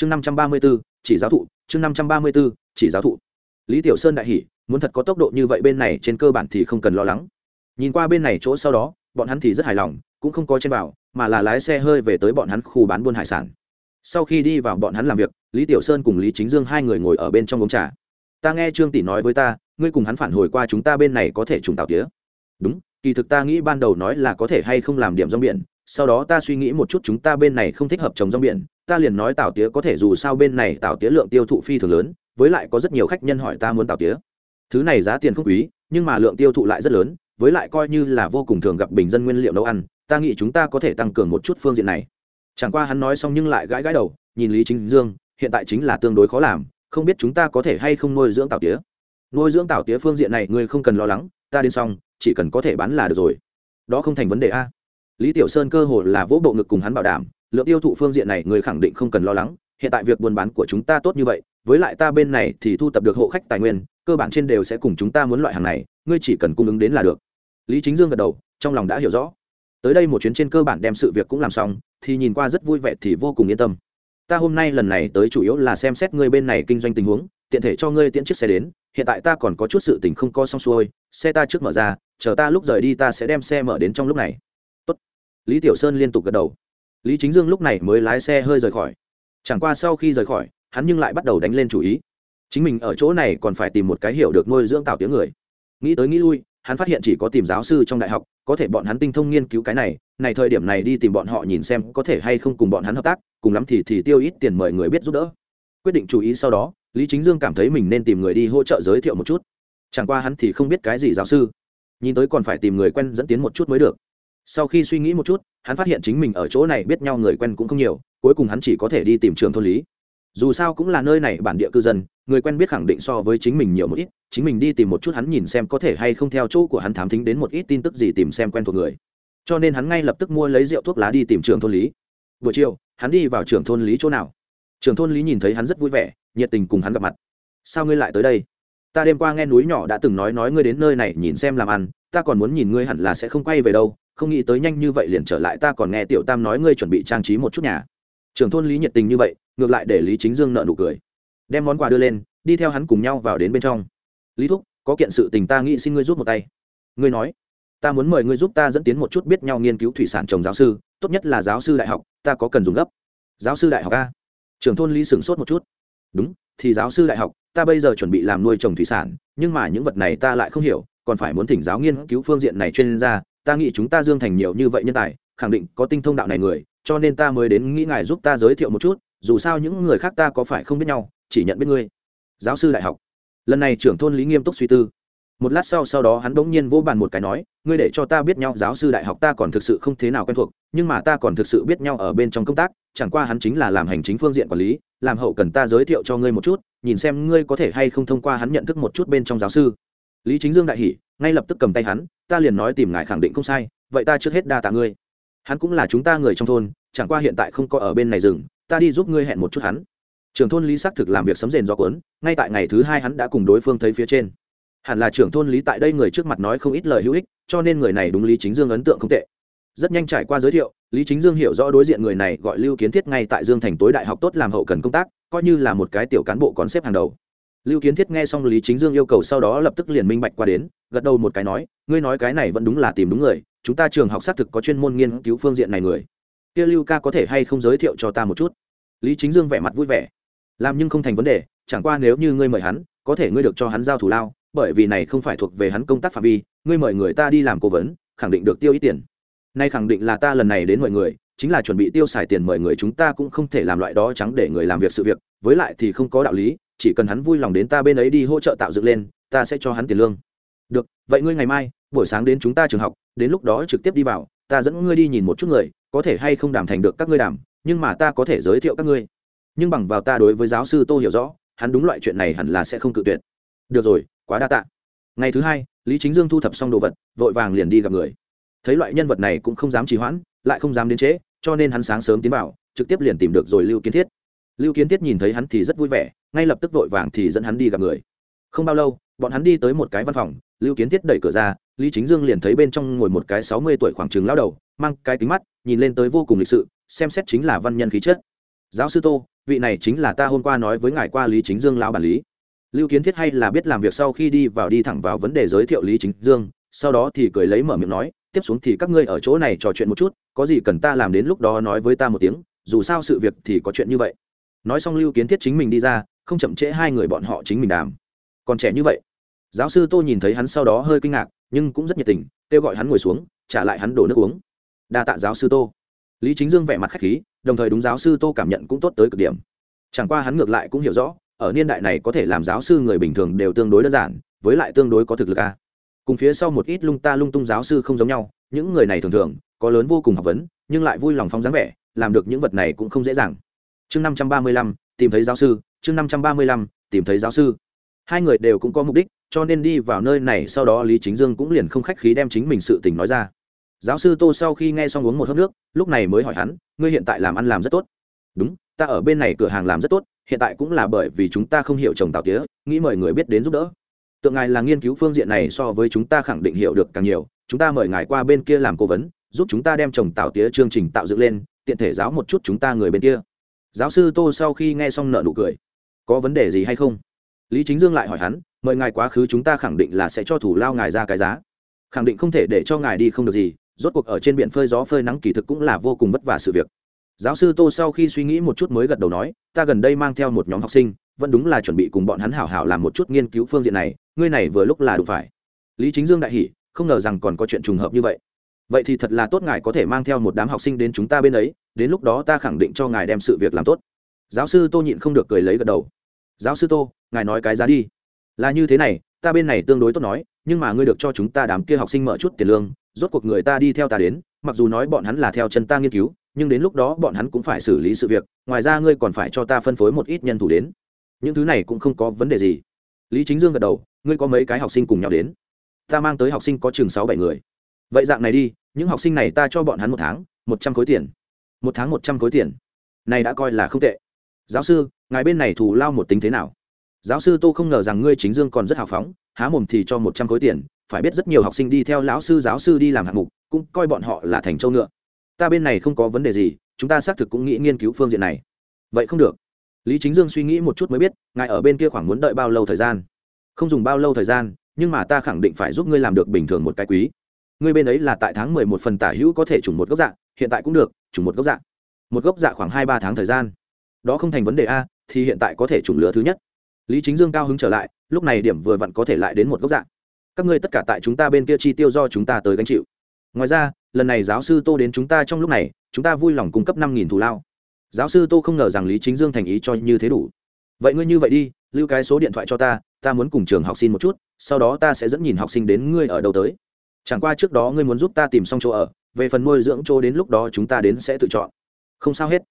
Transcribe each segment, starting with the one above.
chương năm trăm ba mươi b ố chỉ giáo thụ, chương năm trăm ba mươi b ố chỉ giáo thụ. Lý tiểu sơn đại hỉ, muốn thật có tốc độ như vậy bên này trên cơ bản thì không cần lo lắng. Nhìn qua bên này chỗ sau đó, bọn hắn thì rất hài lòng, cũng không có trên vào, mà là lái xe hơi về tới bọn hắn khu bán buôn hải sản. Sau khi đi vào bọn hắn làm việc, lý tiểu sơn cùng lý chính dương hai người ngồi ở bên trong uống trà. Ta nghe trương tỷ nói với ta, ngươi cùng hắn phản hồi qua chúng ta bên này có thể trùng tạo tía. Đúng, kỳ thực ta nghĩ ban đầu nói là có thể hay không làm điểm rong biển, sau đó ta suy nghĩ một chút chúng ta bên này không thích hợp trồng rong biển ta liền nói tảo tía có thể dù sao bên này tảo tía lượng tiêu thụ phi thường lớn, với lại có rất nhiều khách nhân hỏi ta muốn tảo tía. Thứ này giá tiền không quý, nhưng mà lượng tiêu thụ lại rất lớn, với lại coi như là vô cùng thường gặp bình dân nguyên liệu nấu ăn, ta nghĩ chúng ta có thể tăng cường một chút phương diện này. Chẳng qua hắn nói xong nhưng lại gãi gãi đầu, nhìn lý chính dương, hiện tại chính là tương đối khó làm, không biết chúng ta có thể hay không nuôi dưỡng tảo tía. Nuôi dưỡng tảo tía phương diện này ngươi không cần lo lắng, ta đến xong, chỉ cần có thể bán là được rồi. Đó không thành vấn đề a. Lý tiểu sơn cơ hồ là vỗ bộ ngực cùng hắn bảo đảm lượng tiêu thụ phương diện này người khẳng định không cần lo lắng, hiện tại việc buôn bán của chúng ta tốt như vậy, với lại ta bên này thì thu tập được hộ khách tài nguyên, cơ bản trên đều sẽ cùng chúng ta muốn loại hàng này, ngươi chỉ cần cung ứng đến là được. Lý chính dương gật đầu, trong lòng đã hiểu rõ. Tới đây một chuyến trên cơ bản đem sự việc cũng làm xong, thì nhìn qua rất vui vẻ thì vô cùng yên tâm. Ta hôm nay lần này tới chủ yếu là xem xét ngươi bên này kinh doanh tình huống, tiện thể cho ngươi tiễn chiếc xe đến, hiện tại ta còn có chút sự tình không co xong xuôi, xe ta trước mở ra, chờ ta lúc rời đi ta sẽ đem xe mở đến trong lúc này. Tốt. lý tiểu sơn liên tục gật đầu lý chính dương lúc này mới lái xe hơi rời khỏi. Chẳng qua sau khi rời khỏi, hắn nhưng lại bắt đầu đánh lên chủ ý. Chính mình ở chỗ này còn phải tìm một cái hiểu được nuôi dưỡng tạo tiếng người. Nghĩ tới nghĩ lui, hắn phát hiện chỉ có tìm giáo sư trong đại học, có thể bọn hắn tinh thông nghiên cứu cái này này thời điểm này đi tìm bọn họ nhìn xem có thể hay không cùng bọn hắn hợp tác, cùng lắm thì thì tiêu ít tiền mời người biết giúp đỡ. Quyết định chú ý sau đó, lý chính dương cảm thấy mình nên tìm người đi hỗ trợ giới thiệu một chút. Chẳng qua hắn thì không biết cái gì giáo sư. Nhìn tới còn phải tìm người quen dẫn tiến một chút mới được sau khi suy nghĩ một chút, hắn phát hiện chính mình ở chỗ này biết nhau người quen cũng không nhiều, cuối cùng hắn chỉ có thể đi tìm trường thôn lý. Dù sao cũng là nơi này bản địa cư dân, người quen biết khẳng định so với chính mình nhiều một ít, chính mình đi tìm một chút hắn nhìn xem có thể hay không theo chỗ của hắn thám thính đến một ít tin tức gì tìm xem quen thuộc người. Cho nên hắn ngay lập tức mua lấy rượu thuốc lá đi tìm trường thôn lý. Buổi chiều, hắn đi vào trường thôn lý chỗ nào? Trường thôn lý nhìn thấy hắn rất vui vẻ, nhiệt tình cùng hắn gặp mặt. Sao ngươi lại tới đây? Ta đêm qua nghe núi nhỏ đã từng nói nói ngươi đến nơi này nhìn xem làm ăn, ta còn muốn nhìn ngươi hẳn là sẽ không quay về đâu không nghĩ tới nhanh như vậy liền trở lại, ta còn nghe tiểu tam nói ngươi chuẩn bị trang trí một chút nhà. Trưởng thôn lý nhiệt tình như vậy, ngược lại để lý chính dương nợ nụ cười. Đem món quà đưa lên, đi theo hắn cùng nhau vào đến bên trong. Lý thúc, có kiện sự tình ta nghĩ xin ngươi giúp một tay. Ngươi nói, ta muốn mời ngươi giúp ta dẫn tiến một chút biết nhau nghiên cứu thủy sản trồng giáo sư, tốt nhất là giáo sư đại học, ta có cần dùng gấp. Giáo sư đại học a? Trưởng thôn lý sửng sốt một chút. Đúng, thì giáo sư đại học, ta bây giờ chuẩn bị làm nuôi trồng thủy sản, nhưng mà những vật này ta lại không hiểu, còn phải muốn thỉnh giáo nghiên cứu phương diện này chuyên gia ta nghĩ chúng ta dương thành nhiều như vậy nhân tài, khẳng định có tinh thông đạo này người, cho nên ta mới đến nghĩ ngài giúp ta giới thiệu một chút, dù sao những người khác ta có phải không biết nhau, chỉ nhận biết ngươi. Giáo sư đại học. Lần này trưởng thôn lý nghiêm túc suy tư. Một lát sau sau đó hắn bỗng nhiên vỗ bàn một cái nói, ngươi để cho ta biết nhau, giáo sư đại học ta còn thực sự không thế nào quen thuộc, nhưng mà ta còn thực sự biết nhau ở bên trong công tác, chẳng qua hắn chính là làm hành chính phương diện quản lý, làm hậu cần ta giới thiệu cho ngươi một chút, nhìn xem ngươi có thể hay không thông qua hắn nhận thức một chút bên trong giáo sư. Lý chính dương đại hỉ ngay lập tức cầm tay hắn, ta liền nói tìm ngài khẳng định không sai, vậy ta trước hết đa tạ ngươi. Hắn cũng là chúng ta người trong thôn, chẳng qua hiện tại không có ở bên này rừng, ta đi giúp ngươi hẹn một chút hắn. Trưởng thôn lý xác thực làm việc sấm rền do cuốn, ngay tại ngày thứ hai hắn đã cùng đối phương thấy phía trên. Hẳn là trưởng thôn lý tại đây người trước mặt nói không ít lời hữu ích, cho nên người này đúng lý chính dương ấn tượng không tệ. Rất nhanh trải qua giới thiệu, lý chính dương hiểu rõ đối diện người này gọi lưu kiến thiết ngay tại dương thành tối đại học tốt làm hậu cần công tác, coi như là một cái tiểu cán bộ còn xếp hàng đầu. Lưu kiến thiết nghe xong lý chính dương yêu cầu sau đó lập tức liền minh bạch qua đến gật đầu một cái nói, ngươi nói cái này vẫn đúng là tìm đúng người, chúng ta trường học xác thực có chuyên môn nghiên cứu phương diện này người. Kia lưu ca có thể hay không giới thiệu cho ta một chút? Lý chính dương vẻ mặt vui vẻ. Làm nhưng không thành vấn đề, chẳng qua nếu như ngươi mời hắn, có thể ngươi được cho hắn giao thủ lao, bởi vì này không phải thuộc về hắn công tác phạm vi, ngươi mời người ta đi làm cố vấn, khẳng định được tiêu ít tiền. Nay khẳng định là ta lần này đến mời người, chính là chuẩn bị tiêu xài tiền mời người chúng ta cũng không thể làm loại đó trắng để người làm việc sự việc, với lại thì không có đạo lý, chỉ cần hắn vui lòng đến ta bên ấy đi hỗ trợ tạo dựng lên, ta sẽ cho hắn tiền lương được, vậy ngươi ngày mai, buổi sáng đến chúng ta trường học, đến lúc đó trực tiếp đi vào, ta dẫn ngươi đi nhìn một chút người, có thể hay không đảm thành được các ngươi đảm nhưng mà ta có thể giới thiệu các ngươi. Nhưng bằng vào ta đối với giáo sư tô hiểu rõ, hắn đúng loại chuyện này hẳn là sẽ không cự tuyệt. Được rồi, quá đa tạ. Ngày thứ hai, lý chính dương thu thập xong đồ vật, vội vàng liền đi gặp người. Thấy loại nhân vật này cũng không dám trì hoãn, lại không dám đến trễ, cho nên hắn sáng sớm tiến vào, trực tiếp liền tìm được rồi lưu kiến thiết. Lưu kiến thiết nhìn thấy hắn thì rất vui vẻ, ngay lập tức vội vàng thì dẫn hắn đi gặp người. Không bao lâu, bọn hắn đi tới một cái văn phòng lưu kiến thiết đẩy cửa ra, lý chính dương liền thấy bên trong ngồi một cái sáu mươi tuổi khoảng trường lao đầu, mang cái kính mắt, nhìn lên tới vô cùng lịch sự, xem xét chính là văn nhân khí chất. Giáo sư tô, vị này chính là ta hôm qua nói với ngài qua lý chính dương lão bản lý. Lưu kiến thiết hay là biết làm việc sau khi đi vào đi thẳng vào vấn đề giới thiệu lý chính dương, sau đó thì cười lấy mở miệng nói, tiếp xuống thì các ngươi ở chỗ này trò chuyện một chút, có gì cần ta làm đến lúc đó nói với ta một tiếng, dù sao sự việc thì có chuyện như vậy. Nói xong lưu kiến thiết chính mình đi ra, không chậm trễ hai người bọn họ chính mình đàm. Còn trẻ như vậy giáo sư tô nhìn thấy hắn sau đó hơi kinh ngạc, nhưng cũng rất nhiệt tình, kêu gọi hắn ngồi xuống, trả lại hắn đổ nước uống. Đa tạ giáo sư tô. Lý chính dương vẻ mặt khách khí, đồng thời đúng giáo sư tô cảm nhận cũng tốt tới cực điểm. Chẳng qua hắn ngược lại cũng hiểu rõ, ở niên đại này có thể làm giáo sư người bình thường đều tương đối đơn giản, với lại tương đối có thực lực a. Cùng phía sau một ít lung ta lung tung giáo sư không giống nhau, những người này thường thường, có lớn vô cùng học vấn, nhưng lại vui lòng phóng dáng vẻ, làm được những vật này cũng không dễ dàng. Chương năm trăm ba mươi lăm, tìm thấy giáo sư, chương năm trăm ba mươi lăm, tìm thấy giáo sư. Hai người đều cũng có mục đích cho nên đi vào nơi này sau đó lý chính dương cũng liền không khách khí đem chính mình sự tình nói ra. Giáo sư tô sau khi nghe xong uống một hớp nước, lúc này mới hỏi hắn, ngươi hiện tại làm ăn làm rất tốt? Đúng, ta ở bên này cửa hàng làm rất tốt, hiện tại cũng là bởi vì chúng ta không hiểu trồng tàu tía, nghĩ mời người biết đến giúp đỡ. Tượng ngài là nghiên cứu phương diện này so với chúng ta khẳng định hiểu được càng nhiều, chúng ta mời ngài qua bên kia làm cố vấn, giúp chúng ta đem trồng tàu tía chương trình tạo dựng lên, tiện thể giáo một chút chúng ta người bên kia. Giáo sư tô sau khi nghe xong nợ nụ cười. Có vấn đề gì hay không? Lý chính dương lại hỏi hắn mời ngài quá khứ chúng ta khẳng định là sẽ cho thủ lao ngài ra cái giá. Khẳng định không thể để cho ngài đi không được gì, rốt cuộc ở trên biển phơi gió phơi nắng kỳ thực cũng là vô cùng vất vả sự việc. Giáo sư tô sau khi suy nghĩ một chút mới gật đầu nói, ta gần đây mang theo một nhóm học sinh, vẫn đúng là chuẩn bị cùng bọn hắn hảo hảo làm một chút nghiên cứu phương diện này, ngươi này vừa lúc là đủ phải. Lý chính dương đại hỉ, không ngờ rằng còn có chuyện trùng hợp như vậy. Vậy thì thật là tốt ngài có thể mang theo một đám học sinh đến chúng ta bên ấy, đến lúc đó ta khẳng định cho ngài đem sự việc làm tốt. Giáo sư tô nhịn không được cười lấy gật đầu. Giáo sư tô, ngài nói cái giá đi là như thế này, ta bên này tương đối tốt nói, nhưng mà ngươi được cho chúng ta đám kia học sinh mở chút tiền lương, rốt cuộc người ta đi theo ta đến, mặc dù nói bọn hắn là theo chân ta nghiên cứu, nhưng đến lúc đó bọn hắn cũng phải xử lý sự việc, ngoài ra ngươi còn phải cho ta phân phối một ít nhân thủ đến. Những thứ này cũng không có vấn đề gì. Lý chính dương gật đầu, ngươi có mấy cái học sinh cùng nhau đến? Ta mang tới học sinh có chừng sáu bảy người. Vậy dạng này đi, những học sinh này ta cho bọn hắn một tháng, một trăm khối tiền. Một tháng một trăm khối tiền. Này đã coi là không tệ. Giáo sư, ngài bên này thù lao một tính thế nào? Giáo sư tô không ngờ rằng ngươi chính dương còn rất hào phóng, há mồm thì cho một trăm khối tiền, phải biết rất nhiều học sinh đi theo lão sư, giáo sư đi làm hạng mục, cũng coi bọn họ là thành châu ngựa. Ta bên này không có vấn đề gì, chúng ta xác thực cũng nghĩ nghiên cứu phương diện này. Vậy không được. Lý chính dương suy nghĩ một chút mới biết, ngài ở bên kia khoảng muốn đợi bao lâu thời gian? Không dùng bao lâu thời gian, nhưng mà ta khẳng định phải giúp ngươi làm được bình thường một cái quý. Ngươi bên ấy là tại tháng mười một phần tả hữu có thể trùng một gốc dạ hiện tại cũng được, trùng một gốc dạ. Một gốc dạ khoảng hai ba tháng thời gian. Đó không thành vấn đề a, thì hiện tại có thể trùng lứa thứ nhất lý chính dương cao hứng trở lại, lúc này điểm vừa vặn có thể lại đến một gốc dạng. các ngươi tất cả tại chúng ta bên kia chi tiêu do chúng ta tới gánh chịu. Ngoài ra, lần này giáo sư tô đến chúng ta trong lúc này, chúng ta vui lòng cung cấp năm nghìn thù lao. Giáo sư tô không ngờ rằng lý chính dương thành ý cho như thế đủ. Vậy ngươi như vậy đi, lưu cái số điện thoại cho ta ta muốn cùng trường học xin một chút, sau đó ta sẽ dẫn nhìn học sinh đến ngươi ở đâu tới. Chẳng qua trước đó ngươi muốn giúp ta tìm xong chỗ ở, về phần nuôi dưỡng chỗ đến lúc đó chúng ta đến sẽ tự chọn. Không sao hết.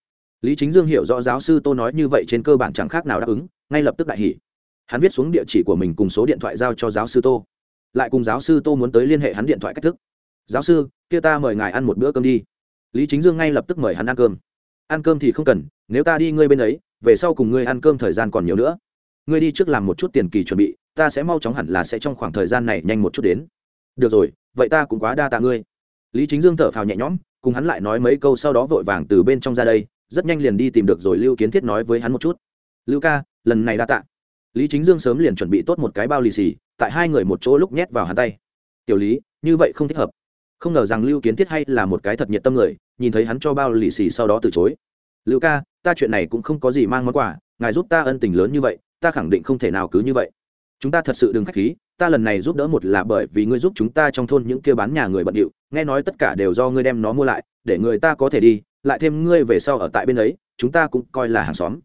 Lý chính dương hiểu rõ giáo sư tô nói như vậy trên cơ bản chẳng khác nào đáp ứng ngay lập tức đại hỉ. Hắn viết xuống địa chỉ của mình cùng số điện thoại giao cho giáo sư tô. Lại cùng giáo sư tô muốn tới liên hệ hắn điện thoại cách thức. Giáo sư, kia ta mời ngài ăn một bữa cơm đi. Lý chính dương ngay lập tức mời hắn ăn cơm. Ăn cơm thì không cần, nếu ta đi ngươi bên ấy, về sau cùng ngươi ăn cơm thời gian còn nhiều nữa. Ngươi đi trước làm một chút tiền kỳ chuẩn bị, ta sẽ mau chóng hẳn là sẽ trong khoảng thời gian này nhanh một chút đến. Được rồi, vậy ta cũng quá đa tạ ngươi. Lý chính dương thở phào nhẹ nhõm, cùng hắn lại nói mấy câu sau đó vội vàng từ bên trong ra đây, rất nhanh liền đi tìm được rồi lưu kiến thiết nói với hắn một chút. Lưu ca lần này đa tạ. Lý chính dương sớm liền chuẩn bị tốt một cái bao lì xì, tại hai người một chỗ lúc nhét vào hắn tay. Tiểu lý, như vậy không thích hợp. Không ngờ rằng lưu kiến thiết hay là một cái thật nhiệt tâm người, nhìn thấy hắn cho bao lì xì sau đó từ chối. Lưu ca, ta chuyện này cũng không có gì mang món quà, ngài giúp ta ân tình lớn như vậy, ta khẳng định không thể nào cứ như vậy. Chúng ta thật sự đừng k h á c h khí, ta lần này giúp đỡ một là bởi vì ngươi giúp chúng ta trong thôn những kia bán nhà người bận điệu, nghe nói tất cả đều do ngươi đem nó mua lại, để người ta có thể đi, lại thêm ngươi về sau ở tại bên ấy, chúng ta cũng coi là hàng xóm.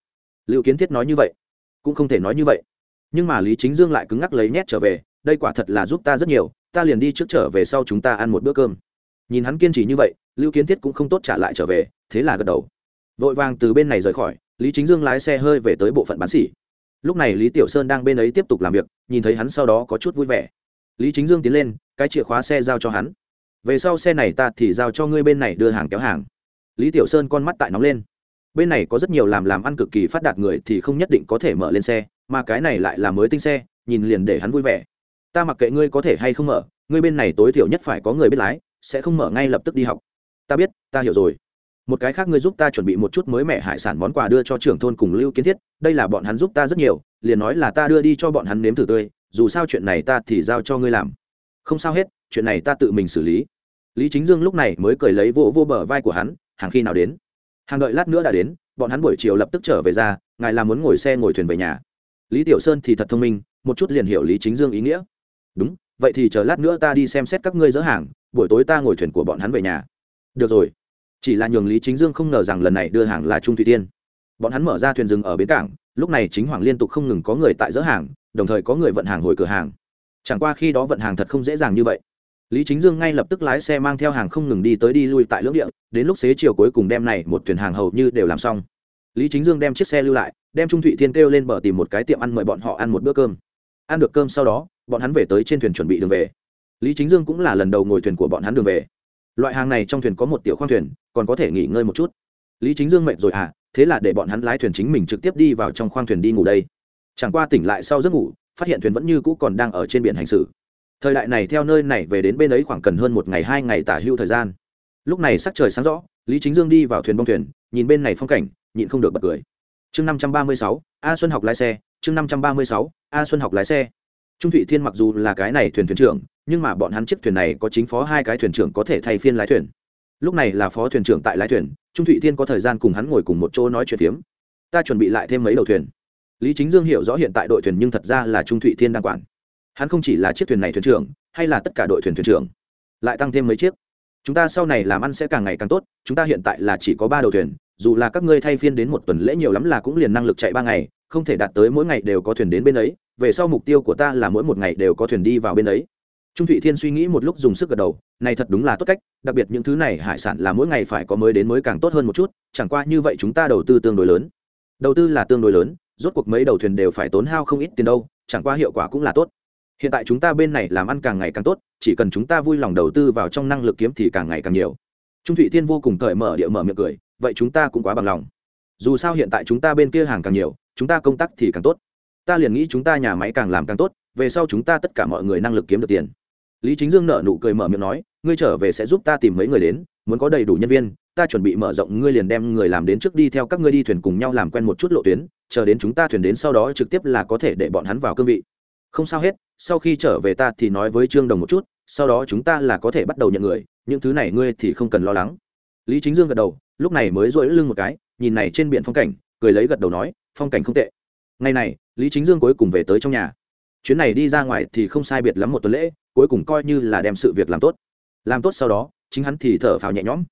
Lưu kiến thiết nói như vậy cũng không thể nói như vậy. Nhưng mà lý chính dương lại cứng ngắc lấy nhét trở về, đây quả thật là giúp ta rất nhiều, ta liền đi trước trở về sau chúng ta ăn một bữa cơm. Nhìn hắn kiên trì như vậy, lưu kiến thiết cũng không tốt trả lại trở về, thế là gật đầu. Vội vàng từ bên này rời khỏi, lý chính dương lái xe hơi về tới bộ phận bán xỉ. Lúc này lý tiểu sơn đang bên ấy tiếp tục làm việc, nhìn thấy hắn sau đó có chút vui vẻ. Lý chính dương tiến lên, cái chìa khóa xe giao cho hắn. Về sau xe này ta thì giao cho ngươi bên này đưa hàng kéo hàng. Lý tiểu sơn con mắt tại nóng lên bên này có rất nhiều làm làm ăn cực kỳ phát đạt người thì không nhất định có thể mở lên xe, mà cái này lại là mới tinh xe, nhìn liền để hắn vui vẻ. Ta mặc kệ ngươi có thể hay không mở, ngươi bên này tối thiểu nhất phải có người biết lái, sẽ không mở ngay lập tức đi học. Ta biết, ta hiểu rồi. Một cái khác ngươi giúp ta chuẩn bị một chút mới mẻ hải sản món quà đưa cho trưởng thôn cùng lưu kiến thiết, đây là bọn hắn giúp ta rất nhiều, liền nói là ta đưa đi cho bọn hắn nếm thử tươi, dù sao chuyện này ta thì giao cho ngươi làm. Không sao hết, chuyện này ta tự mình xử lý. Lý chính dương lúc này mới cười lấy vô vô bờ vai của hắn, hàng khi nào đến? Hàng đợi lát nữa đã đến, bọn hắn buổi chiều lập tức trở về ra, ngài là muốn ngồi xe ngồi thuyền về nhà. Lý tiểu sơn thì thật thông minh, một chút liền hiểu lý chính dương ý nghĩa. Đúng, vậy thì chờ lát nữa ta đi xem xét các ngươi dỡ hàng, buổi tối ta ngồi thuyền của bọn hắn về nhà. Được rồi. Chỉ là nhường lý chính dương không ngờ rằng lần này đưa hàng là trung thủy tiên. Bọn hắn mở ra thuyền rừng ở bến cảng, lúc này chính hoàng liên tục không ngừng có người tại dỡ hàng, đồng thời có người vận hàng hồi cửa hàng. Chẳng qua khi đó vận hàng thật không dễ dàng như vậy lý chính dương ngay lập tức lái xe mang theo hàng không ngừng đi tới đi lui tại lưỡng địa, đến lúc xế chiều cuối cùng đem này một thuyền hàng hầu như đều làm xong. Lý chính dương đem chiếc xe lưu lại, đem trung thụy thiên kêu lên bờ tìm một cái tiệm ăn mời bọn họ ăn một bữa cơm. Ăn được cơm sau đó, bọn hắn về tới trên thuyền chuẩn bị đường về. Lý chính dương cũng là lần đầu ngồi thuyền của bọn hắn đường về. Loại hàng này trong thuyền có một tiểu khoang thuyền, còn có thể nghỉ ngơi một chút. Lý chính dương mệt rồi à thế là để bọn hắn lái thuyền chính mình trực tiếp đi vào trong khoang thuyền đi ngủ đây. Chẳng qua tỉnh lại sau giấc ngủ, phát hiện thuyền vẫn như cũ còn đang ở trên biển hành xử thời đại này theo nơi này về đến bên ấy khoảng cần hơn một ngày hai ngày tả hưu thời gian. Lúc này sắc trời sáng rõ, lý chính dương đi vào thuyền bong thuyền, nhìn bên này phong cảnh, nhịn không được bật cười. Chương năm trăm ba mươi sáu, a xuân học lái xe, chương năm trăm ba mươi sáu, a xuân học lái xe. Trung thụy thiên mặc dù là cái này thuyền thuyền trưởng, nhưng mà bọn hắn chiếc thuyền này có chính phó hai cái thuyền trưởng có thể thay phiên lái thuyền. Lúc này là phó thuyền trưởng tại lái thuyền, trung thụy thiên có thời gian cùng hắn ngồi cùng một chỗ nói chuyện phiếm. Ta chuẩn bị lại thêm mấy đầu thuyền. Lý chính dương hiểu rõ hiện tại đội thuyền nhưng thật ra là trung thụy thiên đang quản hắn không chỉ là chiếc thuyền này thuyền trưởng, hay là tất cả đội thuyền thuyền trưởng, lại tăng thêm mấy chiếc. Chúng ta sau này làm ăn sẽ càng ngày càng tốt, chúng ta hiện tại là chỉ có ba đầu thuyền, dù là các ngươi thay phiên đến một tuần lễ nhiều lắm là cũng liền năng lực chạy ba ngày, không thể đạt tới mỗi ngày đều có thuyền đến bên ấy, về sau mục tiêu của ta là mỗi một ngày đều có thuyền đi vào bên ấy. Trung thụy thiên suy nghĩ một lúc dùng sức gật đầu, này thật đúng là tốt cách, đặc biệt những thứ này hải sản là mỗi ngày phải có mới đến mới càng tốt hơn một chút, chẳng qua như vậy chúng ta đầu tư tương đối lớn. Đầu tư là tương đối lớn, rốt cuộc mấy đầu thuyền đều phải tốn hao không ít tiền đâu, chẳng qua hiệu quả cũng là tốt hiện tại chúng ta bên này làm ăn càng ngày càng tốt, chỉ cần chúng ta vui lòng đầu tư vào trong năng lực kiếm thì càng ngày càng nhiều. Trung thụy thiên vô cùng cởi mở địa mở miệng cười, vậy chúng ta cũng quá bằng lòng. Dù sao hiện tại chúng ta bên kia hàng càng nhiều, chúng ta công tác thì càng tốt. Ta liền nghĩ chúng ta nhà máy càng làm càng tốt, về sau chúng ta tất cả mọi người năng lực kiếm được tiền. Lý chính dương nợ nụ cười mở miệng nói, ngươi trở về sẽ giúp ta tìm mấy người đến, muốn có đầy đủ nhân viên, ta chuẩn bị mở rộng ngươi liền đem người làm đến trước đi theo các ngươi đi thuyền cùng nhau làm quen một chút lộ tuyến, chờ đến chúng ta thuyền đến sau đó trực tiếp là có thể để bọn hắn vào cương vị. Không sao hết sau khi trở về ta thì nói với trương đồng một chút, sau đó chúng ta là có thể bắt đầu nhận người, những thứ này ngươi thì không cần lo lắng. Lý chính dương gật đầu, lúc này mới dội lưng một cái, nhìn này trên biển phong cảnh, cười lấy gật đầu nói, phong cảnh không tệ. Ngày này, lý chính dương cuối cùng về tới trong nhà. Chuyến này đi ra ngoài thì không sai biệt lắm một tuần lễ, cuối cùng coi như là đem sự việc làm tốt. Làm tốt sau đó, chính hắn thì thở phào nhẹ nhõm.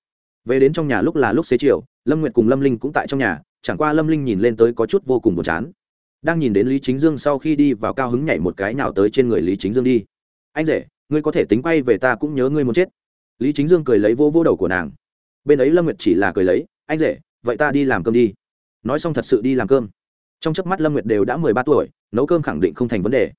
Về đến trong nhà lúc là lúc xế chiều, lâm nguyệt cùng lâm linh cũng tại trong nhà, chẳng qua lâm linh nhìn lên tới có chút vô cùng buồn chán đang nhìn đến lý chính dương sau khi đi vào cao hứng nhảy một cái nào tới trên người lý chính dương đi. Anh rể, ngươi có thể tính quay về ta cũng nhớ ngươi muốn chết. Lý chính dương cười lấy vô vô đầu của nàng. Bên ấy lâm nguyệt chỉ là cười lấy, anh rể, vậy ta đi làm cơm đi. Nói xong thật sự đi làm cơm. Trong chớp mắt lâm nguyệt đều đã mười ba tuổi, nấu cơm khẳng định không thành vấn đề.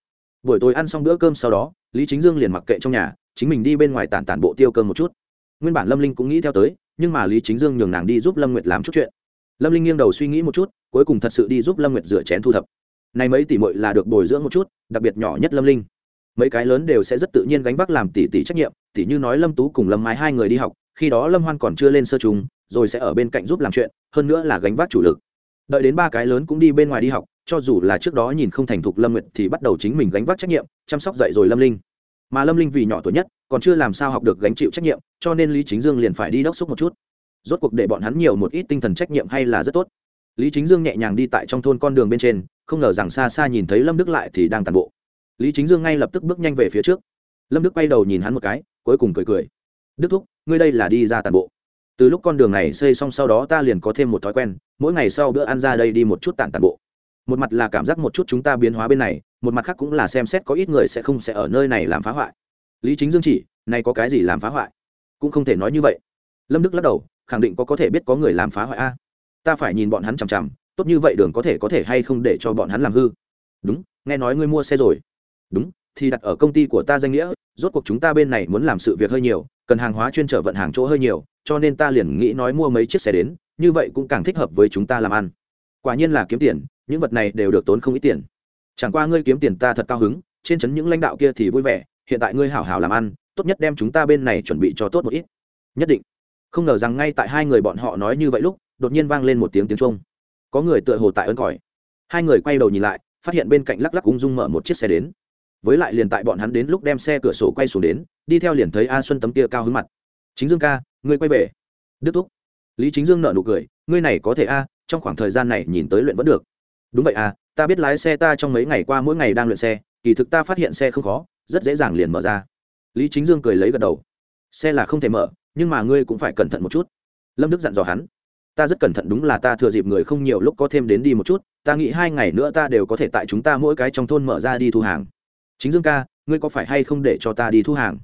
Buổi tối ăn xong bữa cơm sau đó, lý chính dương liền mặc kệ trong nhà, chính mình đi bên ngoài tản tản bộ tiêu cơm một chút. Nguyên bản lâm linh cũng nghĩ theo tới, nhưng mà lý chính dương nhường nàng đi giúp lâm nguyệt làm chút chuyện. Lâm linh nghiêng đầu suy nghĩ một chút cuối cùng thật sự đi giúp lâm nguyệt rửa chén thu thập. Này mấy tỷ mội là được bồi dưỡng một chút, đặc biệt nhỏ nhất lâm linh. Mấy cái lớn đều sẽ rất tự nhiên gánh vác làm tỷ tỷ trách nhiệm, tỷ như nói lâm tú cùng lâm Mai hai người đi học, khi đó lâm hoan còn chưa lên sơ trùng rồi sẽ ở bên cạnh giúp làm chuyện, hơn nữa là gánh vác chủ lực. Đợi đến ba cái lớn cũng đi bên ngoài đi học, cho dù là trước đó nhìn không thành thục lâm nguyệt thì bắt đầu chính mình gánh vác trách nhiệm, chăm sóc dạy rồi lâm linh. Mà lâm linh vì nhỏ tuổi nhất, còn chưa làm sao học được gánh chịu trách nhiệm, cho nên lý chính dương liền phải đi đốc xúc một chút. Rốt cuộc để bọn hắn nhiều một ít tinh thần trách nhiệm hay là rất tốt lý chính dương nhẹ nhàng đi tại trong thôn con đường bên trên, không ngờ rằng xa xa nhìn thấy lâm đức lại thì đang tàn bộ. Lý chính dương ngay lập tức bước nhanh về phía trước. Lâm đức quay đầu nhìn hắn một cái, cuối cùng cười cười. Đức thúc, ngươi đây là đi ra tàn bộ. Từ lúc con đường này xây xong sau đó ta liền có thêm một thói quen, mỗi ngày sau bữa ăn ra đây đi một chút tản tàn bộ. Một mặt là cảm giác một chút chúng ta biến hóa bên này, một mặt khác cũng là xem xét có ít người sẽ không sẽ ở nơi này làm phá hoại. Lý chính dương chỉ, này có cái gì làm phá hoại? Cũng không thể nói như vậy. Lâm đức lắc đầu, khẳng định có có thể biết có người làm phá hoại a ta phải nhìn bọn hắn chằm chằm, tốt như vậy đường có thể có thể hay không để cho bọn hắn làm hư. Đúng, nghe nói ngươi mua xe rồi. Đúng, thì đặt ở công ty của ta danh nghĩa, rốt cuộc chúng ta bên này muốn làm sự việc hơi nhiều, cần hàng hóa chuyên trở vận hàng chỗ hơi nhiều, cho nên ta liền nghĩ nói mua mấy chiếc xe đến, như vậy cũng càng thích hợp với chúng ta làm ăn. Quả nhiên là kiếm tiền, những vật này đều được tốn không ít tiền. Chẳng qua ngươi kiếm tiền ta thật cao hứng, trên chấn những lãnh đạo kia thì vui vẻ, hiện tại ngươi hảo hảo làm ăn, tốt nhất đem chúng ta bên này chuẩn bị cho tốt một ít. Nhất định. Không ngờ rằng ngay tại hai người bọn họ nói như vậy lúc đột nhiên vang lên một tiếng tiếng trung có người tựa hồ tại ấn còi. Hai người quay đầu nhìn lại, phát hiện bên cạnh lắc lắc ung dung mở một chiếc xe đến. Với lại liền tại bọn hắn đến lúc đem xe cửa sổ quay xuống đến, đi theo liền thấy a xuân tấm kia cao hứng mặt. Chính dương ca, ngươi quay về. Đức thúc. Lý chính dương nợ nụ cười, ngươi này có thể a, trong khoảng thời gian này nhìn tới luyện vẫn được. Đúng vậy à ta biết lái xe ta trong mấy ngày qua mỗi ngày đang luyện xe, kỳ thực ta phát hiện xe không khó, rất dễ dàng liền mở ra. Lý chính dương cười lấy gật đầu. Xe là không thể mở, nhưng mà ngươi cũng phải cẩn thận một chút. Lâm đức dặn dò hắn ta rất cẩn thận đúng là ta thừa dịp người không nhiều lúc có thêm đến đi một chút, ta nghĩ hai ngày nữa ta đều có thể tại chúng ta mỗi cái trong thôn mở ra đi thu hàng. Chính dương ca, ngươi có phải hay không để cho ta đi thu hàng?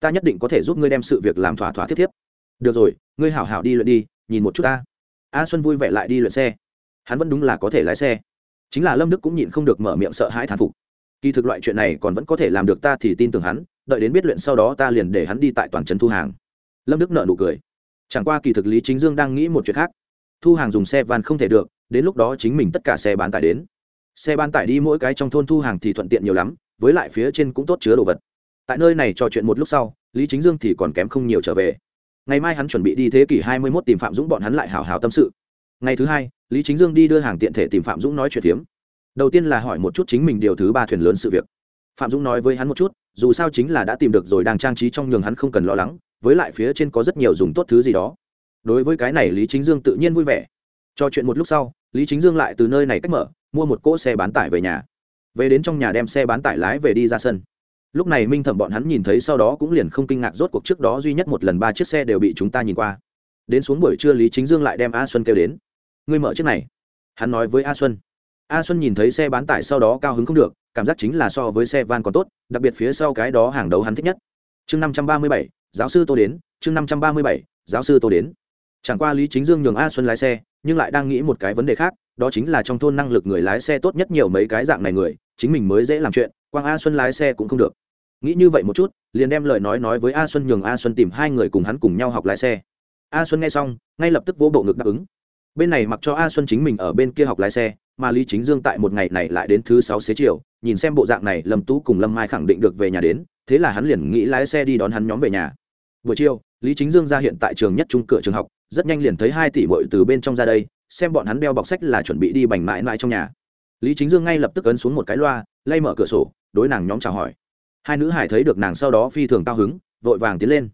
Ta nhất định có thể giúp ngươi đem sự việc làm thỏa thỏa thiết thiếp được rồi, ngươi hảo hảo đi luyện đi, nhìn một chút ta. A xuân vui vẻ lại đi luyện xe. Hắn vẫn đúng là có thể lái xe. Chính là lâm đức cũng nhịn không được mở miệng sợ hãi thán phục. Kỳ thực loại chuyện này còn vẫn có thể làm được ta thì tin tưởng hắn, đợi đến biết luyện sau đó ta liền để hắn đi tại toàn trấn thu hàng. Lâm đức nợ nụ cười. Chẳng qua kỳ thực lý chính dương đang nghĩ một chuyện khác thu hàng dùng xe van không thể được, đến lúc đó chính mình tất cả xe bán tải đến. Xe bán tải đi mỗi cái trong thôn thu hàng thì thuận tiện nhiều lắm, với lại phía trên cũng tốt chứa đồ vật. Tại nơi này trò chuyện một lúc sau, lý chính dương thì còn kém không nhiều trở về. Ngày mai hắn chuẩn bị đi thế kỷ hai mươi 21 tìm phạm dũng bọn hắn lại hào hào tâm sự. Ngày thứ hai, lý chính dương đi đưa hàng tiện thể tìm phạm dũng nói chuyện phiếm. Đầu tiên là hỏi một chút chính mình điều thứ ba thuyền lớn sự việc. Phạm dũng nói với hắn một chút, dù sao chính là đã tìm được rồi đang trang trí trong nhường hắn không cần lo lắng, với lại phía trên có rất nhiều dùng tốt thứ gì đó đối với cái này lý chính dương tự nhiên vui vẻ. Cho chuyện một lúc sau, lý chính dương lại từ nơi này cách mở, mua một cỗ xe bán tải về nhà. Về đến trong nhà đem xe bán tải lái về đi ra sân. Lúc này minh thẩm bọn hắn nhìn thấy sau đó cũng liền không kinh ngạc rốt cuộc trước đó duy nhất một lần ba chiếc xe đều bị chúng ta nhìn qua. Đến xuống buổi trưa lý chính dương lại đem a xuân kêu đến. Ngươi mở chiếc này. Hắn nói với a xuân. A xuân nhìn thấy xe bán tải sau đó cao hứng không được, cảm giác chính là so với xe van còn tốt, đặc biệt phía sau cái đó hàng đầu hắn thích nhất. Chương năm trăm ba mươi bảy, giáo sư tô đến, chương năm trăm ba mươi bảy, giáo sư tô đến chẳng qua lý chính dương nhường a xuân lái xe, nhưng lại đang nghĩ một cái vấn đề khác, đó chính là trong thôn năng lực người lái xe tốt nhất nhiều mấy cái dạng này người, chính mình mới dễ làm chuyện, quang a xuân lái xe cũng không được. Nghĩ như vậy một chút, liền đem lời nói nói với a xuân nhường a xuân tìm hai người cùng hắn cùng nhau học lái xe. A xuân nghe xong, ngay lập tức vỗ bộ ngực đáp ứng. Bên này mặc cho a xuân chính mình ở bên kia học lái xe, mà lý chính dương tại một ngày này lại đến thứ sáu xế chiều, nhìn xem bộ dạng này lâm tú cùng lâm mai khẳng định được về nhà đến, thế là hắn liền nghĩ lái xe đi đón hắn nhóm về nhà. Buổi chiều, lý chính dương ra hiện tại trường nhất trung cửa trường học rất nhanh liền thấy hai tỷ bội từ bên trong ra đây, xem bọn hắn đeo bọc sách là chuẩn bị đi bành mãi mãi trong nhà. Lý chính dương ngay lập tức ấn xuống một cái loa, lay mở cửa sổ, đối nàng nhóm chào hỏi. Hai nữ hải thấy được nàng sau đó phi thường cao hứng, vội vàng tiến lên.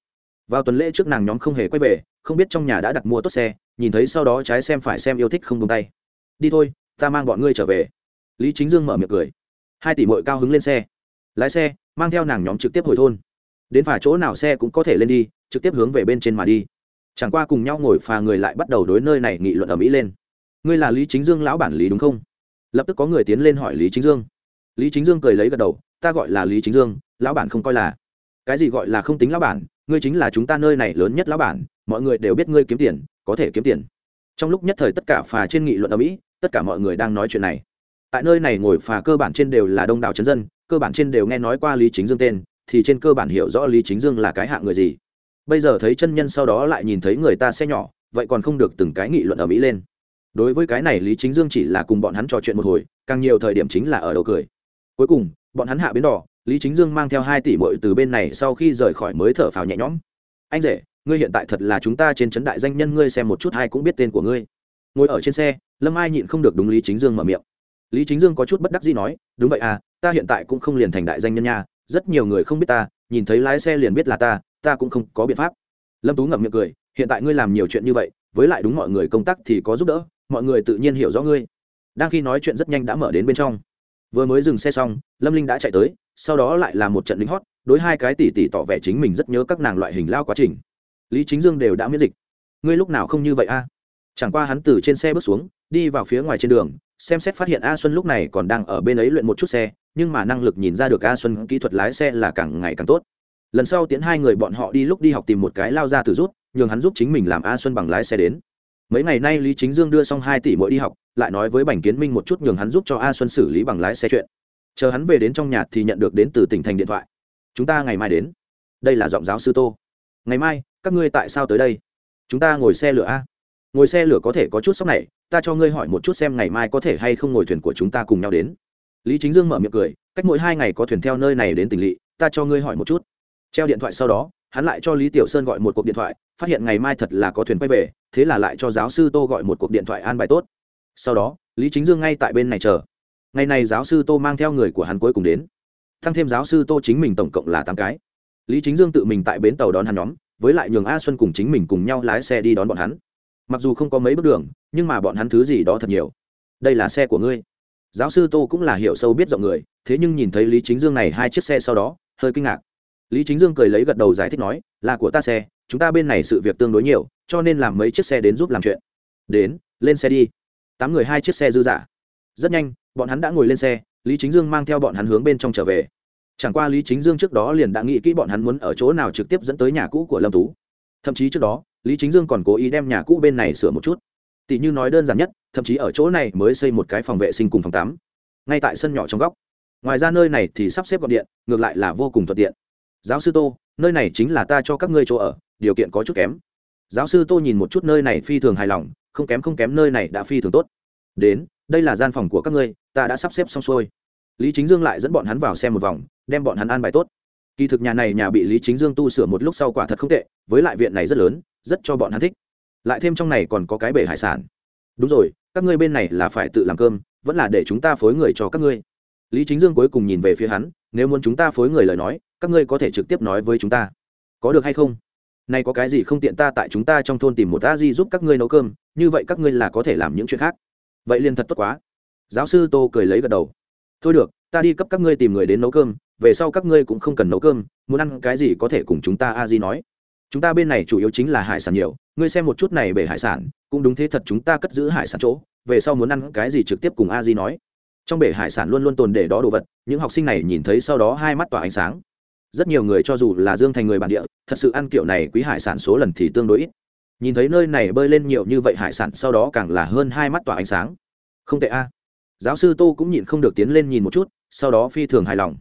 Vào tuần lễ trước nàng nhóm không hề quay về, không biết trong nhà đã đặt mua tốt xe, nhìn thấy sau đó trái xem phải xem yêu thích không tung tay. Đi thôi, ta mang bọn ngươi trở về. Lý chính dương mở miệng cười. Hai tỷ mội cao hứng lên xe. Lái xe, mang theo nàng nhóm trực tiếp hồi thôn. Đến phải chỗ nào xe cũng có thể lên đi, trực tiếp hướng về bên trên mà đi chẳng qua cùng nhau ngồi phà người lại bắt đầu đối nơi này nghị luận ở mỹ lên. Ngươi là lý chính dương lão bản lý đúng không? Lập tức có người tiến lên hỏi lý chính dương. Lý chính dương cười lấy gật đầu, ta gọi là lý chính dương, lão bản không coi là. Cái gì gọi là không tính lão bản, ngươi chính là chúng ta nơi này lớn nhất lão bản, mọi người đều biết ngươi kiếm tiền, có thể kiếm tiền. Trong lúc nhất thời tất cả phà trên nghị luận ở mỹ, tất cả mọi người đang nói chuyện này. Tại nơi này ngồi phà cơ bản trên đều là đông đảo chấn dân, cơ bản trên đều nghe nói qua lý chính dương tên, thì trên cơ bản hiểu rõ lý chính dương là cái hạng người gì bây giờ thấy chân nhân sau đó lại nhìn thấy người ta xe nhỏ, vậy còn không được từng cái nghị luận ở mỹ lên. Đối với cái này lý chính dương chỉ là cùng bọn hắn trò chuyện một hồi, càng nhiều thời điểm chính là ở đầu cười. Cuối cùng, bọn hắn hạ bến đỏ, lý chính dương mang theo hai tỷ bội từ bên này sau khi rời khỏi mới thở phào nhẹ nhõm. Anh rể, ngươi hiện tại thật là chúng ta trên trấn đại danh nhân, ngươi xem một chút hay cũng biết tên của ngươi. Ngồi ở trên xe, lâm ai nhịn không được đúng lý chính dương mở miệng. Lý chính dương có chút bất đắc gì nói, đúng vậy à ta hiện tại cũng không liền thành đại danh nhân nha, rất nhiều người không biết ta, nhìn thấy lái xe liền biết là ta ta cũng không có biện pháp. Lâm tú ngậm miệng cười, hiện tại ngươi làm nhiều chuyện như vậy, với lại đúng mọi người công tác thì có giúp đỡ, mọi người tự nhiên hiểu rõ ngươi. Đang khi nói chuyện rất nhanh đã mở đến bên trong. Vừa mới dừng xe xong, lâm linh đã chạy tới, sau đó lại là một trận lính hót, đối hai cái tỉ tỉ tỏ vẻ chính mình rất nhớ các nàng loại hình lao quá trình. Lý chính dương đều đã miễn dịch. Ngươi lúc nào không như vậy a? Chẳng qua hắn từ trên xe bước xuống, đi vào phía ngoài trên đường, xem xét phát hiện a xuân lúc này còn đang ở bên ấy luyện một chút xe, nhưng mà năng lực nhìn ra được a xuân kỹ thuật lái xe là càng ngày càng tốt lần sau tiến hai người bọn họ đi lúc đi học tìm một cái lao ra từ rút, nhường hắn giúp chính mình làm a xuân bằng lái xe đến. Mấy ngày nay lý chính dương đưa xong hai tỷ mỗi đi học, lại nói với bành kiến minh một chút nhường hắn giúp cho a xuân xử lý bằng lái xe chuyện. Chờ hắn về đến trong nhà thì nhận được đến từ tỉnh thành điện thoại. Chúng ta ngày mai đến. Đây là giọng giáo sư tô. Ngày mai, các ngươi tại sao tới đây? Chúng ta ngồi xe lửa a. Ngồi xe lửa có thể có chút sốc này, ta cho ngươi hỏi một chút xem ngày mai có thể hay không ngồi thuyền của chúng ta cùng nhau đến. Lý chính dương mở miệng cười, cách mỗi hai ngày có thuyền theo nơi này đến tỉnh lỵ, ta cho ngươi hỏi một chút treo điện thoại sau đó, hắn lại cho lý tiểu sơn gọi một cuộc điện thoại, phát hiện ngày mai thật là có thuyền quay về, thế là lại cho giáo sư tô gọi một cuộc điện thoại an bài tốt. Sau đó, lý chính dương ngay tại bên này chờ. Ngày này giáo sư tô mang theo người của hắn cuối cùng đến. Thăng thêm giáo sư tô chính mình tổng cộng là tám cái. Lý chính dương tự mình tại bến tàu đón hắn nhóm, với lại nhường a xuân cùng chính mình cùng nhau lái xe đi đón bọn hắn. Mặc dù không có mấy bước đường, nhưng mà bọn hắn thứ gì đó thật nhiều. Đây là xe của ngươi. Giáo sư tô cũng là hiểu sâu biết rộng người, thế nhưng nhìn thấy lý chính dương này hai chiếc xe sau đó, hơi kinh ngạc lý chính dương cười lấy gật đầu giải thích nói, là của ta xe, chúng ta bên này sự việc tương đối nhiều, cho nên làm mấy chiếc xe đến giúp làm chuyện. Đến, lên xe đi. Tám người hai chiếc xe dư dả. Rất nhanh, bọn hắn đã ngồi lên xe, lý chính dương mang theo bọn hắn hướng bên trong trở về. Chẳng qua lý chính dương trước đó liền đã nghĩ kỹ bọn hắn muốn ở chỗ nào trực tiếp dẫn tới nhà cũ của lâm tú. Thậm chí trước đó, lý chính dương còn cố ý đem nhà cũ bên này sửa một chút. Tỷ như nói đơn giản nhất, thậm chí ở chỗ này mới xây một cái phòng vệ sinh cùng phòng tắm. Ngay tại sân nhỏ trong góc. Ngoài ra nơi này thì sắp xếp gọn điện, ngược lại là vô cùng thuận tiện giáo sư tô, nơi này chính là ta cho các ngươi chỗ ở, điều kiện có chút kém. Giáo sư tô nhìn một chút nơi này phi thường hài lòng, không kém không kém nơi này đã phi thường tốt. Đến, đây là gian phòng của các ngươi, ta đã sắp xếp xong xuôi. Lý chính dương lại dẫn bọn hắn vào xem một vòng, đem bọn hắn an bài tốt. Kỳ thực nhà này nhà bị lý chính dương tu sửa một lúc sau quả thật không tệ, với lại viện này rất lớn, rất cho bọn hắn thích. Lại thêm trong này còn có cái bể hải sản. Đúng rồi, các ngươi bên này là phải tự làm cơm, vẫn là để chúng ta phối người cho các ngươi. Lý chính dương cuối cùng nhìn về phía hắn nếu muốn chúng ta phối người lời nói, các ngươi có thể trực tiếp nói với chúng ta. Có được hay không? Nay có cái gì không tiện ta tại chúng ta trong thôn tìm một a di giúp các ngươi nấu cơm, như vậy các ngươi là có thể làm những chuyện khác. Vậy liền thật tốt quá. Giáo sư tô cười lấy gật đầu. Thôi được, ta đi cấp các ngươi tìm người đến nấu cơm, về sau các ngươi cũng không cần nấu cơm, muốn ăn cái gì có thể cùng chúng ta a di nói. Chúng ta bên này chủ yếu chính là hải sản nhiều, ngươi xem một chút này bể hải sản, cũng đúng thế thật chúng ta cất giữ hải sản chỗ, về sau muốn ăn cái gì trực tiếp cùng a di nói trong bể hải sản luôn luôn tồn để đó đồ vật, những học sinh này nhìn thấy sau đó hai mắt tỏa ánh sáng. Rất nhiều người cho dù là dương thành người bản địa, thật sự ăn kiểu này quý hải sản số lần thì tương đối ít. Nhìn thấy nơi này bơi lên nhiều như vậy hải sản sau đó càng là hơn hai mắt tỏa ánh sáng. Không tệ a. Giáo sư tô cũng nhịn không được tiến lên nhìn một chút, sau đó phi thường hài lòng.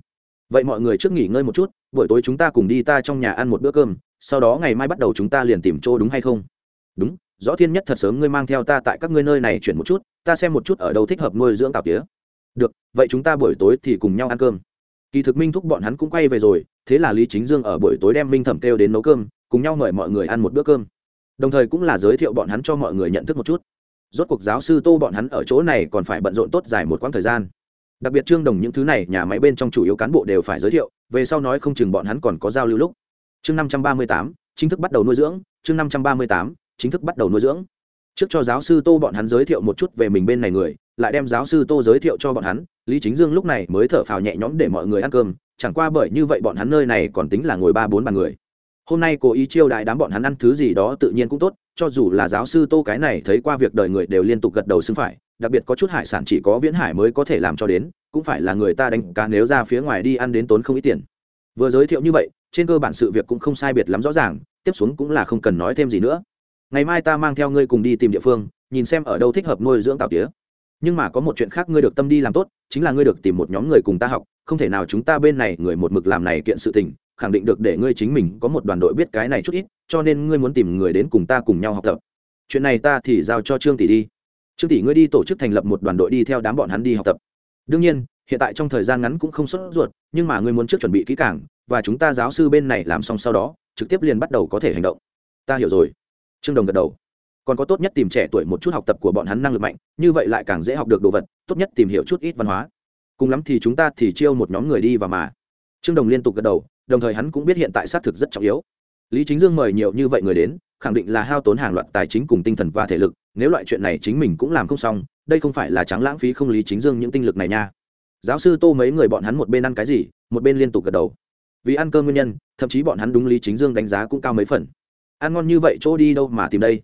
Vậy mọi người trước nghỉ ngơi một chút, buổi tối chúng ta cùng đi ta trong nhà ăn một bữa cơm, sau đó ngày mai bắt đầu chúng ta liền tìm chỗ đúng hay không? Đúng rõ thiên nhất thật sớm ngươi mang theo ta tại các ngươi nơi này chuyển một chút, ta xem một chút ở đâu thích hợp nuôi dưỡng tạo tía được, vậy chúng ta buổi tối thì cùng nhau ăn cơm. Kỳ thực minh thúc bọn hắn cũng quay về rồi, thế là lý chính dương ở buổi tối đem minh thẩm kêu đến nấu cơm, cùng nhau mời mọi người ăn một bữa cơm. Đồng thời cũng là giới thiệu bọn hắn cho mọi người nhận thức một chút. Rốt cuộc giáo sư tô bọn hắn ở chỗ này còn phải bận rộn tốt dài một quãng thời gian. Đặc biệt trương đồng những thứ này nhà máy bên trong chủ yếu cán bộ đều phải giới thiệu, về sau nói không chừng bọn hắn còn có giao lưu lúc. Chương năm trăm ba mươi tám, chính thức bắt đầu nuôi dưỡng, chương năm trăm ba mươi tám, chính thức bắt đầu nuôi dưỡng. Trước cho giáo sư tô bọn hắn giới thiệu một chút về mình bên này người lại đem giáo sư tô giới thiệu cho bọn hắn, lý chính dương lúc này mới thở phào nhẹ nhõm để mọi người ăn cơm, chẳng qua bởi như vậy bọn hắn nơi này còn tính là ngồi ba bốn bàn người. Hôm nay cố ý chiêu đại đám bọn hắn ăn thứ gì đó tự nhiên cũng tốt, cho dù là giáo sư tô cái này thấy qua việc đời người đều liên tục gật đầu xưng phải, đặc biệt có chút hải sản chỉ có viễn hải mới có thể làm cho đến, cũng phải là người ta đánh cá nếu ra phía ngoài đi ăn đến tốn không ít tiền. Vừa giới thiệu như vậy, trên cơ bản sự việc cũng không sai biệt lắm rõ ràng, tiếp xuống cũng là không cần nói thêm gì nữa. Ngày mai ta mang theo ngươi cùng đi tìm địa phương, nhìn xem ở đâu thích hợp nuôi dưỡng tàu tía nhưng mà có một chuyện khác ngươi được tâm đi làm tốt, chính là ngươi được tìm một nhóm người cùng ta học, không thể nào chúng ta bên này người một mực làm này kiện sự tình, khẳng định được để ngươi chính mình có một đoàn đội biết cái này chút ít, cho nên ngươi muốn tìm người đến cùng ta cùng nhau học tập. Chuyện này ta thì giao cho trương tỷ đi. Trương tỷ ngươi đi tổ chức thành lập một đoàn đội đi theo đám bọn hắn đi học tập. Đương nhiên, hiện tại trong thời gian ngắn cũng không sốt ruột, nhưng mà ngươi muốn trước chuẩn bị kỹ càng, và chúng ta giáo sư bên này làm xong sau đó, trực tiếp liền bắt đầu có thể hành động. Ta hiểu rồi. Trương đồng gật đầu còn có tốt nhất tìm trẻ tuổi một chút học tập của bọn hắn năng lực mạnh, như vậy lại càng dễ học được đồ vật, tốt nhất tìm hiểu chút ít văn hóa. Cùng lắm thì chúng ta thì chiêu một nhóm người đi và mà. Trương đồng liên tục gật đầu, đồng thời hắn cũng biết hiện tại xác thực rất trọng yếu. Lý chính dương mời nhiều như vậy người đến, khẳng định là hao tốn hàng loạt tài chính cùng tinh thần và thể lực, nếu loại chuyện này chính mình cũng làm không xong, đây không phải là trắng lãng phí không lý chính dương những tinh lực này nha. Giáo sư tô mấy người bọn hắn một bên ăn cái gì, một bên liên tục gật đầu. Vì ăn cơm nguyên nhân, thậm chí bọn hắn đúng lý chính dương đánh giá cũng cao mấy phần. Ăn ngon như vậy chỗ đi đâu mà tìm đây?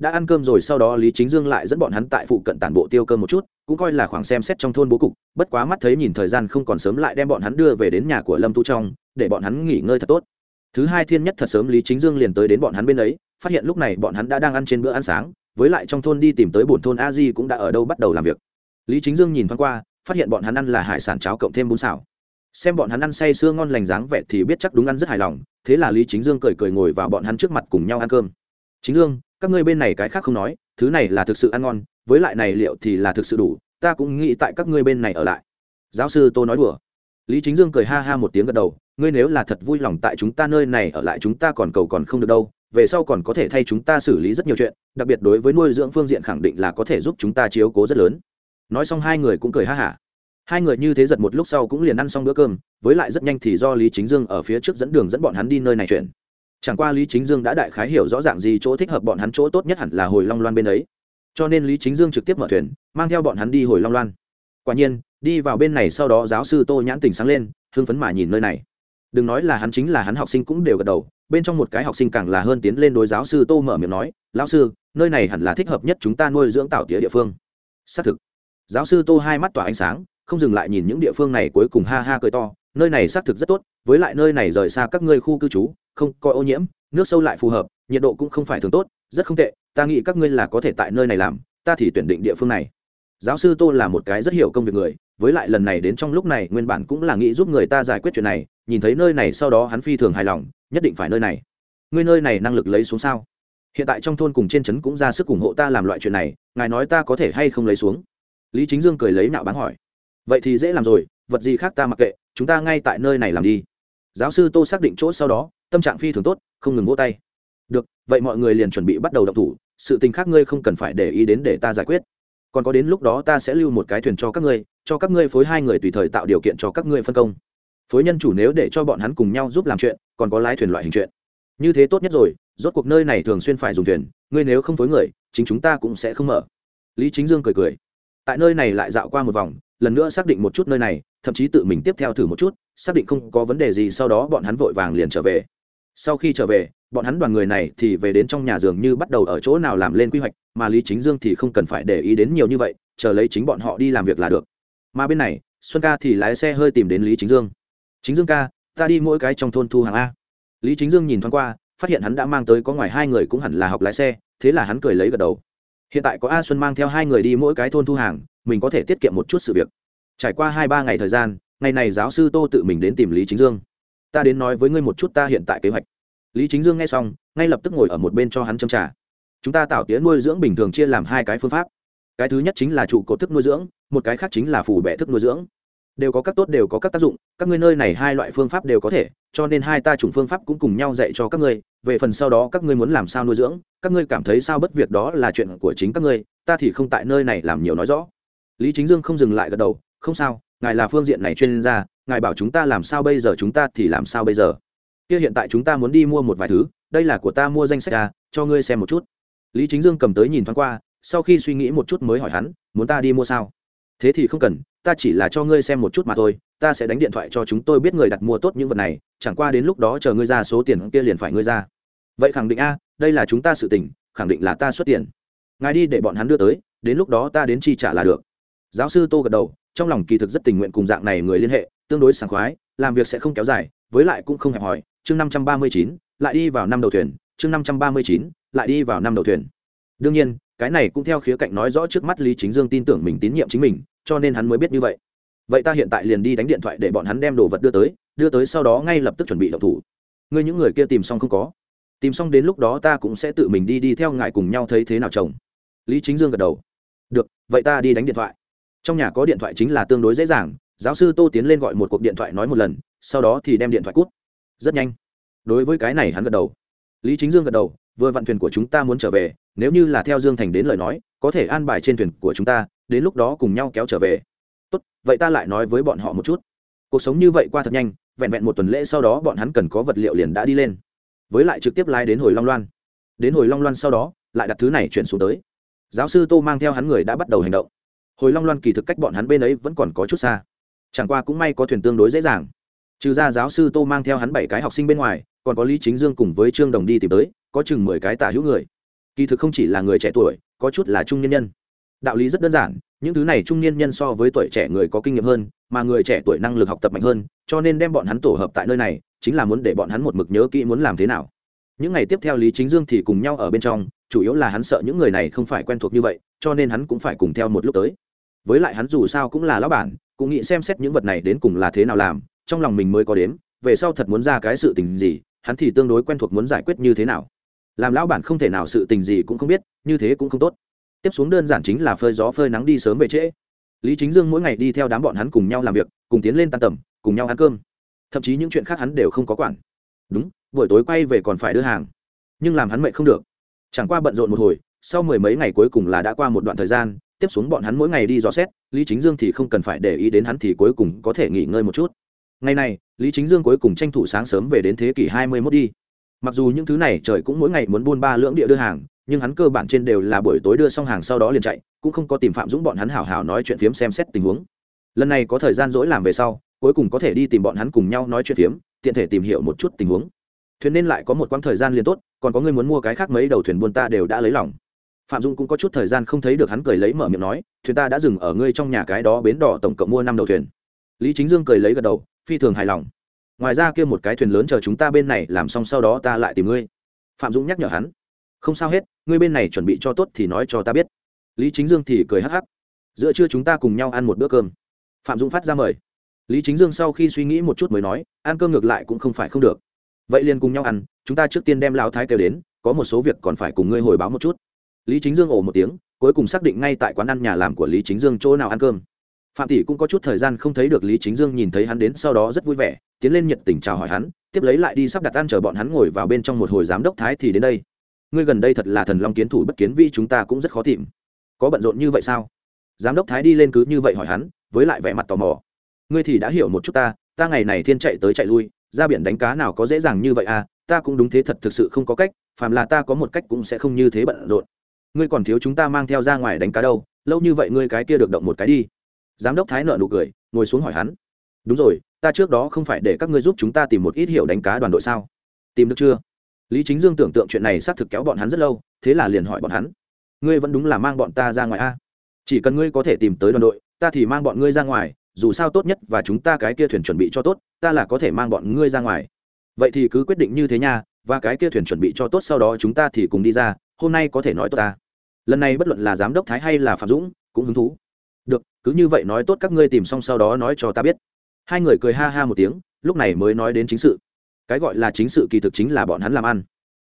Đã ăn cơm rồi, sau đó lý chính dương lại dẫn bọn hắn tại phụ cận tản bộ tiêu cơm một chút, cũng coi là khoảng xem xét trong thôn bố cục, bất quá mắt thấy nhìn thời gian không còn sớm lại đem bọn hắn đưa về đến nhà của lâm tu trong, để bọn hắn nghỉ ngơi thật tốt. Thứ hai thiên nhất thật sớm lý chính dương liền tới đến bọn hắn bên ấy, phát hiện lúc này bọn hắn đã đang ăn trên bữa ăn sáng, với lại trong thôn đi tìm tới bổn thôn a di cũng đã ở đâu bắt đầu làm việc. Lý chính dương nhìn thoáng qua, phát hiện bọn hắn ăn là hải sản cháo cộng thêm bún xào. Xem bọn hắn ăn say sưa ngon lành dáng vẻ thì biết chắc đúng ăn rất hài lòng, thế là lý chính dương cười cười ngồi vào bọn hắn trước mặt cùng nhau ăn cơm. Chính dương các ngươi bên này cái khác không nói, thứ này là thực sự ăn ngon, với lại này liệu thì là thực sự đủ, ta cũng nghĩ tại các ngươi bên này ở lại. Giáo sư tô nói đùa. Lý chính dương cười ha ha một tiếng gật đầu, ngươi nếu là thật vui lòng tại chúng ta nơi này ở lại chúng ta còn cầu còn không được đâu, về sau còn có thể thay chúng ta xử lý rất nhiều chuyện, đặc biệt đối với nuôi dưỡng phương diện khẳng định là có thể giúp chúng ta chiếu cố rất lớn. Nói xong hai người cũng cười ha hả hai người như thế giật một lúc sau cũng liền ăn xong bữa cơm, với lại rất nhanh thì do lý chính dương ở phía trước dẫn đường dẫn bọn hắn đi nơi này chuyển chẳng qua lý chính dương đã đại khái hiểu rõ ràng gì chỗ thích hợp bọn hắn chỗ tốt nhất hẳn là hồi long loan bên ấy. Cho nên lý chính dương trực tiếp mở thuyền, mang theo bọn hắn đi hồi long loan. Quả nhiên, đi vào bên này sau đó giáo sư tô nhãn tình sáng lên, hưng phấn mà nhìn nơi này. Đừng nói là hắn chính là hắn học sinh cũng đều gật đầu, bên trong một cái học sinh càng là hơn tiến lên đối giáo sư tô mở miệng nói, lão sư, nơi này hẳn là thích hợp nhất chúng ta nuôi dưỡng tạo tía địa phương. Xác thực. Giáo sư tô hai mắt tỏa ánh sáng, không dừng lại nhìn những địa phương này cuối cùng ha ha cười to, nơi này xác thực rất tốt với lại nơi này rời xa các ngươi khu cư trú, không coi ô nhiễm, nước sâu lại phù hợp, nhiệt độ cũng không phải thường tốt, rất không tệ, ta nghĩ các ngươi là có thể tại nơi này làm, ta thì tuyển định địa phương này. Giáo sư tô là một cái rất hiểu công việc người, với lại lần này đến trong lúc này nguyên bản cũng là nghĩ giúp người ta giải quyết chuyện này, nhìn thấy nơi này sau đó hắn phi thường hài lòng, nhất định phải nơi này. Ngươi nơi này năng lực lấy xuống sao? Hiện tại trong thôn cùng trên trấn cũng ra sức ủng hộ ta làm loại chuyện này, ngài nói ta có thể hay không lấy xuống? Lý chính dương cười lấy nạo bán hỏi. Vậy thì dễ làm rồi, vật gì khác ta mặc kệ, chúng ta ngay tại nơi này làm đi giáo sư tô xác định chỗ sau đó, tâm trạng phi thường tốt, không ngừng vỗ tay. Được, vậy mọi người liền chuẩn bị bắt đầu đọc thủ, sự tình khác ngươi không cần phải để ý đến để ta giải quyết. Còn có đến lúc đó ta sẽ lưu một cái thuyền cho các ngươi, cho các ngươi phối hai người tùy thời tạo điều kiện cho các ngươi phân công. Phối nhân chủ nếu để cho bọn hắn cùng nhau giúp làm chuyện, còn có lái thuyền loại hình chuyện. Như thế tốt nhất rồi, rốt cuộc nơi này thường xuyên phải dùng thuyền, ngươi nếu không phối người, chính chúng ta cũng sẽ không mở. Lý chính dương cười cười. Tại nơi này lại dạo qua một vòng, lần nữa xác định một chút nơi này, thậm chí tự mình tiếp theo thử một chút xác định không có vấn đề gì, sau đó bọn hắn vội vàng liền trở về. Sau khi trở về, bọn hắn đoàn người này thì về đến trong nhà giường như bắt đầu ở chỗ nào làm lên quy hoạch, mà lý chính dương thì không cần phải để ý đến nhiều như vậy, chờ lấy chính bọn họ đi làm việc là được. Mà bên này, xuân ca thì lái xe hơi tìm đến lý chính dương. Chính dương ca, ta đi mỗi cái trong thôn thu hàng a. Lý chính dương nhìn thoáng qua, phát hiện hắn đã mang tới có ngoài hai người cũng hẳn là học lái xe, thế là hắn cười lấy gật đầu. Hiện tại có a xuân mang theo hai người đi mỗi cái thôn thu hàng, mình có thể tiết kiệm một chút sự việc. Trải qua hai ba ngày thời gian ngày này giáo sư tô tự mình đến tìm lý chính dương ta đến nói với ngươi một chút ta hiện tại kế hoạch lý chính dương nghe xong ngay lập tức ngồi ở một bên cho hắn châm trả chúng ta tạo tía nuôi dưỡng bình thường chia làm hai cái phương pháp cái thứ nhất chính là trụ cột thức nuôi dưỡng một cái khác chính là phủ bệ thức nuôi dưỡng đều có các tốt đều có các tác dụng các ngươi nơi này hai loại phương pháp đều có thể cho nên hai ta chủng phương pháp cũng cùng nhau dạy cho các ngươi về phần sau đó các ngươi muốn làm sao nuôi dưỡng các ngươi cảm thấy sao bất việc đó là chuyện của chính các ngươi ta thì không tại nơi này làm nhiều nói rõ lý chính dương không dừng lại gật đầu không sao ngài là phương diện này chuyên gia, ngài bảo chúng ta làm sao bây giờ, chúng ta thì làm sao bây giờ? Kia hiện tại chúng ta muốn đi mua một vài thứ, đây là của ta, mua danh sách à cho ngươi xem một chút. Lý chính dương cầm tới nhìn thoáng qua, sau khi suy nghĩ một chút mới hỏi hắn, muốn ta đi mua sao? Thế thì không cần, ta chỉ là cho ngươi xem một chút mà thôi, ta sẽ đánh điện thoại cho chúng tôi biết người đặt mua tốt những vật này, chẳng qua đến lúc đó chờ ngươi ra số tiền kia liền phải ngươi ra. Vậy khẳng định a, đây là chúng ta sự tình, khẳng định là ta xuất tiền. Ngài đi để bọn hắn đưa tới, đến lúc đó ta đến chi trả là được. Giáo sư tô gật đầu trong lòng kỳ thực rất tình nguyện cùng dạng này người liên hệ, tương đối sảng khoái, làm việc sẽ không kéo dài, với lại cũng không hẹp hòi. Chương năm trăm ba mươi chín, lại đi vào năm đầu thuyền. Chương năm trăm ba mươi chín, lại đi vào năm đầu thuyền. Đương nhiên, cái này cũng theo khía cạnh nói rõ trước mắt lý chính dương tin tưởng mình tín nhiệm chính mình, cho nên hắn mới biết như vậy. Vậy ta hiện tại liền đi đánh điện thoại để bọn hắn đem đồ vật đưa tới đưa tới sau đó ngay lập tức chuẩn bị động thủ. Ngươi những người kia tìm xong không có? Tìm xong đến lúc đó ta cũng sẽ tự mình đi đi theo ngài cùng nhau thấy thế nào chồng. Lý chính dương gật đầu. Được, vậy ta đi đánh điện thoại trong nhà có điện thoại chính là tương đối dễ dàng, giáo sư tô tiến lên gọi một cuộc điện thoại nói một lần, sau đó thì đem điện thoại cút. Rất nhanh. Đối với cái này hắn gật đầu. Lý chính dương gật đầu, vừa vặn thuyền của chúng ta muốn trở về, nếu như là theo dương thành đến lời nói, có thể an bài trên thuyền của chúng ta, đến lúc đó cùng nhau kéo trở về. Tốt, vậy ta lại nói với bọn họ một chút. Cuộc sống như vậy qua thật nhanh, vẹn vẹn một tuần lễ sau đó bọn hắn cần có vật liệu liền đã đi lên. Với lại trực tiếp lái đến hồi long loan. Đến hồi long loan sau đó, lại đặt thứ này chuyển xuống tới. Giáo sư tô mang theo hắn người đã bắt đầu hành động hồi long loan kỳ thực cách bọn hắn bên ấy vẫn còn có chút xa. Chẳng qua cũng may có thuyền tương đối dễ dàng. Trừ ra giáo sư tô mang theo hắn bảy cái học sinh bên ngoài, còn có lý chính dương cùng với trương đồng đi tìm tới, có chừng mười cái tả hữu người. Kỳ thực không chỉ là người trẻ tuổi, có chút là trung nhân nhân. Đạo lý rất đơn giản, những thứ này trung niên nhân so với tuổi trẻ người có kinh nghiệm hơn, mà người trẻ tuổi năng lực học tập mạnh hơn, cho nên đem bọn hắn tổ hợp tại nơi này, chính là muốn để bọn hắn một mực nhớ kỹ muốn làm thế nào. Những ngày tiếp theo lý chính dương thì cùng nhau ở bên trong, chủ yếu là hắn sợ những người này không phải quen thuộc như vậy, cho nên hắn cũng phải cùng theo một lúc tới với lại hắn dù sao cũng là lão bản, cũng nghĩ xem xét những vật này đến cùng là thế nào làm, trong lòng mình mới có đếm, về sau thật muốn ra cái sự tình gì, hắn thì tương đối quen thuộc muốn giải quyết như thế nào. Làm lão bản không thể nào sự tình gì cũng không biết, như thế cũng không tốt. Tiếp xuống đơn giản chính là phơi gió phơi nắng đi sớm về trễ. Lý chính dương mỗi ngày đi theo đám bọn hắn cùng nhau làm việc, cùng tiến lên tan tầm, cùng nhau ăn cơm. Thậm chí những chuyện khác hắn đều không có quản. Đúng, buổi tối quay về còn phải đưa hàng. Nhưng làm hắn mệnh không được. Chẳng qua bận rộn một hồi, sau mười mấy ngày cuối cùng là đã qua một đoạn thời gian tiếp xuống bọn hắn mỗi ngày đi dò xét, lý chính dương thì không cần phải để ý đến hắn thì cuối cùng có thể nghỉ ngơi một chút. Ngày này, lý chính dương cuối cùng tranh thủ sáng sớm về đến thế kỷ hai mươi mốt đi. Mặc dù những thứ này trời cũng mỗi ngày muốn buôn ba lưỡng địa đưa hàng, nhưng hắn cơ bản trên đều là buổi tối đưa xong hàng sau đó liền chạy, cũng không có tìm phạm dũng bọn hắn hảo hảo nói chuyện phiếm xem xét tình huống. Lần này có thời gian dỗi làm về sau, cuối cùng có thể đi tìm bọn hắn cùng nhau nói chuyện phiếm, tiện thể tìm hiểu một chút tình huống. Thuyền nên lại có một quãng thời gian liền tốt, còn có người muốn mua cái khác mấy đầu thuyền buôn ta đều đã lấy lòng phạm dung cũng có chút thời gian không thấy được hắn cười lấy mở miệng nói, thuyền ta đã dừng ở ngươi trong nhà cái đó bến đỏ tổng cộng mua năm đầu thuyền. Lý chính dương cười lấy gật đầu, phi thường hài lòng. Ngoài ra kia một cái thuyền lớn chờ chúng ta bên này làm xong sau đó ta lại tìm ngươi. Phạm dũng nhắc nhở hắn. Không sao hết, ngươi bên này chuẩn bị cho tốt thì nói cho ta biết. Lý chính dương thì cười hắc hắc. Giữa trưa chúng ta cùng nhau ăn một bữa cơm. Phạm dũng phát ra mời. Lý chính dương sau khi suy nghĩ một chút mới nói, ăn cơm ngược lại cũng không phải không được. Vậy liền cùng nhau ăn, chúng ta trước tiên đem lao thái kêu đến, có một số việc còn phải cùng ngươi hồi báo một chút lý chính dương ồ một tiếng, cuối cùng xác định ngay tại quán ăn nhà làm của lý chính dương chỗ nào ăn cơm. Phạm tỷ cũng có chút thời gian không thấy được lý chính dương nhìn thấy hắn đến sau đó rất vui vẻ, tiến lên nhiệt tình chào hỏi hắn, tiếp lấy lại đi sắp đặt ăn chờ bọn hắn ngồi vào bên trong một hồi giám đốc thái thì đến đây. Ngươi gần đây thật là thần long kiến thủ bất kiến vi chúng ta cũng rất khó tìm. Có bận rộn như vậy sao? Giám đốc thái đi lên cứ như vậy hỏi hắn, với lại vẻ mặt tò mò. Ngươi thì đã hiểu một chút ta ta ngày này thiên chạy tới chạy lui, ra biển đánh cá nào có dễ dàng như vậy à ta cũng đúng thế thật thực sự không có cách, phàm là ta có một cách cũng sẽ không như thế bận rộn ngươi còn thiếu chúng ta mang theo ra ngoài đánh cá đâu, lâu như vậy ngươi cái kia được động một cái đi. Giám đốc thái nợ nụ cười, ngồi xuống hỏi hắn. Đúng rồi, ta trước đó không phải để các ngươi giúp chúng ta tìm một ít hiệu đánh cá đoàn đội sao? Tìm được chưa? Lý chính dương tưởng tượng chuyện này xác thực kéo bọn hắn rất lâu, thế là liền hỏi bọn hắn. Ngươi vẫn đúng là mang bọn ta ra ngoài a? Chỉ cần ngươi có thể tìm tới đoàn đội, ta thì mang bọn ngươi ra ngoài, dù sao tốt nhất và chúng ta cái kia thuyền chuẩn bị cho tốt, ta là có thể mang bọn ngươi ra ngoài. Vậy thì cứ quyết định như thế nha, và cái kia thuyền chuẩn bị cho tốt sau đó chúng ta thì cùng đi ra hôm nay có thể nói tốt ta. Lần này bất luận là giám đốc thái hay là phạm dũng, cũng hứng thú. Được, cứ như vậy nói tốt các ngươi tìm xong sau đó nói cho ta biết. Hai người cười ha ha một tiếng, lúc này mới nói đến chính sự. Cái gọi là chính sự kỳ thực chính là bọn hắn làm ăn.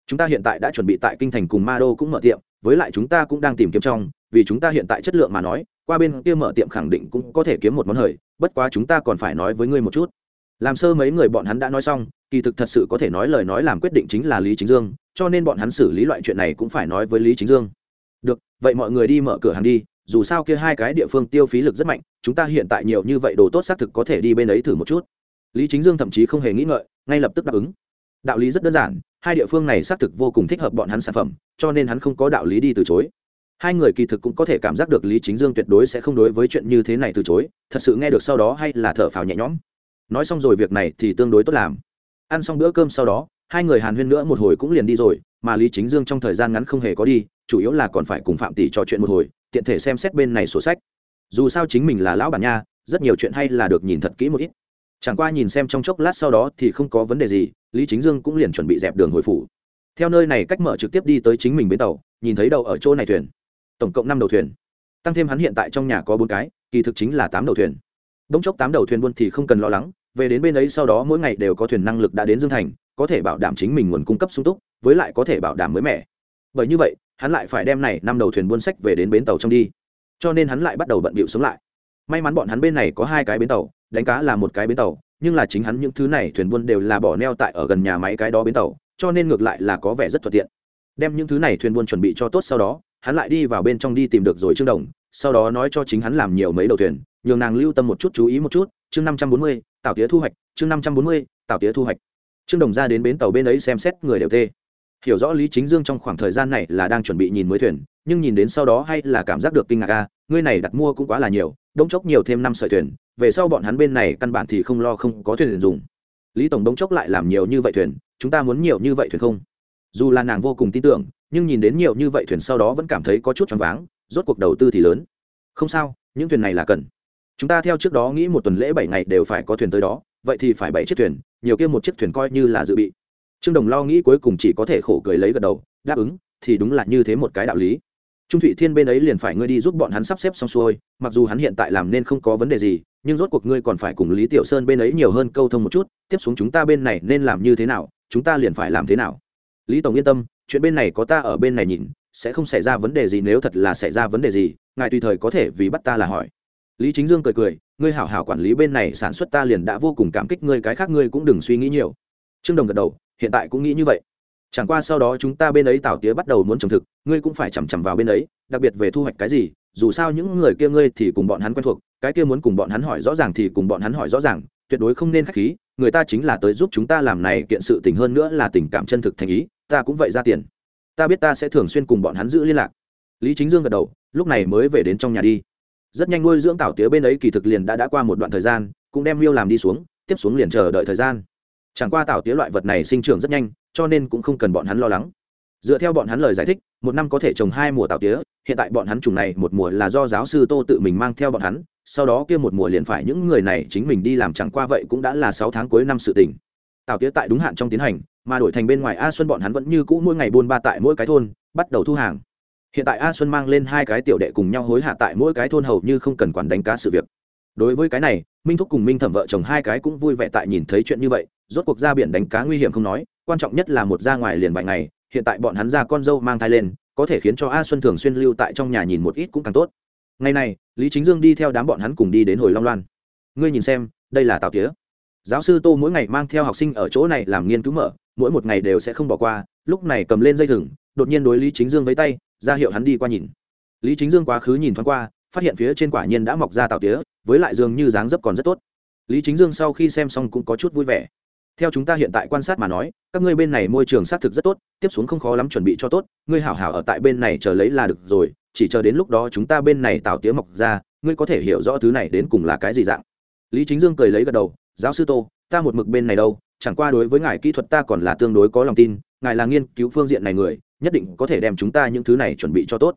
Chúng ta hiện tại đã chuẩn bị tại kinh thành cùng ma đô cũng mở tiệm, với lại chúng ta cũng đang tìm kiếm trong, vì chúng ta hiện tại chất lượng mà nói, qua bên kia mở tiệm khẳng định cũng có thể kiếm một món hời, bất quá chúng ta còn phải nói với ngươi một chút. Làm sơ mấy người bọn hắn đã nói xong, kỳ thực thật sự có thể nói lời nói làm quyết định chính là lý chính dương cho nên bọn hắn xử lý loại chuyện này cũng phải nói với lý chính dương. Được, vậy mọi người đi mở cửa hàng đi, dù sao kia hai cái địa phương tiêu phí lực rất mạnh, chúng ta hiện tại nhiều như vậy đồ tốt xác thực có thể đi bên ấy thử một chút. Lý chính dương thậm chí không hề nghĩ ngợi, ngay lập tức đáp ứng. Đạo lý rất đơn giản, hai địa phương này xác thực vô cùng thích hợp bọn hắn sản phẩm, cho nên hắn không có đạo lý đi từ chối. Hai người kỳ thực cũng có thể cảm giác được lý chính dương tuyệt đối sẽ không đối với chuyện như thế này từ chối, thật sự nghe được sau đó hay là thở phào nhẹ nhõm. Nói xong rồi việc này thì tương đối tốt làm. Ăn xong bữa cơm sau đó hai người hàn huyên nữa một hồi cũng liền đi rồi, mà lý chính dương trong thời gian ngắn không hề có đi, chủ yếu là còn phải cùng phạm tỷ trò chuyện một hồi, tiện thể xem xét bên này sổ sách. Dù sao chính mình là lão bản nha, rất nhiều chuyện hay là được nhìn thật kỹ một ít. Chẳng qua nhìn xem trong chốc lát sau đó thì không có vấn đề gì, lý chính dương cũng liền chuẩn bị dẹp đường hồi phủ. Theo nơi này cách mở trực tiếp đi tới chính mình bến tàu, nhìn thấy đầu ở chỗ này thuyền. Tổng cộng năm đầu thuyền. Tăng thêm hắn hiện tại trong nhà có bốn cái, kỳ thực chính là tám đầu thuyền. Bỗng chốc tám đầu thuyền buôn thì không cần lo lắng, về đến bên ấy sau đó mỗi ngày đều có thuyền năng lực đã đến dương thành có thể bảo đảm chính mình nguồn cung cấp sung túc, với lại có thể bảo đảm mới mẻ. Bởi như vậy, hắn lại phải đem này năm đầu thuyền buôn sách về đến bến tàu trong đi. Cho nên hắn lại bắt đầu bận bịu sống lại. May mắn bọn hắn bên này có hai cái bến tàu, đánh cá là một cái bến tàu, nhưng là chính hắn những thứ này thuyền buôn đều là bỏ neo tại ở gần nhà máy cái đó bến tàu, cho nên ngược lại là có vẻ rất thuận tiện. Đem những thứ này thuyền buôn chuẩn bị cho tốt sau đó, hắn lại đi vào bên trong đi tìm được rồi trương đồng, sau đó nói cho chính hắn làm nhiều mấy đầu thuyền, nhường nàng lưu tâm một chút, chú ý một chút. Chương năm trăm bốn mươi, tảo tía thu hoạch, chương năm trăm bốn mươi, tảo tía thu hoạch trương đồng ra đến bến tàu bên ấy xem xét người đều tê. Hiểu rõ lý chính dương trong khoảng thời gian này là đang chuẩn bị nhìn mới thuyền, nhưng nhìn đến sau đó hay là cảm giác được kinh ngạc a ngươi này đặt mua cũng quá là nhiều đông chốc nhiều thêm năm sợi thuyền, về sau bọn hắn bên này căn bản thì không lo không có thuyền dùng. Lý tổng đông chốc lại làm nhiều như vậy thuyền, chúng ta muốn nhiều như vậy thuyền không? Dù là nàng vô cùng tin tưởng, nhưng nhìn đến nhiều như vậy thuyền sau đó vẫn cảm thấy có chút choáng váng, rốt cuộc đầu tư thì lớn. Không sao, những thuyền này là cần. Chúng ta theo trước đó nghĩ một tuần lễ bảy ngày đều phải có thuyền tới đó, vậy thì phải bảy chiếc thuyền nhiều kia một chiếc thuyền coi như là dự bị. Trương đồng lo nghĩ cuối cùng chỉ có thể khổ cười lấy gật đầu, đáp ứng, thì đúng là như thế một cái đạo lý. Trung thụy thiên bên ấy liền phải ngươi đi giúp bọn hắn sắp xếp xong xuôi, mặc dù hắn hiện tại làm nên không có vấn đề gì, nhưng rốt cuộc ngươi còn phải cùng lý tiểu sơn bên ấy nhiều hơn câu thông một chút, tiếp xuống chúng ta bên này nên làm như thế nào, chúng ta liền phải làm thế nào. Lý tổng yên tâm, chuyện bên này có ta ở bên này nhìn, sẽ không xảy ra vấn đề gì nếu thật là xảy ra vấn đề gì, ngài tùy thời có thể vì bắt ta là hỏi. Lý chính dương cười cười ngươi hảo hảo quản lý bên này sản xuất ta liền đã vô cùng cảm kích ngươi, cái khác ngươi cũng đừng suy nghĩ nhiều. Trương đồng gật đầu, hiện tại cũng nghĩ như vậy. Chẳng qua sau đó chúng ta bên ấy tảo tía bắt đầu muốn trồng thực, ngươi cũng phải chằm chằm vào bên ấy, đặc biệt về thu hoạch cái gì, dù sao những người kia ngươi thì cùng bọn hắn quen thuộc, cái kia muốn cùng bọn hắn hỏi rõ ràng thì cùng bọn hắn hỏi rõ ràng, tuyệt đối không nên khách khí, người ta chính là tới giúp chúng ta làm này kiện sự tình hơn nữa là tình cảm chân thực thành ý, ta cũng vậy ra tiền. Ta biết ta sẽ thường xuyên cùng bọn hắn giữ liên lạc. Lý chính dương gật đầu, lúc này mới về đến trong nhà đi rất nhanh nuôi dưỡng tảo tía bên ấy kỳ thực liền đã đã qua một đoạn thời gian, cũng đem miêu làm đi xuống, tiếp xuống liền chờ đợi thời gian. Chẳng qua tảo tía loại vật này sinh trưởng rất nhanh, cho nên cũng không cần bọn hắn lo lắng. Dựa theo bọn hắn lời giải thích, một năm có thể trồng hai mùa tảo tía, hiện tại bọn hắn trùng này một mùa là do giáo sư tô tự mình mang theo bọn hắn, sau đó kia một mùa liền phải những người này chính mình đi làm chẳng qua vậy cũng đã là sáu tháng cuối năm sự tỉnh tảo tía tại đúng hạn trong tiến hành, mà đổi thành bên ngoài a xuân bọn hắn vẫn như cũ mỗi ngày buôn ba tại mỗi cái thôn, bắt đầu thu hàng hiện tại a xuân mang lên hai cái tiểu đệ cùng nhau hối hạ tại mỗi cái thôn hầu như không cần quản đánh cá sự việc. Đối với cái này, minh thúc cùng minh thẩm vợ chồng hai cái cũng vui vẻ tại nhìn thấy chuyện như vậy, rốt cuộc ra biển đánh cá nguy hiểm không nói, quan trọng nhất là một ra ngoài liền vài ngày, hiện tại bọn hắn ra con dâu mang thai lên, có thể khiến cho a xuân thường xuyên lưu tại trong nhà nhìn một ít cũng càng tốt. Ngày này, lý chính dương đi theo đám bọn hắn cùng đi đến hồi long loan. Ngươi nhìn xem, đây là tào tía. Giáo sư tô mỗi ngày mang theo học sinh ở chỗ này làm nghiên cứu mở, mỗi một ngày đều sẽ không bỏ qua, lúc này cầm lên dây thừng, đột nhiên đối lý chính dương với tay ra hiệu hắn đi qua nhìn. Lý chính dương quá khứ nhìn thoáng qua, phát hiện phía trên quả nhiên đã mọc ra tào tía, với lại dường như dáng dấp còn rất tốt. Lý chính dương sau khi xem xong cũng có chút vui vẻ. Theo chúng ta hiện tại quan sát mà nói, các ngươi bên này môi trường xác thực rất tốt, tiếp xuống không khó lắm chuẩn bị cho tốt, ngươi hảo hảo ở tại bên này chờ lấy là được rồi, chỉ chờ đến lúc đó chúng ta bên này tạo tía mọc ra, ngươi có thể hiểu rõ thứ này đến cùng là cái gì dạng. Lý chính dương cười lấy gật đầu, giáo sư tô, ta một mực bên này đâu, chẳng qua đối với ngài kỹ thuật ta còn là tương đối có lòng tin, ngài là nghiên cứu phương diện này người nhất định có thể đem chúng ta những thứ này chuẩn bị cho tốt.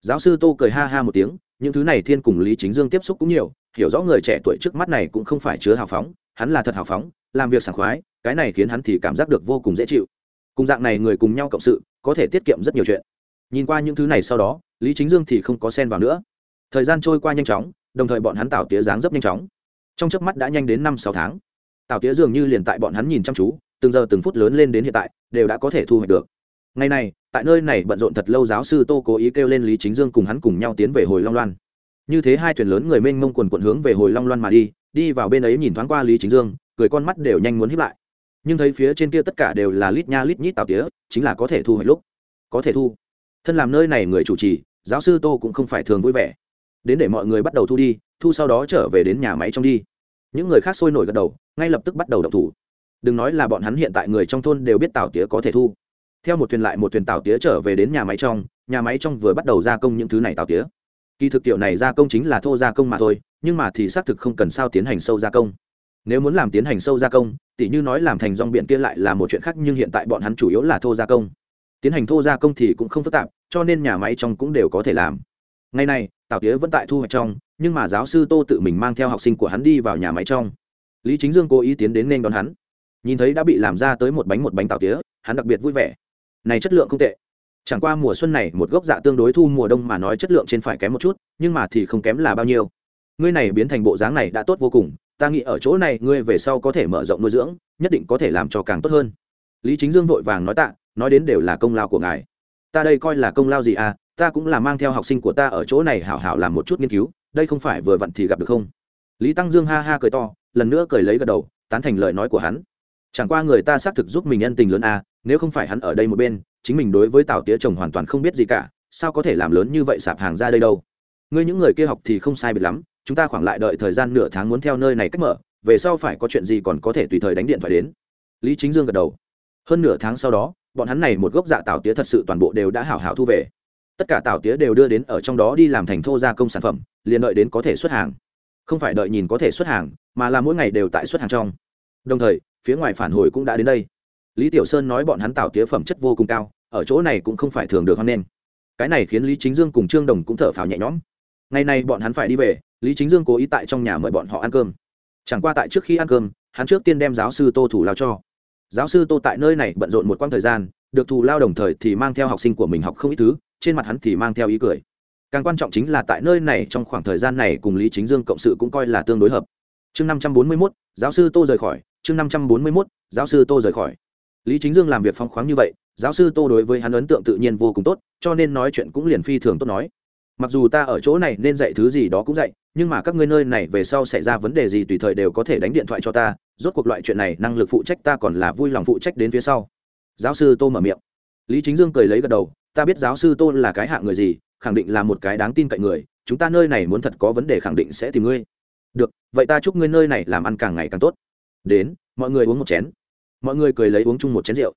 Giáo sư tô cười ha ha một tiếng, những thứ này thiên cùng lý chính dương tiếp xúc cũng nhiều, hiểu rõ người trẻ tuổi trước mắt này cũng không phải chứa hào phóng, hắn là thật hào phóng, làm việc sảng khoái, cái này khiến hắn thì cảm giác được vô cùng dễ chịu. Cùng dạng này người cùng nhau cộng sự, có thể tiết kiệm rất nhiều chuyện. Nhìn qua những thứ này sau đó, lý chính dương thì không có xen vào nữa. Thời gian trôi qua nhanh chóng, đồng thời bọn hắn tạo tía dáng rất nhanh chóng. Trong chớp mắt đã nhanh đến năm sáu tháng. Tạo tía dường như liền tại bọn hắn nhìn chăm chú, từng giờ từng phút lớn lên đến hiện tại, đều đã có thể thu hoạch được ngày này, tại nơi này bận rộn thật lâu giáo sư tô cố ý kêu lên lý chính dương cùng hắn cùng nhau tiến về hồi long loan. Như thế hai thuyền lớn người mênh mông quần quận hướng về hồi long loan mà đi đi vào bên ấy nhìn thoáng qua lý chính dương, cười con mắt đều nhanh muốn hiếp lại. Nhưng thấy phía trên kia tất cả đều là lít nha lít nhít tào tía, chính là có thể thu hoạch lúc. Có thể thu. Thân làm nơi này người chủ trì, giáo sư tô cũng không phải thường vui vẻ. Đến để mọi người bắt đầu thu đi, thu sau đó trở về đến nhà máy trong đi. Những người khác sôi nổi gật đầu, ngay lập tức bắt đầu đập thủ. Đừng nói là bọn hắn hiện tại người trong thôn đều biết tào tía có thể thu theo một thuyền lại một thuyền tàu tía trở về đến nhà máy trong, nhà máy trong vừa bắt đầu gia công những thứ này tàu tía. Kỳ thực kiểu này gia công chính là thô gia công mà thôi, nhưng mà thì xác thực không cần sao tiến hành sâu gia công. Nếu muốn làm tiến hành sâu gia công, tỉ như nói làm thành rong biển kia lại là một chuyện khác, nhưng hiện tại bọn hắn chủ yếu là thô gia công. Tiến hành thô gia công thì cũng không phức tạp, cho nên nhà máy trong cũng đều có thể làm. Ngày nay tào tía vẫn tại thu hoạch trong, nhưng mà giáo sư tô tự mình mang theo học sinh của hắn đi vào nhà máy trong. Lý chính dương cố ý tiến đến nên đón hắn. Nhìn thấy đã bị làm ra tới một bánh một bánh tào tía, hắn đặc biệt vui vẻ này chất lượng không tệ. Chẳng qua mùa xuân này một gốc dạ tương đối thu mùa đông mà nói chất lượng trên phải kém một chút, nhưng mà thì không kém là bao nhiêu. Ngươi này biến thành bộ dáng này đã tốt vô cùng, ta nghĩ ở chỗ này ngươi về sau có thể mở rộng nuôi dưỡng, nhất định có thể làm cho càng tốt hơn. Lý chính dương vội vàng nói tạ, nói đến đều là công lao của ngài. Ta đây coi là công lao gì à ta cũng là mang theo học sinh của ta ở chỗ này hảo hảo làm một chút nghiên cứu, đây không phải vừa vặn thì gặp được không? Lý tăng dương ha ha cười to, lần nữa cười lấy gật đầu, tán thành lời nói của hắn. Chẳng qua người ta xác thực giúp mình nhân tình lớn à nếu không phải hắn ở đây một bên, chính mình đối với tào tía chồng hoàn toàn không biết gì cả, sao có thể làm lớn như vậy sạp hàng ra đây đâu? Ngươi những người kia học thì không sai biệt lắm, chúng ta khoảng lại đợi thời gian nửa tháng muốn theo nơi này cách mở, về sau phải có chuyện gì còn có thể tùy thời đánh điện thoại đến. Lý chính dương gật đầu. Hơn nửa tháng sau đó, bọn hắn này một gốc dạ tảo tía thật sự toàn bộ đều đã hảo hảo thu về. Tất cả tảo tía đều đưa đến ở trong đó đi làm thành thô gia công sản phẩm, liền đợi đến có thể xuất hàng. Không phải đợi nhìn có thể xuất hàng, mà là mỗi ngày đều tại xuất hàng trong. Đồng thời, phía ngoài phản hồi cũng đã đến đây lý tiểu sơn nói bọn hắn tạo tía phẩm chất vô cùng cao, ở chỗ này cũng không phải thường được hoan nghênh. Cái này khiến lý chính dương cùng trương đồng cũng thở phào nhẹ nhõm. Ngày nay bọn hắn phải đi về, lý chính dương cố ý tại trong nhà mời bọn họ ăn cơm. Chẳng qua tại trước khi ăn cơm, hắn trước tiên đem giáo sư tô thủ lao cho. Giáo sư tô tại nơi này bận rộn một quãng thời gian, được thù lao đồng thời thì mang theo học sinh của mình học không ít thứ, trên mặt hắn thì mang theo ý cười. Càng quan trọng chính là tại nơi này trong khoảng thời gian này cùng lý chính dương cộng sự cũng coi là tương đối hợp. Chương năm trăm bốn mươi mốt, giáo sư tô rời khỏi. Chương năm trăm bốn mươi mốt, giáo sư tô rời khỏi lý chính dương làm việc phong khoáng như vậy, giáo sư tô đối với hắn ấn tượng tự nhiên vô cùng tốt, cho nên nói chuyện cũng liền phi thường tốt nói. Mặc dù ta ở chỗ này nên dạy thứ gì đó cũng dạy, nhưng mà các ngươi nơi này về sau xảy ra vấn đề gì tùy thời đều có thể đánh điện thoại cho ta, rốt cuộc loại chuyện này năng lực phụ trách ta còn là vui lòng phụ trách đến phía sau. Giáo sư tô mở miệng. Lý chính dương cười lấy gật đầu, ta biết giáo sư tô là cái hạng người gì, khẳng định là một cái đáng tin cậy người, chúng ta nơi này muốn thật có vấn đề khẳng định sẽ tìm ngươi. Được, vậy ta chúc ngươi nơi này làm ăn càng ngày càng tốt. Đến, mọi người uống một chén mọi người cười lấy uống chung một chén rượu.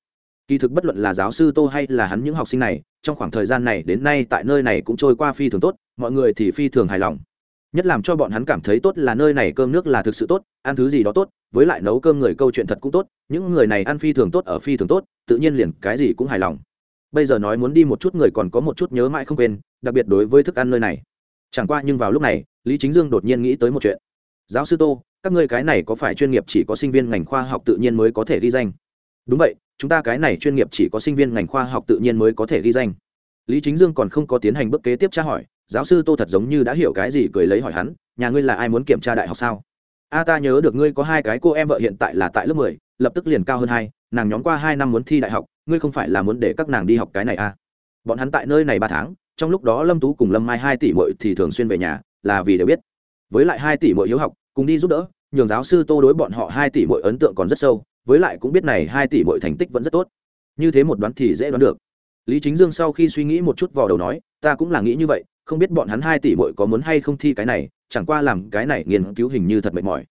Kỳ thực bất luận là giáo sư tô hay là hắn những học sinh này, trong khoảng thời gian này đến nay tại nơi này cũng trôi qua phi thường tốt, mọi người thì phi thường hài lòng. Nhất làm cho bọn hắn cảm thấy tốt là nơi này cơm nước là thực sự tốt, ăn thứ gì đó tốt, với lại nấu cơm người câu chuyện thật cũng tốt, những người này ăn phi thường tốt ở phi thường tốt, tự nhiên liền cái gì cũng hài lòng. Bây giờ nói muốn đi một chút người còn có một chút nhớ mãi không quên, đặc biệt đối với thức ăn nơi này. Chẳng qua nhưng vào lúc này, lý chính dương đột nhiên nghĩ tới một chuyện. Giáo sư tô các ngươi cái này có phải chuyên nghiệp chỉ có sinh viên ngành khoa học tự nhiên mới có thể ghi danh? Đúng vậy, chúng ta cái này chuyên nghiệp chỉ có sinh viên ngành khoa học tự nhiên mới có thể ghi danh. Lý chính dương còn không có tiến hành bước kế tiếp tra hỏi, giáo sư tô thật giống như đã hiểu cái gì cười lấy hỏi hắn, nhà ngươi là ai muốn kiểm tra đại học sao? A, ta nhớ được ngươi có hai cái cô em vợ hiện tại là tại lớp mười, lập tức liền cao hơn hai, nàng nhóm qua hai năm muốn thi đại học, ngươi không phải là muốn để các nàng đi học cái này à? Bọn hắn tại nơi này ba tháng, trong lúc đó lâm tú cùng lâm mai hai tỷ mội thì thường xuyên về nhà, là vì đều biết. Với lại hai tỷ mội hiếu học cùng đi giúp đỡ, nhường giáo sư tô đối bọn họ hai tỷ mội ấn tượng còn rất sâu, với lại cũng biết này hai tỷ mội thành tích vẫn rất tốt. Như thế một đoán thì dễ đoán được. Lý chính dương sau khi suy nghĩ một chút vào đầu nói, ta cũng là nghĩ như vậy, không biết bọn hắn hai tỷ mội có muốn hay không thi cái này, chẳng qua làm cái này nghiên cứu hình như thật mệt mỏi.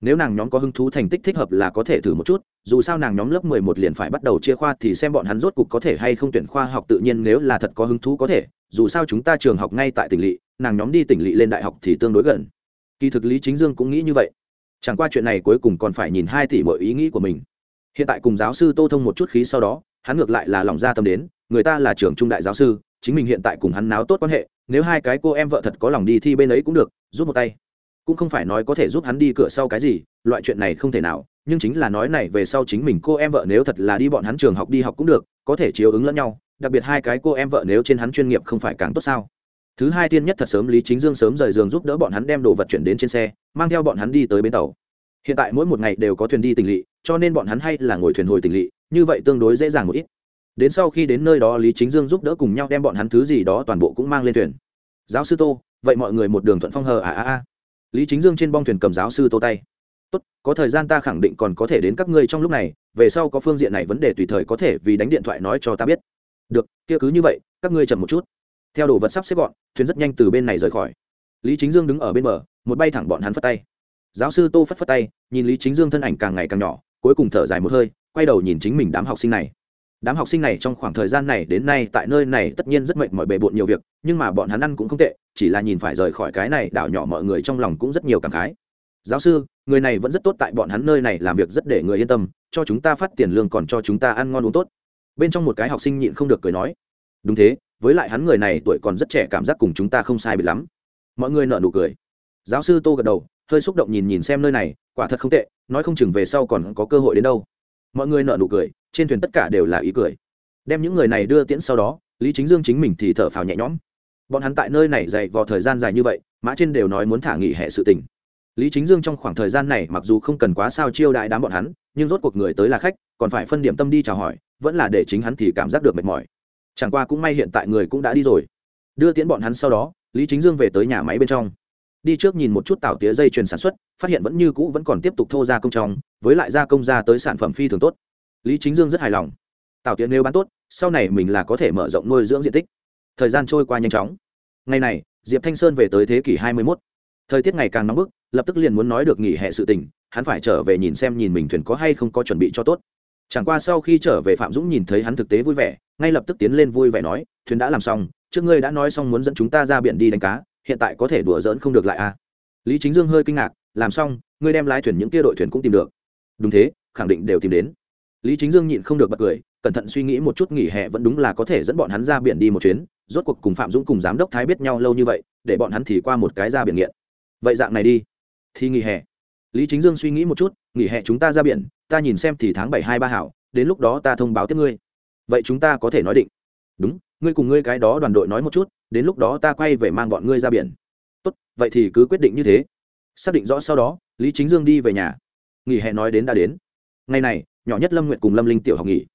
Nếu nàng nhóm có hứng thú thành tích thích hợp là có thể thử một chút, dù sao nàng nhóm lớp mười một liền phải bắt đầu chia khoa thì xem bọn hắn rốt cục có thể hay không tuyển khoa học tự nhiên nếu là thật có hứng thú có thể, dù sao chúng ta trường học ngay tại tỉnh lỵ, nàng nhóm đi tỉnh lỵ lên đại học thì tương đối gần kỳ thực lý chính dương cũng nghĩ như vậy. Chẳng qua chuyện này cuối cùng còn phải nhìn hai tỷ mọi ý nghĩ của mình. Hiện tại cùng giáo sư tô thông một chút khí sau đó, hắn ngược lại là lòng ra tâm đến, người ta là trưởng trung đại giáo sư, chính mình hiện tại cùng hắn náo tốt quan hệ, nếu hai cái cô em vợ thật có lòng đi thi bên ấy cũng được, giúp một tay. Cũng không phải nói có thể giúp hắn đi cửa sau cái gì, loại chuyện này không thể nào, nhưng chính là nói này về sau chính mình cô em vợ nếu thật là đi bọn hắn trường học đi học cũng được, có thể chiếu ứng lẫn nhau, đặc biệt hai cái cô em vợ nếu trên hắn chuyên nghiệp không phải càng tốt sao? Thứ hai tiên nhất thật sớm lý chính dương sớm rời giường giúp đỡ bọn hắn đem đồ vật chuyển đến trên xe, mang theo bọn hắn đi tới bến tàu. Hiện tại mỗi một ngày đều có thuyền đi tỉnh lỵ, cho nên bọn hắn hay là ngồi thuyền hồi tỉnh lỵ, như vậy tương đối dễ dàng một ít. Đến sau khi đến nơi đó lý chính dương giúp đỡ cùng nhau đem bọn hắn thứ gì đó toàn bộ cũng mang lên thuyền. Giáo sư tô, vậy mọi người một đường thuận phong hờ à à à. Lý chính dương trên bong thuyền cầm giáo sư tô tay. Tốt, có thời gian ta khẳng định còn có thể đến các ngươi trong lúc này, về sau có phương diện này vấn đề tùy thời có thể vì đánh điện thoại nói cho ta biết. Được, kia cứ như vậy, các ngươi chậm một chút theo đồ vật sắp xếp gọn, thuyền rất nhanh từ bên này rời khỏi. Lý chính dương đứng ở bên bờ, một bay thẳng bọn hắn phất tay. Giáo sư tô phất phất tay, nhìn lý chính dương thân ảnh càng ngày càng nhỏ, cuối cùng thở dài một hơi, quay đầu nhìn chính mình đám học sinh này. Đám học sinh này trong khoảng thời gian này đến nay tại nơi này tất nhiên rất mệt mỏi bề bộn nhiều việc, nhưng mà bọn hắn ăn cũng không tệ, chỉ là nhìn phải rời khỏi cái này, đảo nhỏ mọi người trong lòng cũng rất nhiều cảm khái. Giáo sư, người này vẫn rất tốt tại bọn hắn nơi này làm việc rất để người yên tâm, cho chúng ta phát tiền lương còn cho chúng ta ăn ngon uống tốt. Bên trong một cái học sinh nhịn không được cười nói. Đúng thế với lại hắn người này tuổi còn rất trẻ cảm giác cùng chúng ta không sai biệt lắm. Mọi người nợ nụ cười. Giáo sư tô gật đầu, hơi xúc động nhìn nhìn xem nơi này, quả thật không tệ, nói không chừng về sau còn có cơ hội đến đâu. Mọi người nợ nụ cười, trên thuyền tất cả đều là ý cười. Đem những người này đưa tiễn sau đó, lý chính dương chính mình thì thở phào nhẹ nhõm. Bọn hắn tại nơi này dày vò thời gian dài như vậy, mã trên đều nói muốn thả nghỉ hệ sự tình. Lý chính dương trong khoảng thời gian này mặc dù không cần quá sao chiêu đại đám bọn hắn, nhưng rốt cuộc người tới là khách, còn phải phân điểm tâm đi chào hỏi, vẫn là để chính hắn thì cảm giác được mệt mỏi chẳng qua cũng may hiện tại người cũng đã đi rồi. Đưa tiễn bọn hắn sau đó, lý chính dương về tới nhà máy bên trong. Đi trước nhìn một chút tảo tía dây chuyền sản xuất, phát hiện vẫn như cũ vẫn còn tiếp tục thô ra công trong, với lại gia công ra tới sản phẩm phi thường tốt. Lý chính dương rất hài lòng. Tảo tía nếu bán tốt, sau này mình là có thể mở rộng nuôi dưỡng diện tích. Thời gian trôi qua nhanh chóng. Ngày này, diệp thanh sơn về tới thế kỷ hai mươi mốt. Thời tiết ngày càng nóng bức, lập tức liền muốn nói được nghỉ hè sự tình, hắn phải trở về nhìn xem nhìn mình thuyền có hay không có chuẩn bị cho tốt chẳng qua sau khi trở về phạm dũng nhìn thấy hắn thực tế vui vẻ, ngay lập tức tiến lên vui vẻ nói, thuyền đã làm xong, trước ngươi đã nói xong muốn dẫn chúng ta ra biển đi đánh cá, hiện tại có thể đùa giỡn không được lại à? Lý chính dương hơi kinh ngạc, làm xong, ngươi đem lái thuyền những kia đội thuyền cũng tìm được. Đúng thế, khẳng định đều tìm đến. Lý chính dương nhịn không được bật cười, cẩn thận suy nghĩ một chút nghỉ hè vẫn đúng là có thể dẫn bọn hắn ra biển đi một chuyến, rốt cuộc cùng phạm dũng cùng giám đốc thái biết nhau lâu như vậy, để bọn hắn thì qua một cái ra biển nghiện. Vậy dạng này đi. Thì nghỉ hè lý chính dương suy nghĩ một chút, nghỉ hè chúng ta ra biển, ta nhìn xem thì tháng bảy hai ba hảo, đến lúc đó ta thông báo tiếp ngươi. Vậy chúng ta có thể nói định. Đúng, ngươi cùng ngươi cái đó đoàn đội nói một chút, đến lúc đó ta quay về mang bọn ngươi ra biển. Tốt, vậy thì cứ quyết định như thế. Xác định rõ sau đó, lý chính dương đi về nhà. Nghỉ hè nói đến đã đến. Ngày này, nhỏ nhất lâm nguyện cùng lâm linh tiểu học nghỉ.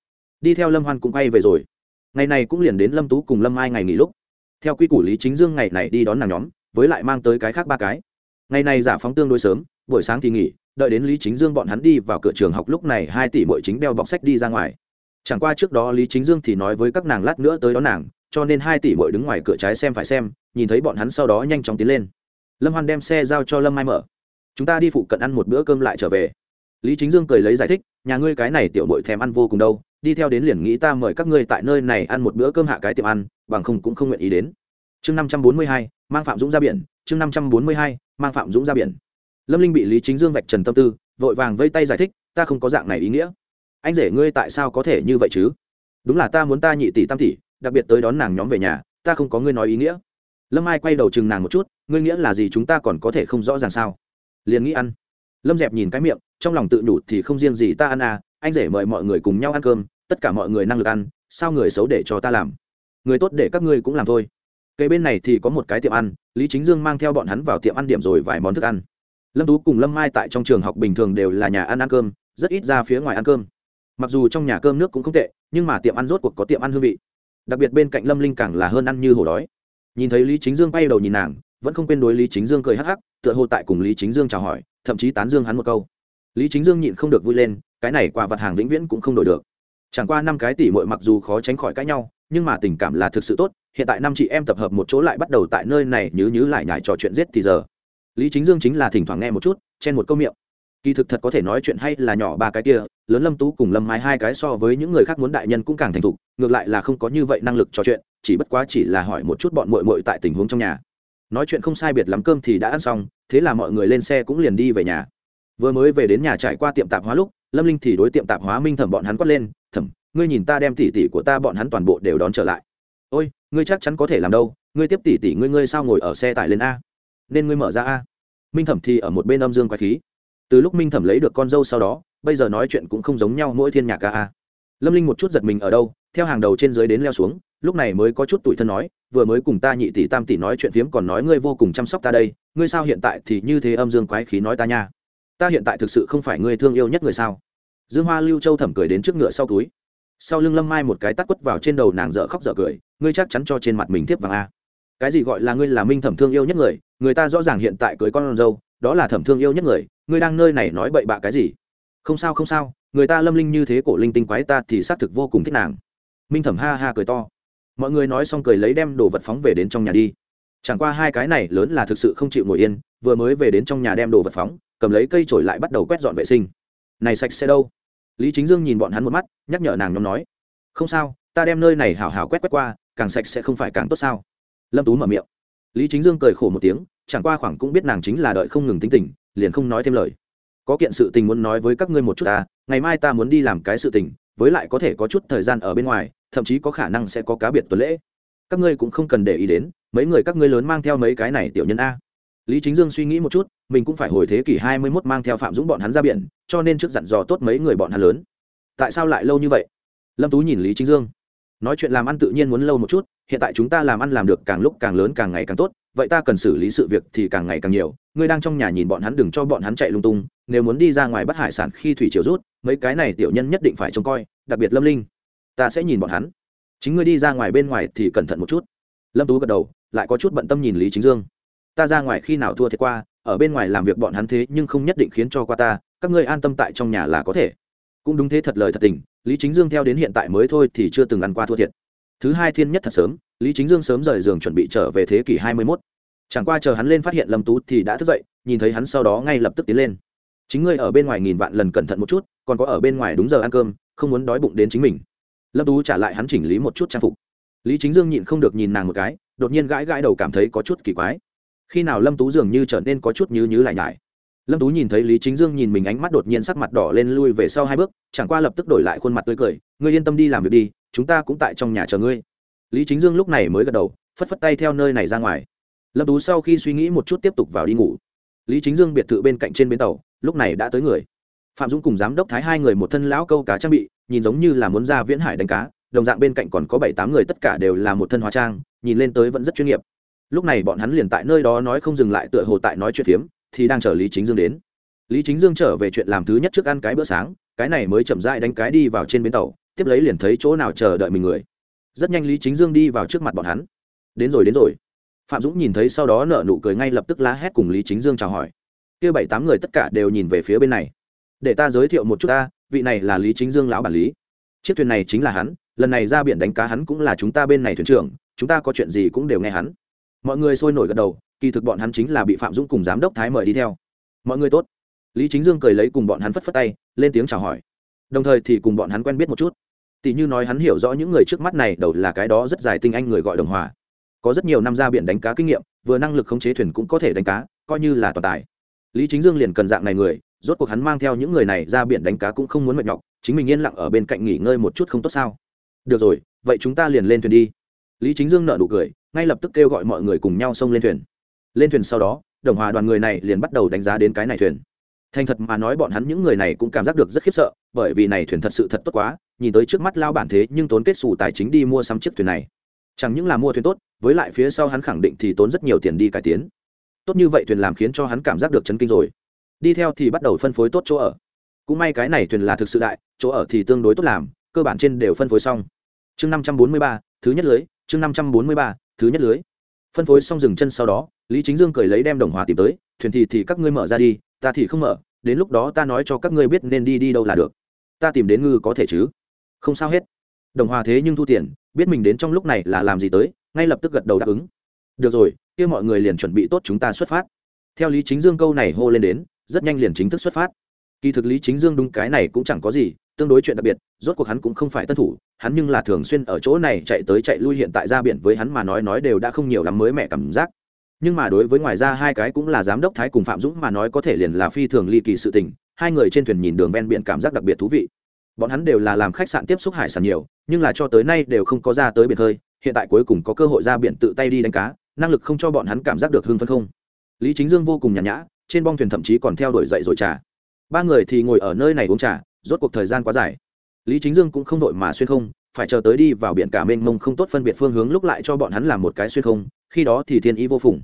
Đi theo lâm hoan cũng quay về rồi. Ngày này cũng liền đến lâm tú cùng lâm ai ngày nghỉ lúc. Theo quy củ lý chính dương ngày này đi đón nàng nhóm, với lại mang tới cái khác ba cái. Ngày này giả phóng tương đối sớm buổi sáng thì nghỉ, đợi đến lý chính dương bọn hắn đi vào cửa trường học lúc này hai tỷ bội chính đeo bọc sách đi ra ngoài. Chẳng qua trước đó lý chính dương thì nói với các nàng lát nữa tới đón nàng, cho nên hai tỷ bội đứng ngoài cửa trái xem phải xem, nhìn thấy bọn hắn sau đó nhanh chóng tiến lên. Lâm hoan đem xe giao cho lâm mai mở. Chúng ta đi phụ cận ăn một bữa cơm lại trở về. Lý chính dương cười lấy giải thích, nhà ngươi cái này tiểu bội thèm ăn vô cùng đâu, đi theo đến liền nghĩ ta mời các ngươi tại nơi này ăn một bữa cơm hạ cái tiệm ăn, bằng không cũng không nguyện ý đến. Chương năm trăm bốn mươi hai, mang phạm dũng ra biển, chương năm trăm bốn mươi hai, mang phạm dũng ra biển lâm linh bị lý chính dương vạch trần tâm tư, vội vàng vây tay giải thích, ta không có dạng này ý nghĩa. Anh rể ngươi tại sao có thể như vậy chứ? Đúng là ta muốn ta nhị tỷ tam tỷ, đặc biệt tới đón nàng nhóm về nhà, ta không có ngươi nói ý nghĩa. Lâm ai quay đầu chừng nàng một chút, ngươi nghĩa là gì chúng ta còn có thể không rõ ràng sao? Liền nghĩ ăn. Lâm dẹp nhìn cái miệng, trong lòng tự nhủ, thì không riêng gì ta ăn à anh rể mời mọi người cùng nhau ăn cơm, tất cả mọi người năng lực ăn, sao người xấu để cho ta làm? Người tốt để các ngươi cũng làm thôi. Cây bên này thì có một cái tiệm ăn, lý chính dương mang theo bọn hắn vào tiệm ăn điểm rồi vài món thức ăn lâm tú cùng lâm mai tại trong trường học bình thường đều là nhà ăn ăn cơm, rất ít ra phía ngoài ăn cơm. Mặc dù trong nhà cơm nước cũng không tệ, nhưng mà tiệm ăn rốt cuộc có tiệm ăn hương vị. Đặc biệt bên cạnh lâm linh càng là hơn ăn như hổ đói. Nhìn thấy lý chính dương bay đầu nhìn nàng, vẫn không quên đối lý chính dương cười hắc hắc, tựa hồ tại cùng lý chính dương chào hỏi, thậm chí tán dương hắn một câu. Lý chính dương nhịn không được vui lên, cái này quả vật hàng vĩnh viễn cũng không đổi được. Chẳng qua năm cái tỷ muội mặc dù khó tránh khỏi cãi nhau, nhưng mà tình cảm là thực sự tốt, hiện tại năm chị em tập hợp một chỗ lại bắt đầu tại nơi này nhứ nhứ lại nhải trò chuyện giết thì giờ lý chính dương chính là thỉnh thoảng nghe một chút, chen một câu miệng. Kỳ thực thật có thể nói chuyện hay là nhỏ ba cái kia, lớn lâm tú cùng lâm mai hai cái so với những người khác muốn đại nhân cũng càng thành thục, ngược lại là không có như vậy năng lực trò chuyện, chỉ bất quá chỉ là hỏi một chút bọn mội mội tại tình huống trong nhà. Nói chuyện không sai biệt lắm cơm thì đã ăn xong, thế là mọi người lên xe cũng liền đi về nhà. Vừa mới về đến nhà trải qua tiệm tạp hóa lúc, lâm linh thì đối tiệm tạp hóa minh thẩm bọn hắn quát lên, thẩm, ngươi nhìn ta đem tỉ tỉ của ta bọn hắn toàn bộ đều đón trở lại. Ôi, ngươi chắc chắn có thể làm đâu, ngươi tiếp tỉ tỉ ngươi ngươi sao ngồi ở xe tải lên a? Nên ngươi mở ra a. Minh thẩm thì ở một bên âm dương quái khí. Từ lúc minh thẩm lấy được con dâu sau đó, bây giờ nói chuyện cũng không giống nhau mỗi thiên nhạc ca a. Lâm linh một chút giật mình ở đâu, theo hàng đầu trên dưới đến leo xuống, lúc này mới có chút tủi thân nói, vừa mới cùng ta nhị tỷ tam tỷ nói chuyện phiếm còn nói ngươi vô cùng chăm sóc ta đây, ngươi sao hiện tại thì như thế âm dương quái khí nói ta nha? Ta hiện tại thực sự không phải ngươi thương yêu nhất người sao? Dương hoa lưu châu thẩm cười đến trước ngựa sau túi. Sau lưng lâm mai một cái tắt quất vào trên đầu nàng dở khóc dở cười, ngươi chắc chắn cho trên mặt mình tiếp vàng a. Cái gì gọi là ngươi là minh thẩm thương yêu nhất người người ta rõ ràng hiện tại cưới con dâu, đó là thẩm thương yêu nhất người ngươi đang nơi này nói bậy bạ cái gì? Không sao không sao, người ta lâm linh như thế cổ linh tinh quái ta thì xác thực vô cùng thích nàng. Minh thẩm ha ha cười to. Mọi người nói xong cười lấy đem đồ vật phóng về đến trong nhà đi. Chẳng qua hai cái này lớn là thực sự không chịu ngồi yên, vừa mới về đến trong nhà đem đồ vật phóng, cầm lấy cây trổi lại bắt đầu quét dọn vệ sinh. Này sạch sẽ đâu? Lý chính dương nhìn bọn hắn một mắt, nhắc nhở nàng nhóm nói. Không sao, ta đem nơi này hảo hảo quét quét qua, càng sạch sẽ không phải càng tốt sao? Lâm tú mở miệng. Lý chính dương cười khổ một tiếng chẳng qua khoảng cũng biết nàng chính là đợi không ngừng tính tình, liền không nói thêm lời. Có kiện sự tình muốn nói với các ngươi một chút ta, ngày mai ta muốn đi làm cái sự tình, với lại có thể có chút thời gian ở bên ngoài, thậm chí có khả năng sẽ có cá biệt tuần lễ. Các ngươi cũng không cần để ý đến, mấy người các ngươi lớn mang theo mấy cái này tiểu nhân a. Lý chính dương suy nghĩ một chút, mình cũng phải hồi thế kỷ hai mươi mốt mang theo phạm dũng bọn hắn ra biển, cho nên trước dặn dò tốt mấy người bọn hắn lớn. Tại sao lại lâu như vậy? Lâm tú nhìn lý chính dương. Nói chuyện làm ăn tự nhiên muốn lâu một chút, hiện tại chúng ta làm ăn làm được càng lúc càng lớn càng ngày càng tốt vậy ta cần xử lý sự việc thì càng ngày càng nhiều. Ngươi đang trong nhà nhìn bọn hắn đừng cho bọn hắn chạy lung tung. Nếu muốn đi ra ngoài bắt hải sản khi thủy chiều rút, mấy cái này tiểu nhân nhất định phải trông coi, đặc biệt lâm linh. Ta sẽ nhìn bọn hắn. Chính ngươi đi ra ngoài bên ngoài thì cẩn thận một chút. Lâm tú gật đầu, lại có chút bận tâm nhìn lý chính dương. Ta ra ngoài khi nào thua thiệt qua, ở bên ngoài làm việc bọn hắn thế nhưng không nhất định khiến cho qua ta, các ngươi an tâm tại trong nhà là có thể. Cũng đúng thế thật lời thật tình, lý chính dương theo đến hiện tại mới thôi thì chưa từng ăn qua thua thiệt. Thứ hai thiên nhất thật sớm lý chính dương sớm rời giường chuẩn bị trở về thế kỷ hai mươi mốt. Chẳng qua chờ hắn lên phát hiện lâm tú thì đã thức dậy, nhìn thấy hắn sau đó ngay lập tức tiến lên. Chính ngươi ở bên ngoài nghìn vạn lần cẩn thận một chút, còn có ở bên ngoài đúng giờ ăn cơm, không muốn đói bụng đến chính mình. Lâm tú trả lại hắn chỉnh lý một chút trang phục. Lý chính dương nhịn không được nhìn nàng một cái, đột nhiên gãi gãi đầu cảm thấy có chút kỳ quái. Khi nào lâm tú dường như trở nên có chút như như lại nhải. Lâm tú nhìn thấy lý chính dương nhìn mình ánh mắt đột nhiên sắc mặt đỏ lên lui về sau hai bước, chẳng qua lập tức đổi lại khuôn mặt tươi cười, ngươi yên tâm đi làm việc đi, chúng ta cũng tại trong nhà chờ ngươi lý chính dương lúc này mới gật đầu, phất phất tay theo nơi này ra ngoài. Lâm tú sau khi suy nghĩ một chút tiếp tục vào đi ngủ. Lý chính dương biệt thự bên cạnh trên bến tàu, lúc này đã tới người. Phạm dũng cùng giám đốc thái hai người một thân lão câu cá trang bị, nhìn giống như là muốn ra viễn hải đánh cá, đồng dạng bên cạnh còn có bảy tám người tất cả đều là một thân hóa trang, nhìn lên tới vẫn rất chuyên nghiệp. Lúc này bọn hắn liền tại nơi đó nói không dừng lại tựa hồ tại nói chuyện phiếm, thì đang chờ lý chính dương đến. Lý chính dương trở về chuyện làm thứ nhất trước ăn cái bữa sáng, cái này mới chậm dại đánh cái đi vào trên bến tàu, tiếp lấy liền thấy chỗ nào chờ đợi mình người rất nhanh lý chính dương đi vào trước mặt bọn hắn. Đến rồi đến rồi. Phạm dũng nhìn thấy sau đó nợ nụ cười ngay lập tức lá hét cùng lý chính dương chào hỏi. Kia bảy tám người tất cả đều nhìn về phía bên này. Để ta giới thiệu một chút ta, vị này là lý chính dương lão bản lý. Chiếc thuyền này chính là hắn, lần này ra biển đánh cá hắn cũng là chúng ta bên này thuyền trưởng, chúng ta có chuyện gì cũng đều nghe hắn. Mọi người sôi nổi gật đầu, kỳ thực bọn hắn chính là bị phạm dũng cùng giám đốc thái mời đi theo. Mọi người tốt. Lý chính dương cười lấy cùng bọn hắn phất phất tay, lên tiếng chào hỏi. Đồng thời thì cùng bọn hắn quen biết một chút tỷ như nói hắn hiểu rõ những người trước mắt này, đầu là cái đó rất dài tinh anh người gọi đồng hòa. Có rất nhiều năm ra biển đánh cá kinh nghiệm, vừa năng lực khống chế thuyền cũng có thể đánh cá, coi như là toàn tài. Lý chính dương liền cần dạng này người, rốt cuộc hắn mang theo những người này ra biển đánh cá cũng không muốn mệt nhọc, chính mình yên lặng ở bên cạnh nghỉ ngơi một chút không tốt sao. Được rồi, vậy chúng ta liền lên thuyền đi. Lý chính dương nợ nụ cười, ngay lập tức kêu gọi mọi người cùng nhau xông lên thuyền. Lên thuyền sau đó, đồng hòa đoàn người này liền bắt đầu đánh giá đến cái này thuyền. Thành thật mà nói bọn hắn những người này cũng cảm giác được rất khiếp sợ, bởi vì này thuyền thật sự thật tốt quá nhìn tới trước mắt lao bản thế nhưng tốn kết xù tài chính đi mua xăm chiếc thuyền này. Chẳng những là mua thuyền tốt, với lại phía sau hắn khẳng định thì tốn rất nhiều tiền đi cải tiến. Tốt như vậy thuyền làm khiến cho hắn cảm giác được chấn kinh rồi. Đi theo thì bắt đầu phân phối tốt chỗ ở. Cũng may cái này thuyền là thực sự đại, chỗ ở thì tương đối tốt làm, cơ bản trên đều phân phối xong. Chương năm trăm bốn mươi ba, thứ nhất lưới, chương năm trăm bốn mươi ba, thứ nhất lưới. Phân phối xong dừng chân sau đó, lý chính dương cười lấy đem đồng hòa tìm tới, thuyền thì thì các ngươi mở ra đi, ta thì không mở, đến lúc đó ta nói cho các ngươi biết nên đi đi đâu là được. Ta tìm đến ngư có thể chứ? Không sao hết. Đồng hòa thế nhưng thu tiền, biết mình đến trong lúc này là làm gì tới, ngay lập tức gật đầu đáp ứng. Được rồi, kia mọi người liền chuẩn bị tốt chúng ta xuất phát. Theo lý chính dương câu này hô lên đến, rất nhanh liền chính thức xuất phát. Kỳ thực lý chính dương đúng cái này cũng chẳng có gì, tương đối chuyện đặc biệt, rốt cuộc hắn cũng không phải tân thủ, hắn nhưng là thường xuyên ở chỗ này chạy tới chạy lui hiện tại ra biển với hắn mà nói nói đều đã không nhiều lắm mới mẹ cảm giác. Nhưng mà đối với ngoài ra hai cái cũng là giám đốc thái cùng phạm dũng mà nói có thể liền là phi thường ly kỳ sự tình, hai người trên thuyền nhìn đường ven biển cảm giác đặc biệt thú vị bọn hắn đều là làm khách sạn tiếp xúc hải sản nhiều, nhưng là cho tới nay đều không có ra tới biển hơi hiện tại cuối cùng có cơ hội ra biển tự tay đi đánh cá, năng lực không cho bọn hắn cảm giác được hưng phân không. Lý chính dương vô cùng nhàn nhã, trên bong thuyền thậm chí còn theo đuổi dậy rồi trà. Ba người thì ngồi ở nơi này uống trà, rốt cuộc thời gian quá dài. Lý chính dương cũng không đội mà xuyên không, phải chờ tới đi vào biển cả mênh mông không tốt phân biệt phương hướng lúc lại cho bọn hắn làm một cái xuyên không, khi đó thì thiên ý vô phùng.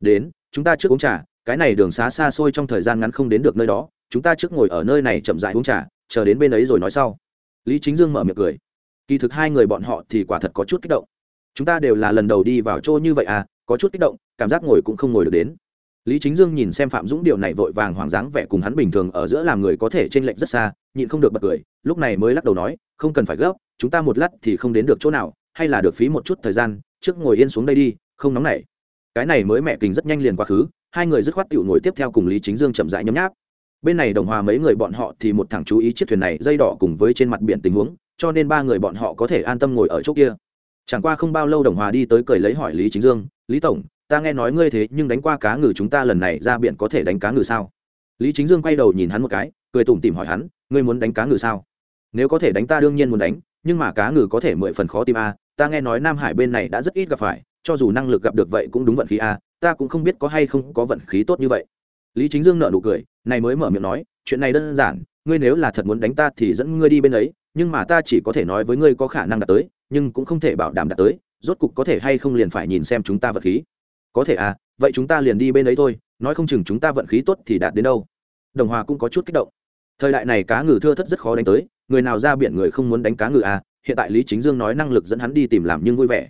Đến, chúng ta trước uống trà, cái này đường xá xa xôi trong thời gian ngắn không đến được nơi đó, chúng ta trước ngồi ở nơi này chậm dại uống trà chờ đến bên ấy rồi nói sau. Lý chính dương mở miệng cười. Kỳ thực hai người bọn họ thì quả thật có chút kích động. Chúng ta đều là lần đầu đi vào chỗ như vậy à có chút kích động, cảm giác ngồi cũng không ngồi được đến. Lý chính dương nhìn xem phạm dũng điều này vội vàng hoảng dáng vẻ cùng hắn bình thường ở giữa làm người có thể t r ê n lệch rất xa, nhịn không được bật cười, lúc này mới lắc đầu nói, không cần phải gấp, chúng ta một lát thì không đến được chỗ nào, hay là được phí một chút thời gian, trước ngồi yên xuống đây đi, không nóng nảy. Cái này mới mẹ kình rất nhanh liền quá khứ, hai người dứt khoát tiểu ngồi tiếp theo cùng lý chính dương chậm rãi nhấm nháp bên này đồng hòa mấy người bọn họ thì một thằng chú ý chiếc thuyền này dây đỏ cùng với trên mặt biển tình huống, cho nên ba người bọn họ có thể an tâm ngồi ở chỗ kia. Chẳng qua không bao lâu đồng hòa đi tới cười lấy hỏi lý chính dương, lý tổng, ta nghe nói ngươi thế nhưng đánh qua cá ngừ chúng ta lần này ra biển có thể đánh cá ngừ sao? Lý chính dương quay đầu nhìn hắn một cái, cười tủm tìm hỏi hắn, ngươi muốn đánh cá ngừ sao? Nếu có thể đánh ta đương nhiên muốn đánh, nhưng mà cá ngừ có thể mười phần khó tìm a, ta nghe nói nam hải bên này đã rất ít gặp phải, cho dù năng lực gặp được vậy cũng đúng vận khí a, ta cũng không biết có hay không có vận khí tốt như vậy lý chính dương nợ nụ cười, này mới mở miệng nói, chuyện này đơn giản, ngươi nếu là thật muốn đánh ta thì dẫn ngươi đi bên ấy, nhưng mà ta chỉ có thể nói với ngươi có khả năng đạt tới, nhưng cũng không thể bảo đảm đạt tới, rốt cục có thể hay không liền phải nhìn xem chúng ta vật khí. Có thể à vậy chúng ta liền đi bên ấy thôi, nói không chừng chúng ta vận khí tốt thì đạt đến đâu. Đồng hòa cũng có chút kích động. Thời đại này cá ngừ thưa thất rất khó đánh tới, người nào ra biển người không muốn đánh cá ngừ à hiện tại lý chính dương nói năng lực dẫn hắn đi tìm làm nhưng vui vẻ.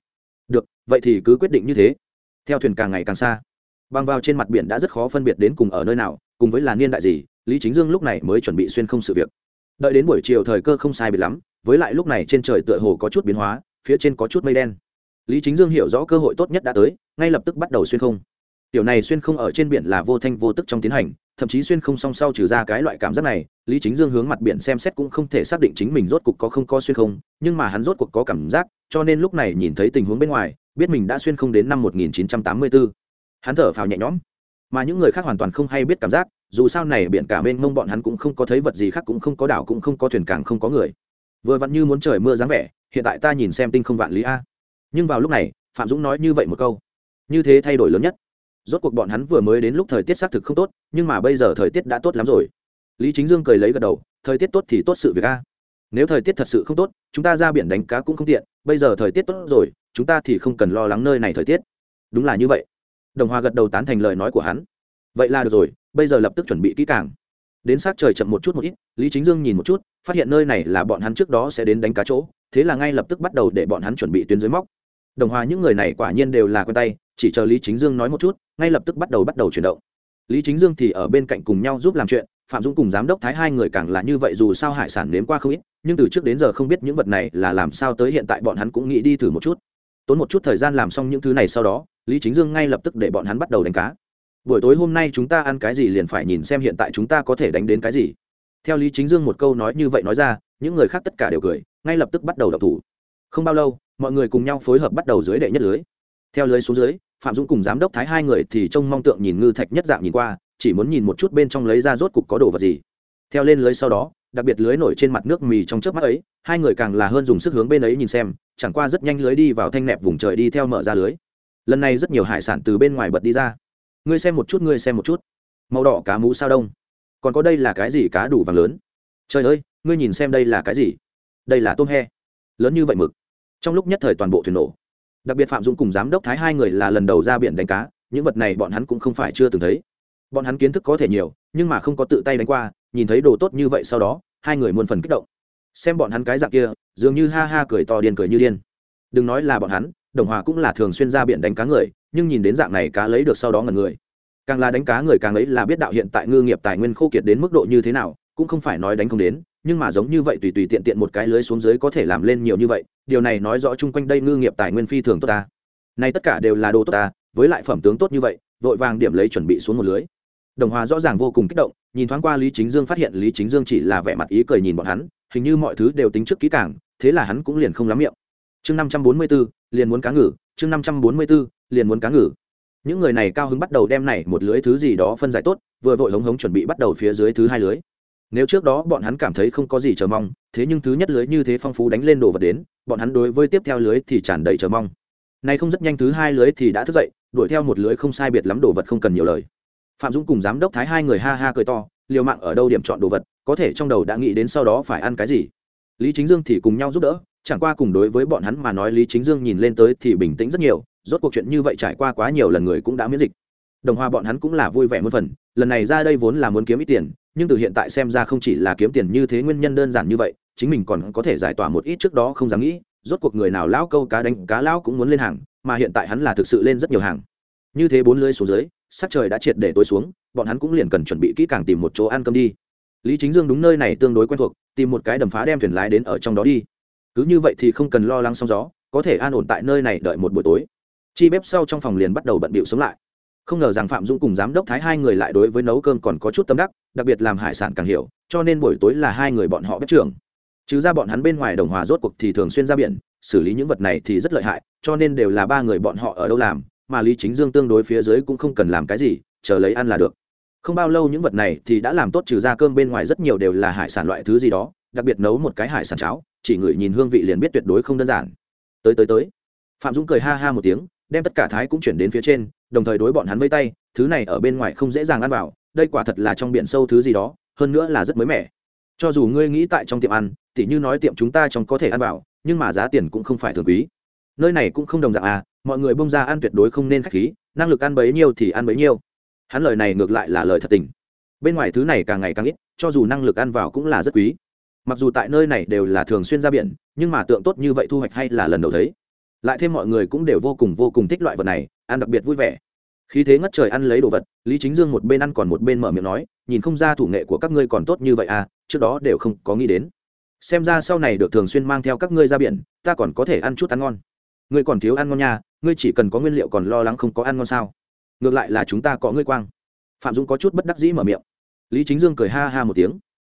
Được, vậy thì cứ quyết định như thế. Theo thuyền càng ngày càng xa băng vào trên mặt biển đã rất khó phân biệt đến cùng ở nơi nào, cùng với là niên đại gì, lý chính dương lúc này mới chuẩn bị xuyên không sự việc. Đợi đến buổi chiều thời cơ không sai biệt lắm, với lại lúc này trên trời tựa hồ có chút biến hóa, phía trên có chút mây đen. Lý chính dương hiểu rõ cơ hội tốt nhất đã tới, ngay lập tức bắt đầu xuyên không. Tiểu này xuyên không ở trên biển là vô thanh vô tức trong tiến hành, thậm chí xuyên không song sau trừ ra cái loại cảm giác này, lý chính dương hướng mặt biển xem xét cũng không thể xác định chính mình rốt cuộc có không có xuyên không, nhưng mà hắn rốt cuộc có cảm giác, cho nên lúc này nhìn thấy tình huống bên ngoài, biết mình đã xuyên không đến năm 1984 hắn thở phào nhẹ nhõm. Mà những người khác hoàn toàn không hay biết cảm giác, dù sao này biển cả mênh mông bọn hắn cũng không có thấy vật gì khác, cũng không có đảo, cũng không có thuyền càng không có người. Vừa vặn như muốn trời mưa dáng vẻ, hiện tại ta nhìn xem tinh không vạn lý a. Nhưng vào lúc này, phạm dũng nói như vậy một câu. Như thế thay đổi lớn nhất. Rốt cuộc bọn hắn vừa mới đến lúc thời tiết xác thực không tốt, nhưng mà bây giờ thời tiết đã tốt lắm rồi. Lý chính dương cười lấy gật đầu, thời tiết tốt thì tốt sự việc a. Nếu thời tiết thật sự không tốt, chúng ta ra biển đánh cá cũng không tiện, bây giờ thời tiết tốt rồi, chúng ta thì không cần lo lắng nơi này thời tiết. Đúng là như vậy đồng hòa gật đầu tán thành lời nói của hắn. Vậy là được rồi, bây giờ lập tức chuẩn bị kỹ càng. Đến sát trời chậm một chút một ít, lý chính dương nhìn một chút, phát hiện nơi này là bọn hắn trước đó sẽ đến đánh cá chỗ, thế là ngay lập tức bắt đầu để bọn hắn chuẩn bị tuyến dưới móc. Đồng hòa những người này quả nhiên đều là quen tay, chỉ chờ lý chính dương nói một chút, ngay lập tức bắt đầu bắt đầu chuyển động. Lý chính dương thì ở bên cạnh cùng nhau giúp làm chuyện, phạm dũng cùng giám đốc thái hai người càng là như vậy dù sao hải sản nếm qua không ít, nhưng từ trước đến giờ không biết những vật này là làm sao tới hiện tại bọn hắn cũng nghĩ đi thử một chút tốn một chút thời gian làm xong những thứ này sau đó, lý chính dương ngay lập tức để bọn hắn bắt đầu đánh cá. Buổi tối hôm nay chúng ta ăn cái gì liền phải nhìn xem hiện tại chúng ta có thể đánh đến cái gì. Theo lý chính dương một câu nói như vậy nói ra, những người khác tất cả đều cười, ngay lập tức bắt đầu đập thủ. Không bao lâu, mọi người cùng nhau phối hợp bắt đầu dưới đệ nhất lưới. Theo lưới xuống dưới, phạm dũng cùng giám đốc thái hai người thì trông mong tượng nhìn ngư thạch nhất dạng nhìn qua, chỉ muốn nhìn một chút bên trong lấy ra rốt cục có đồ vật gì. Theo lên lưới sau đó, đặc biệt lưới nổi trên mặt nước mì trong trước mắt ấy, hai người càng là hơn dùng sức hướng bên ấy nhìn xem chẳng qua rất nhanh lưới đi vào thanh nẹp vùng trời đi theo mở ra lưới. Lần này rất nhiều hải sản từ bên ngoài bật đi ra. Ngươi xem một chút, ngươi xem một chút. Màu đỏ cá mú sao đông? Còn có đây là cái gì cá đủ vàng lớn? Trời ơi, ngươi nhìn xem đây là cái gì? Đây là tôm he. Lớn như vậy mực. Trong lúc nhất thời toàn bộ thuyền nổ. Đặc biệt phạm dũng cùng giám đốc thái hai người là lần đầu ra biển đánh cá, những vật này bọn hắn cũng không phải chưa từng thấy. Bọn hắn kiến thức có thể nhiều, nhưng mà không có tự tay đánh qua, nhìn thấy đồ tốt như vậy sau đó, hai người muôn phần kích động xem bọn hắn cái dạng kia, dường như ha ha cười to điên cười như điên. Đừng nói là bọn hắn, đồng hòa cũng là thường xuyên ra biển đánh cá người, nhưng nhìn đến dạng này cá lấy được sau đó ngần người. Càng là đánh cá người càng ấy là biết đạo hiện tại ngư nghiệp tài nguyên khô kiệt đến mức độ như thế nào, cũng không phải nói đánh không đến, nhưng mà giống như vậy tùy tùy tiện tiện một cái lưới xuống dưới có thể làm lên nhiều như vậy, điều này nói rõ chung quanh đây ngư nghiệp tài nguyên phi thường tốt ta. Nay tất cả đều là đồ tốt ta, với lại phẩm tướng tốt như vậy, vội vàng điểm lấy chuẩn bị xuống một lưới. Đồng hòa rõ ràng vô cùng kích động nhìn thoáng qua lý chính dương phát hiện lý chính dương chỉ là vẻ mặt ý cười nhìn bọn hắn, hình như mọi thứ đều tính trước kỹ càng, thế là hắn cũng liền không lắm miệng. Chương năm trăm bốn mươi b ố liền muốn cá ngừ, chương năm trăm bốn mươi b ố liền muốn cá ngừ. Những người này cao hứng bắt đầu đem này một lưới thứ gì đó phân giải tốt, vừa vội hống hống chuẩn bị bắt đầu phía dưới thứ hai lưới. Nếu trước đó bọn hắn cảm thấy không có gì chờ mong, thế nhưng thứ nhất lưới như thế phong phú đánh lên đồ vật đến, bọn hắn đối với tiếp theo lưới thì tràn đầy chờ mong. Nay không rất nhanh thứ hai lưới thì đã thức dậy, đuổi theo một lưới không sai biệt lắm đồ vật không cần nhiều lời phạm dũng cùng giám đốc thái hai người ha ha cười to, liều mạng ở đâu điểm chọn đồ vật, có thể trong đầu đã nghĩ đến sau đó phải ăn cái gì? Lý chính dương thì cùng nhau giúp đỡ, chẳng qua cùng đối với bọn hắn mà nói lý chính dương nhìn lên tới thì bình tĩnh rất nhiều, rốt cuộc chuyện như vậy trải qua quá nhiều lần người cũng đã miễn dịch. Đồng hoa bọn hắn cũng là vui vẻ một phần, lần này ra đây vốn là muốn kiếm ít tiền, nhưng từ hiện tại xem ra không chỉ là kiếm tiền như thế nguyên nhân đơn giản như vậy, chính mình còn có thể giải tỏa một ít trước đó không dám nghĩ, rốt cuộc người nào lão câu cá đánh cá lão cũng muốn lên hàng, mà hiện tại hắn là thực sự lên rất nhiều hàng. Như thế bốn lưới xuống dưới sắc trời đã triệt để tối xuống, bọn hắn cũng liền cần chuẩn bị kỹ càng tìm một chỗ ăn cơm đi. Lý chính dương đúng nơi này tương đối quen thuộc, tìm một cái đầm phá đem thuyền lái đến ở trong đó đi. Cứ như vậy thì không cần lo lắng sóng gió, có thể an ổn tại nơi này đợi một buổi tối. Chi bếp sau trong phòng liền bắt đầu bận bịu sống lại. Không ngờ rằng phạm dũng cùng giám đốc thái hai người lại đối với nấu cơm còn có chút tâm đắc, đặc biệt làm hải sản càng hiểu, cho nên buổi tối là hai người bọn họ bếp trưởng. Chứ ra bọn hắn bên ngoài đồng hòa rốt cuộc thì thường xuyên ra biển, xử lý những vật này thì rất lợi hại, cho nên đều là ba người bọn họ ở đâu làm mà lý chính dương tương đối phía dưới cũng không cần làm cái gì, chờ lấy ăn là được. Không bao lâu những vật này thì đã làm tốt trừ ra cơm bên ngoài rất nhiều đều là hải sản loại thứ gì đó, đặc biệt nấu một cái hải sản cháo, chỉ ngửi nhìn hương vị liền biết tuyệt đối không đơn giản. Tới tới tới. Phạm dũng cười ha ha một tiếng, đem tất cả thái cũng chuyển đến phía trên, đồng thời đối bọn hắn vây tay, thứ này ở bên ngoài không dễ dàng ăn vào, đây quả thật là trong biển sâu thứ gì đó, hơn nữa là rất mới mẻ. Cho dù ngươi nghĩ tại trong tiệm ăn, tỉ như nói tiệm chúng ta trong có thể ăn vào, nhưng mà giá tiền cũng không phải thường quý. Nơi này cũng không đồng dạng à mọi người bông ra ăn tuyệt đối không nên khách khí, năng lực ăn bấy nhiêu thì ăn bấy nhiêu. Hắn lời này ngược lại là lời thật tình. Bên ngoài thứ này càng ngày càng ít, cho dù năng lực ăn vào cũng là rất quý. Mặc dù tại nơi này đều là thường xuyên ra biển, nhưng mà tượng tốt như vậy thu hoạch hay là lần đầu thấy. Lại thêm mọi người cũng đều vô cùng vô cùng thích loại vật này, ăn đặc biệt vui vẻ. Khi thế ngất trời ăn lấy đồ vật, lý chính dương một bên ăn còn một bên mở miệng nói, nhìn không ra thủ nghệ của các ngươi còn tốt như vậy à trước đó đều không có nghĩ đến. Xem ra sau này được thường xuyên mang theo các ngươi ra biển, ta còn có thể ăn chút ăn ngon. Ngươi còn thiếu ăn ngon nha ngươi chỉ cần có nguyên liệu còn lo lắng không có ăn ngon sao? Ngược lại là chúng ta có ngươi quang. Phạm dũng có chút bất đắc dĩ mở miệng. Lý chính dương cười ha ha một tiếng.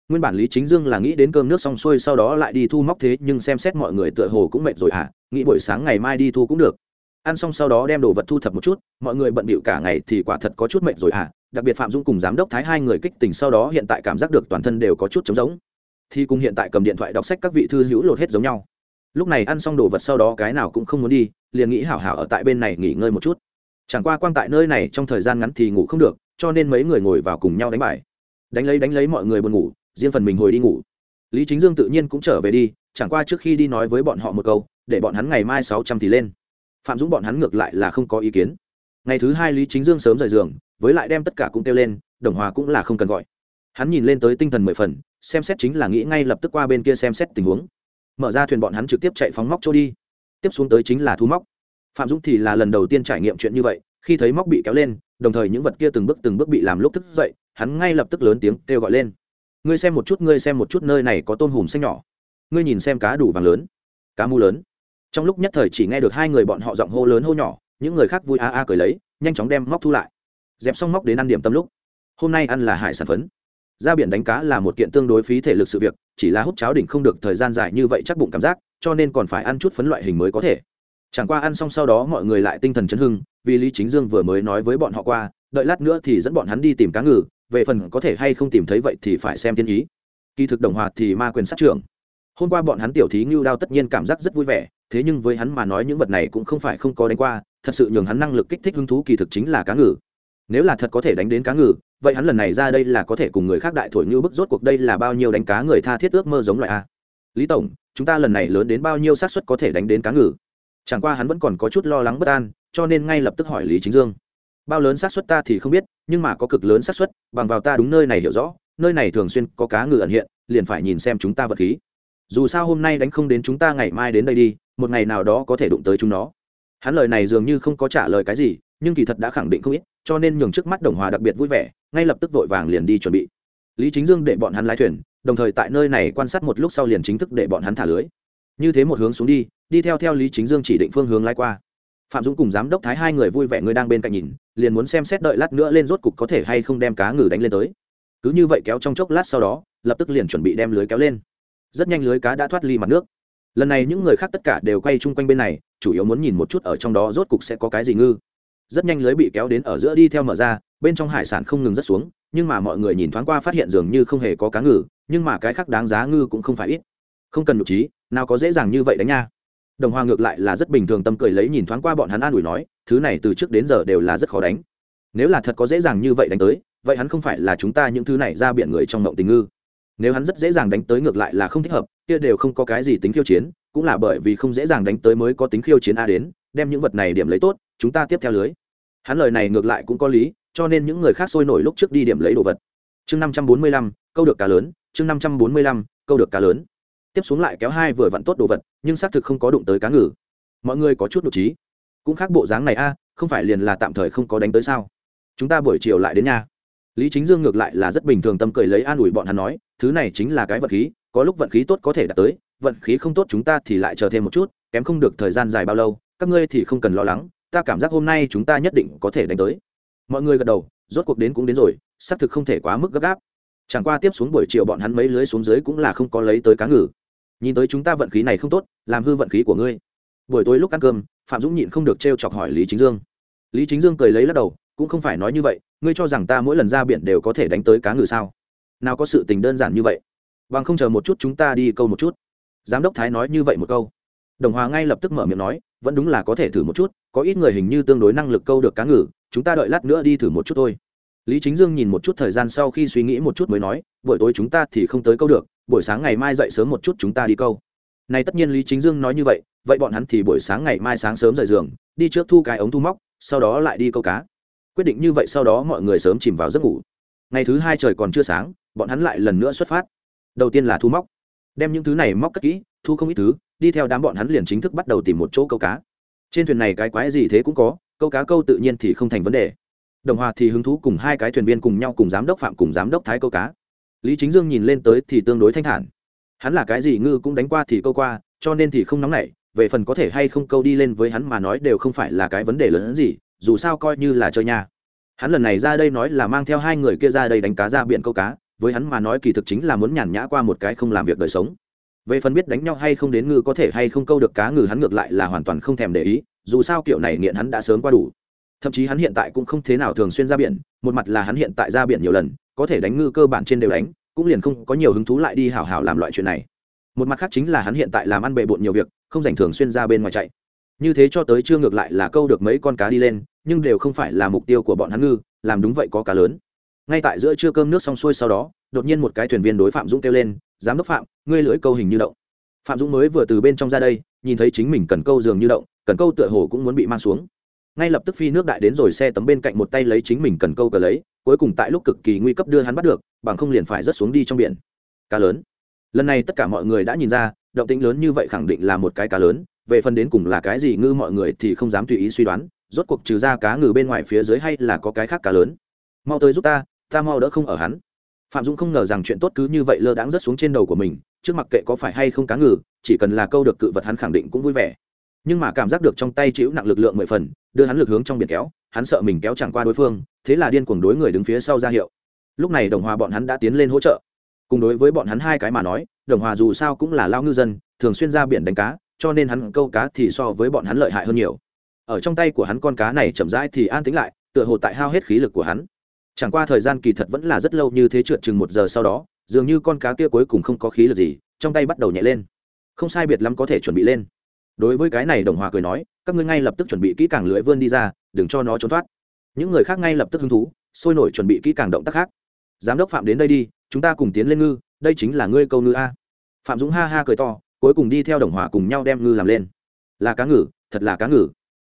Nguyên bản lý chính dương là nghĩ đến cơm nước xong xuôi sau đó lại đi thu móc thế nhưng xem xét mọi người tựa hồ cũng mệt rồi hả? À, nghĩ buổi sáng ngày mai đi thu cũng được. Ăn xong sau đó đem đồ vật thu thập một chút mọi người bận bịu cả ngày thì quả thật có chút mệt rồi hả? À. đặc biệt phạm dũng cùng giám đốc thái hai người kích tình sau đó hiện tại cảm giác được toàn thân đều có chút trống giống thì cùng hiện tại cầm điện thoại đọc sách các vị thư hữu lột hết giống nhau lúc này ăn xong đồ vật sau đó cái nào cũng không muốn đi, liền nghĩ hảo hảo ở tại bên này nghỉ ngơi một chút. Chẳng qua quang tại nơi này trong thời gian ngắn thì ngủ không được, cho nên mấy người ngồi vào cùng nhau đánh bài. Đánh lấy đánh lấy mọi người buồn ngủ, riêng phần mình hồi đi ngủ. Lý chính dương tự nhiên cũng trở về đi, chẳng qua trước khi đi nói với bọn họ một câu, để bọn hắn ngày mai sáu trăm thì lên. Phạm dũng bọn hắn ngược lại là không có ý kiến. Ngày thứ hai lý chính dương sớm rời giường, với lại đem tất cả cũng kêu lên, đồng hòa cũng là không cần gọi. Hắn nhìn lên tới tinh thần mười phần, xem xét chính là nghĩ ngay lập tức qua bên kia xem xét tình huống mở ra thuyền bọn hắn trực tiếp chạy phóng móc trôi đi. Tiếp xuống tới chính là thu móc. Phạm dũng thì là lần đầu tiên trải nghiệm chuyện như vậy, khi thấy móc bị kéo lên, đồng thời những vật kia từng bước từng bước bị làm lúc thức dậy, hắn ngay lập tức lớn tiếng kêu gọi lên. Ngươi xem một chút, ngươi xem một chút nơi này có tôm hùm xanh nhỏ. Ngươi nhìn xem cá đủ vàng lớn, cá mu lớn. Trong lúc nhất thời chỉ nghe được hai người bọn họ giọng hô lớn hô nhỏ, những người khác vui a a cười lấy, nhanh chóng đem móc thu lại. Dẹp xong móc đến ăn điểm tâm lúc. Hôm nay ăn là hải sản phấn ra biển đánh cá là một kiện tương đối phí thể lực sự việc, chỉ là hút cháo đỉnh không được thời gian dài như vậy chắc bụng cảm giác, cho nên còn phải ăn chút phấn loại hình mới có thể. Chẳng qua ăn xong sau đó mọi người lại tinh thần chấn hưng, vì lý chính dương vừa mới nói với bọn họ qua, đợi lát nữa thì dẫn bọn hắn đi tìm cá ngừ, về phần có thể hay không tìm thấy vậy thì phải xem tiên ý. Kỳ thực đồng hòa thì ma quyền sát trưởng. Hôm qua bọn hắn tiểu thí ngưu đao tất nhiên cảm giác rất vui vẻ, thế nhưng với hắn mà nói những vật này cũng không phải không có đánh qua, thật sự nhường hắn năng lực kích thích hứng thú kỳ thực chính là cá ngừ. Nếu là thật có thể đánh đến cá ngừ vậy hắn lần này ra đây là có thể cùng người khác đại thổi như bức, rốt cuộc đây là bao nhiêu đánh cá người tha thiết ước mơ giống loại a? Lý tổng, chúng ta lần này lớn đến bao nhiêu xác suất có thể đánh đến cá ngừ? Chẳng qua hắn vẫn còn có chút lo lắng bất an, cho nên ngay lập tức hỏi lý chính dương. Bao lớn xác suất ta thì không biết, nhưng mà có cực lớn xác suất, bằng vào ta đúng nơi này hiểu rõ, nơi này thường xuyên có cá ngừ ẩn hiện, liền phải nhìn xem chúng ta vật khí. Dù sao hôm nay đánh không đến chúng ta, ngày mai đến đây đi, một ngày nào đó có thể đụng tới chúng nó. Hắn lời này dường như không có trả lời cái gì nhưng kỳ thật đã khẳng định không ít, cho nên nhường trước mắt đồng hòa đặc biệt vui vẻ, ngay lập tức vội vàng liền đi chuẩn bị. Lý chính dương để bọn hắn lái thuyền, đồng thời tại nơi này quan sát một lúc sau liền chính thức để bọn hắn thả lưới. Như thế một hướng xuống đi đi theo theo lý chính dương chỉ định phương hướng lái qua. Phạm dũng cùng giám đốc thái hai người vui vẻ người đang bên cạnh nhìn, liền muốn xem xét đợi lát nữa lên rốt cục có thể hay không đem cá ngừ đánh lên tới. Cứ như vậy kéo trong chốc lát sau đó, lập tức liền chuẩn bị đem lưới kéo lên. Rất nhanh lưới cá đã thoát ly mặt nước. Lần này những người khác tất cả đều quay chung quanh bên này, chủ yếu muốn nhìn một chút ở trong đó rốt cục sẽ có cái gì ngư rất nhanh lưới bị kéo đến ở giữa đi theo mở ra, bên trong hải sản không ngừng rất xuống, nhưng mà mọi người nhìn thoáng qua phát hiện dường như không hề có cá ngừ, nhưng mà cái khác đáng giá ngư cũng không phải ít. Không cần nhục trí, nào có dễ dàng như vậy đánh nha. Đồng hoa ngược lại là rất bình thường tâm cười lấy nhìn thoáng qua bọn hắn an ủi nói, thứ này từ trước đến giờ đều là rất khó đánh. Nếu là thật có dễ dàng như vậy đánh tới, vậy hắn không phải là chúng ta những thứ này ra biển người trong mộng tình ngư. Nếu hắn rất dễ dàng đánh tới ngược lại là không thích hợp, kia đều không có cái gì tính khiêu chiến, cũng là bởi vì không dễ dàng đánh tới mới có tính khiêu chiến a đến, đem những vật này điểm lấy tốt chúng ta tiếp theo lưới. Hắn lời này ngược lại cũng có lý, cho nên những người khác sôi nổi lúc trước đi điểm lấy đồ vật. Chương năm trăm bốn mươi lăm, câu được cá lớn, chương năm trăm bốn mươi lăm, câu được cá lớn. Tiếp xuống lại kéo hai vừa vặn tốt đồ vật, nhưng xác thực không có đụng tới cá ngừ. Mọi người có chút nội trí. Cũng khác bộ dáng này a, không phải liền là tạm thời không có đánh tới sao? Chúng ta buổi chiều lại đến nhà lý chính dương ngược lại là rất bình thường tâm cười lấy an ủi bọn hắn nói, thứ này chính là cái vật khí, có lúc vận khí tốt có thể đạt tới, vận khí không tốt chúng ta thì lại chờ thêm một chút, kém không được thời gian dài bao lâu, các ngươi thì không cần lo lắng ta cảm giác hôm nay chúng ta nhất định có thể đánh tới. Mọi người gật đầu, rốt cuộc đến cũng đến rồi, xác thực không thể quá mức gấp gáp. Chẳng qua tiếp xuống buổi chiều bọn hắn mấy lưới xuống dưới cũng là không có lấy tới cá ngừ. Nhìn tới chúng ta vận khí này không tốt, làm hư vận khí của ngươi. Buổi tối lúc ăn cơm, phạm dũng nhịn không được t r e o chọc hỏi lý chính dương. Lý chính dương cười lấy lắc đầu, cũng không phải nói như vậy, ngươi cho rằng ta mỗi lần ra biển đều có thể đánh tới cá ngừ sao? Nào có sự tình đơn giản như vậy. Bằng không chờ một chút chúng ta đi câu một chút. Giám đốc thái nói như vậy một câu. Đồng hòa ngay lập tức mở miệng nói vẫn đúng là có thể thử một chút, có ít người hình như tương đối năng lực câu được cá ngừ, chúng ta đợi lát nữa đi thử một chút thôi. Lý chính dương nhìn một chút thời gian sau khi suy nghĩ một chút mới nói, buổi tối chúng ta thì không tới câu được, buổi sáng ngày mai dậy sớm một chút chúng ta đi câu. Này tất nhiên lý chính dương nói như vậy vậy bọn hắn thì buổi sáng ngày mai sáng sớm rời giường, đi trước thu cái ống thu móc, sau đó lại đi câu cá. Quyết định như vậy sau đó mọi người sớm chìm vào giấc ngủ. Ngày thứ hai trời còn chưa sáng, bọn hắn lại lần nữa xuất phát. Đầu tiên là thu móc. Đem những thứ này móc cất kỹ, thu không ít thứ đi theo đám bọn hắn liền chính thức bắt đầu tìm một chỗ câu cá. Trên thuyền này cái quái gì thế cũng có, câu cá câu tự nhiên thì không thành vấn đề. Đồng hòa thì hứng thú cùng hai cái thuyền viên cùng nhau cùng giám đốc phạm cùng giám đốc thái câu cá. Lý chính dương nhìn lên tới thì tương đối thanh thản. Hắn là cái gì ngư cũng đánh qua thì câu qua, cho nên thì không nóng nảy, về phần có thể hay không câu đi lên với hắn mà nói đều không phải là cái vấn đề lớn hơn gì, dù sao coi như là chơi nha. Hắn lần này ra đây nói là mang theo hai người kia ra đây đánh cá ra biển câu cá, với hắn mà nói kỳ thực chính là muốn nhàn nhã qua một cái không làm việc đời sống về phần biết đánh nhau hay không đến ngư có thể hay không câu được cá ngừ hắn ngược lại là hoàn toàn không thèm để ý, dù sao kiểu này nghiện hắn đã sớm qua đủ. Thậm chí hắn hiện tại cũng không thế nào thường xuyên ra biển, một mặt là hắn hiện tại ra biển nhiều lần, có thể đánh ngư cơ bản trên đều đánh, cũng liền không có nhiều hứng thú lại đi hảo hảo làm loại chuyện này. Một mặt khác chính là hắn hiện tại làm ăn bề bộn nhiều việc, không dành thường xuyên ra bên ngoài chạy. Như thế cho tới chưa ngược lại là câu được mấy con cá đi lên, nhưng đều không phải là mục tiêu của bọn hắn ngư, làm đúng vậy có cá lớn. Ngay tại giữa trưa cơm nước xong xuôi sau đó, đột nhiên một cái thuyền viên đối phạm dũng kêu lên giám đốc phạm, ngươi lưỡi câu hình như động. Phạm dũng mới vừa từ bên trong ra đây, nhìn thấy chính mình cần câu dường như động, cần câu tựa hồ cũng muốn bị mang xuống. Ngay lập tức phi nước đại đến rồi xe tấm bên cạnh một tay lấy chính mình cần câu cờ lấy, cuối cùng tại lúc cực kỳ nguy cấp đưa hắn bắt được, bằng không liền phải rớt xuống đi trong biển. Cá lớn. Lần này tất cả mọi người đã nhìn ra, động tĩnh lớn như vậy khẳng định là một cái cá lớn, về phần đến cùng là cái gì ngư mọi người thì không dám tùy ý suy đoán, rốt cuộc trừ ra cá ngừ bên ngoài phía dưới hay là có cái khác cá lớn. Mau tới giúp ta ta mau đỡ không ở hắn phạm dũng không ngờ rằng chuyện tốt cứ như vậy lơ đãng rớt xuống trên đầu của mình, trước mặc kệ có phải hay không cá ngừ, chỉ cần là câu được cự vật hắn khẳng định cũng vui vẻ. Nhưng mà cảm giác được trong tay chịu nặng lực lượng mười phần, đưa hắn lực hướng trong biển kéo, hắn sợ mình kéo chẳng qua đối phương, thế là điên cuồng đối người đứng phía sau ra hiệu. Lúc này đồng hòa bọn hắn đã tiến lên hỗ trợ. Cùng đối với bọn hắn hai cái mà nói, đồng hòa dù sao cũng là lao ngư dân, thường xuyên ra biển đánh cá, cho nên hắn câu cá thì so với bọn hắn lợi hại hơn nhiều. Ở trong tay của hắn con cá này chậm rãi thì an tính lại, tựa hồ tại hao hết khí lực của hắn chẳng qua thời gian kỳ thật vẫn là rất lâu như thế trượt chừng một giờ sau đó, dường như con cá kia cuối cùng không có khí lực gì, trong tay bắt đầu nhẹ lên. Không sai biệt lắm có thể chuẩn bị lên. Đối với cái này đồng hòa cười nói, các ngươi ngay lập tức chuẩn bị kỹ càng lưới vươn đi ra, đừng cho nó trốn thoát. Những người khác ngay lập tức hứng thú, sôi nổi chuẩn bị kỹ càng động tác khác. Giám đốc phạm đến đây đi, chúng ta cùng tiến lên ngư, đây chính là ngươi câu ngư a. Phạm dũng ha ha cười to, cuối cùng đi theo đồng hòa cùng nhau đem ngư làm lên. Là cá ngừ, thật là cá ngừ.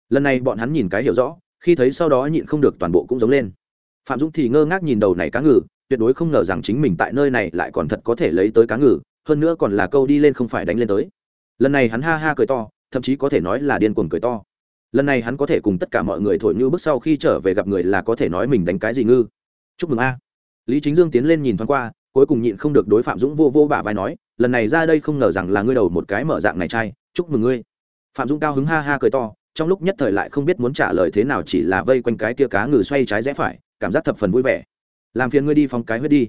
Lần này bọn hắn nhìn cái hiểu rõ, khi thấy sau đó nhịn không được toàn bộ cũng giống lên phạm dũng thì ngơ ngác nhìn đầu này cá ngừ, tuyệt đối không ngờ rằng chính mình tại nơi này lại còn thật có thể lấy tới cá ngừ, hơn nữa còn là câu đi lên không phải đánh lên tới. Lần này hắn ha ha cười to, thậm chí có thể nói là điên cuồng cười to. Lần này hắn có thể cùng tất cả mọi người thổi như bước sau khi trở về gặp người là có thể nói mình đánh cái gì ngư. Chúc mừng a. Lý chính dương tiến lên nhìn thoáng qua, cuối cùng nhịn không được đối phạm dũng vô vô bả vai nói, lần này ra đây không ngờ rằng là ngươi đầu một cái mở dạng này trai, chúc mừng ngươi. Phạm dũng cao hứng ha ha cười to trong lúc nhất thời lại không biết muốn trả lời thế nào chỉ là vây quanh cái kia cá ngừ xoay trái rẽ phải, cảm giác thập phần vui vẻ. Làm phiền ngươi đi phong cái huyết đi.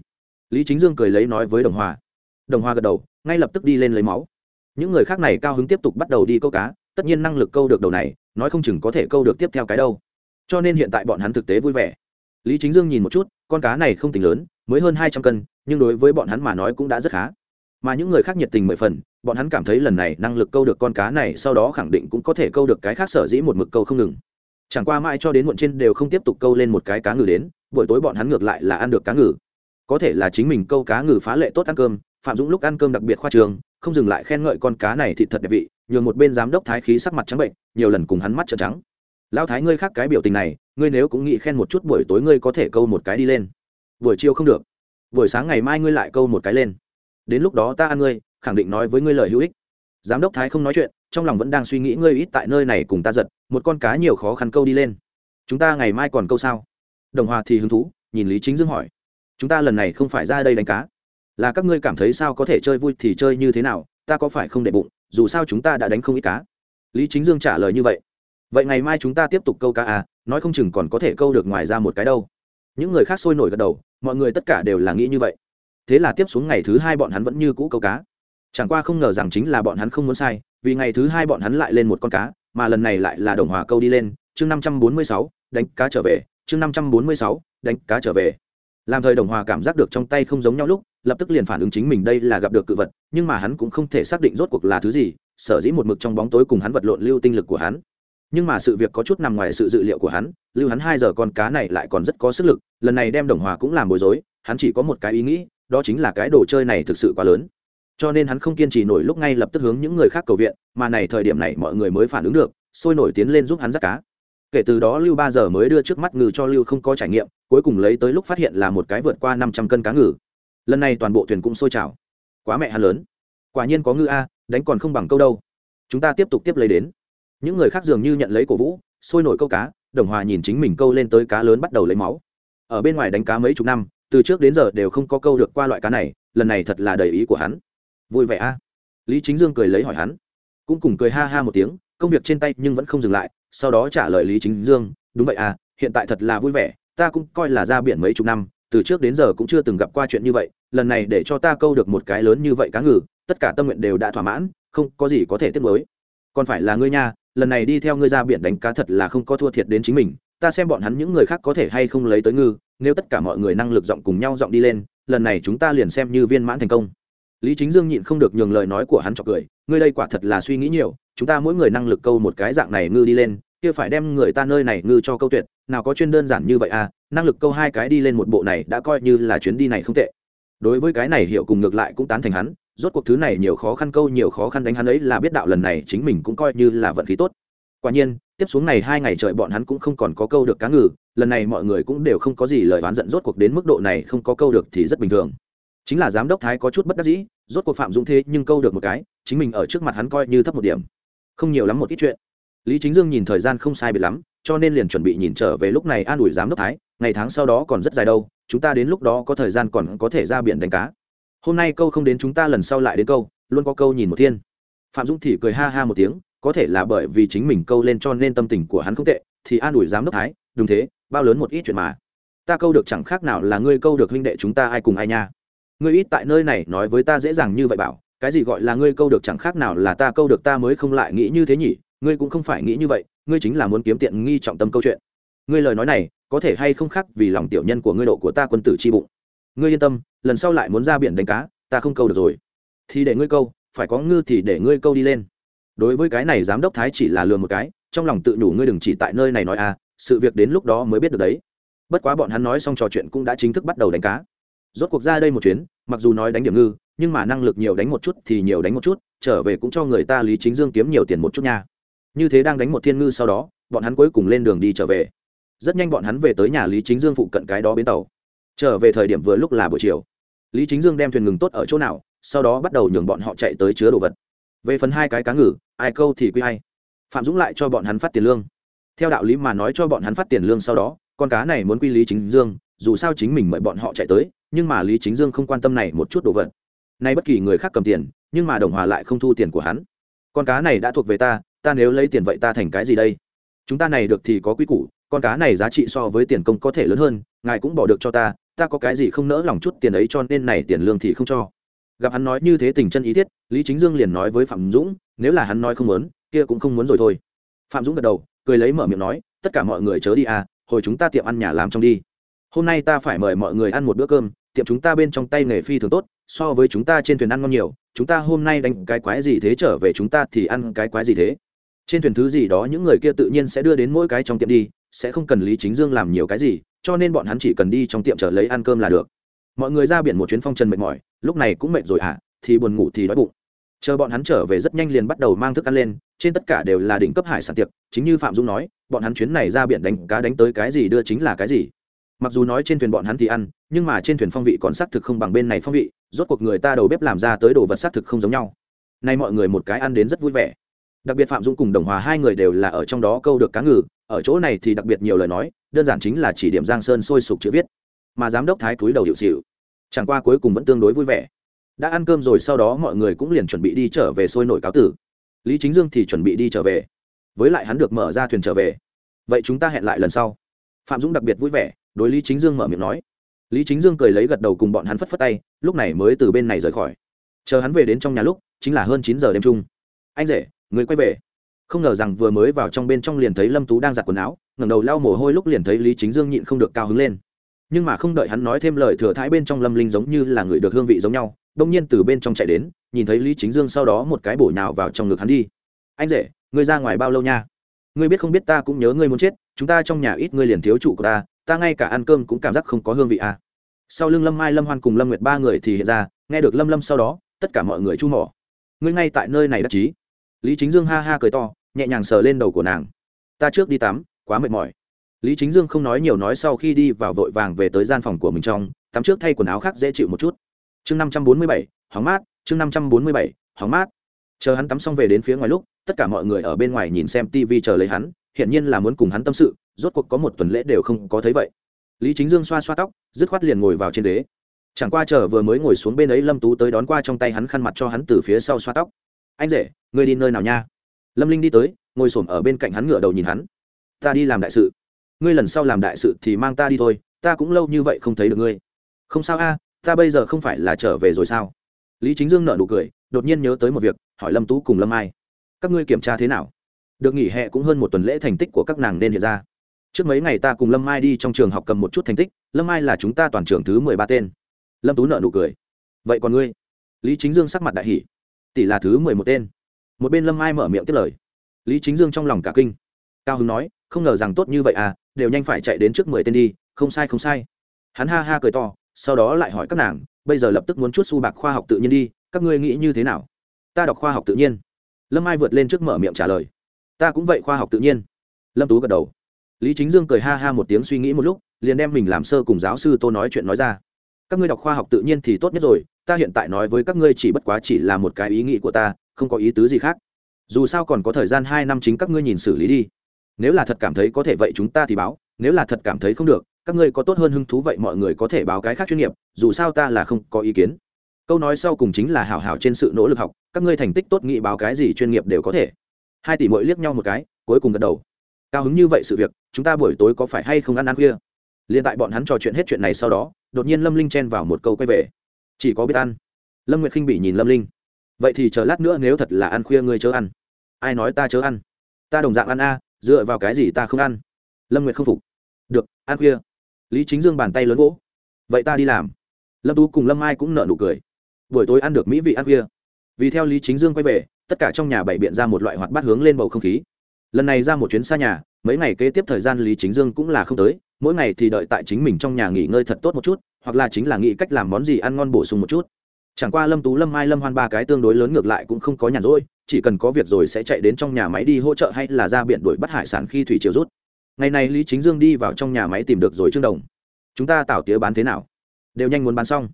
Lý chính dương cười lấy nói với đồng hòa. Đồng hòa gật đầu, ngay lập tức đi lên lấy máu. Những người khác này cao hứng tiếp tục bắt đầu đi câu cá, tất nhiên năng lực câu được đầu này, nói không chừng có thể câu được tiếp theo cái đâu. Cho nên hiện tại bọn hắn thực tế vui vẻ. Lý chính dương nhìn một chút, con cá này không tính lớn, mới hơn hai trăm cân, nhưng đối với bọn hắn mà nói cũng đã rất khá mà những người khác nhiệt tình mười phần, bọn hắn cảm thấy lần này năng lực câu được con cá này sau đó khẳng định cũng có thể câu được cái khác sở dĩ một mực câu không ngừng. Chẳng qua mãi cho đến muộn trên đều không tiếp tục câu lên một cái cá ngừ đến, buổi tối bọn hắn ngược lại là ăn được cá ngừ. Có thể là chính mình câu cá ngừ phá lệ tốt ăn cơm, phạm dũng lúc ăn cơm đặc biệt khoa trường, không dừng lại khen ngợi con cá này thì thật đẹp vị, nhường một bên giám đốc thái khí sắc mặt trắng bệnh, nhiều lần cùng hắn mắt trợn trắng. Lão thái ngươi khác cái biểu tình này, ngươi nếu cũng nghĩ khen một chút buổi tối ngươi có thể câu một cái đi lên. Buổi chiều không được. Buổi sáng ngày mai ngươi lại câu một cái lên đến lúc đó ta ăn ngươi, khẳng định nói với ngươi lời hữu ích. Giám đốc thái không nói chuyện, trong lòng vẫn đang suy nghĩ ngươi ít tại nơi này cùng ta giật, một con cá nhiều khó khăn câu đi lên. Chúng ta ngày mai còn câu sao? Đồng hòa thì hứng thú, nhìn lý chính dương hỏi. Chúng ta lần này không phải ra đây đánh cá. Là các ngươi cảm thấy sao có thể chơi vui thì chơi như thế nào, ta có phải không để bụng, dù sao chúng ta đã đánh không ít cá. Lý chính dương trả lời như vậy. Vậy ngày mai chúng ta tiếp tục câu cá à nói không chừng còn có thể câu được ngoài ra một cái đâu. Những người khác sôi nổi gật đầu, mọi người tất cả đều là nghĩ như vậy thế là tiếp xuống ngày thứ hai bọn hắn vẫn như cũ câu cá. Chẳng qua không ngờ rằng chính là bọn hắn không muốn sai, vì ngày thứ hai bọn hắn lại lên một con cá, mà lần này lại là đồng hòa câu đi lên, chương năm trăm bốn mươi sáu, đánh cá trở về, chương năm trăm bốn mươi sáu, đánh cá trở về. Làm thời đồng hòa cảm giác được trong tay không giống nhau lúc, lập tức liền phản ứng chính mình đây là gặp được cự vật, nhưng mà hắn cũng không thể xác định rốt cuộc là thứ gì, sở dĩ một mực trong bóng tối cùng hắn vật lộn lưu tinh lực của hắn. Nhưng mà sự việc có chút nằm ngoài sự dự liệu của hắn, lưu hắn hai giờ con cá này lại còn rất có sức lực, lần này đem đồng hòa cũng làm bối rối, hắn chỉ có một cái ý nghĩ đó chính là cái đồ chơi này thực sự quá lớn. Cho nên hắn không kiên trì nổi lúc ngay lập tức hướng những người khác cầu viện, mà này thời điểm này mọi người mới phản ứng được, sôi nổi tiến lên giúp hắn dắt cá. Kể từ đó lưu ba giờ mới đưa trước mắt ngừ cho lưu không có trải nghiệm, cuối cùng lấy tới lúc phát hiện là một cái vượt qua năm trăm cân cá ngừ. Lần này toàn bộ thuyền cũng sôi trào. Quá mẹ hắn lớn. Quả nhiên có ngư a, đánh còn không bằng câu đâu. Chúng ta tiếp tục tiếp lấy đến. Những người khác dường như nhận lấy cổ vũ, sôi nổi câu cá, đồng hòa nhìn chính mình câu lên tới cá lớn bắt đầu lấy máu. Ở bên ngoài đánh cá mấy chục năm từ trước đến giờ đều không có câu được qua loại cá này, lần này thật là đầy ý của hắn. Vui vẻ a. Lý chính dương cười lấy hỏi hắn. Cũng cùng cười ha ha một tiếng, công việc trên tay nhưng vẫn không dừng lại, sau đó trả lời lý chính dương, đúng vậy à hiện tại thật là vui vẻ, ta cũng coi là ra biển mấy chục năm, từ trước đến giờ cũng chưa từng gặp qua chuyện như vậy, lần này để cho ta câu được một cái lớn như vậy cá ngừ, tất cả tâm nguyện đều đã thỏa mãn, không có gì có thể tiếp nối còn phải là ngươi nha, lần này đi theo ngươi ra biển đánh cá thật là không có thua thiệt đến chính mình ta xem bọn hắn những người khác có thể hay không lấy tới ngư, nếu tất cả mọi người năng lực giọng cùng nhau giọng đi lên, lần này chúng ta liền xem như viên mãn thành công. Lý chính dương nhịn không được nhường lời nói của hắn cho cười, ngươi đây quả thật là suy nghĩ nhiều, chúng ta mỗi người năng lực câu một cái dạng này ngư đi lên, kia phải đem người ta nơi này ngư cho câu tuyệt, nào có chuyên đơn giản như vậy à năng lực câu hai cái đi lên một bộ này đã coi như là chuyến đi này không tệ. Đối với cái này hiểu cùng ngược lại cũng tán thành hắn, rốt cuộc thứ này nhiều khó khăn câu nhiều khó khăn đánh hắn ấy là biết đạo lần này chính mình cũng coi như là vận khí tốt quả nhiên, tiếp xuống này hai ngày trời bọn hắn cũng không còn có câu được cá ngừ, lần này mọi người cũng đều không có gì lời oán giận rốt cuộc đến mức độ này không có câu được thì rất bình thường. Chính là giám đốc thái có chút bất đắc dĩ, rốt cuộc phạm dũng thế nhưng câu được một cái, chính mình ở trước mặt hắn coi như thấp một điểm. Không nhiều lắm một ít chuyện. Lý chính dương nhìn thời gian không sai biệt lắm, cho nên liền chuẩn bị nhìn trở về lúc này an ủi giám đốc thái, ngày tháng sau đó còn rất dài đâu, chúng ta đến lúc đó có thời gian còn có thể ra biển đánh cá. Hôm nay câu không đến chúng ta lần sau lại đến câu, luôn có câu nhìn một thiên. Phạm dũng thì cười ha ha một tiếng có thể là bởi vì chính mình câu lên cho nên tâm tình của hắn không tệ, thì an ủi giám đốc thái, đúng thế, bao lớn một ít chuyện mà. Ta câu được chẳng khác nào là ngươi câu được huynh đệ chúng ta ai cùng ai nha. Ngươi ít tại nơi này nói với ta dễ dàng như vậy bảo, cái gì gọi là ngươi câu được chẳng khác nào là ta câu được ta mới không lại nghĩ như thế nhỉ? Ngươi cũng không phải nghĩ như vậy, ngươi chính là muốn kiếm tiện nghi trọng tâm câu chuyện. Ngươi lời nói này, có thể hay không khác vì lòng tiểu nhân của ngươi độ của ta quân tử chi bụng. Ngươi yên tâm, lần sau lại muốn ra biển đánh cá, ta không câu được rồi. Thì để ngươi câu, phải có ngư thì để ngươi câu đi lên đối với cái này giám đốc thái chỉ là lừa một cái, trong lòng tự nhủ ngươi đừng chỉ tại nơi này nói à sự việc đến lúc đó mới biết được đấy. Bất quá bọn hắn nói xong trò chuyện cũng đã chính thức bắt đầu đánh cá. Rốt cuộc ra đây một chuyến, mặc dù nói đánh điểm ngư, nhưng mà năng lực nhiều đánh một chút thì nhiều đánh một chút, trở về cũng cho người ta lý chính dương kiếm nhiều tiền một chút nha. Như thế đang đánh một thiên ngư sau đó, bọn hắn cuối cùng lên đường đi trở về. Rất nhanh bọn hắn về tới nhà lý chính dương phụ cận cái đó bến tàu. Trở về thời điểm vừa lúc là buổi chiều. Lý chính dương đem thuyền ngừng tốt ở chỗ nào, sau đó bắt đầu nhường bọn họ chạy tới chứa đồ vật về phần hai cái cá ngừ, ai câu thì quy hay phạm dũng lại cho bọn hắn phát tiền lương. Theo đạo lý mà nói cho bọn hắn phát tiền lương sau đó, con cá này muốn quy lý chính dương, dù sao chính mình mời bọn họ chạy tới, nhưng mà lý chính dương không quan tâm này một chút đồ vật. Nay bất kỳ người khác cầm tiền, nhưng mà đồng hòa lại không thu tiền của hắn. Con cá này đã thuộc về ta ta nếu lấy tiền vậy ta thành cái gì đây? Chúng ta này được thì có quy củ, con cá này giá trị so với tiền công có thể lớn hơn, ngài cũng bỏ được cho ta ta có cái gì không nỡ lòng chút tiền ấy cho nên này tiền lương thì không cho gặp hắn nói như thế tình chân ý thiết, lý chính dương liền nói với phạm dũng, nếu là hắn nói không muốn, kia cũng không muốn rồi thôi. Phạm dũng gật đầu, cười lấy mở miệng nói, tất cả mọi người chớ đi à hồi chúng ta tiệm ăn nhà làm trong đi. Hôm nay ta phải mời mọi người ăn một bữa cơm, tiệm chúng ta bên trong tay nghề phi thường tốt, so với chúng ta trên thuyền ăn ngon nhiều, chúng ta hôm nay đánh cái quái gì thế trở về chúng ta thì ăn cái quái gì thế? Trên thuyền thứ gì đó những người kia tự nhiên sẽ đưa đến mỗi cái trong tiệm đi, sẽ không cần lý chính dương làm nhiều cái gì, cho nên bọn hắn chỉ cần đi trong tiệm trở lấy ăn cơm là được mọi người ra biển một chuyến phong trần mệt mỏi, lúc này cũng mệt rồi à thì buồn ngủ thì đói bụng. Chờ bọn hắn trở về rất nhanh liền bắt đầu mang thức ăn lên, trên tất cả đều là đỉnh cấp hải sản tiệc, chính như phạm dung nói, bọn hắn chuyến này ra biển đánh cá đánh tới cái gì đưa chính là cái gì. Mặc dù nói trên thuyền bọn hắn thì ăn, nhưng mà trên thuyền phong vị còn xác thực không bằng bên này phong vị, rốt cuộc người ta đầu bếp làm ra tới đồ vật xác thực không giống nhau. Nay mọi người một cái ăn đến rất vui vẻ. Đặc biệt phạm dung cùng đồng hòa hai người đều là ở trong đó câu được cá ngừ, ở chỗ này thì đặc biệt nhiều lời nói, đơn giản chính là chỉ điểm giang sơn sôi sục chữ viết mà giám đốc thái túi đầu hiệu xịu chẳng qua cuối cùng vẫn tương đối vui vẻ. Đã ăn cơm rồi, sau đó mọi người cũng liền chuẩn bị đi trở về sôi nổi cáo tử. Lý chính dương thì chuẩn bị đi trở về. Với lại hắn được mở ra thuyền trở về. Vậy chúng ta hẹn lại lần sau. Phạm dũng đặc biệt vui vẻ, đối lý chính dương mở miệng nói. Lý chính dương cười lấy gật đầu cùng bọn hắn phất phất tay, lúc này mới từ bên này rời khỏi. Chờ hắn về đến trong nhà lúc, chính là hơn chín giờ đêm chung. Anh rể, người quay về. Không ngờ rằng vừa mới vào trong bên trong liền thấy lâm tú đang giặt quần áo, ngẩng đầu lau mồ hôi lúc liền thấy lý chính dương nhịn không được cao hứng lên nhưng mà không đợi hắn nói thêm lời thừa thái bên trong lâm linh giống như là người được hương vị giống nhau, đông nhiên từ bên trong chạy đến, nhìn thấy lý chính dương sau đó một cái bổ nhào vào trong ngực hắn đi. Anh rể, ngươi ra ngoài bao lâu nha? Ngươi biết không biết ta cũng nhớ ngươi muốn chết, chúng ta trong nhà ít ngươi liền thiếu trụ của ta ta ngay cả ăn cơm cũng cảm giác không có hương vị à. sau lưng lâm mai, lâm hoan cùng lâm nguyệt ba người thì hiện ra, nghe được lâm lâm sau đó, tất cả mọi người chu mỏ. Ngươi ngay tại nơi này đắc chí. Lý chính dương ha ha cười to, nhẹ nhàng sờ lên đầu của nàng. Ta trước đi tắm, quá mệt mỏi lý chính dương không nói nhiều nói sau khi đi vào vội vàng về tới gian phòng của mình trong, tắm trước thay quần áo khác dễ chịu một chút. Chương năm trăm bốn mươi bảy, hóng mát, chương năm trăm bốn mươi bảy, hóng mát. Chờ hắn tắm xong về đến phía ngoài lúc, tất cả mọi người ở bên ngoài nhìn xem tv chờ lấy hắn, hiển nhiên là muốn cùng hắn tâm sự, rốt cuộc có một tuần lễ đều không có thấy vậy. Lý chính dương xoa xoa tóc, dứt khoát liền ngồi vào trên đế. chẳng qua chờ vừa mới ngồi xuống bên ấy lâm tú tới đón qua trong tay hắn khăn mặt cho hắn từ phía sau xoa tóc. Anh rể, ngươi đi nơi nào nha? Lâm linh đi tới, ngồi s ổ m ở bên cạnh hắn ngửa đầu nhìn hắn. Ta đi làm đại sự ngươi lần sau làm đại sự thì mang ta đi thôi, ta cũng lâu như vậy không thấy được ngươi. Không sao a, ta bây giờ không phải là trở về rồi sao? Lý chính dương nợ nụ cười, đột nhiên nhớ tới một việc, hỏi lâm tú cùng lâm ai các ngươi kiểm tra thế nào? Được nghỉ hè cũng hơn một tuần lễ thành tích của các nàng nên hiện ra. Trước mấy ngày ta cùng lâm mai đi trong trường học cầm một chút thành tích, lâm mai là chúng ta toàn trường thứ mười ba tên. Lâm tú nợ nụ cười. Vậy còn ngươi? Lý chính dương sắc mặt đại hỷ tỷ là thứ mười một tên. Một bên lâm mai mở miệng tiếp lời. Lý chính dương trong lòng cả kinh. Cao hưng nói, không ngờ rằng tốt như vậy à đều nhanh phải chạy đến trước mười tên đi, không sai không sai. Hắn ha ha cười to, sau đó lại hỏi các nàng, bây giờ lập tức muốn chút su bạc khoa học tự nhiên đi, các ngươi nghĩ như thế nào? Ta đọc khoa học tự nhiên. Lâm ai vượt lên trước mở miệng trả lời. Ta cũng vậy khoa học tự nhiên. Lâm tú gật đầu. Lý chính dương cười ha ha một tiếng suy nghĩ một lúc, liền đem mình làm sơ cùng giáo sư tô nói chuyện nói ra. Các ngươi đọc khoa học tự nhiên thì tốt nhất rồi, ta hiện tại nói với các ngươi chỉ bất quá chỉ là một cái ý nghĩ của ta, không có ý tứ gì khác. Dù sao còn có thời gian hai năm chính các ngươi nhìn xử lý đi nếu là thật cảm thấy có thể vậy chúng ta thì báo, nếu là thật cảm thấy không được, các ngươi có tốt hơn hứng thú vậy mọi người có thể báo cái khác chuyên nghiệp, dù sao ta là không có ý kiến. Câu nói sau cùng chính là hảo hảo trên sự nỗ lực học, các ngươi thành tích tốt nghị báo cái gì chuyên nghiệp đều có thể. Hai tỷ mỗi liếc nhau một cái, cuối cùng gật đầu. Cao hứng như vậy sự việc, chúng ta buổi tối có phải hay không ăn ăn khuya? Liền tại bọn hắn trò chuyện hết chuyện này sau đó, đột nhiên lâm linh chen vào một câu quay về. Chỉ có biết ăn. Lâm nguyệt khinh bị nhìn lâm linh. Vậy thì chờ lát nữa nếu thật là ăn khuya ngươi chớ ăn. Ai nói ta chớ ăn? Ta đồng dạng ăn a dựa vào cái gì ta không ăn? Lâm nguyệt không phục. Được, ăn khuya. Lý chính dương bàn tay lớn gỗ vậy ta đi làm. Lâm tú cùng lâm ai cũng nợ nụ cười. Buổi tối ăn được mỹ vị ăn khuya. Vì theo lý chính dương quay về, tất cả trong nhà bày biện ra một loại hoạt bát hướng lên bầu không khí. Lần này ra một chuyến xa nhà, mấy ngày kế tiếp thời gian lý chính dương cũng là không tới, mỗi ngày thì đợi tại chính mình trong nhà nghỉ ngơi thật tốt một chút, hoặc là chính là nghĩ cách làm món gì ăn ngon bổ sung một chút. Chẳng qua lâm tú, lâm mai, lâm hoan ba cái tương đối lớn ngược lại cũng không có nhàn rỗi chỉ cần có việc rồi sẽ chạy đến trong nhà máy đi hỗ trợ hay là ra biển đuổi bắt hải sản khi thủy triều rút. Ngày này lý chính dương đi vào trong nhà máy tìm được rồi trương đồng. Chúng ta tạo tía bán thế nào? Đều nhanh muốn bán xong.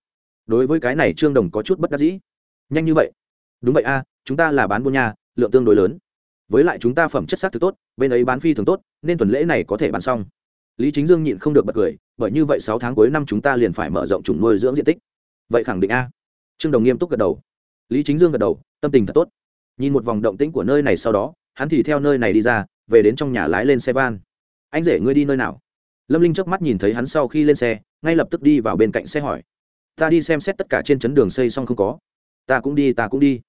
Đối với cái này trương đồng có chút bất đắc dĩ. Nhanh như vậy? Đúng vậy a, chúng ta là bán buôn nhà, lượng tương đối lớn. Với lại chúng ta phẩm chất sắc thực tốt, bên ấy bán phi thường tốt, nên tuần lễ này có thể bán xong. Lý chính dương nhịn không được bật cười, bởi như vậy sáu tháng cuối năm chúng ta liền phải mở rộng chủng nuôi dưỡng diện tích. Vậy khẳng định a. Trương đồng nghiêm túc gật đầu. Lý chính dương gật đầu, tâm tình thật tốt nhìn một vòng động tĩnh của nơi này sau đó, hắn thì theo nơi này đi ra, về đến trong nhà lái lên xe van. Anh rể ngươi đi nơi nào? Lâm linh chớp mắt nhìn thấy hắn sau khi lên xe, ngay lập tức đi vào bên cạnh xe hỏi. Ta đi xem xét tất cả trên chấn đường xây xong không có. Ta cũng đi, ta cũng đi.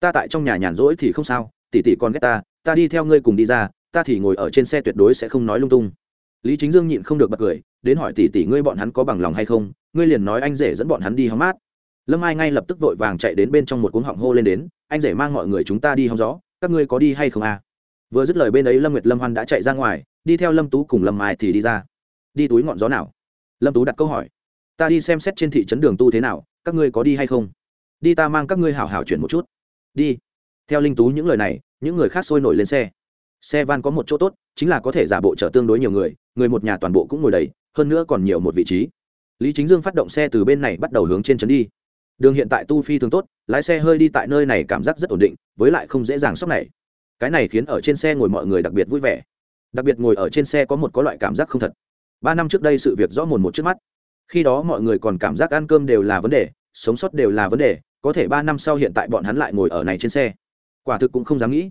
Ta tại trong nhà nhàn rỗi thì không sao, tỷ tỷ còn ghét ta ta đi theo ngươi cùng đi ra, ta thì ngồi ở trên xe tuyệt đối sẽ không nói lung tung. Lý chính dương nhịn không được bật cười, đến hỏi tỷ tỷ ngươi bọn hắn có bằng lòng hay không, ngươi liền nói anh rể dẫn bọn hắn đi hóng mát lâm ai ngay lập tức vội vàng chạy đến bên trong một cuống họng hô lên đến, anh rể mang mọi người chúng ta đi hóng gió, các ngươi có đi hay không à? Vừa dứt lời bên ấy lâm nguyệt lâm hoan đã chạy ra ngoài, đi theo lâm tú cùng lâm mai thì đi ra. Đi túi ngọn gió nào? Lâm tú đặt câu hỏi. Ta đi xem xét trên thị trấn đường tu thế nào, các ngươi có đi hay không? Đi ta mang các ngươi hảo hảo chuyển một chút. Đi. Theo linh tú những lời này, những người khác sôi nổi lên xe. Xe van có một chỗ tốt, chính là có thể giả bộ chở tương đối nhiều người người một nhà toàn bộ cũng ngồi đầy, hơn nữa còn nhiều một vị trí. Lý chính dương phát động xe từ bên này bắt đầu hướng trên trấn đi đường hiện tại tu phi thường tốt, lái xe hơi đi tại nơi này cảm giác rất ổn định, với lại không dễ dàng sốc này. Cái này khiến ở trên xe ngồi mọi người đặc biệt vui vẻ. Đặc biệt ngồi ở trên xe có một có loại cảm giác không thật. Ba năm trước đây sự việc rõ mồn một trước mắt. Khi đó mọi người còn cảm giác ăn cơm đều là vấn đề, sống sót đều là vấn đề, có thể ba năm sau hiện tại bọn hắn lại ngồi ở này trên xe. Quả thực cũng không dám nghĩ.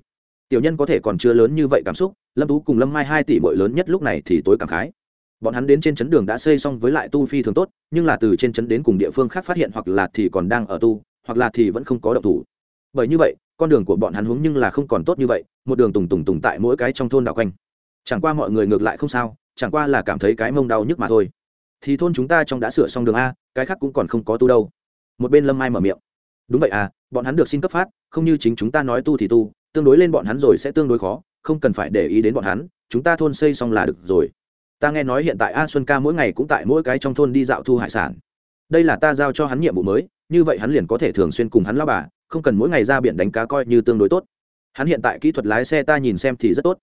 Tiểu nhân có thể còn chưa lớn như vậy cảm xúc, lâm tú cùng lâm mai hai tỷ bội lớn nhất lúc này thì tối cảm khái bọn hắn đến trên chấn đường đã xây xong với lại tu phi thường tốt, nhưng là từ trên chấn đến cùng địa phương khác phát hiện hoặc là thì còn đang ở tu, hoặc là thì vẫn không có động thủ. Bởi như vậy, con đường của bọn hắn hướng nhưng là không còn tốt như vậy, một đường tùng tùng tùng tại mỗi cái trong thôn đảo quanh. Chẳng qua mọi người ngược lại không sao, chẳng qua là cảm thấy cái mông đau nhức mà thôi. Thì thôn chúng ta trong đã sửa xong đường a, cái khác cũng còn không có tu đâu. Một bên lâm mai mở miệng. Đúng vậy à bọn hắn được xin cấp phát, không như chính chúng ta nói tu thì tu, tương đối lên bọn hắn rồi sẽ tương đối khó, không cần phải để ý đến bọn hắn, chúng ta thôn xây xong là được rồi ta nghe nói hiện tại a xuân ca mỗi ngày cũng tại mỗi cái trong thôn đi dạo thu hải sản. Đây là ta giao cho hắn nhiệm vụ mới, như vậy hắn liền có thể thường xuyên cùng hắn lao bà, không cần mỗi ngày ra biển đánh cá coi như tương đối tốt. Hắn hiện tại kỹ thuật lái xe ta nhìn xem thì rất tốt.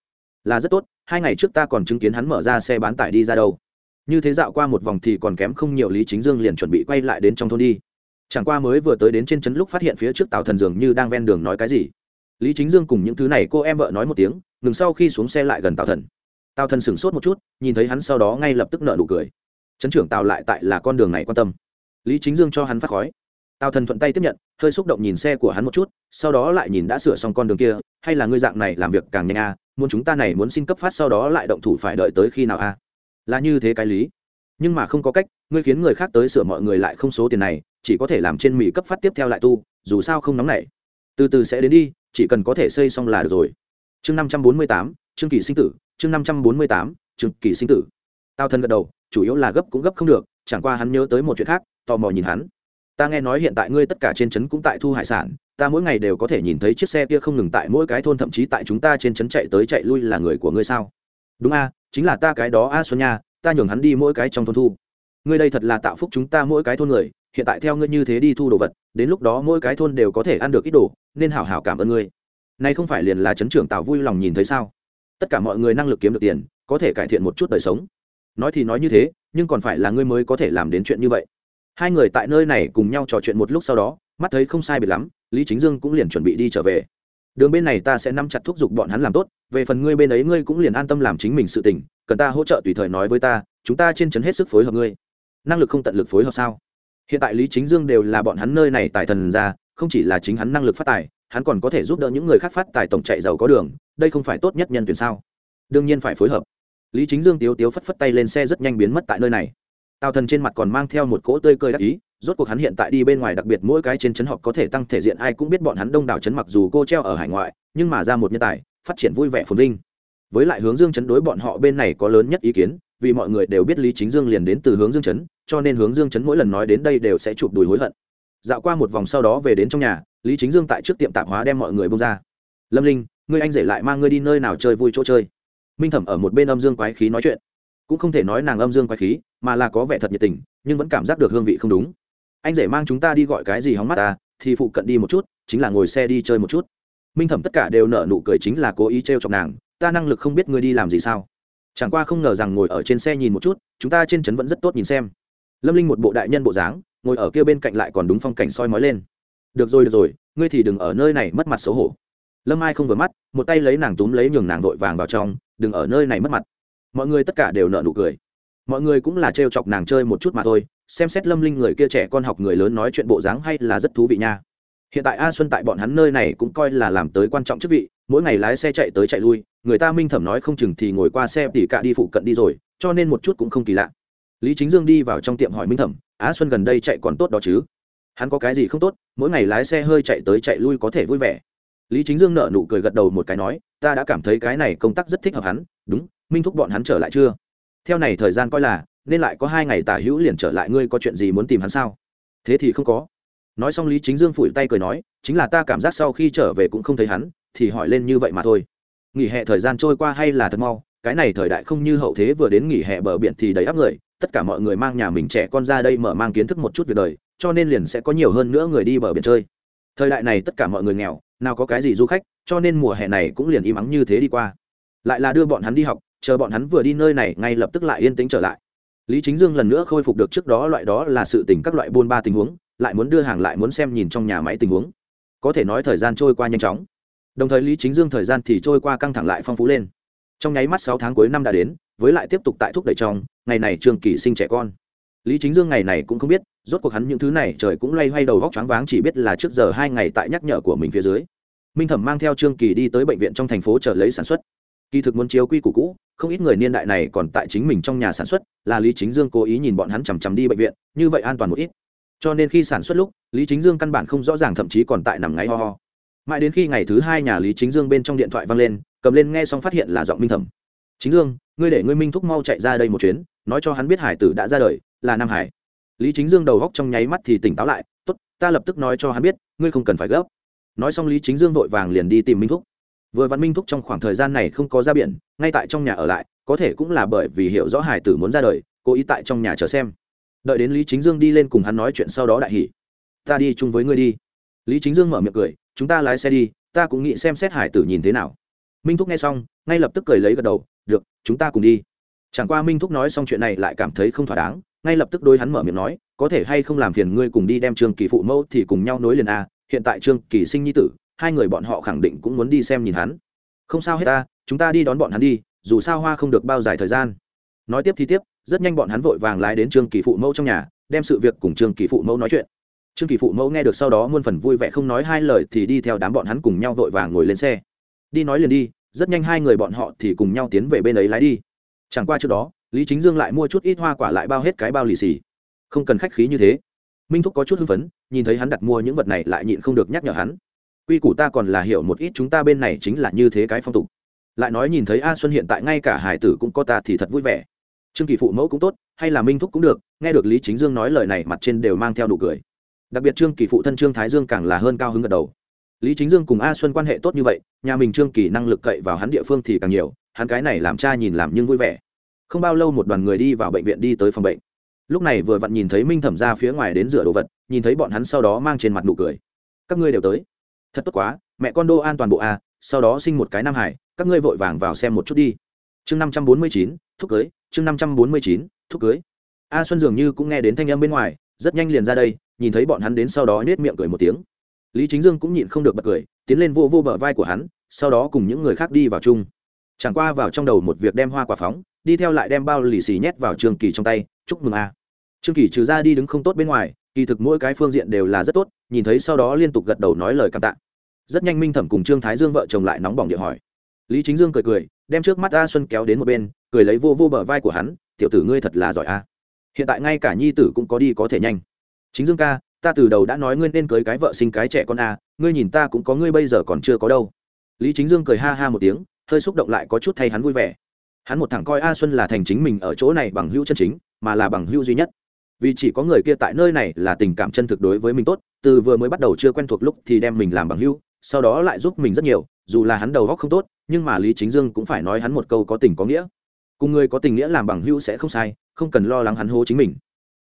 Là rất tốt, hai ngày trước ta còn chứng kiến hắn mở ra xe bán tải đi ra đâu. Như thế dạo qua một vòng thì còn kém không nhiều lý chính dương liền chuẩn bị quay lại đến trong thôn đi. Chẳng qua mới vừa tới đến trên trấn lúc phát hiện phía trước tàu thần dường như đang ven đường nói cái gì. Lý chính dương cùng những thứ này cô em vợ nói một tiếng, ngừng sau khi xuống xe lại gần tàu thần. Tào thần sửng sốt một chút nhìn thấy hắn sau đó ngay lập tức nợ nụ cười. Trấn trưởng Tào lại tại là con đường này quan tâm. Lý chính dương cho hắn phát khói. Tào thần thuận tay tiếp nhận hơi xúc động nhìn xe của hắn một chút sau đó lại nhìn đã sửa xong con đường kia hay là ngươi dạng này làm việc càng nhanh a à, muốn chúng ta này muốn xin cấp phát sau đó lại động thủ phải đợi tới khi nào a? À? là như thế cái lý. Nhưng mà không có cách ngươi khiến người khác tới sửa mọi người lại không số tiền này chỉ có thể làm trên mỹ cấp phát tiếp theo lại tu dù sao không nóng nảy. Từ từ sẽ đến đi chỉ cần có thể xây xong là được rồi. Chương năm trăm bốn mươi tám Trương kỳ sinh tử, chương năm trăm bốn mươi tám, Trương kỳ sinh tử. Tao thân gật đầu, chủ yếu là gấp cũng gấp không được, chẳng qua hắn nhớ tới một chuyện khác, tò mò nhìn hắn. Ta nghe nói hiện tại ngươi tất cả trên trấn cũng tại thu hải sản, ta mỗi ngày đều có thể nhìn thấy chiếc xe kia không ngừng tại mỗi cái thôn thậm chí tại chúng ta trên trấn chạy tới chạy lui là người của ngươi sao? Đúng a, chính là ta cái đó a xuân nha, ta nhường hắn đi mỗi cái trong thôn thu. Ngươi đây thật là tạo phúc chúng ta mỗi cái thôn người, hiện tại theo ngươi như thế đi thu đồ vật, đến lúc đó mỗi cái thôn đều có thể ăn được ít đồ, nên hảo hảo cảm ơn ngươi. Nay không phải liền là trấn trưởng tạo vui lòng nhìn thấy sao? Tất cả mọi người năng lực kiếm được tiền, có thể cải thiện một chút đời sống. Nói thì nói như thế, nhưng còn phải là ngươi mới có thể làm đến chuyện như vậy. Hai người tại nơi này cùng nhau trò chuyện một lúc sau đó, mắt thấy không sai biệt lắm, lý chính dương cũng liền chuẩn bị đi trở về. Đường bên này ta sẽ nắm chặt thúc giục bọn hắn làm tốt, về phần ngươi bên ấy ngươi cũng liền an tâm làm chính mình sự tình, cần ta hỗ trợ tùy thời nói với ta, chúng ta trên trấn hết sức phối hợp ngươi. Năng lực không tận lực phối hợp sao? Hiện tại lý chính dương đều là bọn hắn nơi này tài thần ra, không chỉ là chính hắn năng lực phát tài, hắn còn có thể giúp đỡ những người khác phát tài tổng chạy giàu có đường đây không phải tốt nhất nhân tuyển sao? Đương nhiên phải phối hợp. Lý chính dương tiếu tiếu phất phất tay lên xe rất nhanh biến mất tại nơi này. Tào thần trên mặt còn mang theo một cỗ tươi cười đắc ý, rốt cuộc hắn hiện tại đi bên ngoài đặc biệt mỗi cái trên chấn họp có thể tăng thể diện ai cũng biết bọn hắn đông đảo chấn mặc dù cô treo ở hải ngoại, nhưng mà ra một nhân tài, phát triển vui vẻ phồn vinh. Với lại hướng dương chấn đối bọn họ bên này có lớn nhất ý kiến, vì mọi người đều biết lý chính dương liền đến từ hướng dương chấn cho nên hướng dương chấn mỗi lần nói đến đây đều sẽ chụp đùi hối hận. Dạo qua một vòng sau đó về đến trong nhà, lý chính dương tại trước tiệm tạp hóa đem mọi người bông ra lâm linh, ngươi anh rể lại mang ngươi đi nơi nào chơi vui chỗ chơi. Minh thẩm ở một bên âm dương quái khí nói chuyện. Cũng không thể nói nàng âm dương quái khí, mà là có vẻ thật nhiệt tình, nhưng vẫn cảm giác được hương vị không đúng. Anh rể mang chúng ta đi gọi cái gì hóng mắt ta, thì phụ cận đi một chút, chính là ngồi xe đi chơi một chút. Minh thẩm tất cả đều nở nụ cười chính là cố ý t r e o chọc nàng, ta năng lực không biết ngươi đi làm gì sao. Chẳng qua không ngờ rằng ngồi ở trên xe nhìn một chút, chúng ta trên trấn vẫn rất tốt nhìn xem. Lâm linh một bộ đại nhân bộ dáng, ngồi ở kia bên cạnh lại còn đúng phong cảnh soi mói lên. Được rồi được rồi, ngươi thì đừng ở nơi này mất mặt xấu hổ lâm ai không vừa mắt, một tay lấy nàng túm lấy nhường nàng vội vàng vào trong, đừng ở nơi này mất mặt. Mọi người tất cả đều nợ nụ cười. Mọi người cũng là trêu chọc nàng chơi một chút mà thôi, xem xét lâm linh người kia trẻ con học người lớn nói chuyện bộ dáng hay là rất thú vị nha. Hiện tại a xuân tại bọn hắn nơi này cũng coi là làm tới quan trọng chức vị, mỗi ngày lái xe chạy tới chạy lui, người ta minh thẩm nói không chừng thì ngồi qua xe tỉ cạ đi phụ cận đi rồi, cho nên một chút cũng không kỳ lạ. Lý chính dương đi vào trong tiệm hỏi minh thẩm á xuân gần đây chạy còn tốt đó chứ? Hắn có cái gì không tốt, mỗi ngày lái xe hơi chạy tới chạy lui có thể vui vẻ lý chính dương nợ nụ cười gật đầu một cái nói, ta đã cảm thấy cái này công tác rất thích hợp hắn, đúng, minh thúc bọn hắn trở lại chưa? Theo này thời gian coi là, nên lại có hai ngày tả hữu liền trở lại, ngươi có chuyện gì muốn tìm hắn sao? Thế thì không có. Nói xong lý chính dương phủi tay cười nói, chính là ta cảm giác sau khi trở về cũng không thấy hắn, thì hỏi lên như vậy mà thôi. Nghỉ hè thời gian trôi qua hay là thật mau, cái này thời đại không như hậu thế vừa đến nghỉ hè bờ biển thì đầy áp người, tất cả mọi người mang nhà mình trẻ con ra đây mở mang kiến thức một chút việc đời, cho nên liền sẽ có nhiều hơn nữa người đi bờ biển chơi. Thời đại này tất cả mọi người nghèo nào có cái gì du khách, cho nên mùa hè này cũng liền im ắng như thế đi qua. Lại là đưa bọn hắn đi học, chờ bọn hắn vừa đi nơi này, ngay lập tức lại yên tĩnh trở lại. Lý chính dương lần nữa khôi phục được trước đó loại đó là sự tình các loại buôn ba tình huống, lại muốn đưa hàng lại muốn xem nhìn trong nhà máy tình huống. Có thể nói thời gian trôi qua nhanh chóng. Đồng thời lý chính dương thời gian thì trôi qua căng thẳng lại phong phú lên. Trong nháy mắt sáu tháng cuối năm đã đến, với lại tiếp tục tại thúc đẩy trong, ngày này trường kỳ sinh trẻ con lý chính dương ngày này cũng không biết, rốt cuộc hắn những thứ này trời cũng loay hoay đầu góc choáng váng chỉ biết là trước giờ hai ngày tại nhắc nhở của mình phía dưới. Minh thẩm mang theo trương kỳ đi tới bệnh viện trong thành phố chờ lấy sản xuất. Kỳ thực muốn chiếu quy củ cũ, không ít người niên đại này còn tại chính mình trong nhà sản xuất, là lý chính dương cố ý nhìn bọn hắn chằm chằm đi bệnh viện, như vậy an toàn một ít. Cho nên khi sản xuất lúc, lý chính dương căn bản không rõ ràng thậm chí còn tại nằm ngáy ho ho. Mãi đến khi ngày thứ hai nhà lý chính dương bên trong điện thoại văng lên, cầm lên nghe xong phát hiện là giọng minh thẩm. Chính dương, ngươi để ngươi minh thúc mau chạy ra đây một chuyến, nói cho hắn biết hải tử đã ra đời là nam hải. Lý chính dương đầu góc trong nháy mắt thì tỉnh táo lại, tốt, ta lập tức nói cho hắn biết, ngươi không cần phải gấp. Nói xong lý chính dương vội vàng liền đi tìm minh thúc. Vừa văn minh thúc trong khoảng thời gian này không có ra biển, ngay tại trong nhà ở lại, có thể cũng là bởi vì hiểu rõ hải tử muốn ra đời, cố ý tại trong nhà chờ xem. Đợi đến lý chính dương đi lên cùng hắn nói chuyện sau đó đại hỉ. Ta đi chung với ngươi đi. Lý chính dương mở miệng cười, chúng ta lái xe đi, ta cũng nghĩ xem xét hải tử nhìn thế nào. Minh thúc nghe xong, ngay lập tức cười lấy gật đầu, được, chúng ta cùng đi chẳng qua minh thúc nói xong chuyện này lại cảm thấy không thỏa đáng, ngay lập tức đôi hắn mở miệng nói, có thể hay không làm phiền ngươi cùng đi đem trương kỳ phụ mẫu thì cùng nhau nối liền a, hiện tại trương kỳ sinh nhi tử, hai người bọn họ khẳng định cũng muốn đi xem nhìn hắn. Không sao hết ta, chúng ta đi đón bọn hắn đi, dù sao hoa không được bao dài thời gian. Nói tiếp thì tiếp, rất nhanh bọn hắn vội vàng lái đến trương kỳ phụ mẫu trong nhà, đem sự việc cùng trương kỳ phụ mẫu nói chuyện. Trương kỳ phụ mẫu nghe được sau đó muôn phần vui vẻ không nói hai lời thì đi theo đám bọn hắn cùng nhau vội vàng ngồi lên xe. Đi nói liền đi, rất nhanh hai người bọn họ thì cùng nhau tiến về bên ấy lái đi chẳng qua trước đó, lý chính dương lại mua chút ít hoa quả lại bao hết cái bao lì xì. Không cần khách khí như thế. Minh thúc có chút hưng phấn, nhìn thấy hắn đặt mua những vật này lại nhịn không được nhắc nhở hắn. Quy củ ta còn là hiểu một ít chúng ta bên này chính là như thế cái phong tục. Lại nói nhìn thấy a xuân hiện tại ngay cả hải tử cũng có ta thì thật vui vẻ. Trương kỳ phụ mẫu cũng tốt, hay là minh thúc cũng được, nghe được lý chính dương nói lời này mặt trên đều mang theo nụ cười. Đặc biệt trương kỳ phụ thân trương thái dương càng là hơn cao hứng gật đầu. Lý chính dương cùng a xuân quan hệ tốt như vậy, nhà mình trương kỳ năng lực cậy vào hắn địa phương thì càng nhiều hắn cái này làm cha nhìn làm nhưng vui vẻ. Không bao lâu một đoàn người đi vào bệnh viện đi tới phòng bệnh. Lúc này vừa vặn nhìn thấy minh thẩm ra phía ngoài đến rửa đồ vật, nhìn thấy bọn hắn sau đó mang trên mặt nụ cười. Các ngươi đều tới. Thật tốt quá, mẹ con đô an toàn bộ a, sau đó sinh một cái nam hải, các ngươi vội vàng vào xem một chút đi. Chương năm trăm bốn mươi chín, thúc cưới, chương năm trăm bốn mươi chín, thúc cưới. A xuân dường như cũng nghe đến thanh âm bên ngoài, rất nhanh liền ra đây, nhìn thấy bọn hắn đến sau đó nết miệng cười một tiếng. Lý chính dương cũng nhịn không được bật cười, tiến lên vô vô bờ vai của hắn, sau đó cùng những người khác đi vào chung chẳng qua vào trong đầu một việc đem hoa quả phóng, đi theo lại đem bao lì xì nhét vào trường kỳ trong tay, chúc mừng a. Trương kỳ trừ ra đi đứng không tốt bên ngoài, kỳ thực mỗi cái phương diện đều là rất tốt, nhìn thấy sau đó liên tục gật đầu nói lời cảm tạ. Rất nhanh minh thẩm cùng trương thái dương vợ chồng lại nóng bỏng địa hỏi. Lý chính dương cười cười, đem trước mắt a xuân kéo đến một bên, cười lấy vô vô bờ vai của hắn, tiểu tử ngươi thật là giỏi a. Hiện tại ngay cả nhi tử cũng có đi có thể nhanh. Chính dương ca, ta từ đầu đã nói ngươi nên cưới cái vợ sinh cái trẻ con a, ngươi nhìn ta cũng có ngươi bây giờ còn chưa có đâu. Lý chính dương cười ha ha một tiếng hơi xúc động lại có chút thay hắn vui vẻ. Hắn một thằng coi a xuân là thành chính mình ở chỗ này bằng hữu chân chính, mà là bằng hữu duy nhất. Vì chỉ có người kia tại nơi này là tình cảm chân thực đối với mình tốt, từ vừa mới bắt đầu chưa quen thuộc lúc thì đem mình làm bằng hữu, sau đó lại giúp mình rất nhiều, dù là hắn đầu góc không tốt, nhưng mà lý chính dương cũng phải nói hắn một câu có tình có nghĩa. Cùng người có tình nghĩa làm bằng hữu sẽ không sai, không cần lo lắng hắn hố chính mình.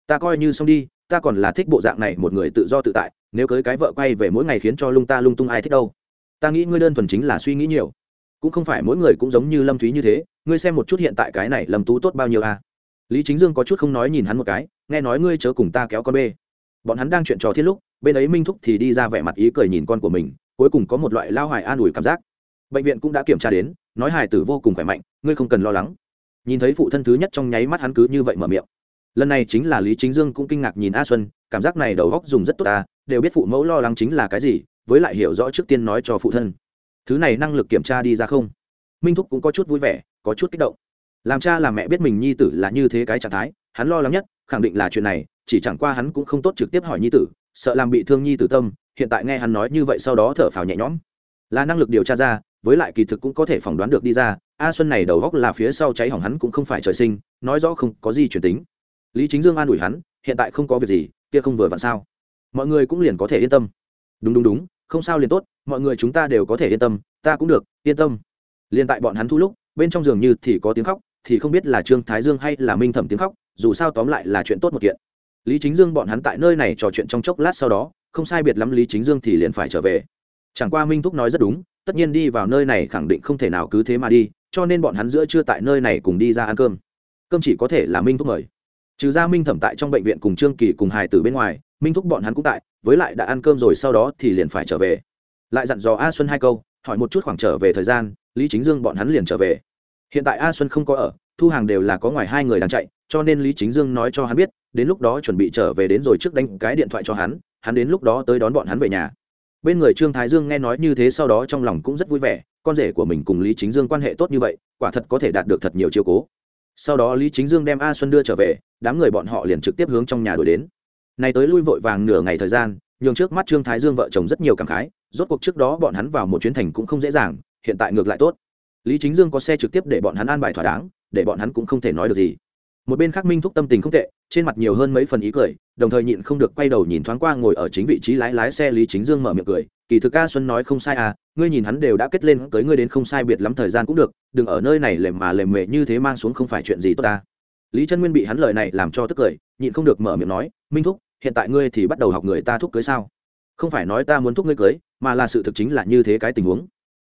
Ta coi như xong đi, ta còn là thích bộ dạng này, một người tự do tự tại, nếu cưới cái vợ quay về mỗi ngày khiến cho lung ta lung tung ai thích đâu. Ta nghĩ ngươi đơn thuần chính là suy nghĩ nhiều cũng không phải mỗi người cũng giống như lâm thúy như thế, ngươi xem một chút hiện tại cái này lâm tú tốt bao nhiêu à? Lý chính dương có chút không nói nhìn hắn một cái, nghe nói ngươi chớ cùng ta kéo con bê. Bọn hắn đang chuyện trò thiết lúc, bên ấy minh thúc thì đi ra vẻ mặt ý cười nhìn con của mình, cuối cùng có một loại lao hoài an ủi cảm giác. Bệnh viện cũng đã kiểm tra đến, nói hài tử vô cùng khỏe mạnh, ngươi không cần lo lắng. Nhìn thấy phụ thân thứ nhất trong nháy mắt hắn cứ như vậy mở miệng. Lần này chính là lý chính dương cũng kinh ngạc nhìn a xuân, cảm giác này đầu góc dùng rất tốt ta, đều biết phụ mẫu lo lắng chính là cái gì, với lại hiểu rõ trước tiên nói cho phụ thân thứ này năng lực kiểm tra đi ra không? Minh thúc cũng có chút vui vẻ, có chút kích động. Làm cha làm mẹ biết mình nhi tử là như thế cái trạng thái, hắn lo lắng nhất, khẳng định là chuyện này, chỉ chẳng qua hắn cũng không tốt trực tiếp hỏi nhi tử, sợ làm bị thương nhi tử tâm, hiện tại nghe hắn nói như vậy sau đó thở phào nhẹ nhõm. Là năng lực điều tra ra, với lại kỳ thực cũng có thể phỏng đoán được đi ra, a xuân này đầu góc là phía sau cháy hỏng hắn cũng không phải trời sinh, nói rõ không có gì chuyển tính. Lý chính dương an ủi hắn, hiện tại không có việc gì, kia không vừa vặn sao? Mọi người cũng liền có thể yên tâm. Đúng đúng đúng không sao liền tốt, mọi người chúng ta đều có thể yên tâm, ta cũng được, yên tâm. Liền tại bọn hắn thu lúc, bên trong giường như thì có tiếng khóc, thì không biết là trương thái dương hay là minh thẩm tiếng khóc, dù sao tóm lại là chuyện tốt một kiện. Lý chính dương bọn hắn tại nơi này trò chuyện trong chốc lát sau đó, không sai biệt lắm lý chính dương thì liền phải trở về. Chẳng qua minh thúc nói rất đúng, tất nhiên đi vào nơi này khẳng định không thể nào cứ thế mà đi, cho nên bọn hắn giữa chưa tại nơi này cùng đi ra ăn cơm. Cơm chỉ có thể là minh thúc mời. Trừ ra minh thẩm tại trong bệnh viện cùng trương kỳ cùng hài tử bên ngoài, minh thúc bọn hắn cũng tại với lại đã ăn cơm rồi sau đó thì liền phải trở về. Lại dặn dò a xuân hai câu, hỏi một chút khoảng trở về thời gian, lý chính dương bọn hắn liền trở về. Hiện tại a xuân không có ở, thu hàng đều là có ngoài hai người đang chạy, cho nên lý chính dương nói cho hắn biết, đến lúc đó chuẩn bị trở về đến rồi trước đánh cái điện thoại cho hắn hắn đến lúc đó tới đón bọn hắn về nhà. Bên người trương thái dương nghe nói như thế sau đó trong lòng cũng rất vui vẻ, con rể của mình cùng lý chính dương quan hệ tốt như vậy, quả thật có thể đạt được thật nhiều chiều cố. Sau đó lý chính dương đem a xuân đưa trở về, đám người bọn họ liền trực tiếp hướng trong nhà đổi đến này tới lui vội vàng nửa ngày thời gian, nhường trước mắt trương thái dương vợ chồng rất nhiều cảm khái, rốt cuộc trước đó bọn hắn vào một chuyến thành cũng không dễ dàng, hiện tại ngược lại tốt. Lý chính dương có xe trực tiếp để bọn hắn an bài thỏa đáng, để bọn hắn cũng không thể nói được gì. Một bên khác minh thúc tâm tình không tệ, trên mặt nhiều hơn mấy phần ý cười, đồng thời nhịn không được quay đầu nhìn thoáng qua ngồi ở chính vị trí lái lái xe lý chính dương mở miệng cười, kỳ thực ca xuân nói không sai à ngươi nhìn hắn đều đã kết lên tới ngươi đến không sai biệt lắm thời gian cũng được, đừng ở nơi này lềm mà lềm mề như thế mang xuống không phải chuyện gì tốt ta lý trân nguyên bị hắn lời này làm cho tức cười, nhịn không được mở miệng nói, minh thúc, hiện tại ngươi thì bắt đầu học người ta thúc cưới sao? Không phải nói ta muốn thúc ngươi cưới, mà là sự thực chính là như thế cái tình huống.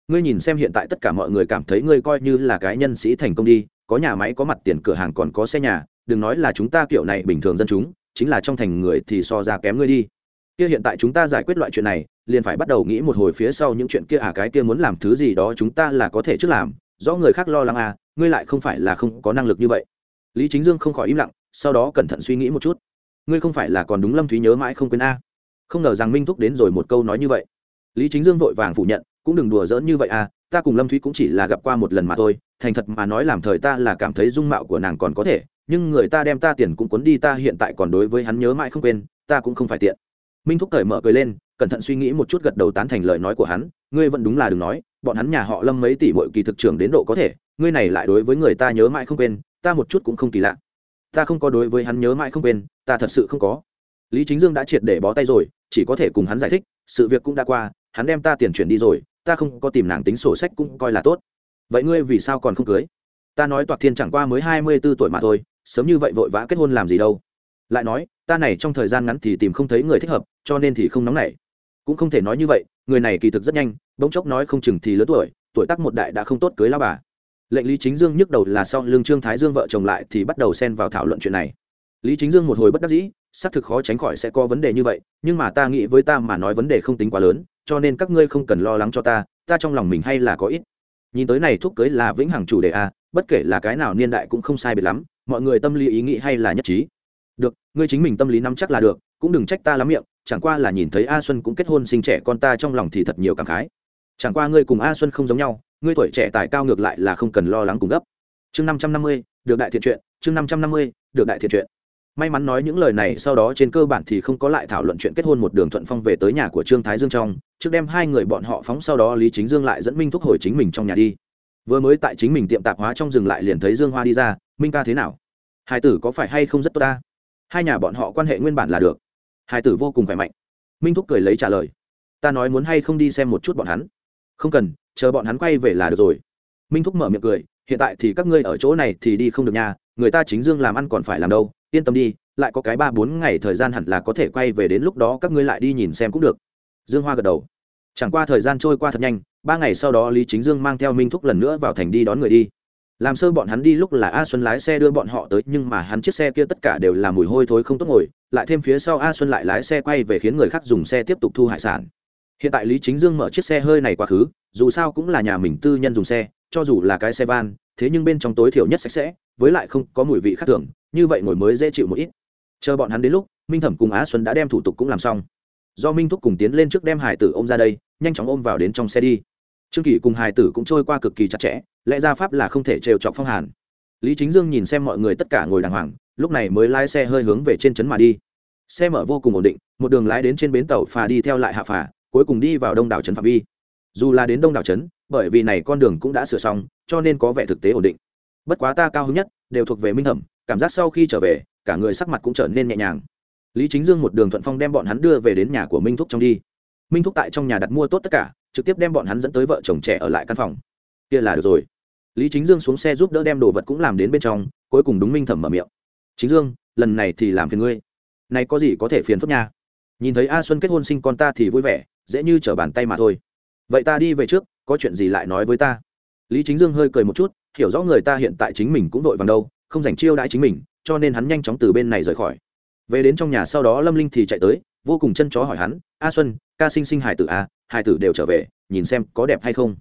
Ngươi nhìn xem hiện tại tất cả mọi người cảm thấy ngươi coi như là cái nhân sĩ thành công đi, có nhà máy, có mặt tiền cửa hàng còn có xe nhà, đừng nói là chúng ta kiểu này bình thường dân chúng, chính là trong thành người thì so ra kém ngươi đi. Kia hiện tại chúng ta giải quyết loại chuyện này, liền phải bắt đầu nghĩ một hồi phía sau những chuyện kia à cái kia muốn làm thứ gì đó chúng ta là có thể trước làm do người khác lo lắng à ngươi lại không phải là không có năng lực như vậy lý chính dương không khỏi im lặng, sau đó cẩn thận suy nghĩ một chút. Ngươi không phải là còn đúng lâm thúy nhớ mãi không quên a? Không ngờ rằng minh thúc đến rồi một câu nói như vậy. Lý chính dương vội vàng phủ nhận, cũng đừng đùa giỡn như vậy à ta cùng lâm thúy cũng chỉ là gặp qua một lần mà thôi, thành thật mà nói làm thời ta là cảm thấy dung mạo của nàng còn có thể, nhưng người ta đem ta tiền cũng cuốn đi ta hiện tại còn đối với hắn nhớ mãi không quên, ta cũng không phải tiện. Minh thúc cởi mở cười lên, cẩn thận suy nghĩ một chút gật đầu tán thành lời nói của hắn, ngươi vẫn đúng là đừng nói, bọn hắn nhà họ lâm mấy tỷ bội kỳ thực trưởng đến độ có thể, ngươi này lại đối với người ta nhớ mãi không quên ta một chút cũng không kỳ lạ. Ta không có đối với hắn nhớ mãi không quên, ta thật sự không có. Lý chính dương đã triệt để bó tay rồi, chỉ có thể cùng hắn giải thích, sự việc cũng đã qua, hắn đem ta tiền chuyển đi rồi, ta không có tìm nàng tính sổ sách cũng coi là tốt. Vậy ngươi vì sao còn không cưới? Ta nói toạc thiên chẳng qua mới hai mươi b ố tuổi mà thôi, sớm như vậy vội vã kết hôn làm gì đâu. Lại nói, ta này trong thời gian ngắn thì tìm không thấy người thích hợp, cho nên thì không nóng nảy. Cũng không thể nói như vậy, người này kỳ thực rất nhanh, bỗng chốc nói không chừng thì lớn tuổi tuổi tác một đại đã không tốt cưới lao bà lệnh lý chính dương nhức đầu là sau lương trương thái dương vợ chồng lại thì bắt đầu xen vào thảo luận chuyện này. Lý chính dương một hồi bất đắc dĩ, xác thực khó tránh khỏi sẽ có vấn đề như vậy, nhưng mà ta nghĩ với ta mà nói vấn đề không tính quá lớn, cho nên các ngươi không cần lo lắng cho ta ta trong lòng mình hay là có ít. Nhìn tới này thuốc cưới là vĩnh hằng chủ đề a bất kể là cái nào niên đại cũng không sai biệt lắm, mọi người tâm lý ý nghĩ hay là nhất trí. Được, ngươi chính mình tâm lý nắm chắc là được, cũng đừng trách ta lắm miệng, chẳng qua là nhìn thấy a xuân cũng kết hôn sinh trẻ con ta trong lòng thì thật nhiều cảm khái chẳng qua ngươi cùng a xuân không giống nhau, ngươi tuổi trẻ tài cao ngược lại là không cần lo lắng cùng gấp. Chương năm trăm năm mươi, được đại thiện truyện chương năm trăm năm mươi, được đại thiện truyện may mắn nói những lời này, sau đó trên cơ bản thì không có lại thảo luận chuyện kết hôn một đường thuận phong về tới nhà của trương thái dương trong, trước đem hai người bọn họ phóng sau đó lý chính dương lại dẫn minh thúc hồi chính mình trong nhà đi. Vừa mới tại chính mình tiệm tạp hóa trong rừng lại liền thấy dương hoa đi ra, minh ca thế nào? Hai tử có phải hay không rất tốt ta? Hai nhà bọn họ quan hệ nguyên bản là được. Hai tử vô cùng khỏe mạnh. Minh thúc cười lấy trả lời. Ta nói muốn hay không đi xem một chút bọn hắn không cần, chờ bọn hắn quay về là được rồi. Minh thúc mở miệng cười, hiện tại thì các ngươi ở chỗ này thì đi không được nhà người ta chính dương làm ăn còn phải làm đâu, yên tâm đi, lại có cái ba bốn ngày thời gian hẳn là có thể quay về đến lúc đó các ngươi lại đi nhìn xem cũng được. Dương hoa gật đầu. Chẳng qua thời gian trôi qua thật nhanh, ba ngày sau đó lý chính dương mang theo minh thúc lần nữa vào thành đi đón người đi. Làm sơ bọn hắn đi lúc là a xuân lái xe đưa bọn họ tới, nhưng mà hắn chiếc xe kia tất cả đều là mùi hôi thối không tốt ngồi, lại thêm phía sau a xuân lại lái xe quay về khiến người khác dùng xe tiếp tục thu hải sản hiện tại lý chính dương mở chiếc xe hơi này quá khứ, dù sao cũng là nhà mình tư nhân dùng xe, cho dù là cái xe van, thế nhưng bên trong tối thiểu nhất sạch sẽ, với lại không có mùi vị khác thường, như vậy ngồi mới dễ chịu một ít. Chờ bọn hắn đến lúc, minh thẩm cùng á xuân đã đem thủ tục cũng làm xong. Do minh thúc cùng tiến lên trước đem hải tử ôm ra đây, nhanh chóng ôm vào đến trong xe đi. Trương kỷ cùng hải tử cũng trôi qua cực kỳ chặt chẽ, lẽ ra pháp là không thể trêu chọc phong hàn. Lý chính dương nhìn xem mọi người tất cả ngồi đàng hoàng, lúc này mới lái xe hơi hướng về trên trấn mà đi. Xe mở vô cùng ổn định, một đường lái đến trên bến tàu phà đi theo lại hạ phà cuối cùng đi vào đông đảo trấn phạm vi. Dù là đến đông đảo trấn, bởi vì này con đường cũng đã sửa xong, cho nên có vẻ thực tế ổn định. Bất quá ta cao hứng nhất, đều thuộc về minh thẩm, cảm giác sau khi trở về, cả người sắc mặt cũng trở nên nhẹ nhàng. Lý chính dương một đường thuận phong đem bọn hắn đưa về đến nhà của minh thúc trong đi. Minh thúc tại trong nhà đặt mua tốt tất cả, trực tiếp đem bọn hắn dẫn tới vợ chồng trẻ ở lại căn phòng. Kia là được rồi. Lý chính dương xuống xe giúp đỡ đem đồ vật cũng làm đến bên trong, cuối cùng đúng minh thẩm mở miệng. Chính dương, lần này thì làm phiền ngươi. Này có gì có thể phiền phức nha? Nhìn thấy a xuân kết hôn sinh con ta thì vui vẻ dễ như trở bàn tay mà thôi. Vậy ta đi về trước có chuyện gì lại nói với ta? Lý chính dương hơi cười một chút hiểu rõ người ta hiện tại chính mình cũng vội vàng đâu không dành chiêu đãi chính mình cho nên hắn nhanh chóng từ bên này rời khỏi. Về đến trong nhà sau đó lâm linh thì chạy tới vô cùng chân chó hỏi hắn a xuân ca sinh sinh hải tử a à, hải tử đều trở về nhìn xem có đẹp hay không?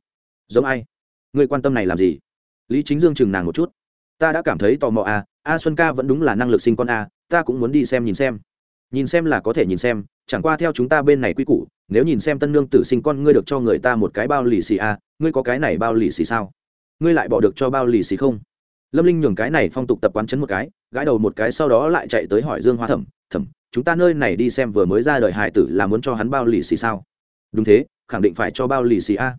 Giống ai? Người quan tâm này làm gì? Lý chính dương chừng nàng một chút. Ta đã cảm thấy tò mò a a xuân ca vẫn đúng là năng lực sinh con a ta cũng muốn đi xem nhìn xem. Nhìn xem là có thể nhìn xem chẳng qua theo chúng ta bên này quy củ, nếu nhìn xem tân nương tử sinh con ngươi được cho người ta một cái bao lì xì a, ngươi có cái này bao lì xì sao? Ngươi lại bỏ được cho bao lì xì không? Lâm linh nhường cái này phong tục tập quán chấn một cái, gãi đầu một cái sau đó lại chạy tới hỏi dương hoa thẩm thẩm, chúng ta nơi này đi xem vừa mới ra đời hải tử là muốn cho hắn bao lì xì sao? Đúng thế, khẳng định phải cho bao lì xì a.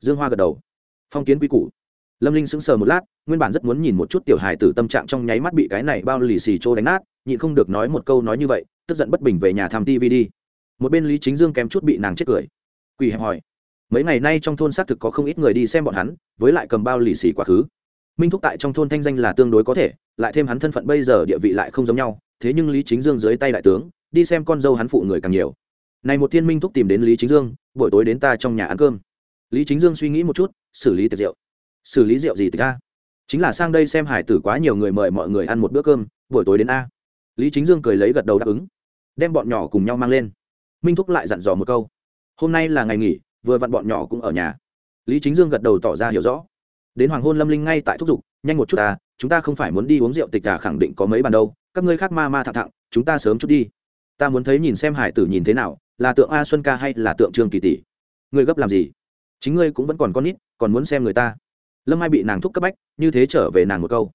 Dương hoa gật đầu. Phong kiến quy củ. Lâm linh sững sờ một lát nguyên bản rất muốn nhìn một chút tiểu hài tử tâm trạng trong nháy mắt bị cái này bao lì xì trô đánh nát, nhịn không được nói một câu nói như vậy, tức giận bất bình về nhà thăm tv đi. Một bên lý chính dương kém chút bị nàng chết cười. Quỳ hẹp hỏi, mấy ngày nay trong thôn xác thực có không ít người đi xem bọn hắn, với lại cầm bao lì xì quá khứ. Minh thúc tại trong thôn thanh danh là tương đối có thể, lại thêm hắn thân phận bây giờ địa vị lại không giống nhau, thế nhưng lý chính dương dưới tay đại tướng, đi xem con dâu hắn phụ người càng nhiều. Này một thiên minh thúc tìm đến lý chính dương, buổi tối đến ta trong nhà ăn cơm. Lý chính dương suy nghĩ một chút, xử lý tiệc rượu. Xử lý rượu gì từ ca chính là sang đây xem hải tử quá nhiều người mời mọi người ăn một bữa cơm, buổi tối đến a. Lý chính dương cười lấy gật đầu đáp ứng. Đem bọn nhỏ cùng nhau mang lên. Minh thúc lại dặn dò một câu. Hôm nay là ngày nghỉ, vừa vặn bọn nhỏ cũng ở nhà. Lý chính dương gật đầu tỏ ra hiểu rõ. Đến hoàng hôn lâm linh ngay tại thúc giục, nhanh một chút ta, chúng ta không phải muốn đi uống rượu tịch cả khẳng định có mấy bàn đâu, các ngươi khác ma ma thẳng thẳng, chúng ta sớm chút đi. Ta muốn thấy nhìn xem hải tử nhìn thế nào, là tượng a xuân ca hay là tượng trương kỳ tỷ? Ngươi gấp làm gì? Chính ngươi cũng vẫn còn con nít, còn muốn xem người ta lâm ai bị nàng thúc cấp bách, như thế trở về nàng một câu.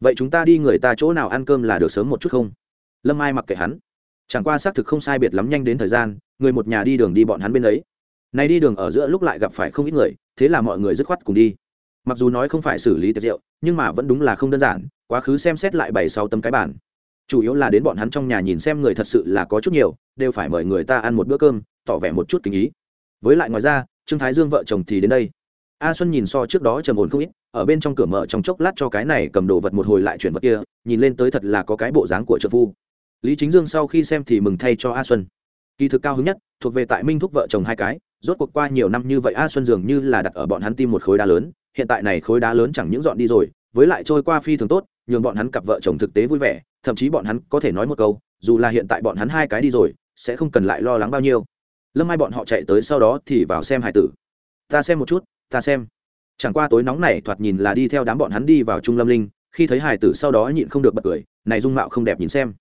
Vậy chúng ta đi người ta chỗ nào ăn cơm là được sớm một chút không? Lâm ai mặc kệ hắn. Chẳng qua xác thực không sai biệt lắm nhanh đến thời gian, người một nhà đi đường đi bọn hắn bên ấy. Này đi đường ở giữa lúc lại gặp phải không ít người, thế là mọi người dứt khoát cùng đi. Mặc dù nói không phải xử lý tiệc rượu nhưng mà vẫn đúng là không đơn giản, quá khứ xem xét lại bảy sáu tấm cái bản chủ yếu là đến bọn hắn trong nhà nhìn xem người thật sự là có chút nhiều, đều phải mời người ta ăn một bữa cơm, tỏ vẻ một chút kinh ý. Với lại ngoài ra, trương thái dương vợ chồng thì đến đây a xuân nhìn so trước đó trầm ổn không ít, ở bên trong cửa mở trong chốc lát cho cái này cầm đồ vật một hồi lại chuyển vật kia, nhìn lên tới thật là có cái bộ dáng của trợ phu. Lý chính dương sau khi xem thì mừng thay cho a xuân. Kỳ thực cao hứng nhất, thuộc về tại minh thúc vợ chồng hai cái, rốt cuộc qua nhiều năm như vậy a xuân dường như là đặt ở bọn hắn tim một khối đá lớn, hiện tại này khối đá lớn chẳng những dọn đi rồi, với lại trôi qua phi thường tốt, nhường bọn hắn cặp vợ chồng thực tế vui vẻ, thậm chí bọn hắn có thể nói một câu, dù là hiện tại bọn hắn hai cái đi rồi, sẽ không cần lại lo lắng bao nhiêu. Lâm hai bọn họ chạy tới sau đó thì vào xem hải tử. Ta xem một chút ta xem. Chẳng qua tối nóng này thoạt nhìn là đi theo đám bọn hắn đi vào trung lâm linh, khi thấy hải tử sau đó nhịn không được bật cười, này dung mạo không đẹp nhìn xem.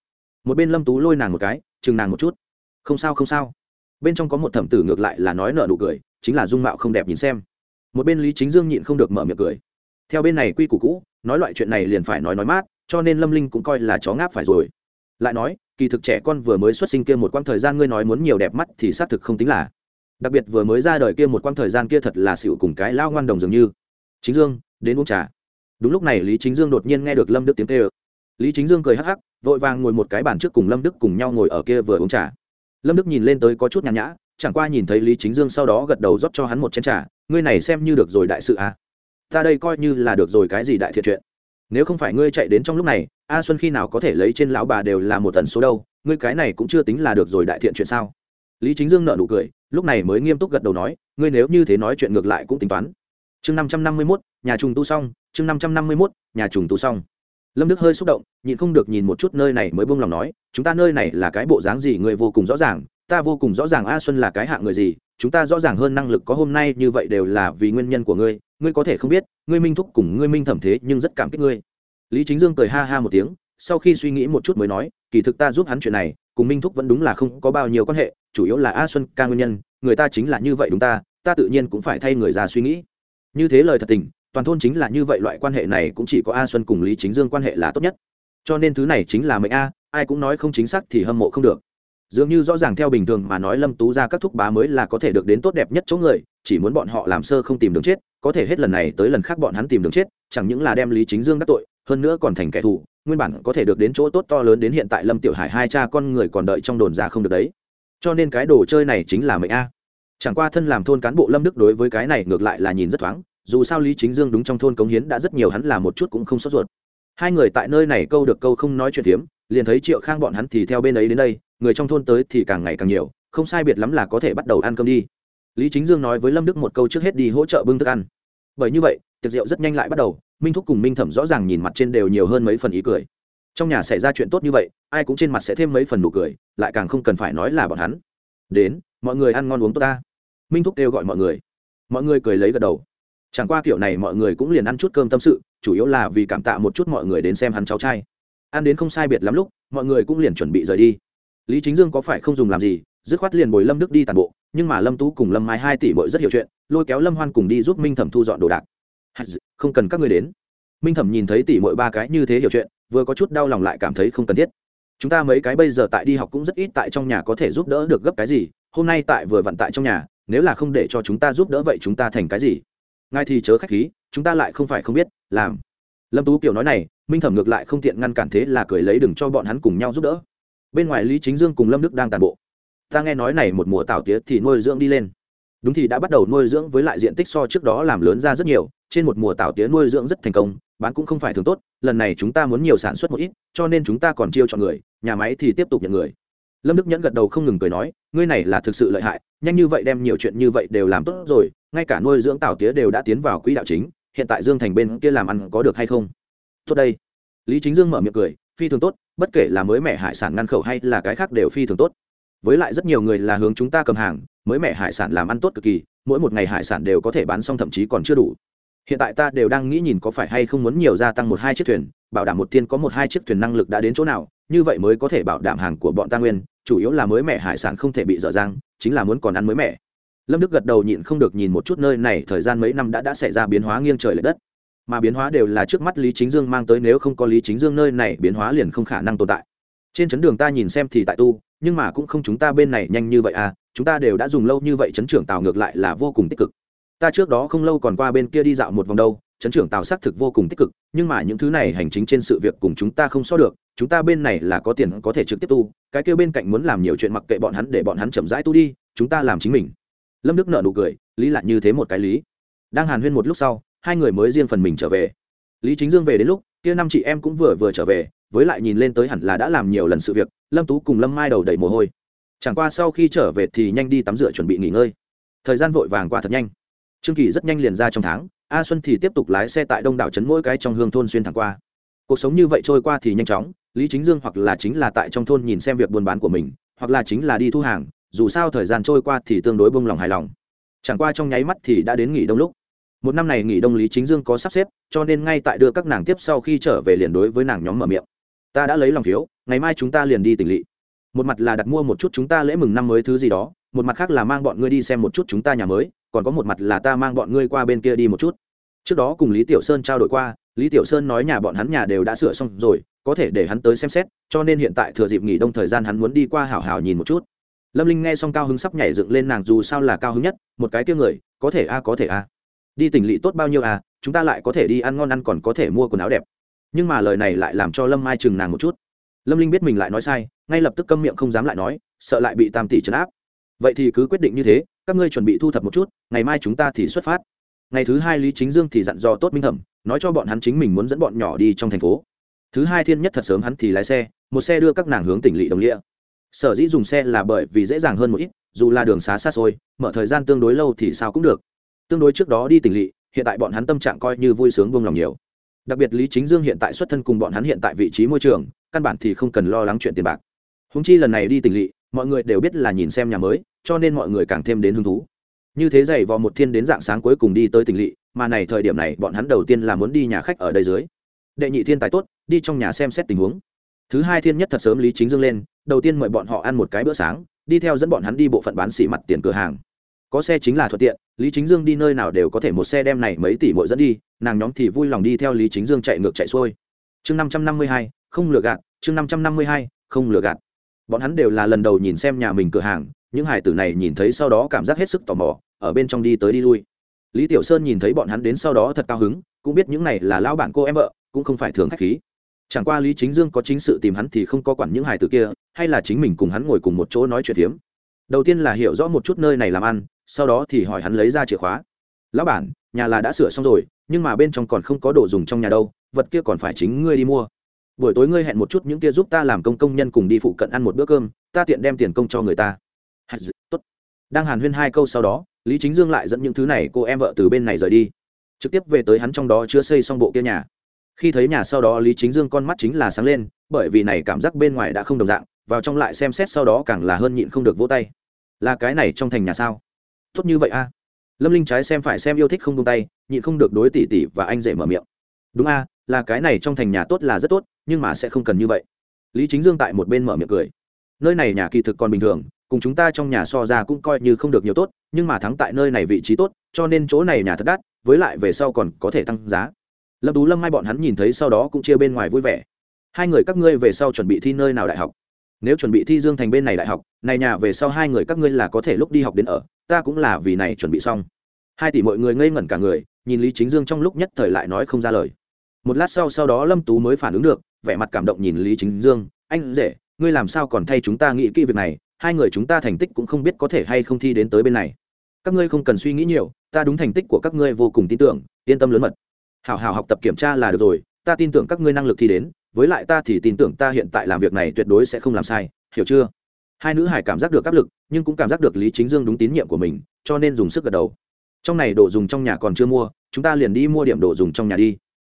Một bên lâm tú lôi nàng một cái, chừng nàng một chút. Không sao không sao. Bên trong có một thẩm tử ngược lại là nói nợ nụ cười, chính là dung mạo không đẹp nhìn xem. Một bên lý chính dương nhịn không được mở miệng cười. Theo bên này quy củ cũ, nói loại chuyện này liền phải nói nói mát, cho nên lâm linh cũng coi là chó ngáp phải rồi. Lại nói, kỳ thực trẻ con vừa mới xuất sinh kia một quãng thời gian ngươi nói muốn nhiều đẹp mắt thì xác thực không tính là đặc biệt vừa mới ra đời kia một quãng thời gian kia thật là xỉu cùng cái lao ngoan đồng dường như. Chính dương, đến uống trà. Đúng lúc này lý chính dương đột nhiên nghe được lâm đức tiếng kêu. Lý chính dương cười hắc hắc, vội vàng ngồi một cái bàn trước cùng lâm đức cùng nhau ngồi ở kia vừa uống trà. Lâm đức nhìn lên tới có chút nhàn nhã, chẳng qua nhìn thấy lý chính dương sau đó gật đầu rót cho hắn một chén trà, ngươi này xem như được rồi đại sự à? Ta đây coi như là được rồi cái gì đại thiện chuyện. Nếu không phải ngươi chạy đến trong lúc này, a xuân khi nào có thể lấy trên lão bà đều là một tần số đâu, ngươi cái này cũng chưa tính là được rồi đại thiện chuyện sao? Lý chính dương nợ nụ cười lúc này mới nghiêm túc gật đầu nói, ngươi nếu như thế nói chuyện ngược lại cũng tính toán. Chương năm trăm năm mươi mốt, nhà trùng tu xong, chương năm trăm năm mươi mốt, nhà trùng tu xong. Lâm đức hơi xúc động, nhịn không được nhìn một chút nơi này mới buông lòng nói, chúng ta nơi này là cái bộ dáng gì người vô cùng rõ ràng, ta vô cùng rõ ràng a xuân là cái hạng người gì, chúng ta rõ ràng hơn năng lực có hôm nay như vậy đều là vì nguyên nhân của ngươi ngươi có thể không biết, ngươi minh thúc cùng ngươi minh thẩm thế nhưng rất cảm kích ngươi. Lý chính dương cười ha ha một tiếng, sau khi suy nghĩ một chút mới nói, kỳ thực ta giúp hắn chuyện này cùng minh thúc vẫn đúng là không có bao nhiêu quan hệ, chủ yếu là a xuân ca nguyên nhân, người ta chính là như vậy đúng ta ta tự nhiên cũng phải thay người già suy nghĩ. Như thế lời thật tình, toàn thôn chính là như vậy loại quan hệ này cũng chỉ có a xuân cùng lý chính dương quan hệ là tốt nhất. Cho nên thứ này chính là mệnh a, ai cũng nói không chính xác thì hâm mộ không được. Dường như rõ ràng theo bình thường mà nói lâm tú ra các thúc bá mới là có thể được đến tốt đẹp nhất chỗ người, chỉ muốn bọn họ làm sơ không tìm đường chết, có thể hết lần này tới lần khác bọn hắn tìm đường chết, chẳng những là đem lý chính dương đắc tội, hơn nữa còn thành kẻ thù nguyên bản có thể được đến chỗ tốt to lớn đến hiện tại lâm tiểu hải hai cha con người còn đợi trong đồn ra không được đấy. Cho nên cái đồ chơi này chính là mệnh a. Chẳng qua thân làm thôn cán bộ lâm đức đối với cái này ngược lại là nhìn rất thoáng, dù sao lý chính dương đúng trong thôn cống hiến đã rất nhiều hắn là một chút cũng không sốt ruột. Hai người tại nơi này câu được câu không nói chuyện phiếm liền thấy triệu khang bọn hắn thì theo bên ấy đến đây, người trong thôn tới thì càng ngày càng nhiều, không sai biệt lắm là có thể bắt đầu ăn cơm đi. Lý chính dương nói với lâm đức một câu trước hết đi hỗ trợ bưng thức ăn. Bởi như vậy tiệc rượu rất nhanh lại bắt đầu, minh thúc cùng minh thẩm rõ ràng nhìn mặt trên đều nhiều hơn mấy phần ý cười. Trong nhà xảy ra chuyện tốt như vậy, ai cũng trên mặt sẽ thêm mấy phần nụ cười, lại càng không cần phải nói là bọn hắn. Đến, mọi người ăn ngon uống tốt ta. Minh thúc kêu gọi mọi người. Mọi người cười lấy gật đầu. Chẳng qua kiểu này mọi người cũng liền ăn chút cơm tâm sự, chủ yếu là vì cảm tạ một chút mọi người đến xem hắn cháu trai. Ăn đến không sai biệt lắm lúc, mọi người cũng liền chuẩn bị rời đi. Lý chính dương có phải không dùng làm gì, dứt khoát liền bồi lâm đức đi tàn bộ, nhưng mà lâm tú cùng lâm mai hai tỷ bội rất hiểu chuyện, lôi kéo lâm hoan cùng đi giúp minh thẩm thu dọn đồ đạc không cần các ngươi đến. Minh thẩm nhìn thấy tỷ mỗi ba cái như thế hiểu chuyện, vừa có chút đau lòng lại cảm thấy không cần thiết. Chúng ta mấy cái bây giờ tại đi học cũng rất ít tại trong nhà có thể giúp đỡ được gấp cái gì, hôm nay tại vừa vặn tại trong nhà, nếu là không để cho chúng ta giúp đỡ vậy chúng ta thành cái gì? Ngay thì chớ khách khí, chúng ta lại không phải không biết, làm. Lâm tú kiều nói này, minh thẩm ngược lại không tiện ngăn cản thế là cười lấy đừng cho bọn hắn cùng nhau giúp đỡ. Bên ngoài lý chính dương cùng lâm đức đang tàn bộ. Ta nghe nói này một mùa tảo tía thì nuôi dưỡng đi lên. Đúng thì đã bắt đầu nuôi dưỡng với lại diện tích so trước đó làm lớn ra rất nhiều trên một mùa tảo tía nuôi dưỡng rất thành công, bán cũng không phải thường tốt, lần này chúng ta muốn nhiều sản xuất một ít, cho nên chúng ta còn chiêu chọn người, nhà máy thì tiếp tục nhận người. Lâm đức nhẫn gật đầu không ngừng cười nói, ngươi này là thực sự lợi hại, nhanh như vậy đem nhiều chuyện như vậy đều làm tốt rồi, ngay cả nuôi dưỡng tảo tía đều đã tiến vào quỹ đạo chính, hiện tại dương thành bên kia làm ăn có được hay không? Tốt đây. Lý chính dương mở miệng cười, phi thường tốt, bất kể là mới mẻ hải sản ngăn khẩu hay là cái khác đều phi thường tốt. Với lại rất nhiều người là hướng chúng ta cầm hàng, mới mẻ hải sản làm ăn tốt cực kỳ, mỗi một ngày hải sản đều có thể bán xong thậm chí còn chưa đủ hiện tại ta đều đang nghĩ nhìn có phải hay không muốn nhiều gia tăng một hai chiếc thuyền, bảo đảm một thiên có một hai chiếc thuyền năng lực đã đến chỗ nào, như vậy mới có thể bảo đảm hàng của bọn ta nguyên, chủ yếu là mới mẻ hải sản không thể bị dở dang, chính là muốn còn ăn mới mẻ. Lâm đức gật đầu nhịn không được nhìn một chút nơi này, thời gian mấy năm đã đã xảy ra biến hóa nghiêng trời l ệ đất. Mà biến hóa đều là trước mắt lý chính dương mang tới, nếu không có lý chính dương nơi này, biến hóa liền không khả năng tồn tại. Trên chấn đường ta nhìn xem thì tại tu, nhưng mà cũng không chúng ta bên này nhanh như vậy à chúng ta đều đã dùng lâu như vậy chấn trưởng tàu ngược lại là vô cùng tích cực ta trước đó không lâu còn qua bên kia đi dạo một vòng đâu, chấn trưởng tào xác thực vô cùng tích cực, nhưng mà những thứ này hành chính trên sự việc cùng chúng ta không so được, chúng ta bên này là có tiền có thể trực tiếp tu, cái kia bên cạnh muốn làm nhiều chuyện mặc kệ bọn hắn để bọn hắn chậm rãi tu đi, chúng ta làm chính mình. Lâm đức nợ nụ cười, lý lại như thế một cái lý. Đang hàn huyên một lúc sau, hai người mới riêng phần mình trở về. Lý chính dương về đến lúc, kia năm chị em cũng vừa vừa trở về, với lại nhìn lên tới hẳn là đã làm nhiều lần sự việc, lâm tú cùng lâm mai đầu đầy mồ hôi. Chẳng qua sau khi trở về thì nhanh đi tắm rửa chuẩn bị nghỉ ngơi. Thời gian vội vàng qua thật nhanh trương kỳ rất nhanh liền ra trong tháng, a xuân thì tiếp tục lái xe tại đông đảo trấn mỗi cái trong hương thôn xuyên thẳng qua. Cuộc sống như vậy trôi qua thì nhanh chóng, lý chính dương hoặc là chính là tại trong thôn nhìn xem việc buôn bán của mình, hoặc là chính là đi thu hàng, dù sao thời gian trôi qua thì tương đối bông lòng hài lòng. Chẳng qua trong nháy mắt thì đã đến nghỉ đông lúc. Một năm này nghỉ đông lý chính dương có sắp xếp, cho nên ngay tại đưa các nàng tiếp sau khi trở về liền đối với nàng nhóm mở miệng. Ta đã lấy lòng phiếu, ngày mai chúng ta liền đi tỉnh lỵ. Một mặt là đặt mua một chút chúng ta lễ mừng năm mới thứ gì đó, một mặt khác là mang bọn ngươi đi xem một chút chúng ta nhà mới còn có một mặt là ta mang bọn ngươi qua bên kia đi một chút. Trước đó cùng lý tiểu sơn trao đổi qua, lý tiểu sơn nói nhà bọn hắn nhà đều đã sửa xong rồi, có thể để hắn tới xem xét, cho nên hiện tại thừa dịp nghỉ đông thời gian hắn muốn đi qua hảo hảo nhìn một chút. Lâm linh nghe xong cao hứng sắp nhảy dựng lên nàng dù sao là cao hứng nhất, một cái kia người, có thể a, có thể a. Đi tỉnh lỵ tốt bao nhiêu à chúng ta lại có thể đi ăn ngon ăn còn có thể mua quần áo đẹp. Nhưng mà lời này lại làm cho lâm mai chừng nàng một chút. Lâm linh biết mình lại nói sai, ngay lập tức câm miệng không dám lại nói, sợ lại bị tam tỷ trấn áp. Vậy thì cứ quyết định như thế các ngươi chuẩn bị thu thập một chút, ngày mai chúng ta thì xuất phát. Ngày thứ hai lý chính dương thì dặn dò tốt minh thẩm, nói cho bọn hắn chính mình muốn dẫn bọn nhỏ đi trong thành phố. Thứ hai thiên nhất thật sớm hắn thì lái xe, một xe đưa các nàng hướng tỉnh lỵ đồng nghĩa sở dĩ dùng xe là bởi vì dễ dàng hơn một ít, dù là đường xá xa xôi, mở thời gian tương đối lâu thì sao cũng được. Tương đối trước đó đi tỉnh lỵ, hiện tại bọn hắn tâm trạng coi như vui sướng vung lòng nhiều. Đặc biệt lý chính dương hiện tại xuất thân cùng bọn hắn hiện tại vị trí môi trường, căn bản thì không cần lo lắng chuyện tiền bạc. Húng chi lần này đi tỉnh lỵ, mọi người đều biết là nhìn xem nhà mới cho nên mọi người càng thêm đến hứng thú. Như thế dày vò một thiên đến dạng sáng cuối cùng đi tới tỉnh lỵ, mà này thời điểm này, bọn hắn đầu tiên là muốn đi nhà khách ở đây dưới. Đệ nhị thiên tài tốt, đi trong nhà xem xét tình huống. Thứ hai thiên nhất thật sớm lý chính dương lên, đầu tiên mời bọn họ ăn một cái bữa sáng, đi theo dẫn bọn hắn đi bộ phận bán xỉ mặt tiền cửa hàng. Có xe chính là thuận tiện, lý chính dương đi nơi nào đều có thể một xe đem này mấy tỷ mỗi dẫn đi, nàng nhóm thì vui lòng đi theo lý chính dương chạy ngược chạy xuôi. Chương năm trăm năm mươi hai, không lừa gạt, chương năm trăm năm mươi hai, không lừa gạt. Bọn hắn đều là lần đầu nhìn xem nhà mình cửa hàng những hải tử này nhìn thấy sau đó cảm giác hết sức tò mò, ở bên trong đi tới đi lui. Lý tiểu sơn nhìn thấy bọn hắn đến sau đó thật cao hứng, cũng biết những này là lao bản cô em vợ, cũng không phải thường khách khí. Chẳng qua lý chính dương có chính sự tìm hắn thì không có quản những hải tử kia, hay là chính mình cùng hắn ngồi cùng một chỗ nói chuyện phiếm. Đầu tiên là hiểu rõ một chút nơi này làm ăn, sau đó thì hỏi hắn lấy ra chìa khóa. Lão bản, nhà là đã sửa xong rồi, nhưng mà bên trong còn không có đồ dùng trong nhà đâu, vật kia còn phải chính ngươi đi mua. Buổi tối ngươi hẹn một chút những kia giúp ta làm công công nhân cùng đi phụ cận ăn một bữa cơm, ta tiện đem tiền công cho người ta hạt tốt. Đang hàn huyên hai câu sau đó, lý chính dương lại dẫn những thứ này cô em vợ từ bên này rời đi. Trực tiếp về tới hắn trong đó chưa xây xong bộ kia nhà. Khi thấy nhà sau đó, lý chính dương con mắt chính là sáng lên, bởi vì này cảm giác bên ngoài đã không đồng dạng, vào trong lại xem xét sau đó càng là hơn nhịn không được vỗ tay. Là cái này trong thành nhà sao? Tốt như vậy a. Lâm linh trái xem phải xem yêu thích không tung tay, nhịn không được đối tỷ tỷ và anh dễ mở miệng. Đúng a, là cái này trong thành nhà tốt là rất tốt, nhưng mà sẽ không cần như vậy. Lý chính dương tại một bên mở miệng cười. Nơi này nhà kỳ thực còn bình thường cùng chúng ta trong nhà so ra cũng coi như không được nhiều tốt, nhưng mà thắng tại nơi này vị trí tốt, cho nên chỗ này nhà thật đắt, với lại về sau còn có thể tăng giá. Lâm tú lâm mai bọn hắn nhìn thấy sau đó cũng chia bên ngoài vui vẻ. Hai người các ngươi về sau chuẩn bị thi nơi nào đại học? Nếu chuẩn bị thi dương thành bên này đại học, này nhà về sau hai người các ngươi là có thể lúc đi học đến ở, ta cũng là vì này chuẩn bị xong. Hai tỷ mọi người ngây ngẩn cả người, nhìn lý chính dương trong lúc nhất thời lại nói không ra lời. Một lát sau sau đó lâm tú mới phản ứng được, vẻ mặt cảm động nhìn lý chính dương, anh rể, ngươi làm sao còn thay chúng ta nghĩ kỹ việc này? Hai người chúng ta thành tích cũng không biết có thể hay không thi đến tới bên này. Các ngươi không cần suy nghĩ nhiều, ta đúng thành tích của các ngươi vô cùng tin tưởng, yên tâm lớn mật. Hảo hảo học tập kiểm tra là được rồi, ta tin tưởng các ngươi năng lực thi đến, với lại ta thì tin tưởng ta hiện tại làm việc này tuyệt đối sẽ không làm sai, hiểu chưa? Hai nữ hải cảm giác được áp lực, nhưng cũng cảm giác được lý chính dương đúng tín nhiệm của mình, cho nên dùng sức gật đầu. Trong này đồ dùng trong nhà còn chưa mua, chúng ta liền đi mua điểm đồ dùng trong nhà đi.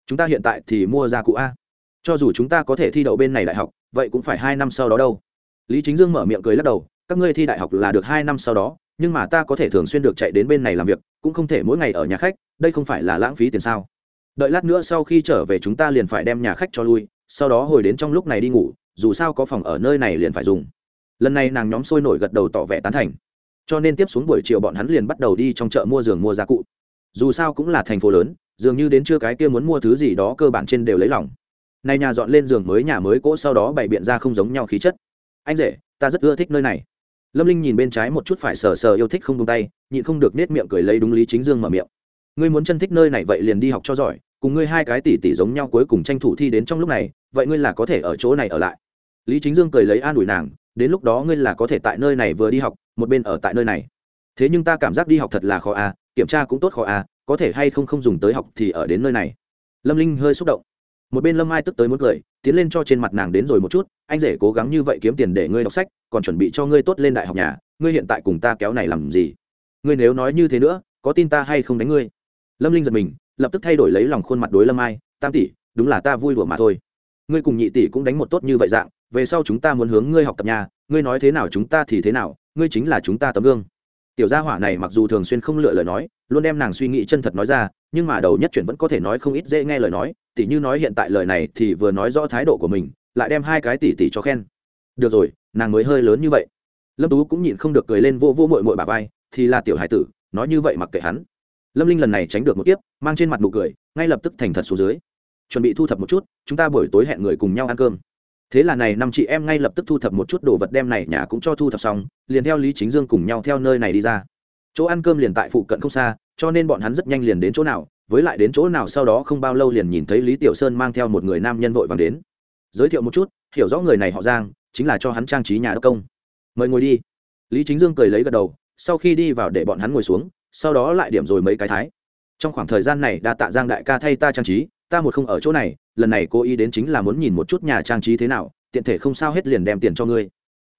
Chúng ta hiện tại thì mua ra cụ a. Cho dù chúng ta có thể thi đậu bên này đại học, vậy cũng phải hai năm sau đó đâu lý chính dương mở miệng cười lắc đầu, các ngươi thi đại học là được hai năm sau đó, nhưng mà ta có thể thường xuyên được chạy đến bên này làm việc, cũng không thể mỗi ngày ở nhà khách, đây không phải là lãng phí tiền sao? Đợi lát nữa sau khi trở về chúng ta liền phải đem nhà khách cho lui, sau đó hồi đến trong lúc này đi ngủ, dù sao có phòng ở nơi này liền phải dùng. Lần này nàng nhóm sôi nổi gật đầu tỏ vẻ tán thành. Cho nên tiếp xuống buổi chiều bọn hắn liền bắt đầu đi trong chợ mua giường mua gia cụ. Dù sao cũng là thành phố lớn, dường như đến chưa cái kia muốn mua thứ gì đó cơ bản trên đều lấy lòng. Này nhà dọn lên giường mới, nhà mới cỗ sau đó bày biện ra không giống nhau khí chất anh rể, ta rất ưa thích nơi này. Lâm linh nhìn bên trái một chút phải sờ sờ yêu thích không tung tay, nhịn không được nết miệng cười lấy đúng lý chính dương mở miệng. Ngươi muốn chân thích nơi này vậy liền đi học cho giỏi, cùng ngươi hai cái tỷ tỷ giống nhau cuối cùng tranh thủ thi đến trong lúc này, vậy ngươi là có thể ở chỗ này ở lại. Lý chính dương cười lấy an ủi nàng, đến lúc đó ngươi là có thể tại nơi này vừa đi học, một bên ở tại nơi này. Thế nhưng ta cảm giác đi học thật là khó à kiểm tra cũng tốt khó à có thể hay không không dùng tới học thì ở đến nơi này. Lâm linh hơi xúc động. Một bên lâm ai tức tới muốn cười tiến lên cho trên mặt nàng đến rồi một chút, anh rể cố gắng như vậy kiếm tiền để ngươi đọc sách, còn chuẩn bị cho ngươi tốt lên đại học nhà, ngươi hiện tại cùng ta kéo này làm gì? Ngươi nếu nói như thế nữa, có tin ta hay không đánh ngươi? Lâm linh giật mình, lập tức thay đổi lấy lòng khuôn mặt đối lâm ai, tam tỷ, đúng là ta vui đùa mà thôi. Ngươi cùng nhị tỷ cũng đánh một tốt như vậy dạng, về sau chúng ta muốn hướng ngươi học tập nhà, ngươi nói thế nào chúng ta thì thế nào, ngươi chính là chúng ta tấm gương tiểu gia hỏa này mặc dù thường xuyên không lựa lời nói, luôn đem nàng suy nghĩ chân thật nói ra, nhưng mà đầu nhất chuyển vẫn có thể nói không ít dễ nghe lời nói tỷ như nói hiện tại lời này thì vừa nói rõ thái độ của mình, lại đem hai cái tỷ tỷ cho khen. Được rồi, nàng mới hơi lớn như vậy. Lâm tú cũng nhịn không được cười lên vô vô mội mội bà vai, thì là tiểu hải tử, nói như vậy mặc kệ hắn. Lâm linh lần này tránh được một tiếp mang trên mặt nụ cười, ngay lập tức thành thật xuống dưới. Chuẩn bị thu thập một chút, chúng ta buổi tối hẹn người cùng nhau ăn cơm thế là này năm chị em ngay lập tức thu thập một chút đồ vật đem này nhà cũng cho thu thập xong, liền theo lý chính dương cùng nhau theo nơi này đi ra. Chỗ ăn cơm liền tại phụ cận không xa, cho nên bọn hắn rất nhanh liền đến chỗ nào, với lại đến chỗ nào sau đó không bao lâu liền nhìn thấy lý tiểu sơn mang theo một người nam nhân vội vàng đến. Giới thiệu một chút, hiểu rõ người này họ giang, chính là cho hắn trang trí nhà đất công. Mời ngồi đi. Lý chính dương cười lấy gật đầu, sau khi đi vào để bọn hắn ngồi xuống, sau đó lại điểm rồi mấy cái thái. Trong khoảng thời gian này đa tạ giang đại ca thay ta trang trí ta một không ở chỗ này, lần này cô ý đến chính là muốn nhìn một chút nhà trang trí thế nào, tiện thể không sao hết liền đem tiền cho ngươi.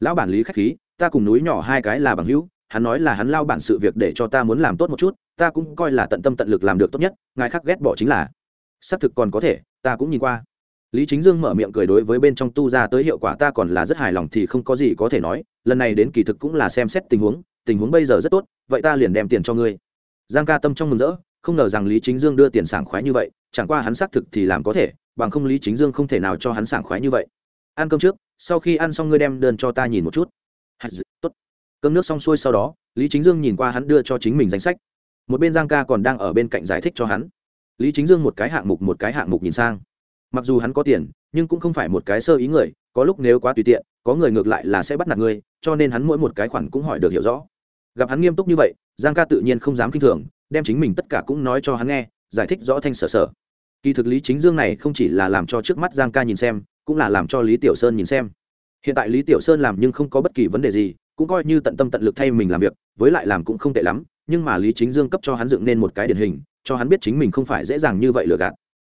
Lão bản lý khách khí, ta cùng núi nhỏ hai cái là bằng hữu, hắn nói là hắn lao bản sự việc để cho ta muốn làm tốt một chút, ta cũng coi là tận tâm tận lực làm được tốt nhất, ngài khác ghét bỏ chính là. Xác thực còn có thể, ta cũng nhìn qua. Lý chính dương mở miệng cười đối với bên trong tu ra tới hiệu quả ta còn là rất hài lòng thì không có gì có thể nói, lần này đến kỳ thực cũng là xem xét tình huống tình huống bây giờ rất tốt, vậy ta liền đem tiền cho ngươi. Giang ca tâm trong mừng rỡ không ngờ rằng lý chính dương đưa tiền sảng khoái như vậy, chẳng qua hắn xác thực thì làm có thể, bằng không lý chính dương không thể nào cho hắn sảng khoái như vậy. Ăn cơm trước, sau khi ăn xong ngươi đem đơn cho ta nhìn một chút. Tốt. Cơm nước xong xuôi sau đó, lý chính dương nhìn qua hắn đưa cho chính mình danh sách. Một bên giang ca còn đang ở bên cạnh giải thích cho hắn. Lý chính dương một cái hạng mục một cái hạng mục nhìn sang. Mặc dù hắn có tiền, nhưng cũng không phải một cái sơ ý người, có lúc nếu quá tùy tiện, có người ngược lại là sẽ bắt nạt ngươi, cho nên hắn mỗi một cái khoản cũng hỏi được hiểu rõ. Gặp hắn nghiêm túc như vậy, giang ca tự nhiên không dám k i n h thường đem chính mình tất cả cũng nói cho hắn nghe, giải thích rõ thanh sở sở. Kỳ thực lý chính dương này không chỉ là làm cho trước mắt giang ca nhìn xem, cũng là làm cho lý tiểu sơn nhìn xem. Hiện tại lý tiểu sơn làm nhưng không có bất kỳ vấn đề gì, cũng coi như tận tâm tận lực thay mình làm việc, với lại làm cũng không tệ lắm, nhưng mà lý chính dương cấp cho hắn dựng nên một cái điển hình, cho hắn biết chính mình không phải dễ dàng như vậy lừa gạt.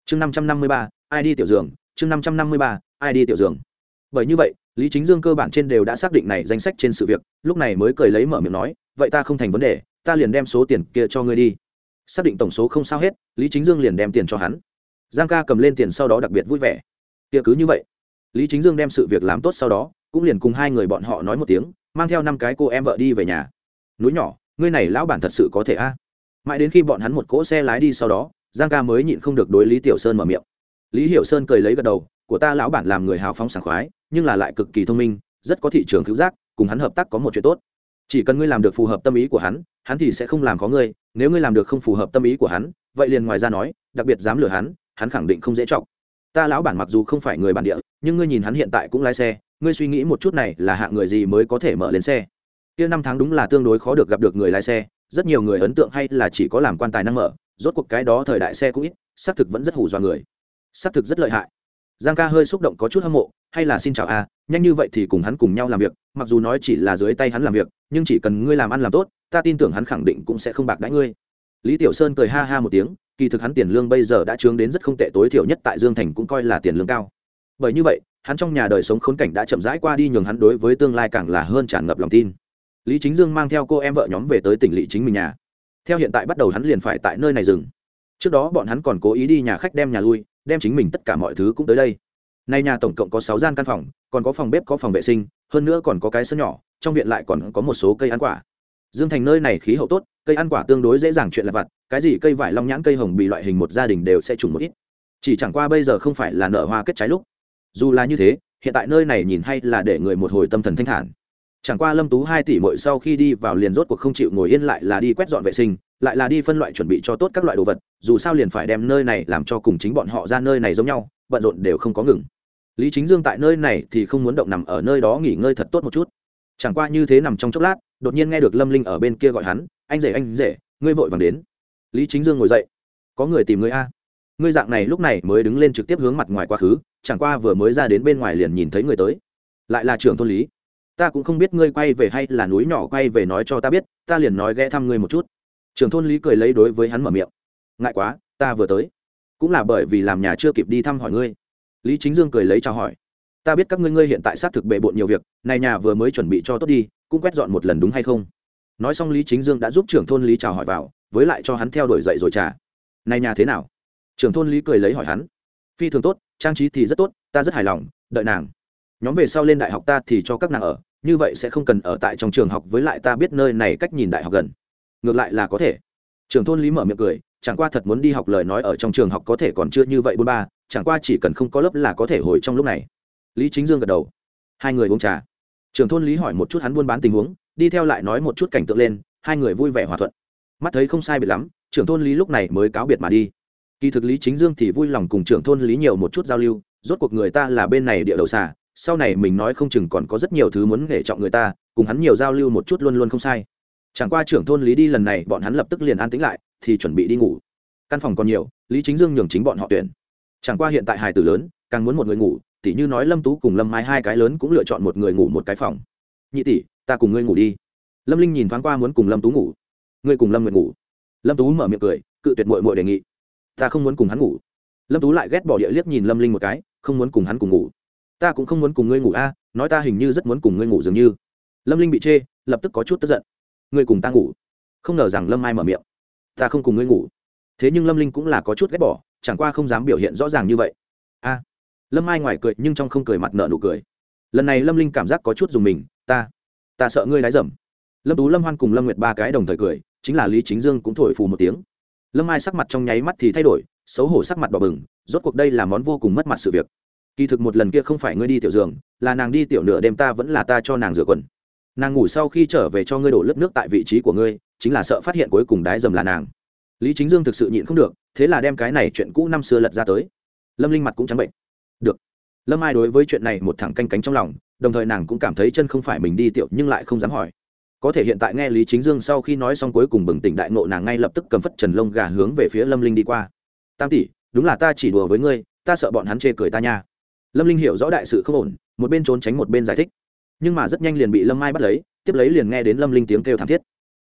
Chương năm trăm năm mươi ba, ai đi tiểu dường chương năm trăm năm mươi ba, ai đi tiểu dường bởi như vậy, lý chính dương cơ bản trên đều đã xác định này danh sách trên sự việc, lúc này mới cười lấy mở miệng nói, vậy ta không thành vấn đề ta liền đem số tiền kia cho ngươi đi. Xác định tổng số không sao hết, lý chính dương liền đem tiền cho hắn. Giang ca cầm lên tiền sau đó đặc biệt vui vẻ. Kia cứ như vậy. Lý chính dương đem sự việc làm tốt sau đó, cũng liền cùng hai người bọn họ nói một tiếng, mang theo năm cái cô em vợ đi về nhà. Núi nhỏ, ngươi này lão bản thật sự có thể a. Mãi đến khi bọn hắn một cỗ xe lái đi sau đó, giang ca mới nhịn không được đối lý tiểu sơn mở miệng. Lý hiểu sơn cười lấy gật đầu, của ta lão bản làm người hào phóng sảng khoái, nhưng là lại cực kỳ thông minh, rất có thị trường cứu giác, cùng hắn hợp tác có một chuyện tốt chỉ cần ngươi làm được phù hợp tâm ý của hắn hắn thì sẽ không làm có ngươi. Nếu ngươi làm được không phù hợp tâm ý của hắn, vậy liền ngoài ra nói, đặc biệt dám lừa hắn hắn khẳng định không dễ chọc. Ta lão bản mặc dù không phải người bản địa, nhưng ngươi nhìn hắn hiện tại cũng lái xe, ngươi suy nghĩ một chút này là hạng người gì mới có thể mở lên xe? Kia năm tháng đúng là tương đối khó được gặp được người lái xe, rất nhiều người ấn tượng hay là chỉ có làm quan tài năng mở, rốt cuộc cái đó thời đại xe cũng ít, xác thực vẫn rất hù dọa người. Xác thực rất lợi hại giang ca hơi xúc động có chút hâm mộ, hay là xin chào a nhanh như vậy thì cùng hắn cùng nhau làm việc, mặc dù nói chỉ là dưới tay hắn làm việc, nhưng chỉ cần ngươi làm ăn làm tốt, ta tin tưởng hắn khẳng định cũng sẽ không bạc đãi ngươi. Lý tiểu sơn cười ha ha một tiếng, kỳ thực hắn tiền lương bây giờ đã trướng đến rất không tệ, tối thiểu nhất tại dương thành cũng coi là tiền lương cao. Bởi như vậy, hắn trong nhà đời sống khốn cảnh đã chậm rãi qua đi, nhường hắn đối với tương lai càng là hơn tràn ngập lòng tin. Lý chính dương mang theo cô em vợ nhóm về tới tỉnh lỵ chính mình nhà. Theo hiện tại bắt đầu hắn liền phải tại nơi này dừng. Trước đó bọn hắn còn cố ý đi nhà khách đem nhà lui đem chính mình tất cả mọi thứ cũng tới đây. Nay nhà tổng cộng có sáu gian căn phòng, còn có phòng bếp, có phòng vệ sinh, hơn nữa còn có cái sân nhỏ, trong viện lại còn có một số cây ăn quả. Dương thành nơi này khí hậu tốt, cây ăn quả tương đối dễ dàng chuyện lặt vặt, cái gì cây vải long nhãn, cây hồng bị loại hình một gia đình đều sẽ trùng một ít. Chỉ chẳng qua bây giờ không phải là nở hoa kết trái lúc. Dù là như thế, hiện tại nơi này nhìn hay là để người một hồi tâm thần thanh thản. Chẳng qua lâm tú hai tỷ mội sau khi đi vào liền rốt cuộc không chịu ngồi yên lại là đi quét dọn vệ sinh lại là đi phân loại chuẩn bị cho tốt các loại đồ vật, dù sao liền phải đem nơi này làm cho cùng chính bọn họ ra nơi này giống nhau, bận rộn đều không có ngừng. Lý chính dương tại nơi này thì không muốn động nằm ở nơi đó nghỉ ngơi thật tốt một chút. Chẳng qua như thế nằm trong chốc lát, đột nhiên nghe được lâm linh ở bên kia gọi hắn, anh rể anh rể, ngươi vội vàng đến. Lý chính dương ngồi dậy, có người tìm ngươi a. Ngươi dạng này lúc này mới đứng lên trực tiếp hướng mặt ngoài quá khứ, chẳng qua vừa mới ra đến bên ngoài liền nhìn thấy người tới. Lại là trưởng thôn lý, ta cũng không biết ngươi quay về hay là núi nhỏ quay về nói cho ta biết, ta liền nói ghé thăm ngươi một chút trưởng thôn lý cười lấy đối với hắn mở miệng. Ngại quá, ta vừa tới. Cũng là bởi vì làm nhà chưa kịp đi thăm hỏi ngươi. Lý chính dương cười lấy chào hỏi. Ta biết các ngươi ngươi hiện tại xác thực bề bộn nhiều việc, này nhà vừa mới chuẩn bị cho tốt đi, cũng quét dọn một lần đúng hay không? Nói xong lý chính dương đã giúp trưởng thôn lý chào hỏi vào, với lại cho hắn theo đuổi dậy rồi trả này nhà thế nào? Trưởng thôn lý cười lấy hỏi hắn. Phi thường tốt, trang trí thì rất tốt, ta rất hài lòng, đợi nàng. Nhóm về sau lên đại học ta thì cho các nàng ở, như vậy sẽ không cần ở tại trong trường học với lại ta biết nơi này cách nhìn đại học gần ngược lại là có thể. Trưởng thôn lý mở miệng cười, chẳng qua thật muốn đi học lời nói ở trong trường học có thể còn chưa như vậy bôn ba, chẳng qua chỉ cần không có lớp là có thể hồi trong lúc này. Lý chính dương gật đầu. Hai người uống trà. Trưởng thôn lý hỏi một chút hắn buôn bán tình huống, đi theo lại nói một chút cảnh tượng lên, hai người vui vẻ hòa thuận. Mắt thấy không sai biệt lắm, trưởng thôn lý lúc này mới cáo biệt mà đi. Kỳ thực lý chính dương thì vui lòng cùng trưởng thôn lý nhiều một chút giao lưu, rốt cuộc người ta là bên này địa đầu xà, sau này mình nói không chừng còn có rất nhiều thứ muốn để chọn người ta, cùng hắn nhiều giao lưu một chút luôn luôn không sai chẳng qua trưởng thôn lý đi lần này, bọn hắn lập tức liền an tĩnh lại, thì chuẩn bị đi ngủ. Căn phòng còn nhiều, lý chính dương nhường chính bọn họ tuyển. Chẳng qua hiện tại hài tử lớn, càng muốn một người ngủ tỷ như nói lâm tú cùng lâm mai hai cái lớn cũng lựa chọn một người ngủ một cái phòng. Nhị tỷ, ta cùng ngươi ngủ đi. Lâm linh nhìn thoáng qua muốn cùng lâm tú ngủ. Ngươi cùng lâm nguyện ngủ. Lâm tú mở miệng cười, cự tuyệt mội mội đề nghị. Ta không muốn cùng hắn ngủ. Lâm tú lại ghét bỏ địa liếc nhìn lâm linh một cái, không muốn cùng hắn cùng ngủ. Ta cũng không muốn cùng ngươi ngủ a, nói ta hình như rất muốn cùng ngươi ngủ dường như. Lâm linh bị chê, lập tức có chút tức giận ngươi cùng ta ngủ. Không ngờ rằng lâm mai mở miệng. Ta không cùng ngươi ngủ. Thế nhưng lâm linh cũng là có chút ghét bỏ, chẳng qua không dám biểu hiện rõ ràng như vậy. A. Lâm mai ngoài cười nhưng trong không cười mặt nợ nụ cười. Lần này lâm linh cảm giác có chút dùng mình, ta ta sợ ngươi đái dầm. Lâm tú, lâm hoan cùng lâm nguyệt ba cái đồng thời cười, chính là lý chính dương cũng thổi phù một tiếng. Lâm mai sắc mặt trong nháy mắt thì thay đổi, xấu hổ sắc mặt bỏ bừng, rốt cuộc đây là món vô cùng mất mặt sự việc. Kỳ thực một lần kia không phải ngươi đi tiểu giường, là nàng đi tiểu nửa đêm ta vẫn là ta cho nàng rửa quần nàng ngủ sau khi trở về cho ngươi đổ lớp nước tại vị trí của ngươi, chính là sợ phát hiện cuối cùng đái dầm là nàng. Lý chính dương thực sự nhịn không được, thế là đem cái này chuyện cũ năm xưa lật ra tới. Lâm linh mặt cũng trắng bệnh. Được. Lâm ai đối với chuyện này một thẳng canh cánh trong lòng, đồng thời nàng cũng cảm thấy chân không phải mình đi tiểu nhưng lại không dám hỏi. Có thể hiện tại nghe lý chính dương sau khi nói xong cuối cùng bừng tỉnh đại nộ nàng ngay lập tức cầm phất trần lông gà hướng về phía lâm linh đi qua. Tam tỷ, đúng là ta chỉ đùa với ngươi, ta sợ bọn hắn chê cười ta nha. Lâm linh hiểu rõ đại sự không ổn, một bên trốn tránh một bên giải thích nhưng mà rất nhanh liền bị lâm mai bắt lấy, tiếp lấy liền nghe đến lâm linh tiếng kêu thảm thiết.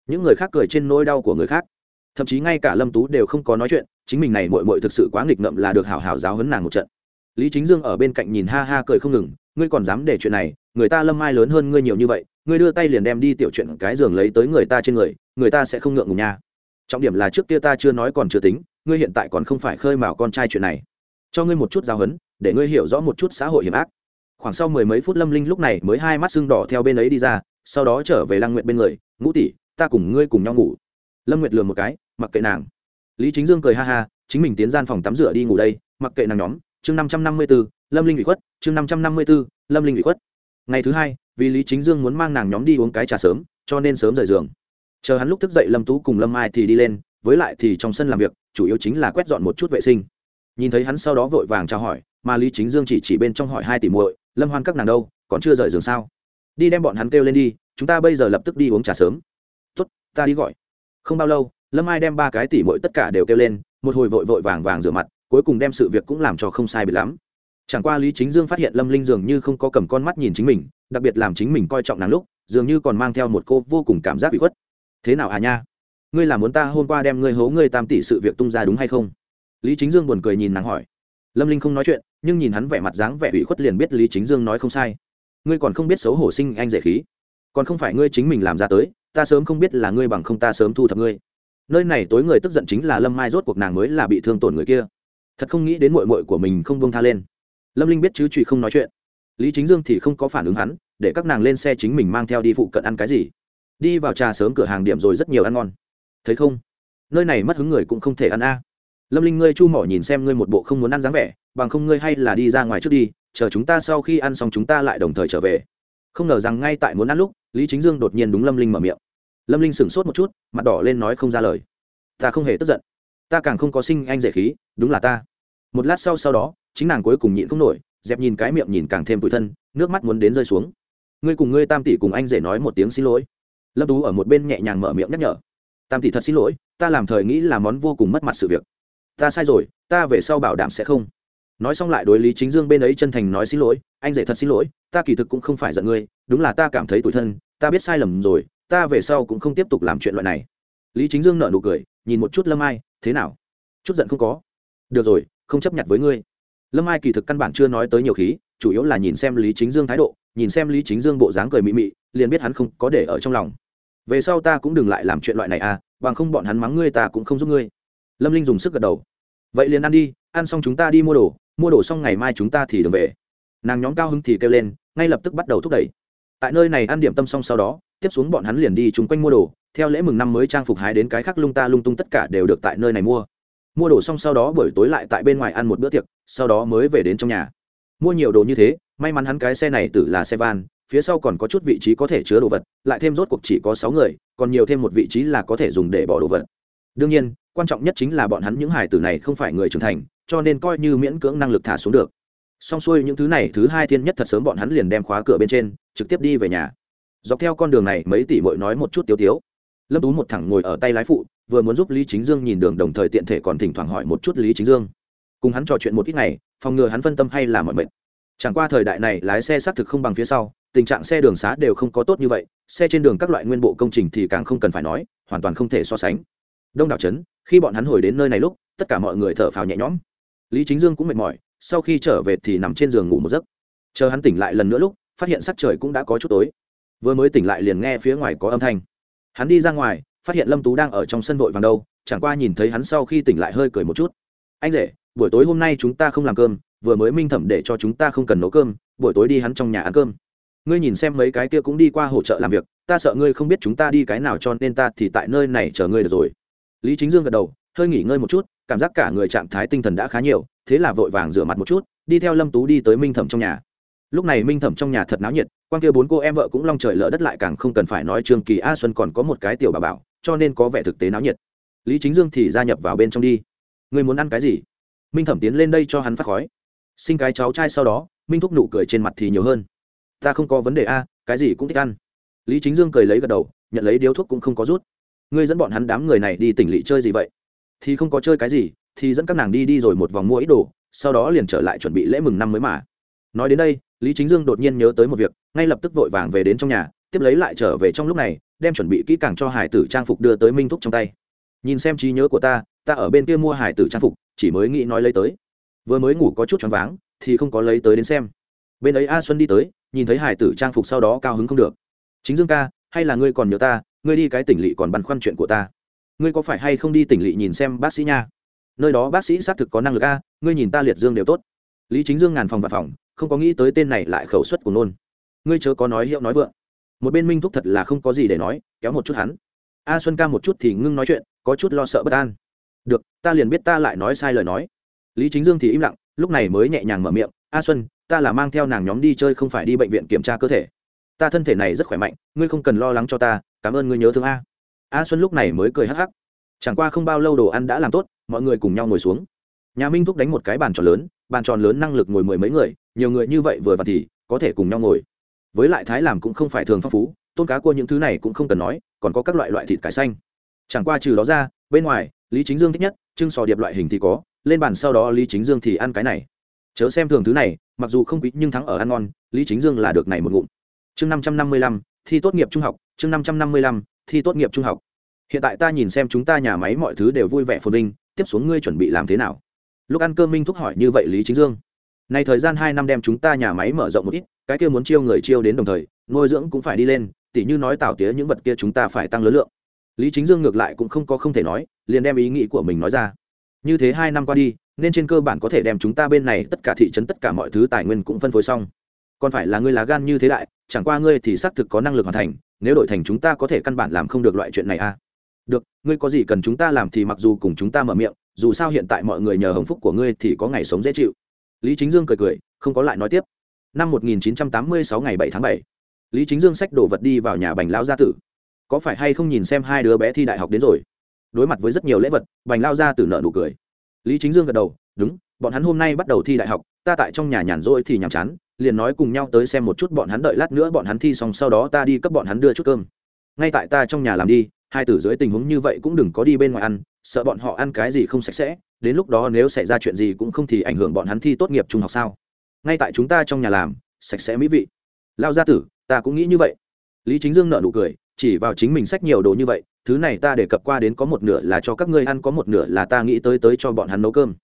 Những người khác cười trên nỗi đau của người khác. Thậm chí ngay cả lâm tú đều không có nói chuyện, chính mình này mội mội thực sự quá nghịch ngợm là được hảo hảo giáo hấn nàng một trận. Lý chính dương ở bên cạnh nhìn ha ha cười không ngừng, ngươi còn dám để chuyện này, người ta lâm mai lớn hơn ngươi nhiều như vậy, ngươi đưa tay liền đem đi tiểu chuyện cái giường lấy tới người ta trên người người ta sẽ không ngượng ngùng nha. Trọng điểm là trước kia ta chưa nói còn chưa tính, ngươi hiện tại còn không phải khơi mào con trai chuyện này. Cho ngươi một chút giáo hấn để ngươi hiểu rõ một chút xã hội hiểm ác khoảng sau mười mấy phút lâm linh lúc này mới hai mắt sưng đỏ theo bên ấy đi ra, sau đó trở về lăng nguyện bên người, ngũ tỷ, ta cùng ngươi cùng nhau ngủ. Lâm nguyệt lừa một cái, mặc kệ nàng. Lý chính dương cười ha ha, chính mình tiến gian phòng tắm rửa đi ngủ đây, mặc kệ nàng nhóm. Chương năm trăm năm mươi b ố lâm linh bị khuất, chương năm trăm năm mươi b ố lâm linh bị khuất. Ngày thứ hai, vì lý chính dương muốn mang nàng nhóm đi uống cái trà sớm, cho nên sớm rời giường. Chờ hắn lúc thức dậy lâm tú cùng lâm mai thì đi lên, với lại thì trong sân làm việc, chủ yếu chính là quét dọn một chút vệ sinh. Nhìn thấy hắn sau đó vội vàng trao hỏi, mà lý chính dương chỉ chỉ bên trong hỏi hai tỷ muội lâm hoan các nàng đâu, còn chưa rời giường sao? Đi đem bọn hắn kêu lên đi, chúng ta bây giờ lập tức đi uống trà sớm. Tuất ta đi gọi. Không bao lâu, lâm ai đem ba cái tỷ mỗi tất cả đều kêu lên, một hồi vội vội vàng vàng rửa mặt, cuối cùng đem sự việc cũng làm cho không sai bị lắm. Chẳng qua lý chính dương phát hiện lâm linh dường như không có cầm con mắt nhìn chính mình, đặc biệt làm chính mình coi trọng nàng lúc, dường như còn mang theo một cô vô cùng cảm giác bị khuất. Thế nào à nha? Ngươi là muốn ta hôm qua đem ngươi hố ngươi tam tỷ sự việc tung ra đúng hay không? Lý chính dương buồn cười nhìn nàng hỏi lâm linh không nói chuyện, nhưng nhìn hắn vẻ mặt dáng vẻ ủy khuất liền biết lý chính dương nói không sai. Ngươi còn không biết xấu hổ sinh anh dễ khí. Còn không phải ngươi chính mình làm ra tới, ta sớm không biết là ngươi bằng không ta sớm thu thập ngươi. Nơi này tối người tức giận chính là lâm mai rốt cuộc nàng mới là bị thương tổn người kia. Thật không nghĩ đến mội mội của mình không bông tha lên. Lâm linh biết chứ trụy không nói chuyện. Lý chính dương thì không có phản ứng hắn, để các nàng lên xe chính mình mang theo đi phụ cận ăn cái gì. Đi vào trà sớm cửa hàng điểm rồi rất nhiều ăn ngon. Thấy không? Nơi này mất hứng người cũng không thể ăn a lâm linh, ngươi chu mỏ nhìn xem ngươi một bộ không muốn ăn dáng vẻ, bằng không ngươi hay là đi ra ngoài trước đi, chờ chúng ta sau khi ăn xong chúng ta lại đồng thời trở về. Không ngờ rằng ngay tại muốn ăn lúc, lý chính dương đột nhiên đúng lâm linh mở miệng. Lâm linh sửng sốt một chút, mặt đỏ lên nói không ra lời. Ta không hề tức giận. Ta càng không có sinh anh dễ khí, đúng là ta. Một lát sau sau đó, chính nàng cuối cùng nhịn không nổi, dẹp nhìn cái miệng nhìn càng thêm tủi thân, nước mắt muốn đến rơi xuống. Ngươi cùng ngươi tam tỷ cùng anh rể nói một tiếng xin lỗi. Lâm tú ở một bên nhẹ nhàng mở miệng nhắc nhở. Tam tỷ thật xin lỗi, ta làm thời nghĩ là món vô cùng mất mặt sự việc ta sai rồi, ta về sau bảo đảm sẽ không. Nói xong lại đối lý chính dương bên ấy chân thành nói xin lỗi, anh rể thật xin lỗi, ta kỳ thực cũng không phải giận ngươi, đúng là ta cảm thấy tủi thân, ta biết sai lầm rồi, ta về sau cũng không tiếp tục làm chuyện loại này. Lý chính dương nợ nụ cười, nhìn một chút lâm ai, thế nào? Chút giận không có. Được rồi, không chấp nhận với ngươi. Lâm ai kỳ thực căn bản chưa nói tới nhiều khí, chủ yếu là nhìn xem lý chính dương thái độ, nhìn xem lý chính dương bộ dáng cười mị mị, liền biết hắn không có để ở trong lòng. Về sau ta cũng đừng lại làm chuyện loại này à bằng không bọn hắn mắng ngươi ta cũng không giúp ngươi lâm linh dùng sức gật đầu. Vậy liền ăn đi, ăn xong chúng ta đi mua đồ mua đồ xong ngày mai chúng ta thì đường về. Nàng nhóm cao hứng thì kêu lên, ngay lập tức bắt đầu thúc đẩy. Tại nơi này ăn điểm tâm xong sau đó, tiếp xuống bọn hắn liền đi chung quanh mua đồ. Theo lễ mừng năm mới trang phục hái đến cái khác lung ta lung tung tất cả đều được tại nơi này mua. Mua đồ xong sau đó buổi tối lại tại bên ngoài ăn một bữa tiệc, sau đó mới về đến trong nhà. Mua nhiều đồ như thế, may mắn hắn cái xe này tử là xe van, phía sau còn có chút vị trí có thể chứa đồ vật, lại thêm rốt cuộc chỉ có sáu người, còn nhiều thêm một vị trí là có thể dùng để bỏ đồ vật đương nhiên, quan trọng nhất chính là bọn hắn những hải tử này không phải người trưởng thành, cho nên coi như miễn cưỡng năng lực thả xuống được. Xong xuôi những thứ này, thứ hai thiên nhất thật sớm bọn hắn liền đem khóa cửa bên trên, trực tiếp đi về nhà. Dọc theo con đường này, mấy tỷ mội nói một chút tiêu tiếu. Lâm tú một thẳng ngồi ở tay lái phụ, vừa muốn giúp lý chính dương nhìn đường đồng thời tiện thể còn thỉnh thoảng hỏi một chút lý chính dương. Cùng hắn trò chuyện một ít ngày, phòng ngừa hắn phân tâm hay là mọi mệt. Chẳng qua thời đại này, lái xe xác thực không bằng phía sau, tình trạng xe đường xá đều không có tốt như vậy, xe trên đường các loại nguyên bộ công trình thì càng không cần phải nói, hoàn toàn không thể so sánh đông đảo trấn khi bọn hắn hồi đến nơi này lúc, tất cả mọi người thở phào nhẹ nhõm. Lý chính dương cũng mệt mỏi, sau khi trở về thì nằm trên giường ngủ một giấc. Chờ hắn tỉnh lại lần nữa lúc, phát hiện sắc trời cũng đã có chút tối. Vừa mới tỉnh lại liền nghe phía ngoài có âm thanh. Hắn đi ra ngoài, phát hiện lâm tú đang ở trong sân vội vàng đâu, chẳng qua nhìn thấy hắn sau khi tỉnh lại hơi cười một chút. Anh rể, buổi tối hôm nay chúng ta không làm cơm, vừa mới minh thẩm để cho chúng ta không cần nấu cơm, buổi tối đi hắn trong nhà ăn cơm. Ngươi nhìn xem mấy cái kia cũng đi qua hỗ trợ làm việc, ta sợ ngươi không biết chúng ta đi cái nào cho nên ta thì tại nơi này chờ ngươi được rồi lý chính dương gật đầu, hơi nghỉ ngơi một chút, cảm giác cả người trạng thái tinh thần đã khá nhiều, thế là vội vàng rửa mặt một chút, đi theo lâm tú đi tới minh thẩm trong nhà. Lúc này minh thẩm trong nhà thật náo nhiệt, quan kia bốn cô em vợ cũng long trời lỡ đất lại càng không cần phải nói Trường kỳ a xuân còn có một cái tiểu bà bảo, cho nên có vẻ thực tế náo nhiệt. Lý chính dương thì gia nhập vào bên trong đi. Người muốn ăn cái gì? Minh thẩm tiến lên đây cho hắn phát khói. Sinh cái cháu trai sau đó, minh thúc nụ cười trên mặt thì nhiều hơn. Ta không có vấn đề a, cái gì cũng thích ăn. Lý chính dương cười lấy gật đầu, nhận lấy điếu thuốc cũng không có rút ngươi dẫn bọn hắn đám người này đi tỉnh lỵ chơi gì vậy? Thì không có chơi cái gì, thì dẫn các nàng đi đi rồi một vòng mua ít đồ, sau đó liền trở lại chuẩn bị lễ mừng năm mới mà. Nói đến đây, lý chính dương đột nhiên nhớ tới một việc, ngay lập tức vội vàng về đến trong nhà, tiếp lấy lại trở về trong lúc này, đem chuẩn bị kỹ càng cho hải tử trang phục đưa tới minh thúc trong tay. Nhìn xem trí nhớ của ta ta ở bên kia mua hải tử trang phục, chỉ mới nghĩ nói lấy tới. Vừa mới ngủ có chút choáng váng, thì không có lấy tới đến xem. Bên ấy a xuân đi tới, nhìn thấy hải tử trang phục sau đó cao hứng không được. Chính dương ca, hay là ngươi còn nhớ ta ngươi đi cái tỉnh lỵ còn băn khoăn chuyện của ta. Ngươi có phải hay không đi tỉnh lỵ nhìn xem bác sĩ nha? Nơi đó bác sĩ xác thực có năng lực a, ngươi nhìn ta liệt dương đều tốt. Lý chính dương ngàn phòng và phòng, không có nghĩ tới tên này lại khẩu suất của nôn. Ngươi chớ có nói hiệu nói vượng. Một bên minh thúc thật là không có gì để nói, kéo một chút hắn. A xuân ca một chút thì ngưng nói chuyện, có chút lo sợ bất an. Được, ta liền biết ta lại nói sai lời nói. Lý chính dương thì im lặng, lúc này mới nhẹ nhàng mở miệng, a xuân, ta là mang theo nàng nhóm đi chơi không phải đi bệnh viện kiểm tra cơ thể. Ta thân thể này rất khỏe mạnh, ngươi không cần lo lắng cho ta cảm ơn ngươi nhớ thương a. A xuân lúc này mới cười hắc hắc. Chẳng qua không bao lâu đồ ăn đã làm tốt, mọi người cùng nhau ngồi xuống. Nhà minh thúc đánh một cái bàn tròn lớn, bàn tròn lớn năng lực ngồi mười mấy người, nhiều người như vậy vừa và thì có thể cùng nhau ngồi. Với lại thái làm cũng không phải thường phong phú tôn cá cua những thứ này cũng không cần nói, còn có các loại loại thịt cải xanh. Chẳng qua trừ đó ra, bên ngoài, lý chính dương thích nhất, trưng sò điệp loại hình thì có, lên bàn sau đó lý chính dương thì ăn cái này. Chớ xem thường thứ này, mặc dù không quý nhưng thắng ở ăn ngon, lý chính dương là được này một ngụm. Chương năm trăm năm mươi lăm thi tốt nghiệp trung học, chương năm trăm năm mươi lăm, thi tốt nghiệp trung học. Hiện tại ta nhìn xem chúng ta nhà máy mọi thứ đều vui vẻ phồn vinh, tiếp xuống ngươi chuẩn bị làm thế nào? Lúc ăn cơm minh thúc hỏi như vậy lý chính dương. Nay thời gian hai năm đem chúng ta nhà máy mở rộng một ít, cái kia muốn chiêu người chiêu đến đồng thời, nuôi dưỡng cũng phải đi lên, tỉ như nói tảo tía những vật kia chúng ta phải tăng lớn lượng. Lý chính dương ngược lại cũng không có không thể nói, liền đem ý nghĩ của mình nói ra. Như thế hai năm qua đi, nên trên cơ bản có thể đem chúng ta bên này tất cả thị trấn tất cả mọi thứ tài nguyên cũng phân phối xong còn phải là ngươi lá gan như thế đại chẳng qua ngươi thì xác thực có năng lực hoàn thành nếu đổi thành chúng ta có thể căn bản làm không được loại chuyện này à? Được ngươi có gì cần chúng ta làm thì mặc dù cùng chúng ta mở miệng dù sao hiện tại mọi người nhờ hồng phúc của ngươi thì có ngày sống dễ chịu. Lý chính dương cười cười không có lại nói tiếp. Năm 1986 ngày 7 tháng 7, lý chính dương xách đồ vật đi vào nhà bành lao gia tử. Có phải hay không nhìn xem hai đứa bé thi đại học đến rồi? Đối mặt với rất nhiều lễ vật bành lao gia tử nợ nụ cười. Lý chính dương gật đầu đúng bọn hắn hôm nay bắt đầu thi đại học ta tại trong nhà nhàn rỗi thì nhàm chán liền nói cùng nhau tới xem một chút bọn hắn đợi lát nữa bọn hắn thi xong sau đó ta đi cấp bọn hắn đưa chút cơm. Ngay tại ta trong nhà làm đi, hai tử dưới tình huống như vậy cũng đừng có đi bên ngoài ăn, sợ bọn họ ăn cái gì không sạch sẽ, đến lúc đó nếu xảy ra chuyện gì cũng không thì ảnh hưởng bọn hắn thi tốt nghiệp trung học sao. Ngay tại chúng ta trong nhà làm, sạch sẽ mỹ vị. Lao gia tử, ta cũng nghĩ như vậy. Lý chính dương nợ nụ cười, chỉ vào chính mình sách nhiều đồ như vậy, thứ này ta để cập qua đến có một nửa là cho các ngươi ăn, có một nửa là ta nghĩ tới tới cho bọn hắn nấu cơm.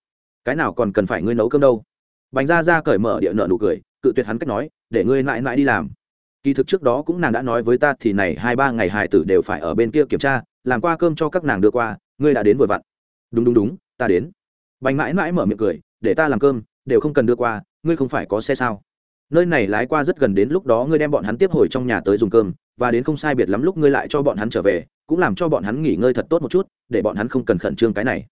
Cái nào còn cần phải ngươi nấu cơm đâu? Bánh ra ra cởi mở địa nợ nụ cười cự tuyệt hắn cách nói, để ngươi mãi mãi đi làm. Kỳ thực trước đó cũng nàng đã nói với ta thì này hai ba ngày hài tử đều phải ở bên kia kiểm tra, làm qua cơm cho các nàng đưa qua, ngươi đã đến vừa vặn. Đúng đúng đúng, ta đến. Bánh mãi mãi mở miệng cười, để ta làm cơm, đều không cần đưa qua, ngươi không phải có xe sao? Nơi này lái qua rất gần đến lúc đó ngươi đem bọn hắn tiếp hồi trong nhà tới dùng cơm, và đến không sai biệt lắm lúc ngươi lại cho bọn hắn trở về, cũng làm cho bọn hắn nghỉ ngơi thật tốt một chút, để bọn hắn không cần khẩn trương cái này.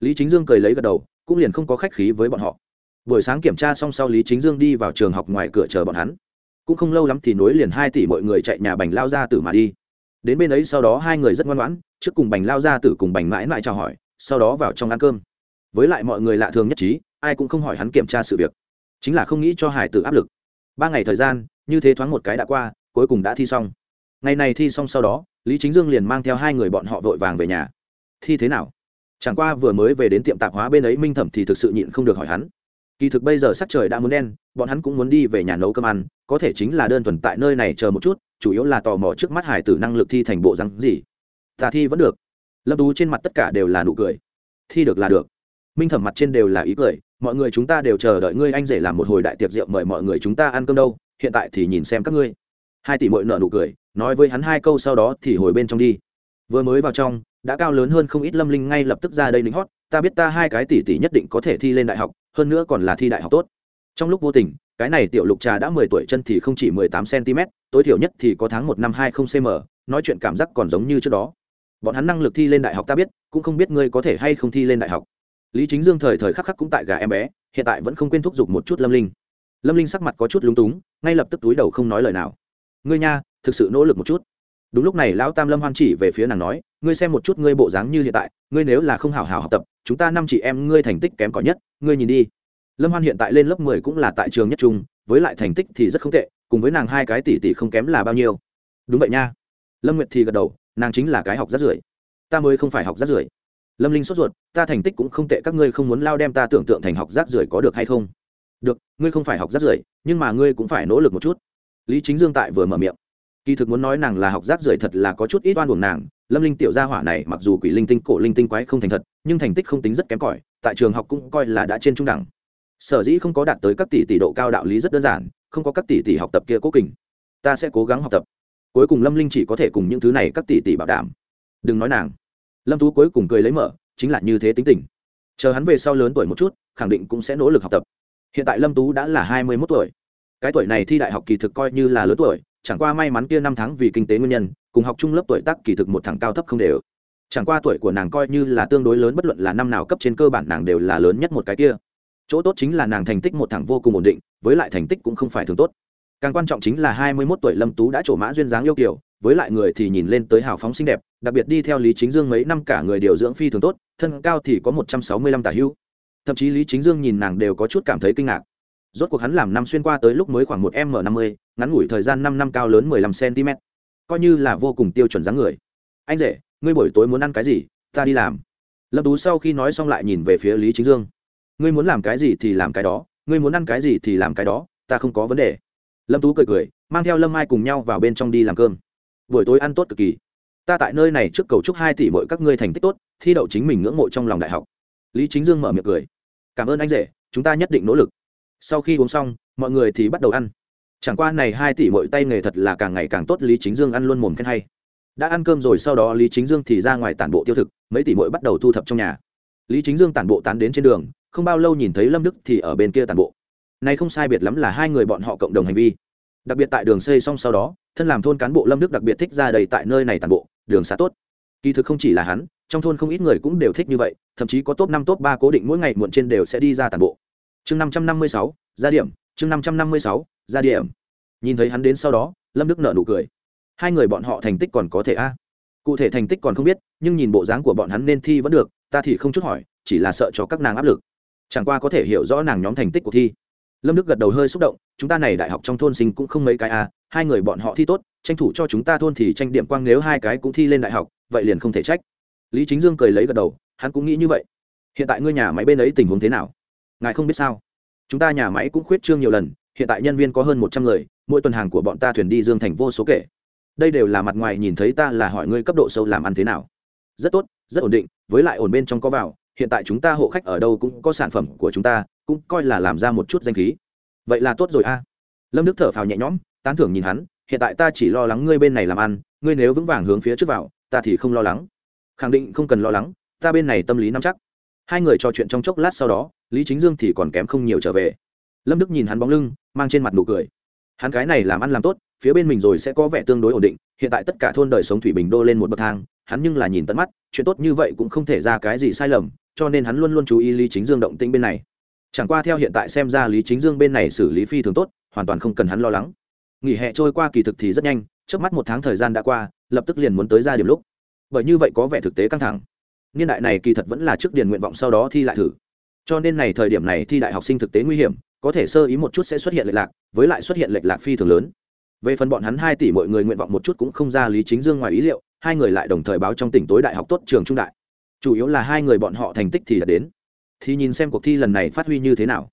Lý chính dương cười lấy gật đầu, cũng liền không có khách khí với bọn họ buổi sáng kiểm tra xong sau lý chính dương đi vào trường học ngoài cửa chờ bọn hắn. Cũng không lâu lắm thì nối liền hai tỷ mọi người chạy nhà bành lao ra tử mà đi. Đến bên ấy sau đó hai người rất ngoan ngoãn, trước cùng bành lao ra tử cùng bành mãi mãi chào hỏi, sau đó vào trong ăn cơm. Với lại mọi người lạ thường nhất trí, ai cũng không hỏi hắn kiểm tra sự việc. Chính là không nghĩ cho hải tử áp lực. Ba ngày thời gian, như thế thoáng một cái đã qua, cuối cùng đã thi xong. Ngày này thi xong sau đó, lý chính dương liền mang theo hai người bọn họ vội vàng về nhà. Thi thế nào? Chẳng qua vừa mới về đến tiệm tạp hóa bên ấy minh thẩm thì thực sự nhịn không được hỏi hắn kỳ thực bây giờ sắc trời đã muốn đen, bọn hắn cũng muốn đi về nhà nấu cơm ăn, có thể chính là đơn thuần tại nơi này chờ một chút, chủ yếu là tò mò trước mắt hải tử năng lực thi thành bộ rắn gì. Tà thi vẫn được. Lâm tú trên mặt tất cả đều là nụ cười. Thi được là được. Minh thẩm mặt trên đều là ý cười, mọi người chúng ta đều chờ đợi ngươi anh rể làm một hồi đại tiệc rượu mời mọi người chúng ta ăn cơm đâu, hiện tại thì nhìn xem các ngươi. Hai tỷ mội nợ nụ cười, nói với hắn hai câu sau đó thì hồi bên trong đi. Vừa mới vào trong, đã cao lớn hơn không ít lâm linh ngay lập tức ra đây lính hót, ta biết ta hai cái tỷ tỷ nhất định có thể thi lên đại học hơn nữa còn là thi đại học tốt. Trong lúc vô tình, cái này tiểu lục trà đã mười tuổi chân thì không chỉ mười tám cm, tối thiểu nhất thì có tháng một năm hai không cm, nói chuyện cảm giác còn giống như trước đó. Bọn hắn năng lực thi lên đại học ta biết, cũng không biết ngươi có thể hay không thi lên đại học. Lý chính dương thời thời khắc khắc cũng tại gà em bé, hiện tại vẫn không quên thúc giục một chút lâm linh. Lâm linh sắc mặt có chút lúng túng, ngay lập tức túi đầu không nói lời nào. Ngươi nha, thực sự nỗ lực một chút. Đúng lúc này, lão tam lâm hoan chỉ về phía nàng nói, ngươi xem một chút ngươi bộ dáng như hiện tại, ngươi nếu là không hào hào học tập chúng ta năm chị em ngươi thành tích kém cỏi nhất, ngươi nhìn đi. Lâm hoan hiện tại lên lớp mười cũng là tại trường nhất trung, với lại thành tích thì rất không tệ, cùng với nàng hai cái tỷ tỷ không kém là bao nhiêu. Đúng vậy nha. Lâm nguyệt thì gật đầu, nàng chính là cái học rất rưởi. Ta mới không phải học rất rưởi. Lâm linh sốt ruột, ta thành tích cũng không tệ, các ngươi không muốn lao đem ta tưởng tượng thành học rác rưởi có được hay không? Được, ngươi không phải học rác rưởi, nhưng mà ngươi cũng phải nỗ lực một chút. Lý chính dương tại vừa mở miệng. Kỳ thực muốn nói nàng là học rác rưởi thật là có chút ít oan uổng nàng lâm linh tiểu gia hỏa này mặc dù quỷ linh tinh, cổ linh tinh quái không thành thật, nhưng thành tích không tính rất kém cỏi, tại trường học cũng coi là đã trên trung đẳng. Sở dĩ không có đạt tới các tỷ tỷ độ cao đạo lý rất đơn giản, không có các tỷ tỷ học tập kia cố kình. Ta sẽ cố gắng học tập. Cuối cùng lâm linh chỉ có thể cùng những thứ này các tỷ tỷ bảo đảm. Đừng nói nàng. Lâm tú cuối cùng cười lấy mở, chính là như thế tính tình. Chờ hắn về sau lớn tuổi một chút, khẳng định cũng sẽ nỗ lực học tập. Hiện tại lâm tú đã là hai mươi mốt tuổi. Cái tuổi này thi đại học kỳ thực coi như là lớn tuổi chẳng qua may mắn kia năm tháng vì kinh tế nguyên nhân, cùng học chung lớp tuổi tác kỳ thực một thằng cao thấp không đều. Chẳng qua tuổi của nàng coi như là tương đối lớn bất luận là năm nào cấp trên cơ bản nàng đều là lớn nhất một cái kia. Chỗ tốt chính là nàng thành tích một thằng vô cùng ổn định, với lại thành tích cũng không phải thường tốt. Càng quan trọng chính là hai mươi mốt tuổi lâm tú đã trổ mã duyên dáng yêu kiểu với lại người thì nhìn lên tới hào phóng xinh đẹp, đặc biệt đi theo lý chính dương mấy năm cả người điều dưỡng phi thường tốt, thân cao thì có một trăm sáu mươi lăm tả hữu thậm chí lý chính dương nhìn nàng đều có chút cảm thấy kinh ngạc rốt cuộc hắn làm năm xuyên qua tới lúc mới khoảng một m năm mươi, ngắn ngủi thời gian năm năm cao lớn mười lăm cm coi như là vô cùng tiêu chuẩn dáng người. Anh rể, ngươi buổi tối muốn ăn cái gì? Ta đi làm. Lâm tú sau khi nói xong lại nhìn về phía lý chính dương. Ngươi muốn làm cái gì thì làm cái đó. Ngươi muốn ăn cái gì thì làm cái đó. Ta không có vấn đề. Lâm tú cười cười, mang theo lâm mai cùng nhau vào bên trong đi làm cơm. Buổi tối ăn tốt cực kỳ. Ta tại nơi này trước cầu chúc hai tỷ mỗi các ngươi thành tích tốt, thi đậu chính mình ngưỡng mộ trong lòng đại học. Lý chính dương mở miệng cười. Cảm ơn anh rể, chúng ta nhất định nỗ lực sau khi uống xong, mọi người thì bắt đầu ăn. Chẳng qua này hai tỷ mọi tay nghề thật là càng ngày càng tốt, lý chính dương ăn luôn mồm khen hay. Đã ăn cơm rồi, sau đó lý chính dương thì ra ngoài tản bộ tiêu thực, mấy tỷ mỗi bắt đầu thu thập trong nhà. Lý chính dương tản bộ tán đến trên đường, không bao lâu nhìn thấy lâm đức thì ở bên kia tản bộ. Này không sai biệt lắm là hai người bọn họ cộng đồng hành vi. Đặc biệt tại đường xây xong sau đó, thân làm thôn cán bộ lâm đức đặc biệt thích ra đầy tại nơi này tản bộ, đường xá tốt. Kỳ thực không chỉ là hắn, trong thôn không ít người cũng đều thích như vậy, thậm chí có top năm, top ba cố định mỗi ngày muộn trên đều sẽ đi ra tản bộ chương năm trăm năm mươi sáu, ra điểm, chương năm trăm năm mươi sáu, ra điểm. Nhìn thấy hắn đến sau đó, lâm đức nợ nụ cười. Hai người bọn họ thành tích còn có thể a? Cụ thể thành tích còn không biết, nhưng nhìn bộ dáng của bọn hắn nên thi vẫn được, ta thì không chút hỏi, chỉ là sợ cho các nàng áp lực. Chẳng qua có thể hiểu rõ nàng nhóm thành tích của thi. Lâm đức gật đầu hơi xúc động, chúng ta này đại học trong thôn sinh cũng không mấy cái a, hai người bọn họ thi tốt, tranh thủ cho chúng ta thôn thì tranh điểm quang nếu hai cái cũng thi lên đại học, vậy liền không thể trách. Lý chính dương cười lấy gật đầu, hắn cũng nghĩ như vậy. Hiện tại ngươi nhà máy bên ấy tình huống thế nào? Ngài không biết sao? Chúng ta nhà máy cũng khuyết trương nhiều lần, hiện tại nhân viên có hơn một trăm người, mỗi tuần hàng của bọn ta thuyền đi dương thành vô số kể. Đây đều là mặt ngoài nhìn thấy ta là hỏi ngươi cấp độ sâu làm ăn thế nào. Rất tốt, rất ổn định, với lại ổn bên trong có vào, hiện tại chúng ta hộ khách ở đâu cũng có sản phẩm của chúng ta, cũng coi là làm ra một chút danh khí. Vậy là tốt rồi a. Lâm đức thở phào nhẹ nhõm, tán thưởng nhìn hắn, hiện tại ta chỉ lo lắng ngươi bên này làm ăn, ngươi nếu vững vàng hướng phía trước vào, ta thì không lo lắng. Khẳng định không cần lo lắng, ta bên này tâm lý nắm chắc hai người trò chuyện trong chốc lát sau đó, lý chính dương thì còn kém không nhiều trở về. Lâm đức nhìn hắn bóng lưng, mang trên mặt nụ cười. Hắn cái này làm ăn làm tốt, phía bên mình rồi sẽ có vẻ tương đối ổn định, hiện tại tất cả thôn đời sống thủy bình đô lên một bậc thang, hắn nhưng là nhìn tận mắt, chuyện tốt như vậy cũng không thể ra cái gì sai lầm, cho nên hắn luôn luôn chú ý lý chính dương động tĩnh bên này. Chẳng qua theo hiện tại xem ra lý chính dương bên này xử lý phi thường tốt, hoàn toàn không cần hắn lo lắng. Nghỉ hè trôi qua kỳ thực thì rất nhanh, trước mắt một tháng thời gian đã qua, lập tức liền muốn tới ra điểm lúc. Bởi như vậy có vẻ thực tế căng thẳng niên đại này kỳ thật vẫn là trước điền nguyện vọng sau đó thi lại thử. Cho nên này thời điểm này thi đại học sinh thực tế nguy hiểm, có thể sơ ý một chút sẽ xuất hiện lệch lạc, với lại xuất hiện lệch lạc phi thường lớn. Về phần bọn hắn hai tỷ mọi người nguyện vọng một chút cũng không ra lý chính dương ngoài ý liệu, hai người lại đồng thời báo trong tỉnh tối đại học tốt trường trung đại. Chủ yếu là hai người bọn họ thành tích thì đã đến. Thì nhìn xem cuộc thi lần này phát huy như thế nào.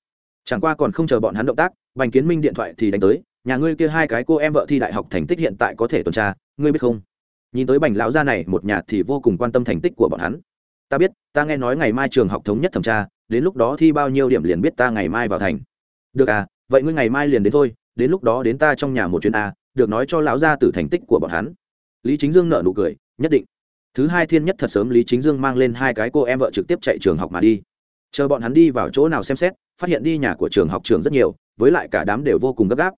Chẳng qua còn không chờ bọn hắn động tác, bành kiến minh điện thoại thì đánh tới, nhà ngươi kia hai cái cô em vợ thi đại học thành tích hiện tại có thể tuần tra, ngươi biết không? Nhìn tới bành lão gia này, một nhà thì vô cùng quan tâm thành tích của bọn hắn ta biết, ta nghe nói ngày mai trường học thống nhất thẩm tra, đến lúc đó thi bao nhiêu điểm liền biết ta ngày mai vào thành. Được à vậy ngươi ngày mai liền đến thôi, đến lúc đó đến ta trong nhà một chuyến a, được nói cho lão gia tử thành tích của bọn hắn. Lý chính dương nợ nụ cười, nhất định. Thứ hai thiên nhất thật sớm lý chính dương mang lên hai cái cô em vợ trực tiếp chạy trường học mà đi. Chờ bọn hắn đi vào chỗ nào xem xét, phát hiện đi nhà của trường học trường rất nhiều, với lại cả đám đều vô cùng gấp gáp.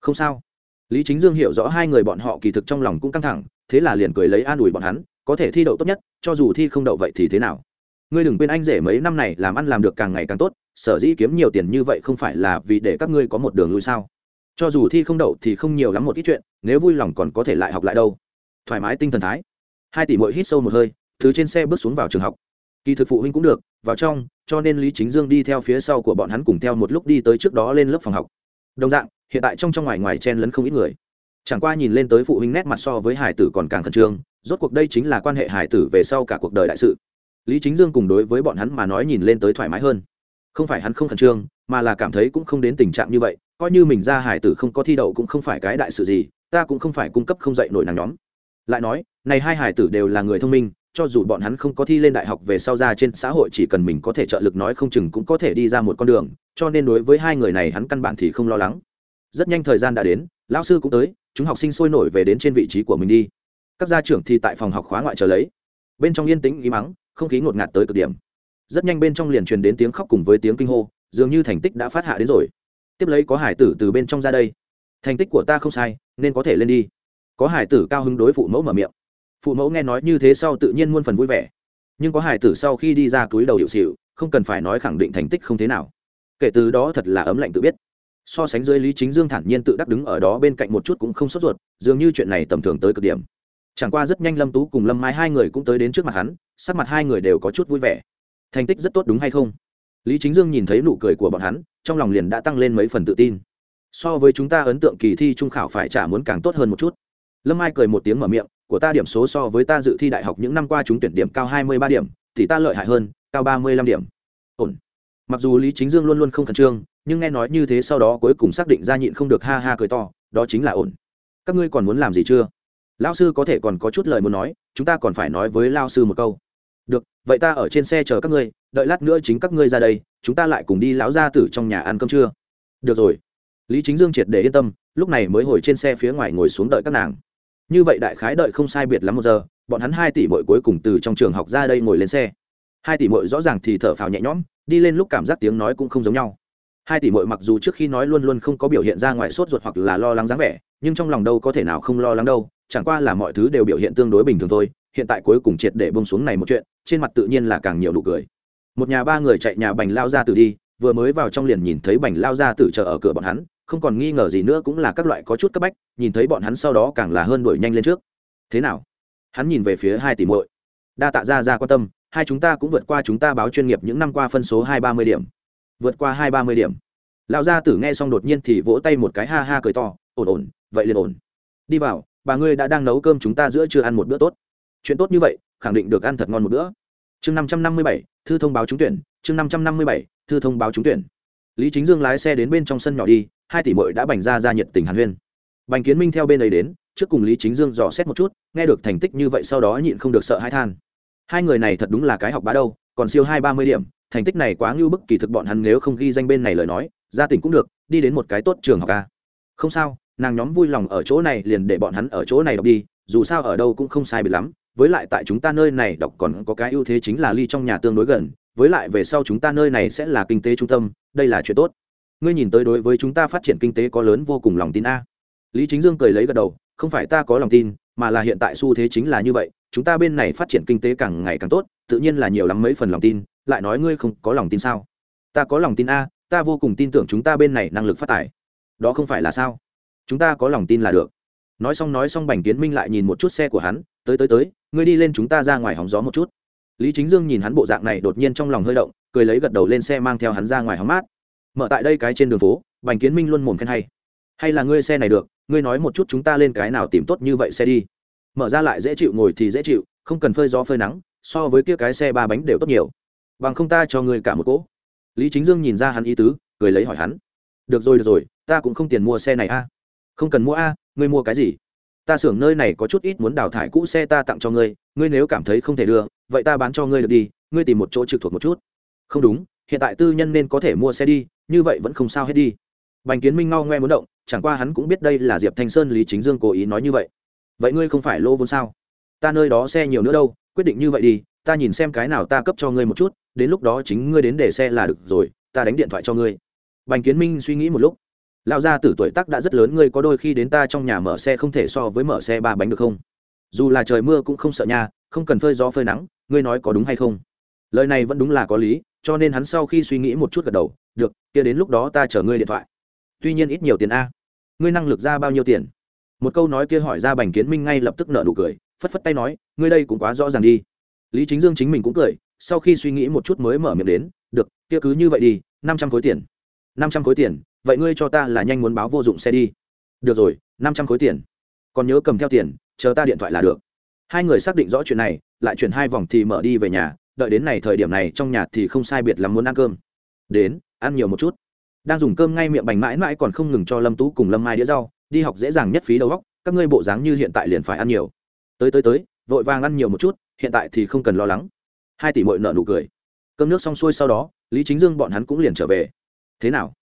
Không sao. Lý chính dương hiểu rõ hai người bọn họ kỳ thực trong lòng cũng căng thẳng, thế là liền cười lấy an ủi bọn hắn có thể thi đậu tốt nhất, cho dù thi không đậu vậy thì thế nào? Ngươi đừng quên anh rể mấy năm này làm ăn làm được càng ngày càng tốt, sở dĩ kiếm nhiều tiền như vậy không phải là vì để các ngươi có một đường lui sao? Cho dù thi không đậu thì không nhiều lắm một ít chuyện, nếu vui lòng còn có thể lại học lại đâu. Thoải mái tinh thần thái. Hai tỷ mỗi hít sâu một hơi thứ trên xe bước xuống vào trường học. Kỳ thực phụ huynh cũng được, vào trong, cho nên lý chính dương đi theo phía sau của bọn hắn cùng theo một lúc đi tới trước đó lên lớp phòng học. Đồng dạng, hiện tại trong trong ngoài ngoài chen lấn không ít người. Chẳng qua nhìn lên tới phụ huynh nét mặt so với hải tử còn càng khẩn trương rốt cuộc đây chính là quan hệ hải tử về sau cả cuộc đời đại sự. Lý chính dương cùng đối với bọn hắn mà nói nhìn lên tới thoải mái hơn. Không phải hắn không khẩn trương, mà là cảm thấy cũng không đến tình trạng như vậy, coi như mình ra hải tử không có thi đậu cũng không phải cái đại sự gì, ta cũng không phải cung cấp không dạy nổi nàng nhóm. Lại nói, này hai hải tử đều là người thông minh, cho dù bọn hắn không có thi lên đại học về sau ra trên xã hội chỉ cần mình có thể trợ lực nói không chừng cũng có thể đi ra một con đường, cho nên đối với hai người này hắn căn bản thì không lo lắng. Rất nhanh thời gian đã đến, lão sư cũng tới, chúng học sinh sôi nổi về đến trên vị trí của mình đi các gia trưởng thì tại phòng học khóa ngoại chờ lấy. Bên trong yên tĩnh ý mắng, không khí ngột ngạt tới cực điểm. Rất nhanh bên trong liền truyền đến tiếng khóc cùng với tiếng kinh hô, dường như thành tích đã phát hạ đến rồi. Tiếp lấy có hải tử từ bên trong ra đây. Thành tích của ta không sai, nên có thể lên đi. Có hải tử cao hứng đối phụ mẫu mở miệng. Phụ mẫu nghe nói như thế sau tự nhiên muôn phần vui vẻ. Nhưng có hải tử sau khi đi ra túi đầu hiệu xịu, không cần phải nói khẳng định thành tích không thế nào. Kể từ đó thật là ấm lạnh tự biết. So sánh dưới lý chính dương thản nhiên tự đắc đứng ở đó bên cạnh một chút cũng không sốt ruột, dường như chuyện này tầm thường tới cực điểm chẳng qua rất nhanh lâm tú cùng lâm mai hai người cũng tới đến trước mặt hắn, sắc mặt hai người đều có chút vui vẻ. Thành tích rất tốt đúng hay không? Lý chính dương nhìn thấy nụ cười của bọn hắn, trong lòng liền đã tăng lên mấy phần tự tin. So với chúng ta ấn tượng kỳ thi trung khảo phải trả muốn càng tốt hơn một chút. Lâm mai cười một tiếng mở miệng, của ta điểm số so với ta dự thi đại học những năm qua chúng tuyển điểm cao hai mươi ba điểm, thì ta lợi hại hơn, cao ba mươi lăm điểm. Ổn. Mặc dù lý chính dương luôn luôn không khẩn trương, nhưng nghe nói như thế sau đó cuối cùng xác định ra nhịn không được ha ha cười to, đó chính là ổn. Các ngươi còn muốn làm gì chưa? Lao sư có thể còn có chút lời muốn nói, chúng ta còn phải nói với lao sư một câu. Được, vậy ta ở trên xe chờ các ngươi, đợi lát nữa chính các ngươi ra đây, chúng ta lại cùng đi lão gia tử trong nhà ăn cơm trưa. Được rồi. Lý chính dương triệt để yên tâm, lúc này mới hồi trên xe phía ngoài ngồi xuống đợi các nàng. Như vậy đại khái đợi không sai biệt lắm một giờ, bọn hắn hai tỷ mội cuối cùng từ trong trường học ra đây ngồi lên xe. Hai tỷ mội rõ ràng thì thở phào nhẹ nhõm, đi lên lúc cảm giác tiếng nói cũng không giống nhau. Hai tỷ mội mặc dù trước khi nói luôn luôn không có biểu hiện ra ngoài sốt ruột hoặc là lo lắng dáng vẻ, nhưng trong lòng đâu có thể nào không lo lắng đâu chẳng qua là mọi thứ đều biểu hiện tương đối bình thường thôi, hiện tại cuối cùng triệt để bông xuống này một chuyện, trên mặt tự nhiên là càng nhiều nụ cười. Một nhà ba người chạy nhà bành lao ra từ đi, vừa mới vào trong liền nhìn thấy bành lao ra từ chờ ở cửa bọn hắn, không còn nghi ngờ gì nữa cũng là các loại có chút cấp bách, nhìn thấy bọn hắn sau đó càng là hơn đuổi nhanh lên trước. Thế nào? Hắn nhìn về phía hai tỷ muội. Đa tạ ra ra quan tâm, hai chúng ta cũng vượt qua chúng ta báo chuyên nghiệp những năm qua phân số hai ba mươi điểm. Vượt qua hai ba mươi điểm. Lão gia tử nghe xong đột nhiên thì vỗ tay một cái ha ha cười to, ổn ổn, vậy liền ổn. Đi vào bà ngươi đã đang nấu cơm chúng ta giữa chưa ăn một bữa tốt. Chuyện tốt như vậy, khẳng định được ăn thật ngon một bữa. Chương năm trăm năm mươi bảy, thư thông báo trúng tuyển. Chương năm trăm năm mươi bảy, thư thông báo trúng tuyển. Lý chính dương lái xe đến bên trong sân nhỏ đi, hai tỷ mội đã bành ra ra nhiệt tình hàn huyên. Bành kiến minh theo bên ấy đến, trước cùng lý chính dương dò xét một chút, nghe được thành tích như vậy sau đó nhịn không được sợ hãi than. Hai người này thật đúng là cái học bá đâu, còn siêu hai ba mươi điểm, thành tích này quá ngưu bức, kỳ thực bọn hắn nếu không ghi danh bên này lời nói ra tỉnh cũng được, đi đến một cái tốt trường học ca không sao nàng nhóm vui lòng ở chỗ này liền để bọn hắn ở chỗ này đọc đi, dù sao ở đâu cũng không sai biệt lắm, với lại tại chúng ta nơi này đọc còn có cái ưu thế chính là ly trong nhà tương đối gần, với lại về sau chúng ta nơi này sẽ là kinh tế trung tâm, đây là chuyện tốt. Ngươi nhìn tới đối với chúng ta phát triển kinh tế có lớn vô cùng lòng tin a. Lý chính dương cười lấy gật đầu, không phải ta có lòng tin, mà là hiện tại xu thế chính là như vậy, chúng ta bên này phát triển kinh tế càng ngày càng tốt, tự nhiên là nhiều lắm mấy phần lòng tin, lại nói ngươi không có lòng tin sao? Ta có lòng tin a, ta vô cùng tin tưởng chúng ta bên này năng lực phát tài. Đó không phải là sao? Chúng ta có lòng tin là được. Nói xong nói xong bành kiến minh lại nhìn một chút xe của hắn, tới tới tới, ngươi đi lên chúng ta ra ngoài hóng gió một chút. Lý chính dương nhìn hắn bộ dạng này đột nhiên trong lòng hơi động, cười lấy gật đầu lên xe mang theo hắn ra ngoài hóng mát. Mở tại đây cái trên đường phố, bành kiến minh luôn mồm khen hay. Hay là ngươi xe này được, ngươi nói một chút chúng ta lên cái nào tìm tốt như vậy xe đi. Mở ra lại dễ chịu ngồi thì dễ chịu, không cần phơi gió phơi nắng, so với kia cái xe ba bánh đều tốt nhiều. Bằng không ta cho ngươi cả một cỗ. Lý chính dương nhìn ra hắn ý tứ, cười lấy hỏi hắn. Được rồi được rồi, ta cũng không tiền mua xe này a không cần mua a, ngươi mua cái gì? Ta xưởng nơi này có chút ít muốn đào thải cũ xe ta tặng cho ngươi ngươi nếu cảm thấy không thể đưa, vậy ta bán cho ngươi được đi, ngươi tìm một chỗ trực thuộc một chút. Không đúng, hiện tại tư nhân nên có thể mua xe đi, như vậy vẫn không sao hết đi. Bành kiến minh ngao ngoe muốn động, chẳng qua hắn cũng biết đây là diệp thanh sơn, lý chính dương cố ý nói như vậy. Vậy ngươi không phải lô vốn sao? Ta nơi đó xe nhiều nữa đâu, quyết định như vậy đi, ta nhìn xem cái nào ta cấp cho ngươi một chút, đến lúc đó chính ngươi đến để xe là được rồi, ta đánh điện thoại cho ngươi. Bành kiến minh suy nghĩ một lúc lão gia tử tuổi tác đã rất lớn, ngươi có đôi khi đến ta trong nhà mở xe không thể so với mở xe ba bánh được không? Dù là trời mưa cũng không sợ nha, không cần phơi gió phơi nắng, ngươi nói có đúng hay không? Lời này vẫn đúng là có lý, cho nên hắn sau khi suy nghĩ một chút gật đầu, được, kia đến lúc đó ta chở ngươi điện thoại. Tuy nhiên ít nhiều tiền a. Ngươi năng lực ra bao nhiêu tiền? Một câu nói kia hỏi ra bành kiến minh ngay lập tức nợ nụ cười, phất phất tay nói, ngươi đây cũng quá rõ ràng đi. Lý chính dương chính mình cũng cười, sau khi suy nghĩ một chút mới mở miệng đến, được, kia cứ như vậy đi, năm trăm khối tiền, năm trăm khối tiền vậy ngươi cho ta là nhanh muốn báo vô dụng xe đi. Được rồi, năm trăm khối tiền. Còn nhớ cầm theo tiền, chờ ta điện thoại là được. Hai người xác định rõ chuyện này, lại chuyển hai vòng thì mở đi về nhà. Đợi đến này thời điểm này, trong nhà thì không sai biệt lắm muốn ăn cơm. Đến, ăn nhiều một chút. Đang dùng cơm ngay miệng bành mãi mãi còn không ngừng cho lâm tú cùng lâm mai đĩa rau. Đi học dễ dàng nhất phí đầu góc các ngươi bộ dáng như hiện tại liền phải ăn nhiều. Tới tới tới, vội vàng ăn nhiều một chút, hiện tại thì không cần lo lắng. Hai tỷ mội nợ nụ cười. Cơm nước xong xuôi sau đó, lý chính dương bọn hắn cũng liền trở về. Thế nào?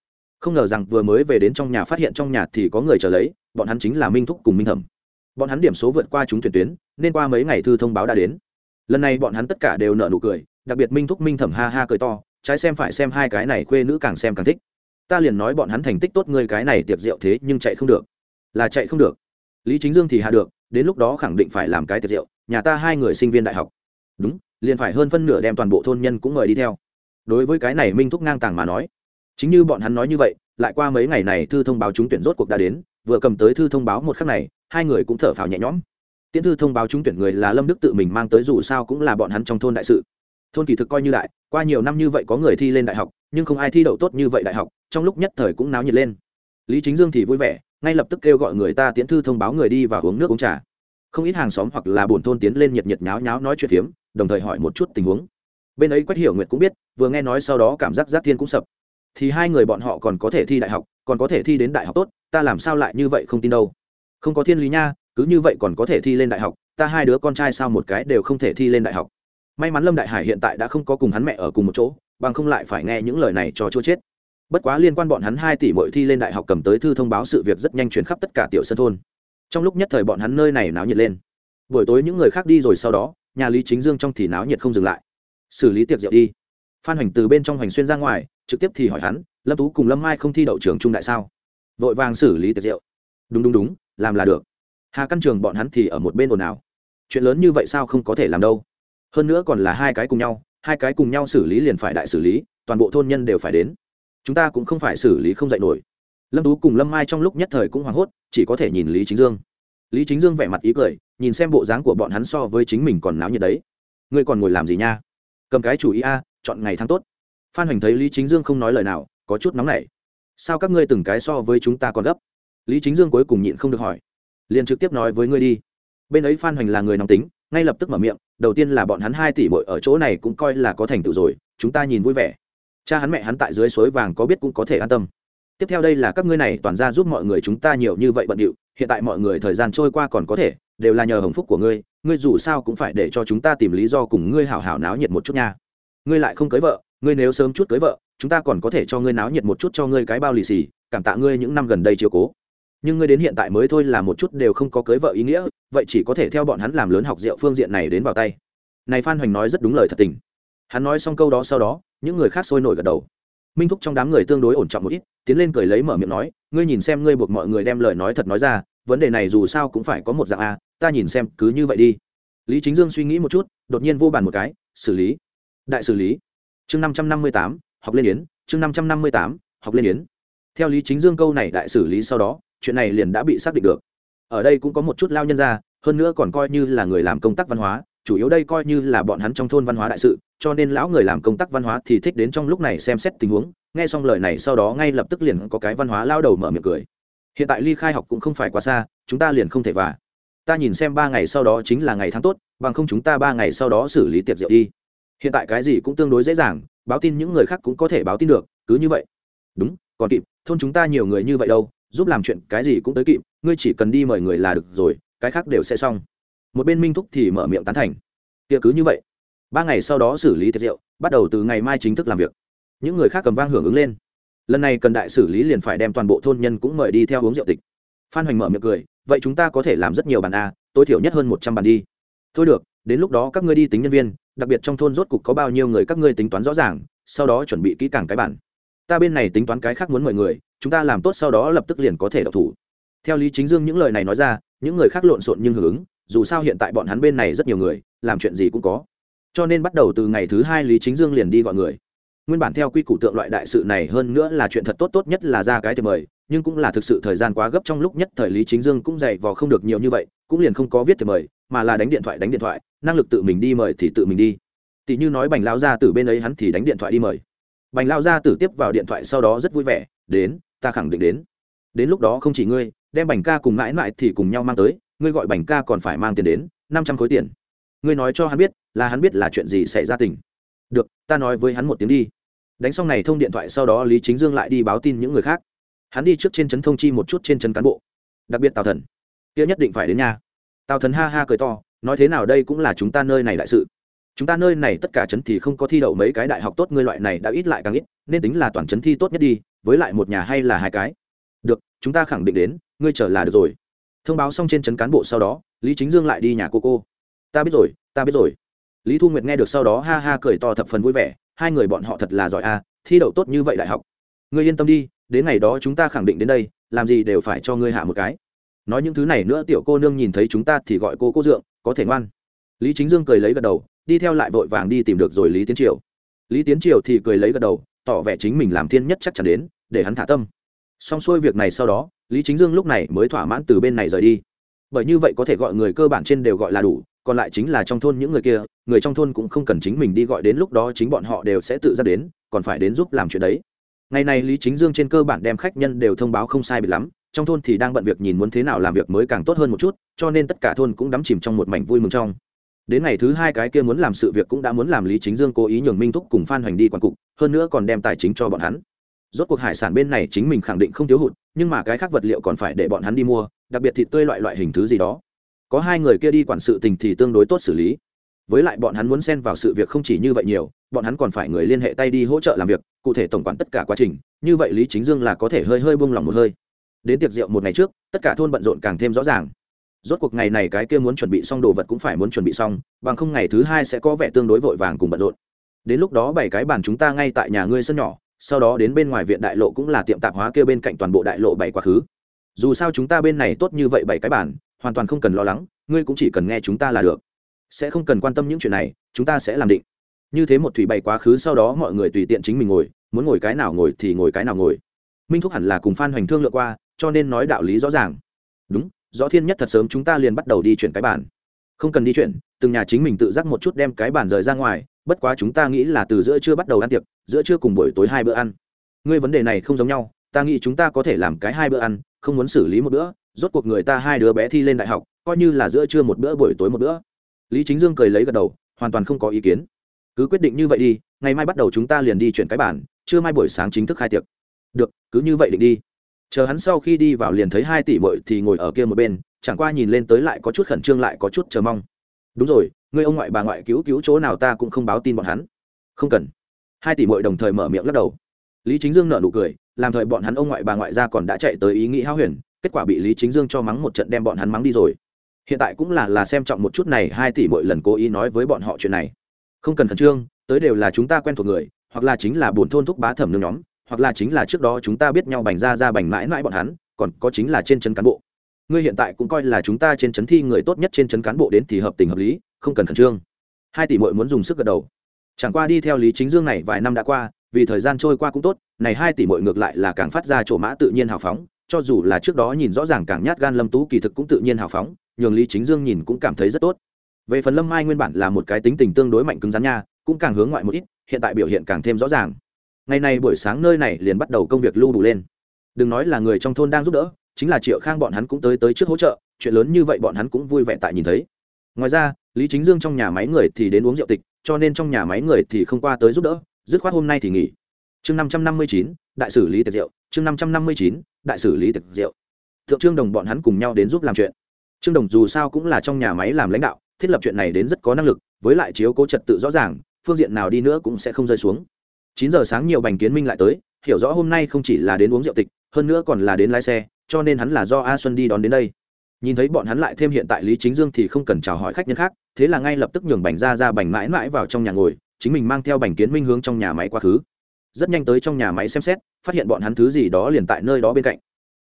Không ngờ rằng vừa mới về đến trong nhà phát hiện trong nhà thì có người chờ lấy, bọn hắn chính là minh thúc cùng minh thẩm. Bọn hắn điểm số vượt qua chúng tuyển tuyến, nên qua mấy ngày thư thông báo đã đến. Lần này bọn hắn tất cả đều nợ nụ cười, đặc biệt minh thúc minh thẩm ha ha cười to, trái xem phải xem hai cái này khuê nữ càng xem càng thích. Ta liền nói bọn hắn thành tích tốt, ngươi cái này tiệc rượu thế nhưng chạy không được. Là chạy không được. Lý chính dương thì hạ được, đến lúc đó khẳng định phải làm cái tiệc rượu, nhà ta hai người sinh viên đại học. Đúng, liền phải hơn phân nửa đem toàn bộ thôn nhân cũng mời đi theo. Đối với cái này minh thúc ngang tàng mà nói chính như bọn hắn nói như vậy, lại qua mấy ngày này thư thông báo trúng tuyển rốt cuộc đã đến, vừa cầm tới thư thông báo một khắc này, hai người cũng thở phào nhẹ nhõm. Tiễn thư thông báo trúng tuyển người là lâm đức tự mình mang tới dù sao cũng là bọn hắn trong thôn đại sự. Thôn kỳ thực coi như đại, qua nhiều năm như vậy có người thi lên đại học, nhưng không ai thi đậu tốt như vậy đại học, trong lúc nhất thời cũng náo nhiệt lên. Lý chính dương thì vui vẻ, ngay lập tức kêu gọi người ta tiễn thư thông báo người đi và uống nước uống trà. Không ít hàng xóm hoặc là buồn thôn tiến lên nhiệt nhiệt nháo nháo nói chuyện phiếm, đồng thời hỏi một chút tình huống. Bên ấy quách hiểu nguyệt cũng biết, vừa nghe nói sau đó cảm giác giác thiên cũng sập thì hai người bọn họ còn có thể thi đại học, còn có thể thi đến đại học tốt, ta làm sao lại như vậy không tin đâu? Không có thiên lý nha, cứ như vậy còn có thể thi lên đại học, ta hai đứa con trai sao một cái đều không thể thi lên đại học. May mắn lâm đại hải hiện tại đã không có cùng hắn mẹ ở cùng một chỗ, bằng không lại phải nghe những lời này cho chua chết. Bất quá liên quan bọn hắn hai tỷ mỗi thi lên đại học cầm tới thư thông báo sự việc rất nhanh chuyển khắp tất cả tiểu sân thôn. Trong lúc nhất thời bọn hắn nơi này náo nhiệt lên. Buổi tối những người khác đi rồi sau đó, nhà lý chính dương trong thì náo nhiệt không dừng lại. Xử lý tiệc rượu đi. Phan hoành từ bên trong hoành xuyên ra ngoài trực tiếp thì hỏi hắn, lâm tú cùng lâm mai không thi đậu trường trung đại sao? Vội vàng xử lý tiệc rượu. Đúng đúng đúng, làm là được. Hà căn trường bọn hắn thì ở một bên ồn ào. Chuyện lớn như vậy sao không có thể làm đâu? Hơn nữa còn là hai cái cùng nhau, hai cái cùng nhau xử lý liền phải đại xử lý, toàn bộ thôn nhân đều phải đến. Chúng ta cũng không phải xử lý không dạy nổi. Lâm tú cùng lâm mai trong lúc nhất thời cũng hoảng hốt, chỉ có thể nhìn lý chính dương. Lý chính dương vẻ mặt ý cười, nhìn xem bộ dáng của bọn hắn so với chính mình còn náo nhiệt đấy. Ngươi còn ngồi làm gì nha? Cầm cái chủ ý a, chọn ngày tháng tốt phan hoành thấy lý chính dương không nói lời nào, có chút nóng nảy. Sao các ngươi từng cái so với chúng ta còn gấp? Lý chính dương cuối cùng nhịn không được hỏi. Liền trực tiếp nói với ngươi đi. Bên ấy phan hoành là người nóng tính, ngay lập tức mở miệng, đầu tiên là bọn hắn hai tỷ bội ở chỗ này cũng coi là có thành tựu rồi, chúng ta nhìn vui vẻ. Cha hắn mẹ hắn tại dưới suối vàng có biết cũng có thể an tâm. Tiếp theo đây là các ngươi này toàn ra giúp mọi người chúng ta nhiều như vậy bận điệu, hiện tại mọi người thời gian trôi qua còn có thể, đều là nhờ hồng phúc của ngươi ngươi dù sao cũng phải để cho chúng ta tìm lý do cùng ngươi hảo hảo náo nhiệt một chút nha. Ngươi lại không cưới vợ ngươi nếu sớm chút cưới vợ, chúng ta còn có thể cho ngươi náo nhiệt một chút cho ngươi cái bao lì xì, cảm tạ ngươi những năm gần đây chiều cố. Nhưng ngươi đến hiện tại mới thôi là một chút đều không có cưới vợ ý nghĩa, vậy chỉ có thể theo bọn hắn làm lớn học rượu phương diện này đến vào tay. Này phan hoành nói rất đúng lời thật tình. Hắn nói xong câu đó sau đó, những người khác sôi nổi gật đầu. Minh thúc trong đám người tương đối ổn trọng một ít, tiến lên cười lấy mở miệng nói, ngươi nhìn xem ngươi buộc mọi người đem lời nói thật nói ra, vấn đề này dù sao cũng phải có một dạng a, ta nhìn xem cứ như vậy đi. Lý chính dương suy nghĩ một chút, đột nhiên vô bàn một cái, xử lý. Đại xử lý chương năm trăm năm mươi tám, học lên yến, chương năm trăm năm mươi tám, học lên yến. Theo lý chính dương câu này đại xử lý sau đó, chuyện này liền đã bị xác định được. Ở đây cũng có một chút lao nhân ra, hơn nữa còn coi như là người làm công tác văn hóa, chủ yếu đây coi như là bọn hắn trong thôn văn hóa đại sự, cho nên lão người làm công tác văn hóa thì thích đến trong lúc này xem xét tình huống, nghe xong lời này sau đó ngay lập tức liền có cái văn hóa lao đầu mở miệng cười. Hiện tại ly khai học cũng không phải quá xa, chúng ta liền không thể và ta nhìn xem ba ngày sau đó chính là ngày tháng tốt, bằng không chúng ta ba ngày sau đó xử lý tiệc rượu đi hiện tại cái gì cũng tương đối dễ dàng, báo tin những người khác cũng có thể báo tin được, cứ như vậy. Đúng, còn kịp, thôn chúng ta nhiều người như vậy đâu, giúp làm chuyện cái gì cũng tới kịp, ngươi chỉ cần đi mời người là được rồi, cái khác đều sẽ xong. Một bên minh thúc thì mở miệng tán thành. Tiệc cứ như vậy. Ba ngày sau đó xử lý tiệc rượu bắt đầu từ ngày mai chính thức làm việc. Những người khác cầm vang hưởng ứng lên. Lần này cần đại xử lý liền phải đem toàn bộ thôn nhân cũng mời đi theo uống rượu tịch. Phan hoành mở miệng cười, vậy chúng ta có thể làm rất nhiều bàn a, tối thiểu nhất hơn một trăm bàn đi. Thôi được, đến lúc đó các ngươi đi tính nhân viên đặc biệt trong thôn rốt cục có bao nhiêu người các ngươi tính toán rõ ràng, sau đó chuẩn bị kỹ càng cái bản. Ta bên này tính toán cái khác muốn mời người, chúng ta làm tốt sau đó lập tức liền có thể đọc thủ. Theo lý chính dương những lời này nói ra, những người khác lộn xộn nhưng hưởng ứng, dù sao hiện tại bọn hắn bên này rất nhiều người, làm chuyện gì cũng có. Cho nên bắt đầu từ ngày thứ hai lý chính dương liền đi gọi người. Nguyên bản theo quy củ tượng loại đại sự này hơn nữa là chuyện thật tốt tốt nhất là ra cái thì mời, nhưng cũng là thực sự thời gian quá gấp trong lúc nhất thời lý chính dương cũng dày vò không được nhiều như vậy, cũng liền không có viết thì mời mà là đánh điện thoại đánh điện thoại, năng lực tự mình đi mời thì tự mình đi. Tỷ như nói bành lao ra từ bên ấy hắn thì đánh điện thoại đi mời. Bành lao ra từ tiếp vào điện thoại sau đó rất vui vẻ, đến, ta khẳng định đến. Đến lúc đó không chỉ ngươi, đem bành ca cùng mãi mãi thì cùng nhau mang tới, ngươi gọi bành ca còn phải mang tiền đến, năm trăm khối tiền. Ngươi nói cho hắn biết, là hắn biết là chuyện gì xảy ra tình. Được, ta nói với hắn một tiếng đi. Đánh xong này thông điện thoại sau đó lý chính dương lại đi báo tin những người khác. Hắn đi trước trên trấn thông chi một chút trên trấn cán bộ. Đặc biệt tào thần. Kia nhất định phải đến nhà tào thần ha ha cười to, nói thế nào đây cũng là chúng ta nơi này đại sự. Chúng ta nơi này tất cả chấn thì không có thi đậu mấy cái đại học tốt, ngươi loại này đã ít lại càng ít, nên tính là toàn chấn thi tốt nhất đi, với lại một nhà hay là hai cái. Được, chúng ta khẳng định đến, ngươi chờ là được rồi. Thông báo xong trên chấn cán bộ sau đó, lý chính dương lại đi nhà cô cô. Ta biết rồi, ta biết rồi. Lý thu nguyệt nghe được sau đó ha ha cười to thập phần vui vẻ, hai người bọn họ thật là giỏi a thi đậu tốt như vậy đại học. Ngươi yên tâm đi, đến ngày đó chúng ta khẳng định đến đây, làm gì đều phải cho ngươi hạ một cái nói những thứ này nữa tiểu cô nương nhìn thấy chúng ta thì gọi cô cô dượng, có thể ngoan. Lý chính dương cười lấy gật đầu, đi theo lại vội vàng đi tìm được rồi lý tiến triều. Lý tiến triều thì cười lấy gật đầu, tỏ vẻ chính mình làm thiên nhất chắc chắn đến, để hắn thả tâm. Xong xuôi việc này sau đó, lý chính dương lúc này mới thỏa mãn từ bên này rời đi. Bởi như vậy có thể gọi người cơ bản trên đều gọi là đủ, còn lại chính là trong thôn những người kia, người trong thôn cũng không cần chính mình đi gọi đến lúc đó chính bọn họ đều sẽ tự ra đến, còn phải đến giúp làm chuyện đấy. Ngày này lý chính dương trên cơ bản đem khách nhân đều thông báo không sai bị lắm trong thôn thì đang bận việc nhìn muốn thế nào làm việc mới càng tốt hơn một chút, cho nên tất cả thôn cũng đắm chìm trong một mảnh vui mừng trong. Đến ngày thứ hai cái kia muốn làm sự việc cũng đã muốn làm lý chính dương cố ý nhường minh thúc cùng phan hoành đi quản cục, hơn nữa còn đem tài chính cho bọn hắn. Rốt cuộc hải sản bên này chính mình khẳng định không thiếu hụt, nhưng mà cái khác vật liệu còn phải để bọn hắn đi mua, đặc biệt thịt tươi loại loại hình thứ gì đó. Có hai người kia đi quản sự tình thì tương đối tốt xử lý. Với lại bọn hắn muốn xen vào sự việc không chỉ như vậy nhiều, bọn hắn còn phải người liên hệ tay đi hỗ trợ làm việc, cụ thể tổng quản tất cả quá trình, như vậy lý chính dương là có thể hơi hơi buông lỏng một hơi đến tiệc rượu một ngày trước, tất cả thôn bận rộn càng thêm rõ ràng. Rốt cuộc ngày này cái kia muốn chuẩn bị xong đồ vật cũng phải muốn chuẩn bị xong, bằng không ngày thứ hai sẽ có vẻ tương đối vội vàng cùng bận rộn. Đến lúc đó bảy cái bàn chúng ta ngay tại nhà ngươi sân nhỏ, sau đó đến bên ngoài viện đại lộ cũng là tiệm tạp hóa kia bên cạnh toàn bộ đại lộ bảy quá khứ. Dù sao chúng ta bên này tốt như vậy bảy cái bàn, hoàn toàn không cần lo lắng, ngươi cũng chỉ cần nghe chúng ta là được. Sẽ không cần quan tâm những chuyện này, chúng ta sẽ làm định. Như thế một thủy bày quá khứ sau đó mọi người tùy tiện chính mình ngồi, muốn ngồi cái nào ngồi thì ngồi cái nào ngồi. Minh thúc hẳn là cùng phan hoành thương lượng qua cho nên nói đạo lý rõ ràng. Đúng, rõ thiên nhất thật sớm chúng ta liền bắt đầu đi chuyển cái bàn. Không cần đi chuyển, từng nhà chính mình tự giác một chút đem cái bàn rời ra ngoài, bất quá chúng ta nghĩ là từ giữa trưa bắt đầu ăn tiệc, giữa trưa cùng buổi tối hai bữa ăn. Ngươi vấn đề này không giống nhau, ta nghĩ chúng ta có thể làm cái hai bữa ăn, không muốn xử lý một bữa, rốt cuộc người ta hai đứa bé thi lên đại học, coi như là giữa trưa một bữa, buổi tối một bữa. Lý chính dương cười lấy gật đầu, hoàn toàn không có ý kiến. Cứ quyết định như vậy đi, ngày mai bắt đầu chúng ta liền đi chuyển cái bản trưa mai buổi sáng chính thức khai tiệc. Được, cứ như vậy định đi chờ hắn sau khi đi vào liền thấy hai tỷ bội thì ngồi ở kia một bên, chẳng qua nhìn lên tới lại có chút khẩn trương lại có chút chờ mong. Đúng rồi, người ông ngoại bà ngoại cứu cứu chỗ nào ta cũng không báo tin bọn hắn. Không cần. Hai tỷ bội đồng thời mở miệng lắc đầu. Lý chính dương nợ nụ cười, làm thời bọn hắn ông ngoại bà ngoại ra còn đã chạy tới ý nghĩ hao huyền, kết quả bị lý chính dương cho mắng một trận đem bọn hắn mắng đi rồi. Hiện tại cũng là là xem trọng một chút này, hai tỷ mỗi lần cố ý nói với bọn họ chuyện này. Không cần khẩn trương, tới đều là chúng ta quen thuộc người, hoặc là chính là buồn thôn thúc bá thẩm nương nhóm hoặc là chính là trước đó chúng ta biết nhau bành ra ra bành mãi mãi bọn hắn, còn có chính là trên chân cán bộ. Ngươi hiện tại cũng coi là chúng ta trên chấn thi người tốt nhất trên chấn cán bộ đến thì hợp tình hợp lý, không cần khẩn trương. Hai tỷ mội muốn dùng sức gật đầu. Chẳng qua đi theo lý chính dương này vài năm đã qua, vì thời gian trôi qua cũng tốt, này hai tỷ mội ngược lại là càng phát ra chỗ mã tự nhiên hào phóng, cho dù là trước đó nhìn rõ ràng càng nhát gan lâm tú kỳ thực cũng tự nhiên hào phóng, nhường lý chính dương nhìn cũng cảm thấy rất tốt. Về phần lâm mai nguyên bản là một cái tính tình tương đối mạnh cứng rắn nha, cũng càng hướng ngoại một ít, hiện tại biểu hiện càng thêm rõ ràng ngày nay buổi sáng nơi này liền bắt đầu công việc lưu đủ lên. Đừng nói là người trong thôn đang giúp đỡ, chính là triệu khang bọn hắn cũng tới tới trước hỗ trợ, chuyện lớn như vậy bọn hắn cũng vui vẻ tại nhìn thấy. Ngoài ra, lý chính dương trong nhà máy người thì đến uống rượu tịch, cho nên trong nhà máy người thì không qua tới giúp đỡ, dứt khoát hôm nay thì nghỉ. Chương năm trăm năm mươi chín, đại sử lý tiệc rượu, chương năm trăm năm mươi chín, đại sử lý tiệc rượu. Thượng trương đồng bọn hắn cùng nhau đến giúp làm chuyện. Trương đồng dù sao cũng là trong nhà máy làm lãnh đạo, thiết lập chuyện này đến rất có năng lực, với lại chiếu cố trật tự rõ ràng, phương diện nào đi nữa cũng sẽ không rơi xuống chín giờ sáng nhiều bành kiến minh lại tới, hiểu rõ hôm nay không chỉ là đến uống rượu tịch, hơn nữa còn là đến lái xe, cho nên hắn là do a xuân đi đón đến đây. Nhìn thấy bọn hắn lại thêm hiện tại lý chính dương thì không cần chào hỏi khách nhân khác, thế là ngay lập tức nhường bành ra ra bành mãi mãi vào trong nhà ngồi, chính mình mang theo bành kiến minh hướng trong nhà máy quá khứ. Rất nhanh tới trong nhà máy xem xét, phát hiện bọn hắn thứ gì đó liền tại nơi đó bên cạnh.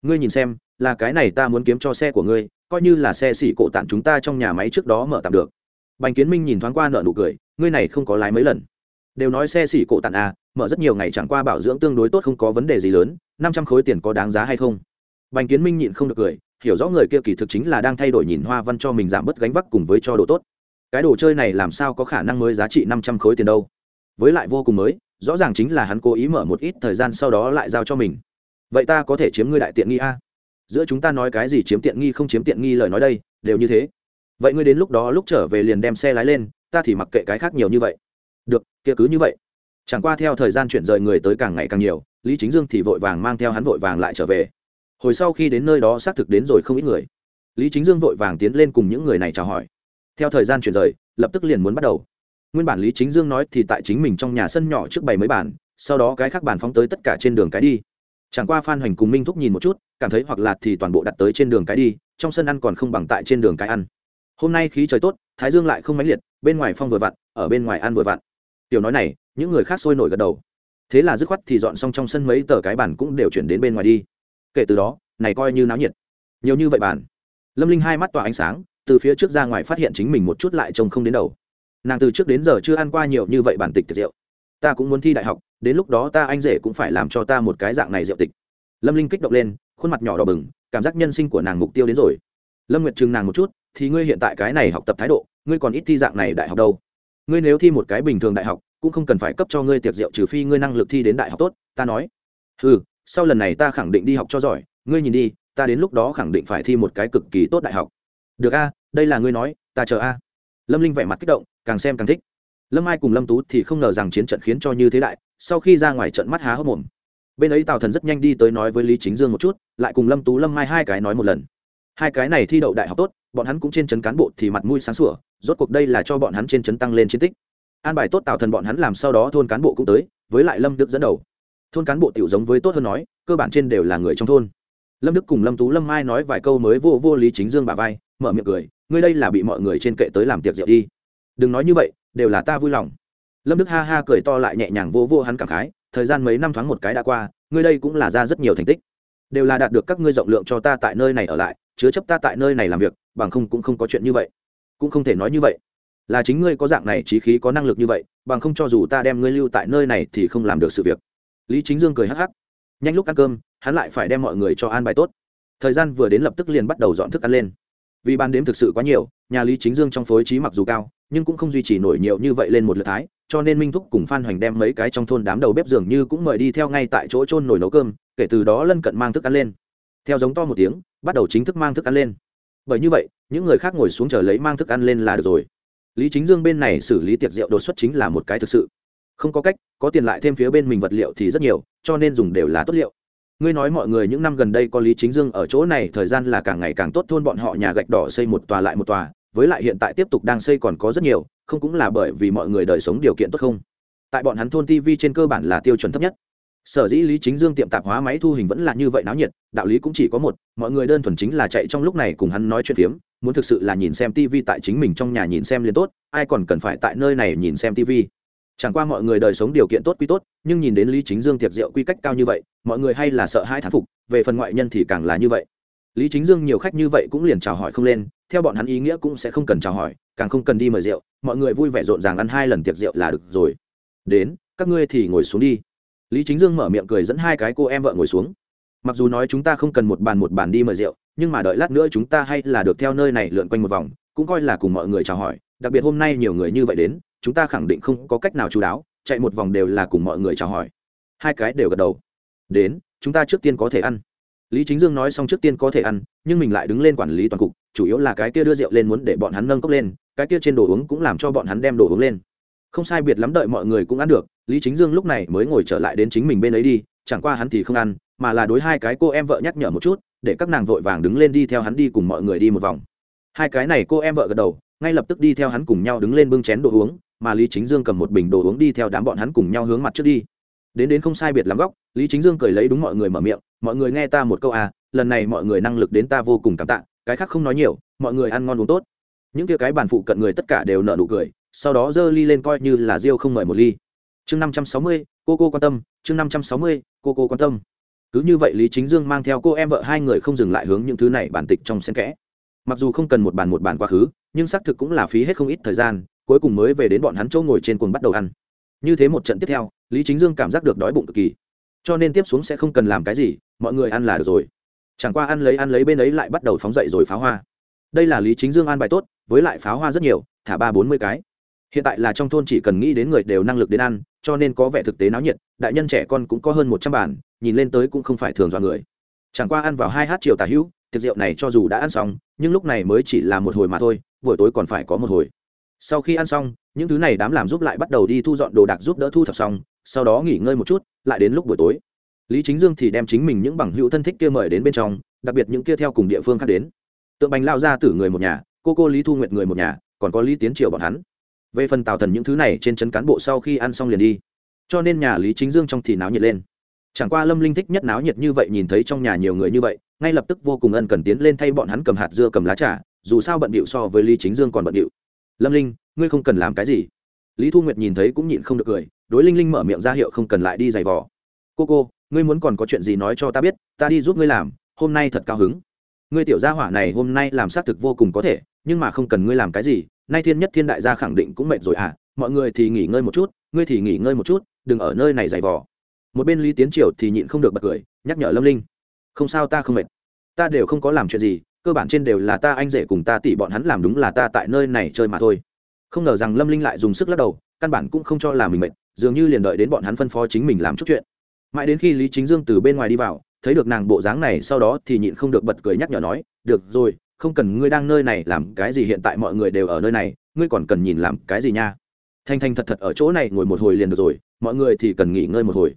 Ngươi nhìn xem, là cái này ta muốn kiếm cho xe của ngươi, coi như là xe xỉ cộ tặng chúng ta trong nhà máy trước đó mở tạm được. Bành kiến minh nhìn thoáng qua nợ nụ cười, ngươi này không có lái mấy lần đều nói xe xỉ cổ tặng à mở rất nhiều ngày chẳng qua bảo dưỡng tương đối tốt không có vấn đề gì lớn, năm trăm khối tiền có đáng giá hay không? Bành kiến minh nhịn không được cười, hiểu rõ người kia kỳ thực chính là đang thay đổi nhìn hoa văn cho mình giảm bớt gánh vác cùng với cho đồ tốt. Cái đồ chơi này làm sao có khả năng mới giá trị năm trăm khối tiền đâu? Với lại vô cùng mới, rõ ràng chính là hắn cố ý mở một ít thời gian sau đó lại giao cho mình. Vậy ta có thể chiếm ngươi đại tiện nghi a? Giữa chúng ta nói cái gì chiếm tiện nghi không chiếm tiện nghi lời nói đây, đều như thế. Vậy ngươi đến lúc đó lúc trở về liền đem xe lái lên, ta thì mặc kệ cái khác nhiều như vậy được, kia cứ như vậy. Chẳng qua theo thời gian chuyển rời người tới càng ngày càng nhiều, lý chính dương thì vội vàng mang theo hắn vội vàng lại trở về. Hồi sau khi đến nơi đó xác thực đến rồi không ít người. Lý chính dương vội vàng tiến lên cùng những người này chào hỏi. Theo thời gian chuyển rời, lập tức liền muốn bắt đầu. Nguyên bản lý chính dương nói thì tại chính mình trong nhà sân nhỏ trước bày mấy bàn, sau đó cái khác bàn phóng tới tất cả trên đường cái đi. Chẳng qua phan hoành cùng minh thúc nhìn một chút, cảm thấy hoặc là thì toàn bộ đặt tới trên đường cái đi, trong sân ăn còn không bằng tại trên đường cái ăn. Hôm nay khí trời tốt, thái dương lại không mãnh liệt, bên ngoài phong vừa vặn, ở bên ngoài ăn vừa vặn tiểu nói này, những người khác sôi nổi gật đầu. Thế là dứt khoát thì dọn xong trong sân mấy tờ cái bản cũng đều chuyển đến bên ngoài đi. Kể từ đó, này coi như náo nhiệt. Nhiều như vậy bản lâm linh hai mắt tỏa ánh sáng, từ phía trước ra ngoài phát hiện chính mình một chút lại trông không đến đầu. Nàng từ trước đến giờ chưa ăn qua nhiều như vậy bản tịch tiệc rượu. Ta cũng muốn thi đại học, đến lúc đó ta anh rể cũng phải làm cho ta một cái dạng này rượu tịch. Lâm linh kích động lên, khuôn mặt nhỏ đỏ bừng, cảm giác nhân sinh của nàng mục tiêu đến rồi. Lâm nguyệt chừng nàng một chút, thì ngươi hiện tại cái này học tập thái độ, ngươi còn ít thi dạng này đại học đâu ngươi nếu thi một cái bình thường đại học, cũng không cần phải cấp cho ngươi tiệc rượu trừ phi ngươi năng lực thi đến đại học tốt, ta nói. Ừ sau lần này ta khẳng định đi học cho giỏi, ngươi nhìn đi, ta đến lúc đó khẳng định phải thi một cái cực kỳ tốt đại học. Được a, đây là ngươi nói, ta chờ a. Lâm linh vẻ mặt kích động, càng xem càng thích. Lâm ai cùng lâm tú thì không ngờ rằng chiến trận khiến cho như thế đại, sau khi ra ngoài trận mắt há hốc mồm. Bên ấy tào thần rất nhanh đi tới nói với lý chính dương một chút, lại cùng lâm tú, lâm mai hai cái nói một lần. Hai cái này thi đậu đại học tốt, bọn hắn cũng trên trấn cán bộ thì mặt mũi sáng sủa rốt cuộc đây là cho bọn hắn trên trấn tăng lên chiến tích. An bài tốt tào thần bọn hắn làm sau đó thôn cán bộ cũng tới, với lại lâm đức dẫn đầu. Thôn cán bộ tiểu giống với tốt hơn nói, cơ bản trên đều là người trong thôn. Lâm đức cùng lâm tú lâm mai nói vài câu mới vô vô lý chính dương bà vai, mở miệng cười, ngươi đây là bị mọi người trên kệ tới làm tiệc rượu đi. Đừng nói như vậy, đều là ta vui lòng. Lâm đức ha ha cười to lại nhẹ nhàng vô vô hắn cảm khái, thời gian mấy năm thoáng một cái đã qua, ngươi đây cũng là ra rất nhiều thành tích. Đều là đạt được các ngươi rộng lượng cho ta tại nơi này ở lại, chứa chấp ta tại nơi này làm việc, bằng không cũng không có chuyện như vậy cũng không thể nói như vậy. Là chính ngươi có dạng này trí khí có năng lực như vậy, bằng không cho dù ta đem ngươi lưu tại nơi này thì không làm được sự việc. Lý chính dương cười hắc hắc. Nhanh lúc ăn cơm, hắn lại phải đem mọi người cho an bài tốt. Thời gian vừa đến lập tức liền bắt đầu dọn thức ăn lên. Vì ban đếm thực sự quá nhiều, nhà lý chính dương trong phối trí mặc dù cao, nhưng cũng không duy trì nổi nhiều như vậy lên một lượt thái, cho nên minh thúc cùng phan hoành đem mấy cái trong thôn đám đầu bếp dường như cũng mời đi theo ngay tại chỗ trôn nồi nấu cơm, kể từ đó lân cận mang thức ăn lên. Theo giống to một tiếng, bắt đầu chính thức mang thức ăn lên bởi như vậy, những người khác ngồi xuống chờ lấy mang thức ăn lên là được rồi. Lý chính dương bên này xử lý tiệc rượu đột xuất chính là một cái thực sự. Không có cách, có tiền lại thêm phía bên mình vật liệu thì rất nhiều, cho nên dùng đều là tốt liệu. Ngươi nói mọi người những năm gần đây có lý chính dương ở chỗ này, thời gian là càng ngày càng tốt, thôn bọn họ nhà gạch đỏ xây một tòa lại một tòa, với lại hiện tại tiếp tục đang xây còn có rất nhiều, không cũng là bởi vì mọi người đời sống điều kiện tốt không? Tại bọn hắn thôn tv trên cơ bản là tiêu chuẩn thấp nhất sở dĩ lý chính dương tiệm tạp hóa máy thu hình vẫn là như vậy náo nhiệt, đạo lý cũng chỉ có một, mọi người đơn thuần chính là chạy trong lúc này cùng hắn nói chuyện phiếm, muốn thực sự là nhìn xem tv tại chính mình trong nhà nhìn xem liền tốt, ai còn cần phải tại nơi này nhìn xem tv chẳng qua mọi người đời sống điều kiện tốt quy tốt, nhưng nhìn đến lý chính dương tiệc rượu quy cách cao như vậy, mọi người hay là sợ hai thán phục, về phần ngoại nhân thì càng là như vậy. Lý chính dương nhiều khách như vậy cũng liền chào hỏi không lên, theo bọn hắn ý nghĩa cũng sẽ không cần chào hỏi, càng không cần đi mời rượu, mọi người vui vẻ rộn ràng ăn hai lần tiệc rượu là được rồi. Đến, các ngươi thì ngồi xuống đi lý chính dương mở miệng cười dẫn hai cái cô em vợ ngồi xuống. Mặc dù nói chúng ta không cần một bàn một bàn đi mời rượu, nhưng mà đợi lát nữa chúng ta hay là được theo nơi này lượn quanh một vòng, cũng coi là cùng mọi người chào hỏi, đặc biệt hôm nay nhiều người như vậy đến, chúng ta khẳng định không có cách nào chú đáo, chạy một vòng đều là cùng mọi người chào hỏi. Hai cái đều gật đầu. Đến, chúng ta trước tiên có thể ăn. Lý chính dương nói xong trước tiên có thể ăn, nhưng mình lại đứng lên quản lý toàn cục, chủ yếu là cái kia đưa rượu lên muốn để bọn hắn nâng cốc lên, cái kia trên đồ uống cũng làm cho bọn hắn đem đồ uống lên không sai biệt lắm đợi mọi người cũng ăn được, lý chính dương lúc này mới ngồi trở lại đến chính mình bên ấy đi, chẳng qua hắn thì không ăn, mà là đối hai cái cô em vợ nhắc nhở một chút, để các nàng vội vàng đứng lên đi theo hắn đi cùng mọi người đi một vòng. Hai cái này cô em vợ gật đầu, ngay lập tức đi theo hắn cùng nhau đứng lên bưng chén đồ uống, mà lý chính dương cầm một bình đồ uống đi theo đám bọn hắn cùng nhau hướng mặt trước đi. Đến đến không sai biệt lắm góc, lý chính dương cười lấy đúng mọi người mở miệng, mọi người nghe ta một câu à lần này mọi người năng lực đến ta vô cùng cảm tạ, cái khác không nói nhiều, mọi người ăn ngon uống tốt. Những kia cái bàn phụ cận người tất cả đều nợ nụ cười sau đó giơ ly lên coi như là riêu không mời một ly. Chương năm trăm sáu mươi, cô cô quan tâm. Chương năm trăm sáu mươi, cô cô quan tâm. Cứ như vậy lý chính dương mang theo cô em vợ hai người không dừng lại hướng những thứ này bản tịch trong xen kẽ. Mặc dù không cần một bàn một bàn quá khứ, nhưng xác thực cũng là phí hết không ít thời gian, cuối cùng mới về đến bọn hắn chỗ ngồi trên cuồng bắt đầu ăn. Như thế một trận tiếp theo, lý chính dương cảm giác được đói bụng cực kỳ. Cho nên tiếp xuống sẽ không cần làm cái gì, mọi người ăn là được rồi. Chẳng qua ăn lấy ăn lấy bên ấy lại bắt đầu phóng dậy rồi pháo hoa. Đây là lý chính dương ăn bài tốt, với lại pháo hoa rất nhiều, thả ba bốn mươi cái hiện tại là trong thôn chỉ cần nghĩ đến người đều năng lực đến ăn, cho nên có vẻ thực tế náo nhiệt, đại nhân trẻ con cũng có hơn một trăm bản nhìn lên tới cũng không phải thường dọa người. Chẳng qua ăn vào hai h chiều tà hữu, tiệc rượu này cho dù đã ăn xong, nhưng lúc này mới chỉ là một hồi mà thôi, buổi tối còn phải có một hồi. Sau khi ăn xong, những thứ này đám làm giúp lại bắt đầu đi thu dọn đồ đạc giúp đỡ thu thập xong, sau đó nghỉ ngơi một chút, lại đến lúc buổi tối. Lý chính dương thì đem chính mình những bằng hữu thân thích kia mời đến bên trong, đặc biệt những kia theo cùng địa phương khác đến. Tượng bành lao ra từ người một nhà, cô cô lý thu nguyện người một nhà, còn có lý tiến triều bọn hắn về phần tào thần những thứ này trên trấn cán bộ sau khi ăn xong liền đi. Cho nên nhà lý chính dương trong thì náo nhiệt lên. Chẳng qua lâm linh thích nhất náo nhiệt như vậy nhìn thấy trong nhà nhiều người như vậy, ngay lập tức vô cùng ân cần tiến lên thay bọn hắn cầm hạt dưa cầm lá trà, dù sao bận bịu so với lý chính dương còn bận bịu. Lâm linh, ngươi không cần làm cái gì. Lý thu nguyệt nhìn thấy cũng nhịn không được cười, đối linh linh mở miệng ra hiệu không cần lại đi giày vò. Cô cô, ngươi muốn còn có chuyện gì nói cho ta biết, ta đi giúp ngươi làm, hôm nay thật cao hứng. Ngươi tiểu gia hỏa này hôm nay làm xác thực vô cùng có thể, nhưng mà không cần ngươi làm cái gì nay thiên nhất thiên đại gia khẳng định cũng mệt rồi à mọi người thì nghỉ ngơi một chút, ngươi thì nghỉ ngơi một chút, đừng ở nơi này giày vò. Một bên lý tiến triều thì nhịn không được bật cười, nhắc nhở lâm linh. Không sao, ta không mệt. Ta đều không có làm chuyện gì, cơ bản trên đều là ta anh rể cùng ta tỉ bọn hắn làm đúng là ta tại nơi này chơi mà thôi. Không ngờ rằng lâm linh lại dùng sức lắc đầu, căn bản cũng không cho là mình mệt, dường như liền đợi đến bọn hắn phân phó chính mình làm chút chuyện. Mãi đến khi lý chính dương từ bên ngoài đi vào, thấy được nàng bộ dáng này, sau đó thì nhịn không được bật cười nhắc nhở nói, được rồi không cần ngươi đang nơi này làm cái gì, hiện tại mọi người đều ở nơi này, ngươi còn cần nhìn làm cái gì nha? Thanh thanh thật thật ở chỗ này ngồi một hồi liền được rồi, mọi người thì cần nghỉ ngơi một hồi.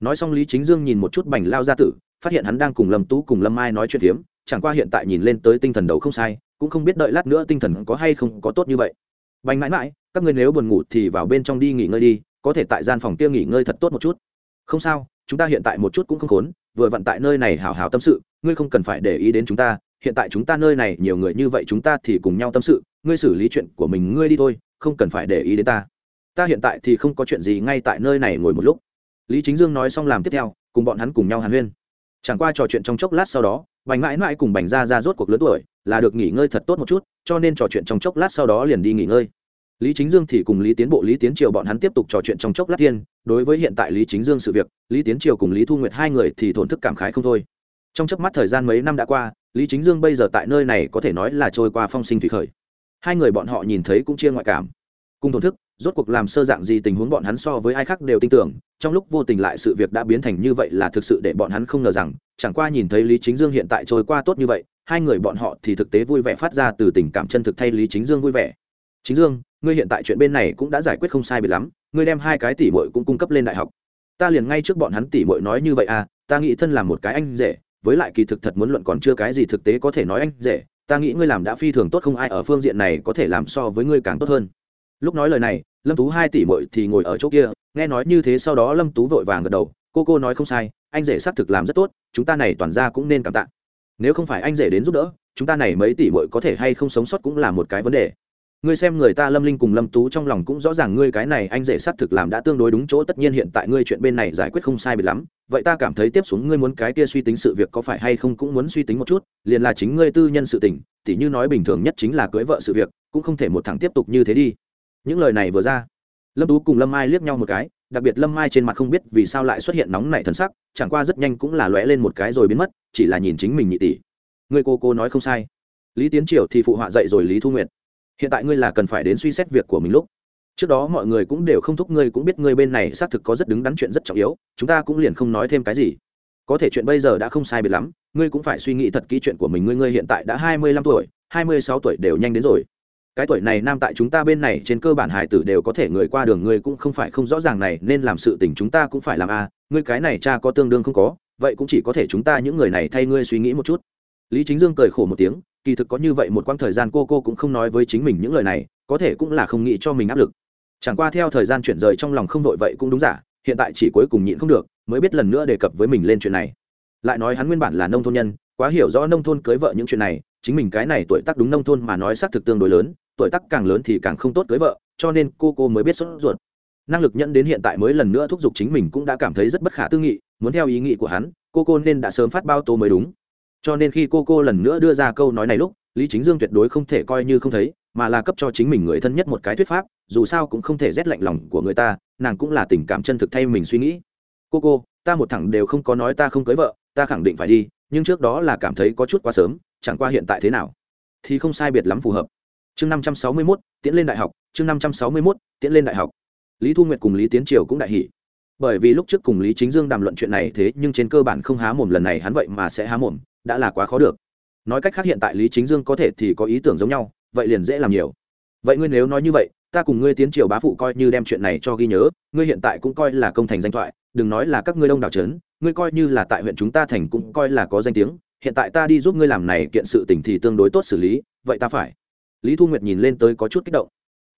Nói xong lý chính dương nhìn một chút bành lao gia tử, phát hiện hắn đang cùng lâm tú cùng lâm mai nói chuyện phiếm, chẳng qua hiện tại nhìn lên tới tinh thần đầu không sai, cũng không biết đợi lát nữa tinh thần có hay không có tốt như vậy. Bành mãi mãi, các người nếu buồn ngủ thì vào bên trong đi nghỉ ngơi đi, có thể tại gian phòng kia nghỉ ngơi thật tốt một chút. Không sao, chúng ta hiện tại một chút cũng không khốn, vừa vặn tại nơi này hảo hảo tâm sự, ngươi không cần phải để ý đến chúng ta hiện tại chúng ta nơi này nhiều người như vậy chúng ta thì cùng nhau tâm sự, ngươi xử lý chuyện của mình ngươi đi thôi, không cần phải để ý đến ta. Ta hiện tại thì không có chuyện gì ngay tại nơi này ngồi một lúc. Lý chính dương nói xong làm tiếp theo, cùng bọn hắn cùng nhau hàn huyên. Chẳng qua trò chuyện trong chốc lát sau đó, bành mãi mãi cùng bành ra ra rốt cuộc lớn tuổi, là được nghỉ ngơi thật tốt một chút, cho nên trò chuyện trong chốc lát sau đó liền đi nghỉ ngơi. Lý chính dương thì cùng lý tiến bộ, lý tiến triều bọn hắn tiếp tục trò chuyện trong chốc lát thiên đối với hiện tại lý chính dương sự việc, lý tiến triều cùng lý thu nguyệt hai người thì thổn thức cảm khái không thôi. Trong chớp mắt thời gian mấy năm đã qua lý chính dương bây giờ tại nơi này có thể nói là trôi qua phong sinh thủy khởi. Hai người bọn họ nhìn thấy cũng chia ngoại cảm. Cùng thổn thức, rốt cuộc làm sơ dạng gì tình huống bọn hắn so với ai khác đều tin tưởng, trong lúc vô tình lại sự việc đã biến thành như vậy là thực sự để bọn hắn không ngờ rằng, chẳng qua nhìn thấy lý chính dương hiện tại trôi qua tốt như vậy, hai người bọn họ thì thực tế vui vẻ phát ra từ tình cảm chân thực thay lý chính dương vui vẻ. Chính dương, ngươi hiện tại chuyện bên này cũng đã giải quyết không sai biệt lắm, ngươi đem hai cái tỷ muội cũng cung cấp lên đại học. Ta liền ngay trước bọn hắn tỷ muội nói như vậy à ta nghĩ thân làm một cái anh rể với lại kỳ thực thật muốn luận còn chưa cái gì thực tế có thể nói anh rể, ta nghĩ ngươi làm đã phi thường tốt, không ai ở phương diện này có thể làm so với ngươi càng tốt hơn. Lúc nói lời này, lâm tú hai tỷ muội thì ngồi ở chỗ kia, nghe nói như thế sau đó lâm tú vội vàng gật đầu, cô cô nói không sai, anh rể xác thực làm rất tốt, chúng ta này toàn ra cũng nên cảm tạ. Nếu không phải anh rể đến giúp đỡ, chúng ta này mấy tỷ muội có thể hay không sống sót cũng là một cái vấn đề ngươi xem người ta lâm linh cùng lâm tú trong lòng cũng rõ ràng ngươi cái này anh rể t thực làm đã tương đối đúng chỗ, tất nhiên hiện tại ngươi chuyện bên này giải quyết không sai biệt lắm. Vậy ta cảm thấy tiếp xuống ngươi muốn cái kia suy tính sự việc có phải hay không cũng muốn suy tính một chút, liền là chính ngươi tư nhân sự tình, tỉ như nói bình thường nhất chính là cưới vợ sự việc, cũng không thể một thằng tiếp tục như thế đi. Những lời này vừa ra, lâm tú cùng lâm Ai liếc nhau một cái, đặc biệt lâm mai trên mặt không biết vì sao lại xuất hiện nóng nảy thần sắc, chẳng qua rất nhanh cũng là lóe lên một cái rồi biến mất, chỉ là nhìn chính mình nhị tỷ. Người cô cô nói không sai. Lý tiến triều thì phụ họa dậy rồi lý thu nguyệt hiện tại ngươi là cần phải đến suy xét việc của mình lúc. Trước đó mọi người cũng đều không thúc ngươi cũng biết ngươi bên này xác thực có rất đứng đắn chuyện rất trọng yếu chúng ta cũng liền không nói thêm cái gì. Có thể chuyện bây giờ đã không sai biệt lắm ngươi cũng phải suy nghĩ thật kỹ chuyện của mình ngươi ngươi hiện tại đã hai mươi lăm tuổi hai mươi sáu tuổi đều nhanh đến rồi. Cái tuổi này nam tại chúng ta bên này trên cơ bản hải tử đều có thể người qua đường ngươi cũng không phải không rõ ràng này nên làm sự tình chúng ta cũng phải làm a à, ngươi cái này cha có tương đương không có vậy cũng chỉ có thể chúng ta những người này thay ngươi suy nghĩ một chút. Lý chính dương cười khổ một tiếng kỳ thực có như vậy một quãng thời gian cô cô cũng không nói với chính mình những lời này, có thể cũng là không nghĩ cho mình áp lực. Chẳng qua theo thời gian chuyển rời trong lòng không vội vậy cũng đúng giả, hiện tại chỉ cuối cùng nhịn không được, mới biết lần nữa đề cập với mình lên chuyện này. Lại nói hắn nguyên bản là nông thôn nhân, quá hiểu rõ nông thôn cưới vợ những chuyện này, chính mình cái này tuổi tác đúng nông thôn mà nói xác thực tương đối lớn, tuổi tác càng lớn thì càng không tốt cưới vợ, cho nên cô cô mới biết sốt ruột. Năng lực nhận đến hiện tại mới lần nữa thúc giục chính mình cũng đã cảm thấy rất bất khả tư nghị, muốn theo ý nghĩ của hắn, cô cô nên đã sớm phát bao tố mới đúng cho nên khi cô cô lần nữa đưa ra câu nói này lúc, lý chính dương tuyệt đối không thể coi như không thấy, mà là cấp cho chính mình người thân nhất một cái thuyết pháp, dù sao cũng không thể rét lạnh lòng của người ta, nàng cũng là tình cảm chân thực thay mình suy nghĩ. Cô cô, ta một thẳng đều không có nói ta không cưới vợ, ta khẳng định phải đi, nhưng trước đó là cảm thấy có chút quá sớm, chẳng qua hiện tại thế nào? Thì không sai biệt lắm phù hợp. Chương năm trăm sáu mươi mốt tiễn lên đại học, chương năm trăm sáu mươi mốt tiễn lên đại học. Lý thu nguyệt cùng lý tiến triều cũng đại hỷ bởi vì lúc trước cùng lý chính dương đàm luận chuyện này thế nhưng trên cơ bản không há mồm, lần này hắn vậy mà sẽ há mồm đã là quá khó được. Nói cách khác hiện tại lý chính dương có thể thì có ý tưởng giống nhau, vậy liền dễ làm nhiều. Vậy ngươi nếu nói như vậy, ta cùng ngươi tiến triều bá phụ coi như đem chuyện này cho ghi nhớ, ngươi hiện tại cũng coi là công thành danh thoại, đừng nói là các ngươi đông đảo trấn, ngươi coi như là tại huyện chúng ta thành cũng coi là có danh tiếng, hiện tại ta đi giúp ngươi làm này kiện sự tình thì tương đối tốt xử lý, vậy ta phải. Lý thu nguyệt nhìn lên tới có chút kích động.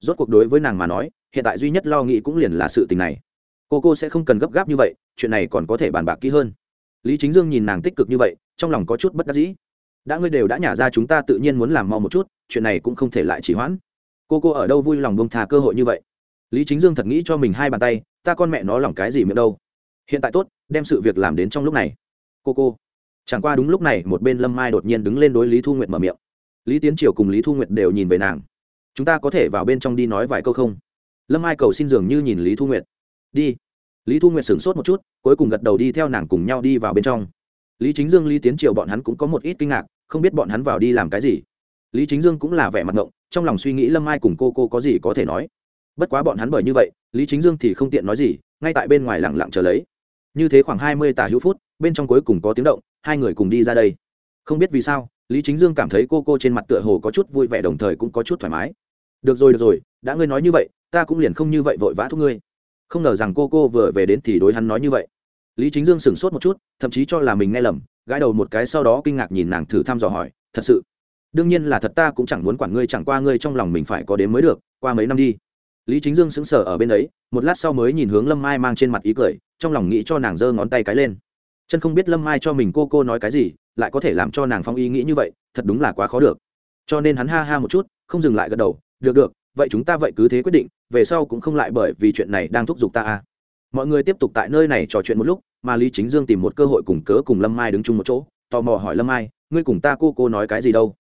Rốt cuộc đối với nàng mà nói, hiện tại duy nhất lo nghĩ cũng liền là sự tình này. Cô cô sẽ không cần gấp gáp như vậy, chuyện này còn có thể bàn bạc kỹ hơn lý chính dương nhìn nàng tích cực như vậy, trong lòng có chút bất đắc dĩ. Đã ngươi đều đã nhả ra chúng ta tự nhiên muốn làm mau một chút, chuyện này cũng không thể lại chỉ hoãn. Cô cô ở đâu vui lòng bông thà cơ hội như vậy? Lý chính dương thật nghĩ cho mình hai bàn tay, ta con mẹ nó lòng cái gì miệng đâu? Hiện tại tốt, đem sự việc làm đến trong lúc này. Cô cô. Chẳng qua đúng lúc này, một bên lâm mai đột nhiên đứng lên đối lý thu nguyệt mở miệng. Lý tiến triều cùng lý thu nguyệt đều nhìn về nàng. Chúng ta có thể vào bên trong đi nói vài câu không? Lâm mai cầu xin dường như nhìn lý thu nguyệt. Đi lý thu nguyệt sửng sốt một chút, cuối cùng gật đầu đi theo nàng cùng nhau đi vào bên trong. Lý chính dương, lý tiến triều bọn hắn cũng có một ít kinh ngạc, không biết bọn hắn vào đi làm cái gì. Lý chính dương cũng là vẻ mặt ngộng, trong lòng suy nghĩ lâm ai cùng cô cô có gì có thể nói. Bất quá bọn hắn bởi như vậy, lý chính dương thì không tiện nói gì, ngay tại bên ngoài lẳng lặng chờ lấy. Như thế khoảng hai mươi tà hữu phút, bên trong cuối cùng có tiếng động, hai người cùng đi ra đây. Không biết vì sao, lý chính dương cảm thấy cô cô trên mặt tựa hồ có chút vui vẻ đồng thời cũng có chút thoải mái. Được rồi được rồi, đã ngươi nói như vậy, ta cũng liền không như vậy vội vã thúc ngươi không ngờ rằng cô cô vừa về đến thì đối hắn nói như vậy. Lý chính dương sửng sốt một chút, thậm chí cho là mình nghe lầm, gãi đầu một cái sau đó kinh ngạc nhìn nàng thử thăm dò hỏi, thật sự? Đương nhiên là thật ta cũng chẳng muốn quản ngươi, chẳng qua ngươi trong lòng mình phải có đến mới được, qua mấy năm đi. Lý chính dương sững sờ ở bên ấy, một lát sau mới nhìn hướng lâm mai mang trên mặt ý cười, trong lòng nghĩ cho nàng giơ ngón tay cái lên. Chân không biết lâm mai cho mình cô cô nói cái gì, lại có thể làm cho nàng phong ý nghĩ như vậy, thật đúng là quá khó được. Cho nên hắn ha ha một chút, không dừng lại gật đầu, được được vậy chúng ta vậy cứ thế quyết định, về sau cũng không lại bởi vì chuyện này đang thúc giục ta à. Mọi người tiếp tục tại nơi này trò chuyện một lúc, mà lý chính dương tìm một cơ hội cùng cớ cùng lâm mai đứng chung một chỗ, tò mò hỏi lâm mai, ngươi cùng ta cô cô nói cái gì đâu?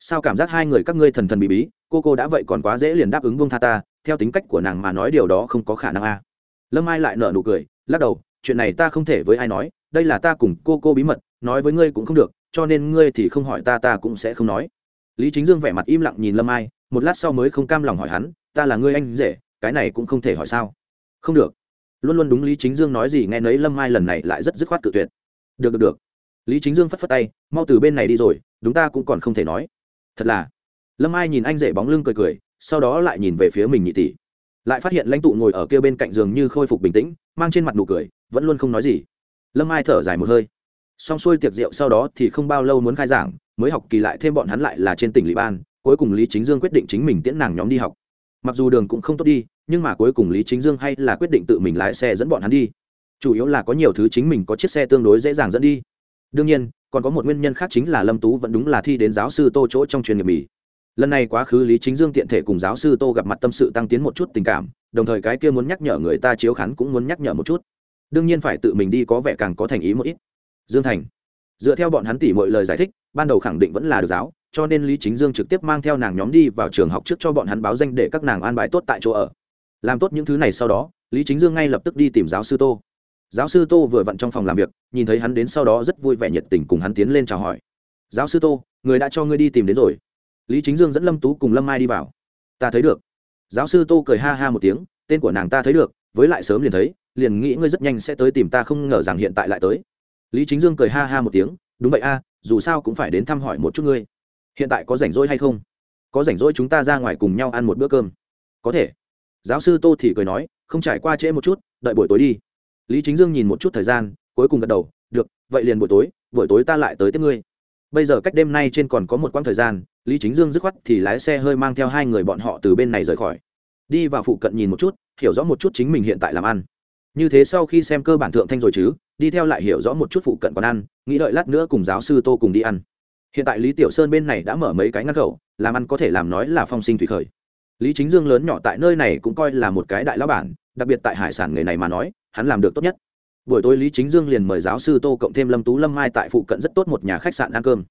Sao cảm giác hai người các ngươi thần thần bí bí, cô cô đã vậy còn quá dễ liền đáp ứng vương tha ta, theo tính cách của nàng mà nói điều đó không có khả năng a à. lâm mai lại nở nụ cười, lắc đầu, chuyện này ta không thể với ai nói, đây là ta cùng cô cô bí mật, nói với ngươi cũng không được, cho nên ngươi thì không hỏi ta ta cũng sẽ không nói. Lý chính dương vẻ mặt im lặng nhìn lâm mai một lát sau mới không cam lòng hỏi hắn, ta là ngươi anh rể, cái này cũng không thể hỏi sao? Không được. Luôn luôn đúng lý chính dương nói gì nghe nấy lâm mai lần này lại rất dứt khoát tự tuyệt. Được được được. Lý chính dương phất phất tay, mau từ bên này đi rồi, đúng ta cũng còn không thể nói. Thật là? Lâm mai nhìn anh rể bóng lưng cười cười, sau đó lại nhìn về phía mình nhị tỷ. Lại phát hiện lãnh tụ ngồi ở kia bên cạnh giường như khôi phục bình tĩnh, mang trên mặt nụ cười, vẫn luôn không nói gì. Lâm mai thở dài một hơi. Xong xuôi tiệc rượu sau đó thì không bao lâu muốn khai giảng, mới học kỳ lại thêm bọn hắn lại là trên tỉnh lý ban cuối cùng lý chính dương quyết định chính mình tiễn nàng nhóm đi học. Mặc dù đường cũng không tốt đi, nhưng mà cuối cùng lý chính dương hay là quyết định tự mình lái xe dẫn bọn hắn đi. Chủ yếu là có nhiều thứ chính mình có chiếc xe tương đối dễ dàng dẫn đi. Đương nhiên, còn có một nguyên nhân khác chính là lâm tú vẫn đúng là thi đến giáo sư tô chỗ trong truyền nghiệp bỉ. lần này quá khứ lý chính dương tiện thể cùng giáo sư tô gặp mặt tâm sự tăng tiến một chút tình cảm, đồng thời cái kia muốn nhắc nhở người ta chiếu khán cũng muốn nhắc nhở một chút. Đương nhiên phải tự mình đi có vẻ càng có thành ý một ít. Dương thành, dựa theo bọn hắn tỉ mọi lời giải thích, ban đầu khẳng định vẫn là được giáo cho nên lý chính dương trực tiếp mang theo nàng nhóm đi vào trường học trước cho bọn hắn báo danh để các nàng an bài tốt tại chỗ ở. Làm tốt những thứ này sau đó, lý chính dương ngay lập tức đi tìm giáo sư tô. Giáo sư tô vừa vặn trong phòng làm việc, nhìn thấy hắn đến sau đó rất vui vẻ nhiệt tình cùng hắn tiến lên chào hỏi. Giáo sư tô, người đã cho ngươi đi tìm đến rồi. Lý chính dương dẫn lâm tú cùng lâm mai đi vào. Ta thấy được. Giáo sư tô cười ha ha một tiếng, tên của nàng ta thấy được, với lại sớm liền thấy, liền nghĩ ngươi rất nhanh sẽ tới tìm ta không ngờ rằng hiện tại lại tới. Lý chính dương cười ha ha một tiếng, đúng vậy a, dù sao cũng phải đến thăm hỏi một chút ngươi hiện tại có rảnh rỗi hay không? Có rảnh rỗi chúng ta ra ngoài cùng nhau ăn một bữa cơm. Có thể. Giáo sư tô thì cười nói, không trải qua trễ một chút, đợi buổi tối đi. Lý chính dương nhìn một chút thời gian, cuối cùng gật đầu, được, vậy liền buổi tối buổi tối ta lại tới tiếp ngươi. Bây giờ cách đêm nay trên còn có một quãng thời gian, lý chính dương dứt khoát thì lái xe hơi mang theo hai người bọn họ từ bên này rời khỏi. Đi vào phụ cận nhìn một chút, hiểu rõ một chút chính mình hiện tại làm ăn. Như thế sau khi xem cơ bản thượng thanh rồi chứ, đi theo lại hiểu rõ một chút phụ cận còn ăn, nghĩ đợi lát nữa cùng giáo sư tô cùng đi ăn hiện tại lý tiểu sơn bên này đã mở mấy cái ngăn khẩu, làm ăn có thể làm nói là phong sinh thủy khởi. Lý chính dương lớn nhỏ tại nơi này cũng coi là một cái đại lão bản, đặc biệt tại hải sản nghề này mà nói, hắn làm được tốt nhất. Buổi tối lý chính dương liền mời giáo sư tô cộng thêm lâm tú lâm mai tại phụ cận rất tốt một nhà khách sạn ăn cơm.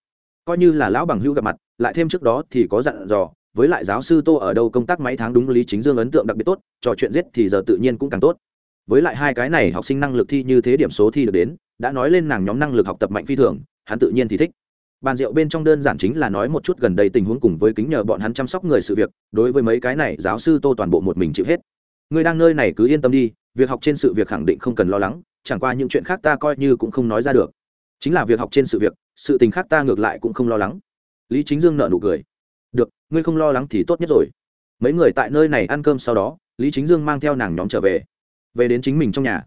Coi như là lão bằng hữu gặp mặt, lại thêm trước đó thì có dặn dò, với lại giáo sư tô ở đâu công tác mấy tháng đúng lý chính dương ấn tượng đặc biệt tốt, trò chuyện giết thì giờ tự nhiên cũng càng tốt. Với lại hai cái này học sinh năng lực thi như thế điểm số thi được đến, đã nói lên nàng nhóm năng lực học tập mạnh phi thường, hắn tự nhiên thì thích bàn rượu bên trong đơn giản chính là nói một chút gần đây tình huống cùng với kính nhờ bọn hắn chăm sóc người sự việc, đối với mấy cái này giáo sư tô toàn bộ một mình chịu hết. Người đang nơi này cứ yên tâm đi, việc học trên sự việc khẳng định không cần lo lắng, chẳng qua những chuyện khác ta coi như cũng không nói ra được. Chính là việc học trên sự việc, sự tình khác ta ngược lại cũng không lo lắng. Lý chính dương nợ nụ cười. Được, ngươi không lo lắng thì tốt nhất rồi. Mấy người tại nơi này ăn cơm sau đó, lý chính dương mang theo nàng nhóm trở về. Về đến chính mình trong nhà.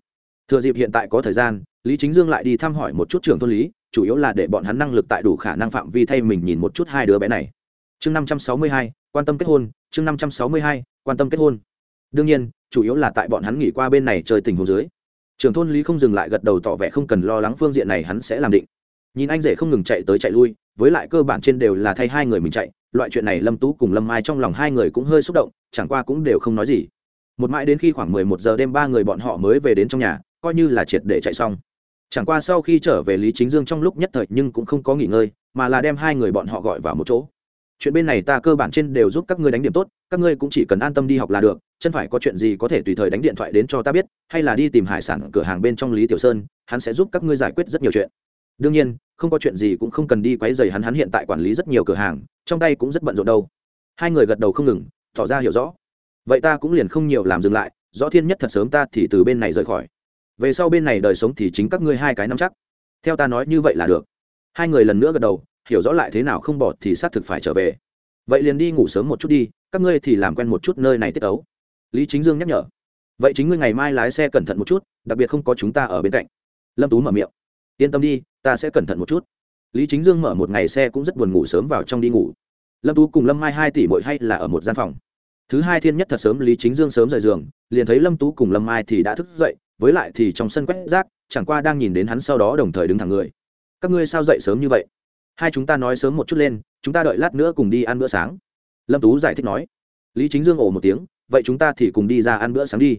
Thừa dịp hiện tại có thời gian, lý chính dương lại đi thăm hỏi một chút trưởng thôn lý chủ yếu là để bọn hắn năng lực tại đủ khả năng phạm vi thay mình nhìn một chút hai đứa bé này. Chương năm trăm sáu mươi hai, quan tâm kết hôn, chương năm trăm sáu mươi hai, quan tâm kết hôn. Đương nhiên, chủ yếu là tại bọn hắn nghỉ qua bên này chơi tình hồ dưới. Trưởng thôn lý không dừng lại gật đầu tỏ vẻ không cần lo lắng phương diện này hắn sẽ làm định. Nhìn anh rể không ngừng chạy tới chạy lui, với lại cơ bản trên đều là thay hai người mình chạy, loại chuyện này lâm tú cùng lâm mai trong lòng hai người cũng hơi xúc động, chẳng qua cũng đều không nói gì. Một mãi đến khi khoảng mười một giờ đêm ba người bọn họ mới về đến trong nhà, coi như là triệt để chạy xong chẳng qua sau khi trở về lý chính dương trong lúc nhất thời nhưng cũng không có nghỉ ngơi, mà là đem hai người bọn họ gọi vào một chỗ. Chuyện bên này ta cơ bản trên đều giúp các ngươi đánh điểm tốt, các ngươi cũng chỉ cần an tâm đi học là được, chân phải có chuyện gì có thể tùy thời đánh điện thoại đến cho ta biết, hay là đi tìm hải sản cửa hàng bên trong lý tiểu sơn, hắn sẽ giúp các ngươi giải quyết rất nhiều chuyện. Đương nhiên, không có chuyện gì cũng không cần đi quấy dày hắn hắn hiện tại quản lý rất nhiều cửa hàng, trong tay cũng rất bận rộn đâu. Hai người gật đầu không ngừng, tỏ ra hiểu rõ. Vậy ta cũng liền không nhiều làm dừng lại, rõ thiên nhất thật sớm ta thì từ bên này rời khỏi về sau bên này đời sống thì chính các ngươi hai cái nắm chắc. Theo ta nói như vậy là được. Hai người lần nữa gật đầu, hiểu rõ lại thế nào không bỏ thì xác thực phải trở về. Vậy liền đi ngủ sớm một chút đi, các ngươi thì làm quen một chút nơi này tiết ấu lý chính dương nhắc nhở. Vậy chính ngươi ngày mai lái xe cẩn thận một chút, đặc biệt không có chúng ta ở bên cạnh. Lâm tú mở miệng. Yên tâm đi, ta sẽ cẩn thận một chút. Lý chính dương mở một ngày xe cũng rất buồn ngủ sớm vào trong đi ngủ. Lâm tú cùng lâm mai hai tỷ mỗi hay là ở một gian phòng. Thứ hai thiên nhất thật sớm, lý chính dương sớm rời giường, liền thấy lâm tú cùng lâm mai thì đã thức dậy với lại thì trong sân quét rác, chẳng qua đang nhìn đến hắn sau đó đồng thời đứng thẳng người. Các ngươi sao dậy sớm như vậy? Hai chúng ta nói sớm một chút lên, chúng ta đợi lát nữa cùng đi ăn bữa sáng. Lâm tú giải thích nói. Lý chính dương ổ một tiếng, vậy chúng ta thì cùng đi ra ăn bữa sáng đi.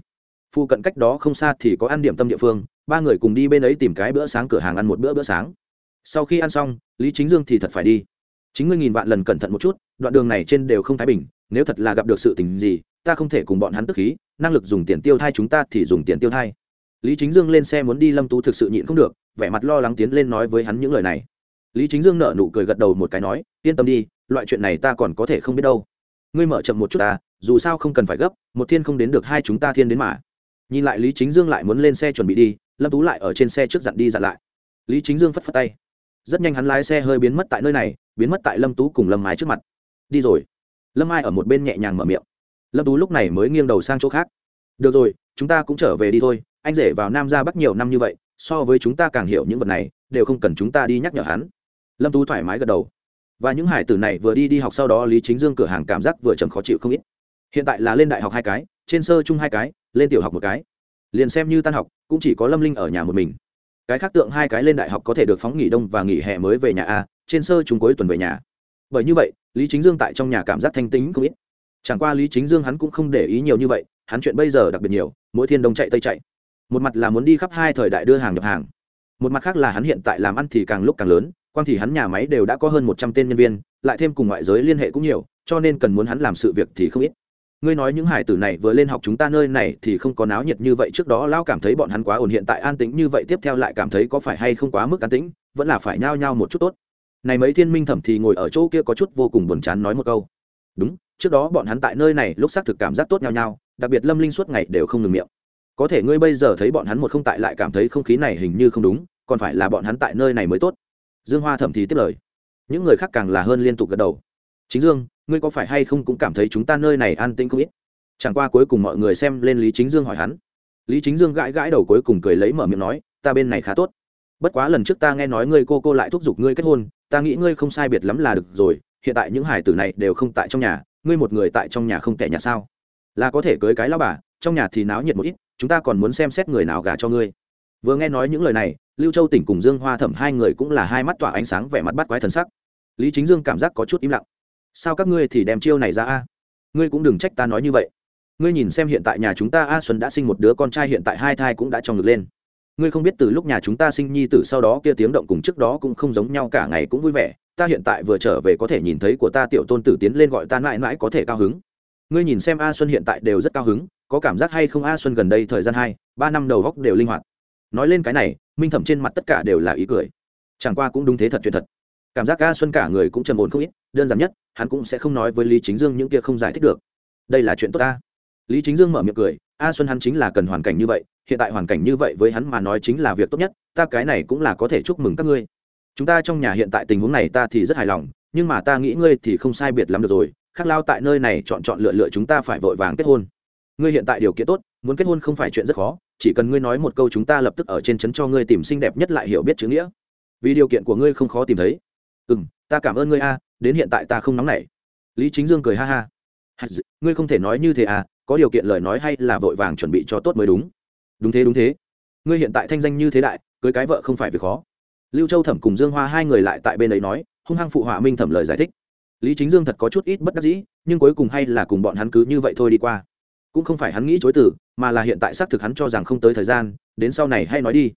Phu cận cách đó không xa thì có ăn điểm tâm địa phương, ba người cùng đi bên ấy tìm cái bữa sáng cửa hàng ăn một bữa bữa sáng. Sau khi ăn xong, lý chính dương thì thật phải đi. Chính ngươi nghìn vạn lần cẩn thận một chút, đoạn đường này trên đều không thái bình, nếu thật là gặp được sự tình gì, ta không thể cùng bọn hắn tức khí, năng lực dùng tiền tiêu thai chúng ta thì dùng tiền tiêu thai lý chính dương lên xe muốn đi lâm tú thực sự nhịn không được, vẻ mặt lo lắng tiến lên nói với hắn những lời này. Lý chính dương nợ nụ cười gật đầu một cái nói, yên tâm đi, loại chuyện này ta còn có thể không biết đâu. Ngươi mở chậm một chút ta, dù sao không cần phải gấp, một thiên không đến được hai chúng ta thiên đến mà. Nhìn lại lý chính dương lại muốn lên xe chuẩn bị đi, lâm tú lại ở trên xe trước dặn đi dặn lại. Lý chính dương phất phất tay. Rất nhanh hắn lái xe hơi biến mất tại nơi này, biến mất tại lâm tú cùng lâm mái trước mặt. Đi rồi. Lâm ai ở một bên nhẹ nhàng mở miệng. Lâm tú lúc này mới nghiêng đầu sang chỗ khác. Được rồi, chúng ta cũng trở về đi thôi anh rể vào nam ra bắc nhiều năm như vậy, so với chúng ta càng hiểu những vật này, đều không cần chúng ta đi nhắc nhở hắn. Lâm tú thoải mái gật đầu. Và những hải tử này vừa đi đi học sau đó, lý chính dương cửa hàng cảm giác vừa chầm khó chịu không ít. Hiện tại là lên đại học hai cái, trên sơ chung hai cái, lên tiểu học một cái. Liền xem như tan học, cũng chỉ có lâm linh ở nhà một mình. Cái khác tượng hai cái lên đại học có thể được phóng nghỉ đông và nghỉ hè mới về nhà a, trên sơ chung cuối tuần về nhà. Bởi như vậy, lý chính dương tại trong nhà cảm giác thanh tính không ít. Chẳng qua lý chính dương hắn cũng không để ý nhiều như vậy, hắn chuyện bây giờ đặc biệt nhiều, mỗi thiên đông chạy tây chạy một mặt là muốn đi khắp hai thời đại đưa hàng nhập hàng. Một mặt khác là hắn hiện tại làm ăn thì càng lúc càng lớn quang thì hắn nhà máy đều đã có hơn một trăm tên nhân viên lại thêm cùng ngoại giới liên hệ cũng nhiều cho nên cần muốn hắn làm sự việc thì không ít. Ngươi nói những hải tử này vừa lên học chúng ta nơi này thì không có náo nhiệt như vậy trước đó lao cảm thấy bọn hắn quá ổn hiện tại an tĩnh như vậy tiếp theo lại cảm thấy có phải hay không quá mức an tĩnh vẫn là phải nhao nhao một chút tốt. Này mấy thiên minh thẩm thì ngồi ở chỗ kia có chút vô cùng buồn chán nói một câu. Đúng trước đó bọn hắn tại nơi này lúc xác thực cảm giác tốt nhao nhao, đặc biệt lâm linh suốt ngày đều không ngừng miệng có thể ngươi bây giờ thấy bọn hắn một không tại lại cảm thấy không khí này hình như không đúng, còn phải là bọn hắn tại nơi này mới tốt. Dương hoa thẩm thì tiếp lời. Những người khác càng là hơn liên tục gật đầu. Chính dương, ngươi có phải hay không cũng cảm thấy chúng ta nơi này an tĩnh không ít? Chẳng qua cuối cùng mọi người xem lên lý chính dương hỏi hắn. Lý chính dương gãi gãi đầu cuối cùng cười lấy mở miệng nói, ta bên này khá tốt. Bất quá lần trước ta nghe nói ngươi cô cô lại thúc giục ngươi kết hôn, ta nghĩ ngươi không sai biệt lắm là được rồi, hiện tại những hải tử này đều không tại trong nhà, ngươi một người tại trong nhà không tệ nhà sao? Là có thể cưới cái lao bà, trong nhà thì náo nhiệt một ít chúng ta còn muốn xem xét người nào gả cho ngươi. Vừa nghe nói những lời này, lưu châu tỉnh cùng dương hoa thẩm hai người cũng là hai mắt tỏa ánh sáng vẻ mặt bắt quái thần sắc. Lý chính dương cảm giác có chút im lặng. Sao các ngươi thì đem chiêu này ra a? Ngươi cũng đừng trách ta nói như vậy. Ngươi nhìn xem hiện tại nhà chúng ta a xuân đã sinh một đứa con trai hiện tại hai thai cũng đã trong ngực lên. Ngươi không biết từ lúc nhà chúng ta sinh nhi tử sau đó kia tiếng động cùng trước đó cũng không giống nhau cả ngày cũng vui vẻ, ta hiện tại vừa trở về có thể nhìn thấy của ta tiểu tôn tử tiến lên gọi ta mãi mãi có thể cao hứng. Ngươi nhìn xem a xuân hiện tại đều rất cao hứng có cảm giác hay không a xuân gần đây thời gian hai, ba năm đầu góc đều linh hoạt. Nói lên cái này, minh thẩm trên mặt tất cả đều là ý cười. Chẳng qua cũng đúng thế thật chuyện thật. Cảm giác a xuân cả người cũng trầm ổn không ít, đơn giản nhất, hắn cũng sẽ không nói với lý chính dương những kia không giải thích được. Đây là chuyện tốt ta. Lý chính dương mở miệng cười, a xuân hắn chính là cần hoàn cảnh như vậy, hiện tại hoàn cảnh như vậy với hắn mà nói chính là việc tốt nhất, ta cái này cũng là có thể chúc mừng các ngươi. Chúng ta trong nhà hiện tại tình huống này ta thì rất hài lòng, nhưng mà ta nghĩ ngươi thì không sai biệt lắm được rồi khác lao tại nơi này chọn chọn lựa lựa chúng ta phải vội vàng kết hôn ngươi hiện tại điều kiện tốt, muốn kết hôn không phải chuyện rất khó, chỉ cần ngươi nói một câu chúng ta lập tức ở trên trấn cho ngươi tìm xinh đẹp nhất lại hiểu biết chữ nghĩa. Vì điều kiện của ngươi không khó tìm thấy. Ừ m ta cảm ơn ngươi a, đến hiện tại ta không nóng nảy. Lý chính dương cười ha ha. Ngươi không thể nói như thế à có điều kiện lời nói hay là vội vàng chuẩn bị cho tốt mới đúng. Đúng thế đúng thế. Ngươi hiện tại thanh danh như thế đại, cưới cái vợ không phải việc khó. Lưu châu thẩm cùng dương hoa hai người lại tại bên ấy nói, hung hăng phụ họa minh thẩm lời giải thích. Lý chính dương thật có chút ít bất đắc dĩ, nhưng cuối cùng hay là cùng bọn hắn cứ như vậy thôi đi qua cũng không phải hắn nghĩ chối từ, mà là hiện tại xác thực hắn cho rằng không tới thời gian, đến sau này hay nói đi.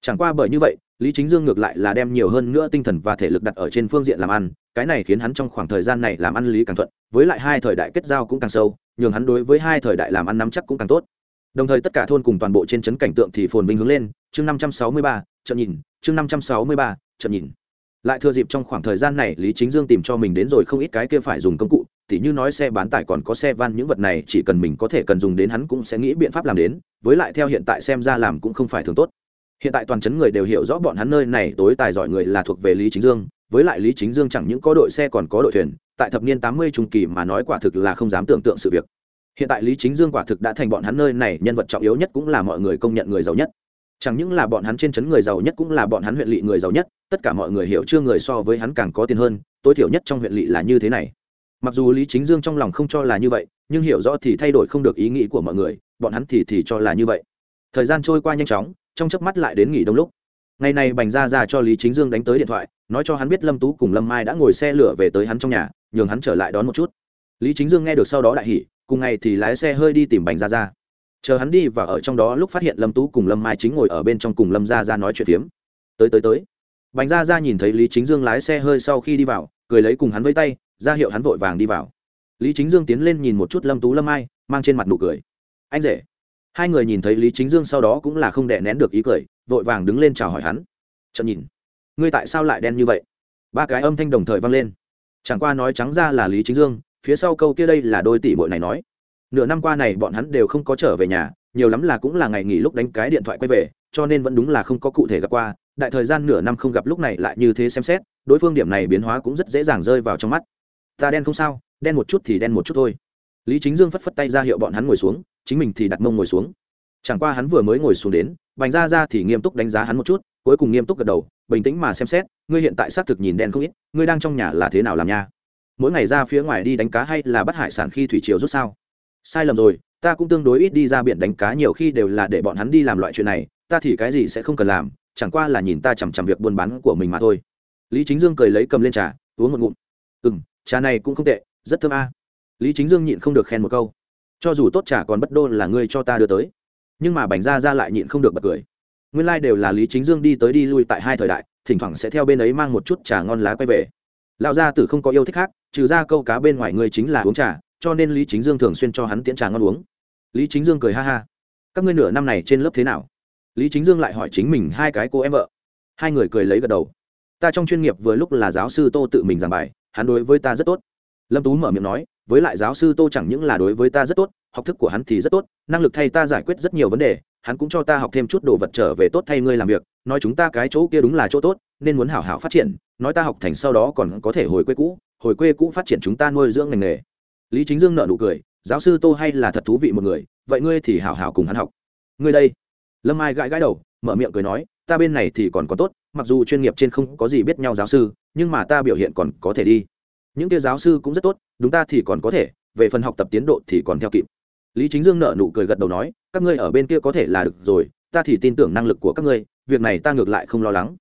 Chẳng qua bởi như vậy, lý chính dương ngược lại là đem nhiều hơn nữa tinh thần và thể lực đặt ở trên phương diện làm ăn, cái này khiến hắn trong khoảng thời gian này làm ăn lý càng thuận, với lại hai thời đại kết giao cũng càng sâu, nhường hắn đối với hai thời đại làm ăn nắm chắc cũng càng tốt. Đồng thời tất cả thôn cùng toàn bộ trên trấn cảnh tượng thì phồn vinh hướng lên, chương năm trăm sáu mươi ba, chậm nhìn, chương năm trăm sáu mươi ba, chậm nhìn. Lại thừa dịp trong khoảng thời gian này, lý chính dương tìm cho mình đến rồi không ít cái kia phải dùng công cụ tỉ như nói xe bán tải còn có xe van những vật này, chỉ cần mình có thể cần dùng đến hắn cũng sẽ nghĩ biện pháp làm đến, với lại theo hiện tại xem ra làm cũng không phải thường tốt. Hiện tại toàn chấn người đều hiểu rõ bọn hắn nơi này tối tài giỏi người là thuộc về lý chính dương, với lại lý chính dương chẳng những có đội xe còn có đội thuyền, tại thập niên tám mươi trung kỳ mà nói quả thực là không dám tưởng tượng sự việc. Hiện tại lý chính dương quả thực đã thành bọn hắn nơi này nhân vật trọng yếu nhất cũng là mọi người công nhận người giàu nhất. Chẳng những là bọn hắn trên trấn người giàu nhất cũng là bọn hắn huyện lỵ người giàu nhất, tất cả mọi người hiểu chưa người so với hắn càng có tiền hơn, tối thiểu nhất trong huyện lỵ là như thế này mặc dù lý chính dương trong lòng không cho là như vậy, nhưng hiểu rõ thì thay đổi không được ý nghĩ của mọi người, bọn hắn thì thì cho là như vậy. Thời gian trôi qua nhanh chóng, trong chớp mắt lại đến nghỉ đông lúc. Ngày này bành ra ra cho lý chính dương đánh tới điện thoại, nói cho hắn biết lâm tú cùng lâm mai đã ngồi xe lửa về tới hắn trong nhà, nhường hắn trở lại đón một chút. Lý chính dương nghe được sau đó đại hỉ, cùng ngày thì lái xe hơi đi tìm bành ra ra chờ hắn đi và ở trong đó lúc phát hiện lâm tú cùng lâm mai chính ngồi ở bên trong cùng lâm ra ra nói chuyện phiếm. Tới tới tới. Bành ra ra nhìn thấy lý chính dương lái xe hơi sau khi đi vào, cười lấy cùng hắn với tay ra hiệu hắn vội vàng đi vào. Lý chính dương tiến lên nhìn một chút lâm tú lâm ai, mang trên mặt nụ cười. Anh rể. Hai người nhìn thấy lý chính dương sau đó cũng là không đè nén được ý cười, vội vàng đứng lên chào hỏi hắn. Chậm nhìn, ngươi tại sao lại đen như vậy? Ba cái âm thanh đồng thời vang lên. Chẳng qua nói trắng ra là lý chính dương, phía sau câu kia đây là đôi tỷ bội này nói. Nửa năm qua này bọn hắn đều không có trở về nhà, nhiều lắm là cũng là ngày nghỉ lúc đánh cái điện thoại quay về, cho nên vẫn đúng là không có cụ thể gặp qua. Đại thời gian nửa năm không gặp lúc này lại như thế xem xét, đối phương điểm này biến hóa cũng rất dễ dàng rơi vào trong mắt ta đen không sao, đen một chút thì đen một chút thôi. Lý chính dương phất phất tay ra hiệu bọn hắn ngồi xuống, chính mình thì đặt mông ngồi xuống. Chẳng qua hắn vừa mới ngồi xuống đến, bành ra ra thì nghiêm túc đánh giá hắn một chút, cuối cùng nghiêm túc gật đầu, bình tĩnh mà xem xét, ngươi hiện tại xác thực nhìn đen không ít, ngươi đang trong nhà là thế nào làm nha? Mỗi ngày ra phía ngoài đi đánh cá hay là bắt hải sản khi thủy triều rút sao? Sai lầm rồi, ta cũng tương đối ít đi ra biển đánh cá, nhiều khi đều là để bọn hắn đi làm loại chuyện này, ta thì cái gì sẽ không cần làm, chẳng qua là nhìn ta chằm chằm việc buôn bán của mình mà thôi. Lý chính dương cười lấy cầm lên trà, uống một ngụm. Ừ m trà này cũng không tệ, rất thơm a. Lý chính dương nhịn không được khen một câu. Cho dù tốt trà còn bất đô là ngươi cho ta đưa tới. Nhưng mà bành ra ra lại nhịn không được bật cười. Nguyên lai、like、đều là lý chính dương đi tới đi lui tại hai thời đại, thỉnh thoảng sẽ theo bên ấy mang một chút trà ngon lá quay về. Lão gia tử không có yêu thích khác, trừ ra câu cá bên ngoài ngươi chính là uống trà, cho nên lý chính dương thường xuyên cho hắn tiễn trà ngon uống. Lý chính dương cười ha ha. Các ngươi nửa năm này trên lớp thế nào? Lý chính dương lại hỏi chính mình hai cái cô em vợ. Hai người cười lấy gật đầu. Ta trong chuyên nghiệp vừa lúc là giáo sư tô tự mình giảng bài hắn đối với ta rất tốt. Lâm tú mở miệng nói, với lại giáo sư tô chẳng những là đối với ta rất tốt, học thức của hắn thì rất tốt, năng lực thay ta giải quyết rất nhiều vấn đề, hắn cũng cho ta học thêm chút đồ vật trở về tốt thay ngươi làm việc, nói chúng ta cái chỗ kia đúng là chỗ tốt, nên muốn hảo hảo phát triển, nói ta học thành sau đó còn có thể hồi quê cũ, hồi quê cũ phát triển chúng ta nuôi dưỡng ngành nghề. Lý chính dương nợ nụ cười, giáo sư tô hay là thật thú vị một người, vậy ngươi thì hảo hảo cùng hắn học. Ngươi đây. Lâm ai gãi gãi đầu, mở miệng cười nói, ta bên này thì còn có tốt, mặc dù chuyên nghiệp trên không có gì biết nhau giáo sư nhưng mà ta biểu hiện còn có thể đi. Những kia giáo sư cũng rất tốt, đúng ta thì còn có thể, về phần học tập tiến độ thì còn theo kịp. Lý chính dương nợ nụ cười gật đầu nói, các ngươi ở bên kia có thể là được rồi, ta thì tin tưởng năng lực của các ngươi, việc này ta ngược lại không lo lắng.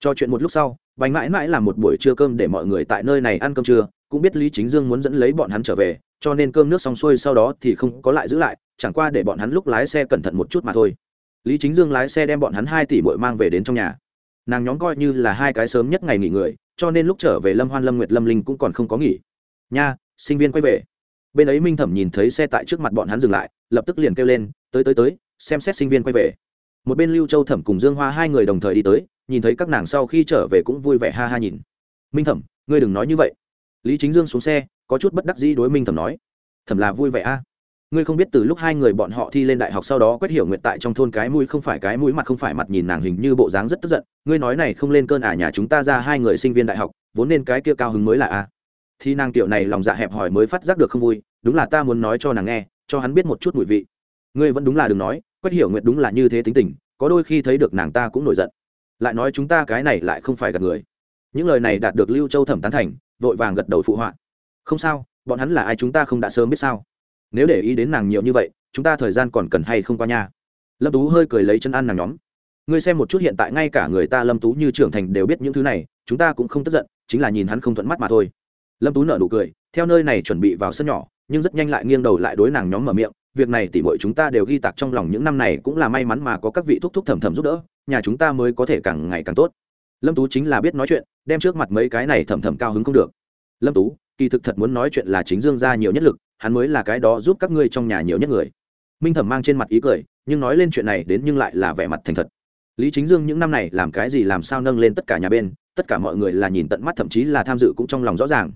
Cho chuyện một lúc sau bánh mãi mãi làm một buổi trưa cơm để mọi người tại nơi này ăn cơm trưa, cũng biết lý chính dương muốn dẫn lấy bọn hắn trở về, cho nên cơm nước xong xuôi sau đó thì không có lại giữ lại, chẳng qua để bọn hắn lúc lái xe cẩn thận một chút mà thôi. Lý chính dương lái xe đem bọn hắn hai tỷ bội mang về đến trong nhà. Nàng nhóm coi như là hai cái sớm nhất ngày nghỉ người cho nên lúc trở về lâm hoan lâm nguyệt lâm linh cũng còn không có nghỉ. Nha, sinh viên quay về. Bên ấy minh thẩm nhìn thấy xe tại trước mặt bọn hắn dừng lại, lập tức liền kêu lên, tới tới tới, xem xét sinh viên quay về. Một bên lưu châu thẩm cùng dương hoa hai người đồng thời đi tới, nhìn thấy các nàng sau khi trở về cũng vui vẻ ha ha nhìn. Minh thẩm, ngươi đừng nói như vậy. Lý chính dương xuống xe, có chút bất đắc dĩ đối minh thẩm nói, thẩm là vui vẻ a ngươi không biết từ lúc hai người bọn họ thi lên đại học sau đó quét hiểu nguyện tại trong thôn cái mũi không phải cái mũi mặt không phải mặt nhìn nàng hình như bộ dáng rất tức giận, ngươi nói này không lên cơn à nhà chúng ta ra hai người sinh viên đại học, vốn nên cái kia cao hứng mới là a. Thì nàng tiểu này lòng dạ hẹp hỏi mới phát giác được không vui, đúng là ta muốn nói cho nàng nghe, cho hắn biết một chút mùi vị. Ngươi vẫn đúng là đừng nói quét hiểu nguyện đúng là như thế tính tình, có đôi khi thấy được nàng ta cũng nổi giận. Lại nói chúng ta cái này lại không phải gặp người. Những lời này đạt được lưu châu thẩm tán thành, vội vàng gật đầu phụ họa. Không sao, bọn hắn là ai chúng ta không đã sớm biết sao nếu để ý đến nàng nhiều như vậy, chúng ta thời gian còn cần hay không qua nha? Lâm tú hơi cười lấy chân ăn nàng nhóm. Ngươi xem một chút hiện tại ngay cả người ta lâm tú như trưởng thành đều biết những thứ này, chúng ta cũng không tức giận, chính là nhìn hắn không thuận mắt mà thôi. Lâm tú nở nụ cười, theo nơi này chuẩn bị vào sân nhỏ, nhưng rất nhanh lại nghiêng đầu lại đối nàng nhóm mở miệng, việc này tỉ mọi chúng ta đều ghi tạc trong lòng những năm này cũng là may mắn mà có các vị thúc thúc thầm thầm giúp đỡ, nhà chúng ta mới có thể càng ngày càng tốt. Lâm tú chính là biết nói chuyện, đem trước mặt mấy cái này thầm thầm cao hứng không được. Lâm tú, kỳ thực thật muốn nói chuyện là chính dương ra nhiều nhất lực hắn mới là cái đó giúp các ngươi trong nhà nhiều nhất người. Minh thẩm mang trên mặt ý cười, nhưng nói lên chuyện này đến nhưng lại là vẻ mặt thành thật. Lý chính dương những năm này làm cái gì làm sao nâng lên tất cả nhà bên, tất cả mọi người là nhìn tận mắt, thậm chí là tham dự cũng trong lòng rõ ràng.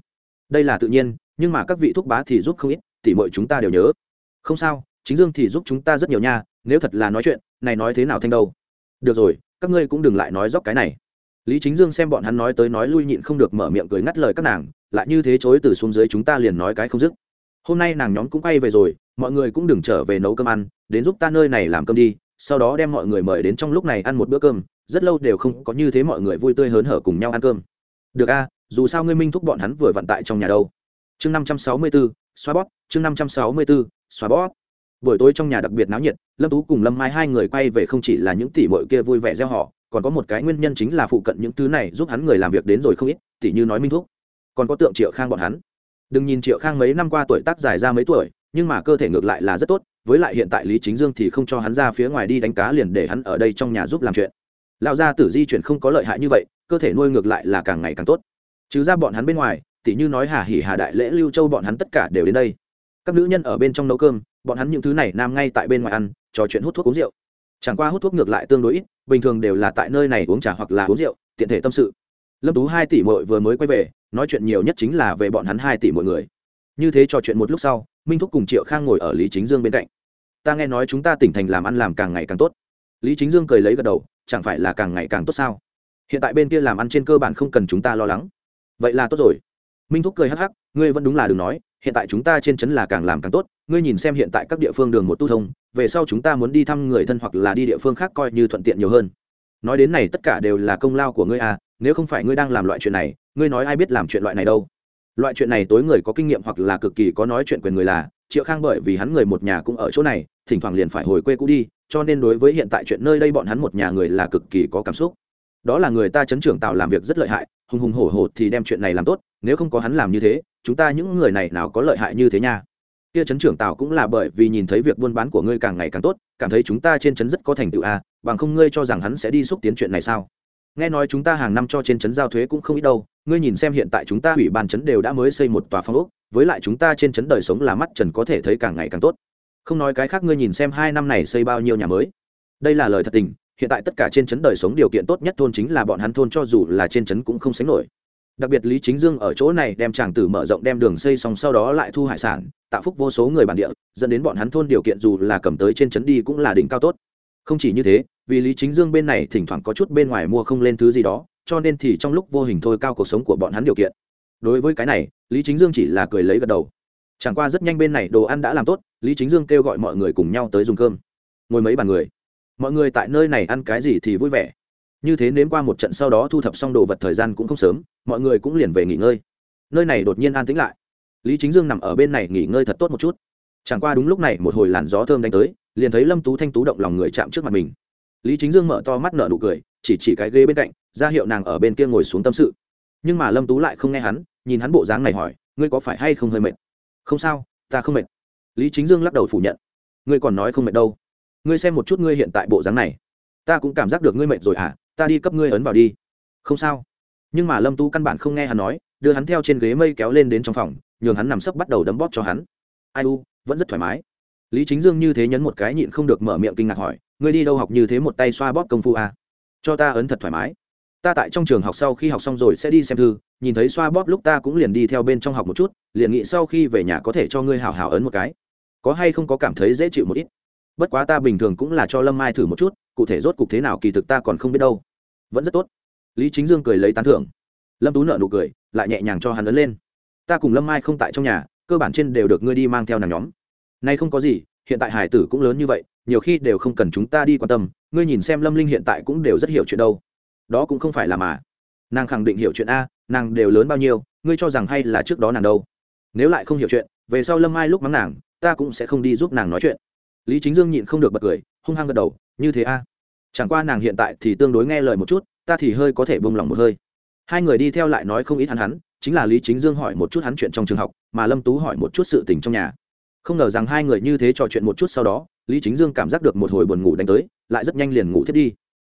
Đây là tự nhiên, nhưng mà các vị thúc bá thì giúp không ít thì mọi chúng ta đều nhớ. Không sao, chính dương thì giúp chúng ta rất nhiều nha, nếu thật là nói chuyện, này nói thế nào thanh đâu? Được rồi, các ngươi cũng đừng lại nói dóc cái này. Lý chính dương xem bọn hắn nói tới nói lui nhịn không được mở miệng cười ngắt lời các nàng, lại như thế chối từ xuống dưới chúng ta liền nói cái không dứt hôm nay nàng nhóm cũng quay về rồi, mọi người cũng đừng trở về nấu cơm ăn, đến giúp ta nơi này làm cơm đi, sau đó đem mọi người mời đến trong lúc này ăn một bữa cơm, rất lâu đều không có như thế mọi người vui tươi hớn hở cùng nhau ăn cơm. Được a, dù sao ngươi minh thúc bọn hắn vừa vận tại trong nhà đâu. Chương năm trăm sáu mươi b ố xoa bóp, chương năm trăm sáu mươi b ố xoa bóp. Buổi tối trong nhà đặc biệt náo nhiệt, lâm tú cùng lâm mai hai người quay về không chỉ là những tỷ bội kia vui vẻ gieo họ, còn có một cái nguyên nhân chính là phụ cận những thứ này giúp hắn người làm việc đến rồi không ít tỷ như nói minh thúc. Còn có tượng triệu khang bọn hắn đừng nhìn triệu khang mấy năm qua tuổi tác dài ra mấy tuổi, nhưng mà cơ thể ngược lại là rất tốt, với lại hiện tại lý chính dương thì không cho hắn ra phía ngoài đi đánh cá liền để hắn ở đây trong nhà giúp làm chuyện. Lão gia tử di chuyển không có lợi hại như vậy, cơ thể nuôi ngược lại là càng ngày càng tốt. Chứ ra bọn hắn bên ngoài, tỉ như nói hà hỉ hà đại lễ lưu châu bọn hắn tất cả đều đến đây. Các nữ nhân ở bên trong nấu cơm, bọn hắn những thứ này nam ngay tại bên ngoài ăn, trò chuyện hút thuốc uống rượu. Chẳng qua hút thuốc ngược lại tương đối ít, bình thường đều là tại nơi này uống trà hoặc là uống rượu, tiện thể tâm sự lâm tú hai tỷ mội vừa mới quay về, nói chuyện nhiều nhất chính là về bọn hắn hai tỷ mọi người. Như thế trò chuyện một lúc sau, minh thúc cùng triệu khang ngồi ở lý chính dương bên cạnh. Ta nghe nói chúng ta tỉnh thành làm ăn làm càng ngày càng tốt. Lý chính dương cười lấy gật đầu, chẳng phải là càng ngày càng tốt sao? Hiện tại bên kia làm ăn trên cơ bản không cần chúng ta lo lắng. Vậy là tốt rồi. Minh thúc cười hắc hắc, ngươi vẫn đúng là đừng nói, hiện tại chúng ta trên trấn là càng làm càng tốt, ngươi nhìn xem hiện tại các địa phương đường một tu thông, về sau chúng ta muốn đi thăm người thân hoặc là đi địa phương khác coi như thuận tiện nhiều hơn. Nói đến này tất cả đều là công lao của ngươi à nếu không phải ngươi đang làm loại chuyện này, ngươi nói ai biết làm chuyện loại này đâu. Loại chuyện này tối người có kinh nghiệm hoặc là cực kỳ có nói chuyện quyền người là, triệu khang bởi vì hắn người một nhà cũng ở chỗ này, thỉnh thoảng liền phải hồi quê cũ đi, cho nên đối với hiện tại chuyện nơi đây bọn hắn một nhà người là cực kỳ có cảm xúc. Đó là người ta chấn trưởng tạo làm việc rất lợi hại, hùng hùng hổ hổ thì đem chuyện này làm tốt, nếu không có hắn làm như thế, chúng ta những người này nào có lợi hại như thế nha. Kia chấn trưởng tào cũng là bởi vì nhìn thấy việc buôn bán của ngươi càng ngày càng tốt, cảm thấy chúng ta trên chấn rất có thành tựu a bằng không ngươi cho rằng hắn sẽ đi xúc tiến chuyện này sao? Nghe nói chúng ta hàng năm cho trên chấn giao thuế cũng không ít đâu, ngươi nhìn xem hiện tại chúng ta ủy ban chấn đều đã mới xây một tòa phong ốc, với lại chúng ta trên chấn đời sống là mắt trần có thể thấy càng ngày càng tốt. Không nói cái khác ngươi nhìn xem hai năm này xây bao nhiêu nhà mới. Đây là lời thật tình, hiện tại tất cả trên chấn đời sống điều kiện tốt nhất thôn chính là bọn hắn thôn cho dù là trên chấn cũng không sánh nổi. Đặc biệt lý chính dương ở chỗ này đem tràng tử mở rộng đem đường xây xong sau đó lại thu hải sản, tạo phúc vô số người bản địa, dẫn đến bọn hắn thôn điều kiện dù là cầm tới trên chấn đi cũng là đỉnh cao tốt. Không chỉ như thế vì lý chính dương bên này thỉnh thoảng có chút bên ngoài mua không lên thứ gì đó, cho nên thì trong lúc vô hình thôi cao cuộc sống của bọn hắn điều kiện. Đối với cái này, lý chính dương chỉ là cười lấy gật đầu. Chẳng qua rất nhanh bên này đồ ăn đã làm tốt, lý chính dương kêu gọi mọi người cùng nhau tới dùng cơm. Ngồi mấy bàn người. Mọi người tại nơi này ăn cái gì thì vui vẻ. Như thế nếm qua một trận sau đó thu thập xong đồ vật thời gian cũng không sớm, mọi người cũng liền về nghỉ ngơi. Nơi này đột nhiên an tĩnh lại. Lý chính dương nằm ở bên này nghỉ ngơi thật tốt một chút. Chẳng qua đúng lúc này một hồi làn gió thơm đánh tới, liền thấy lâm tú thanh tú động lòng người chạm trước mặt mình lý chính dương mở to mắt nở nụ cười, chỉ chỉ cái ghế bên cạnh, ra hiệu nàng ở bên kia ngồi xuống tâm sự. Nhưng mà lâm tú lại không nghe hắn, nhìn hắn bộ dáng này hỏi, ngươi có phải hay không hơi mệt? Không sao, ta không mệt. Lý chính dương lắc đầu phủ nhận. Ngươi còn nói không mệt đâu. Ngươi xem một chút ngươi hiện tại bộ dáng này. Ta cũng cảm giác được ngươi mệt rồi à ta đi cấp ngươi ấn vào đi. Không sao. Nhưng mà lâm tú căn bản không nghe hắn nói, đưa hắn theo trên ghế mây kéo lên đến trong phòng, nhường hắn nằm sấp bắt đầu đấm bóp cho hắn. Ai u, vẫn rất thoải mái lý chính dương như thế nhấn một cái nhịn không được mở miệng kinh ngạc hỏi, ngươi đi đâu học như thế một tay xoa bóp công phu à? cho ta ấn thật thoải mái. Ta tại trong trường học sau khi học xong rồi sẽ đi xem thư, nhìn thấy xoa bóp lúc ta cũng liền đi theo bên trong học một chút, liền nghĩ sau khi về nhà có thể cho ngươi hào hào ấn một cái. Có hay không có cảm thấy dễ chịu một ít? Bất quá ta bình thường cũng là cho lâm mai thử một chút, cụ thể rốt cục thế nào kỳ thực ta còn không biết đâu. Vẫn rất tốt. Lý chính dương cười lấy tán thưởng. Lâm tú nợ nụ cười, lại nhẹ nhàng cho hắn ấn lên. Ta cùng lâm mai không tại trong nhà, cơ bản trên đều được ngươi đi mang theo nàng nhóm nay không có gì, hiện tại hải tử cũng lớn như vậy, nhiều khi đều không cần chúng ta đi quan tâm, ngươi nhìn xem lâm linh hiện tại cũng đều rất hiểu chuyện đâu. Đó cũng không phải là mà. Nàng khẳng định hiểu chuyện a, nàng đều lớn bao nhiêu, ngươi cho rằng hay là trước đó nàng đâu. Nếu lại không hiểu chuyện, về sau lâm Ai lúc mắng nàng, ta cũng sẽ không đi giúp nàng nói chuyện. Lý chính dương nhịn không được bật cười, hung hăng gật đầu, như thế a. Chẳng qua nàng hiện tại thì tương đối nghe lời một chút, ta thì hơi có thể bông lòng một hơi. Hai người đi theo lại nói không ít hắn hắn, chính là lý chính dương hỏi một chút hắn chuyện trong trường học, mà lâm tú hỏi một chút sự tình trong nhà không ngờ rằng hai người như thế trò chuyện một chút sau đó, lý chính dương cảm giác được một hồi buồn ngủ đánh tới, lại rất nhanh liền ngủ thiết đi.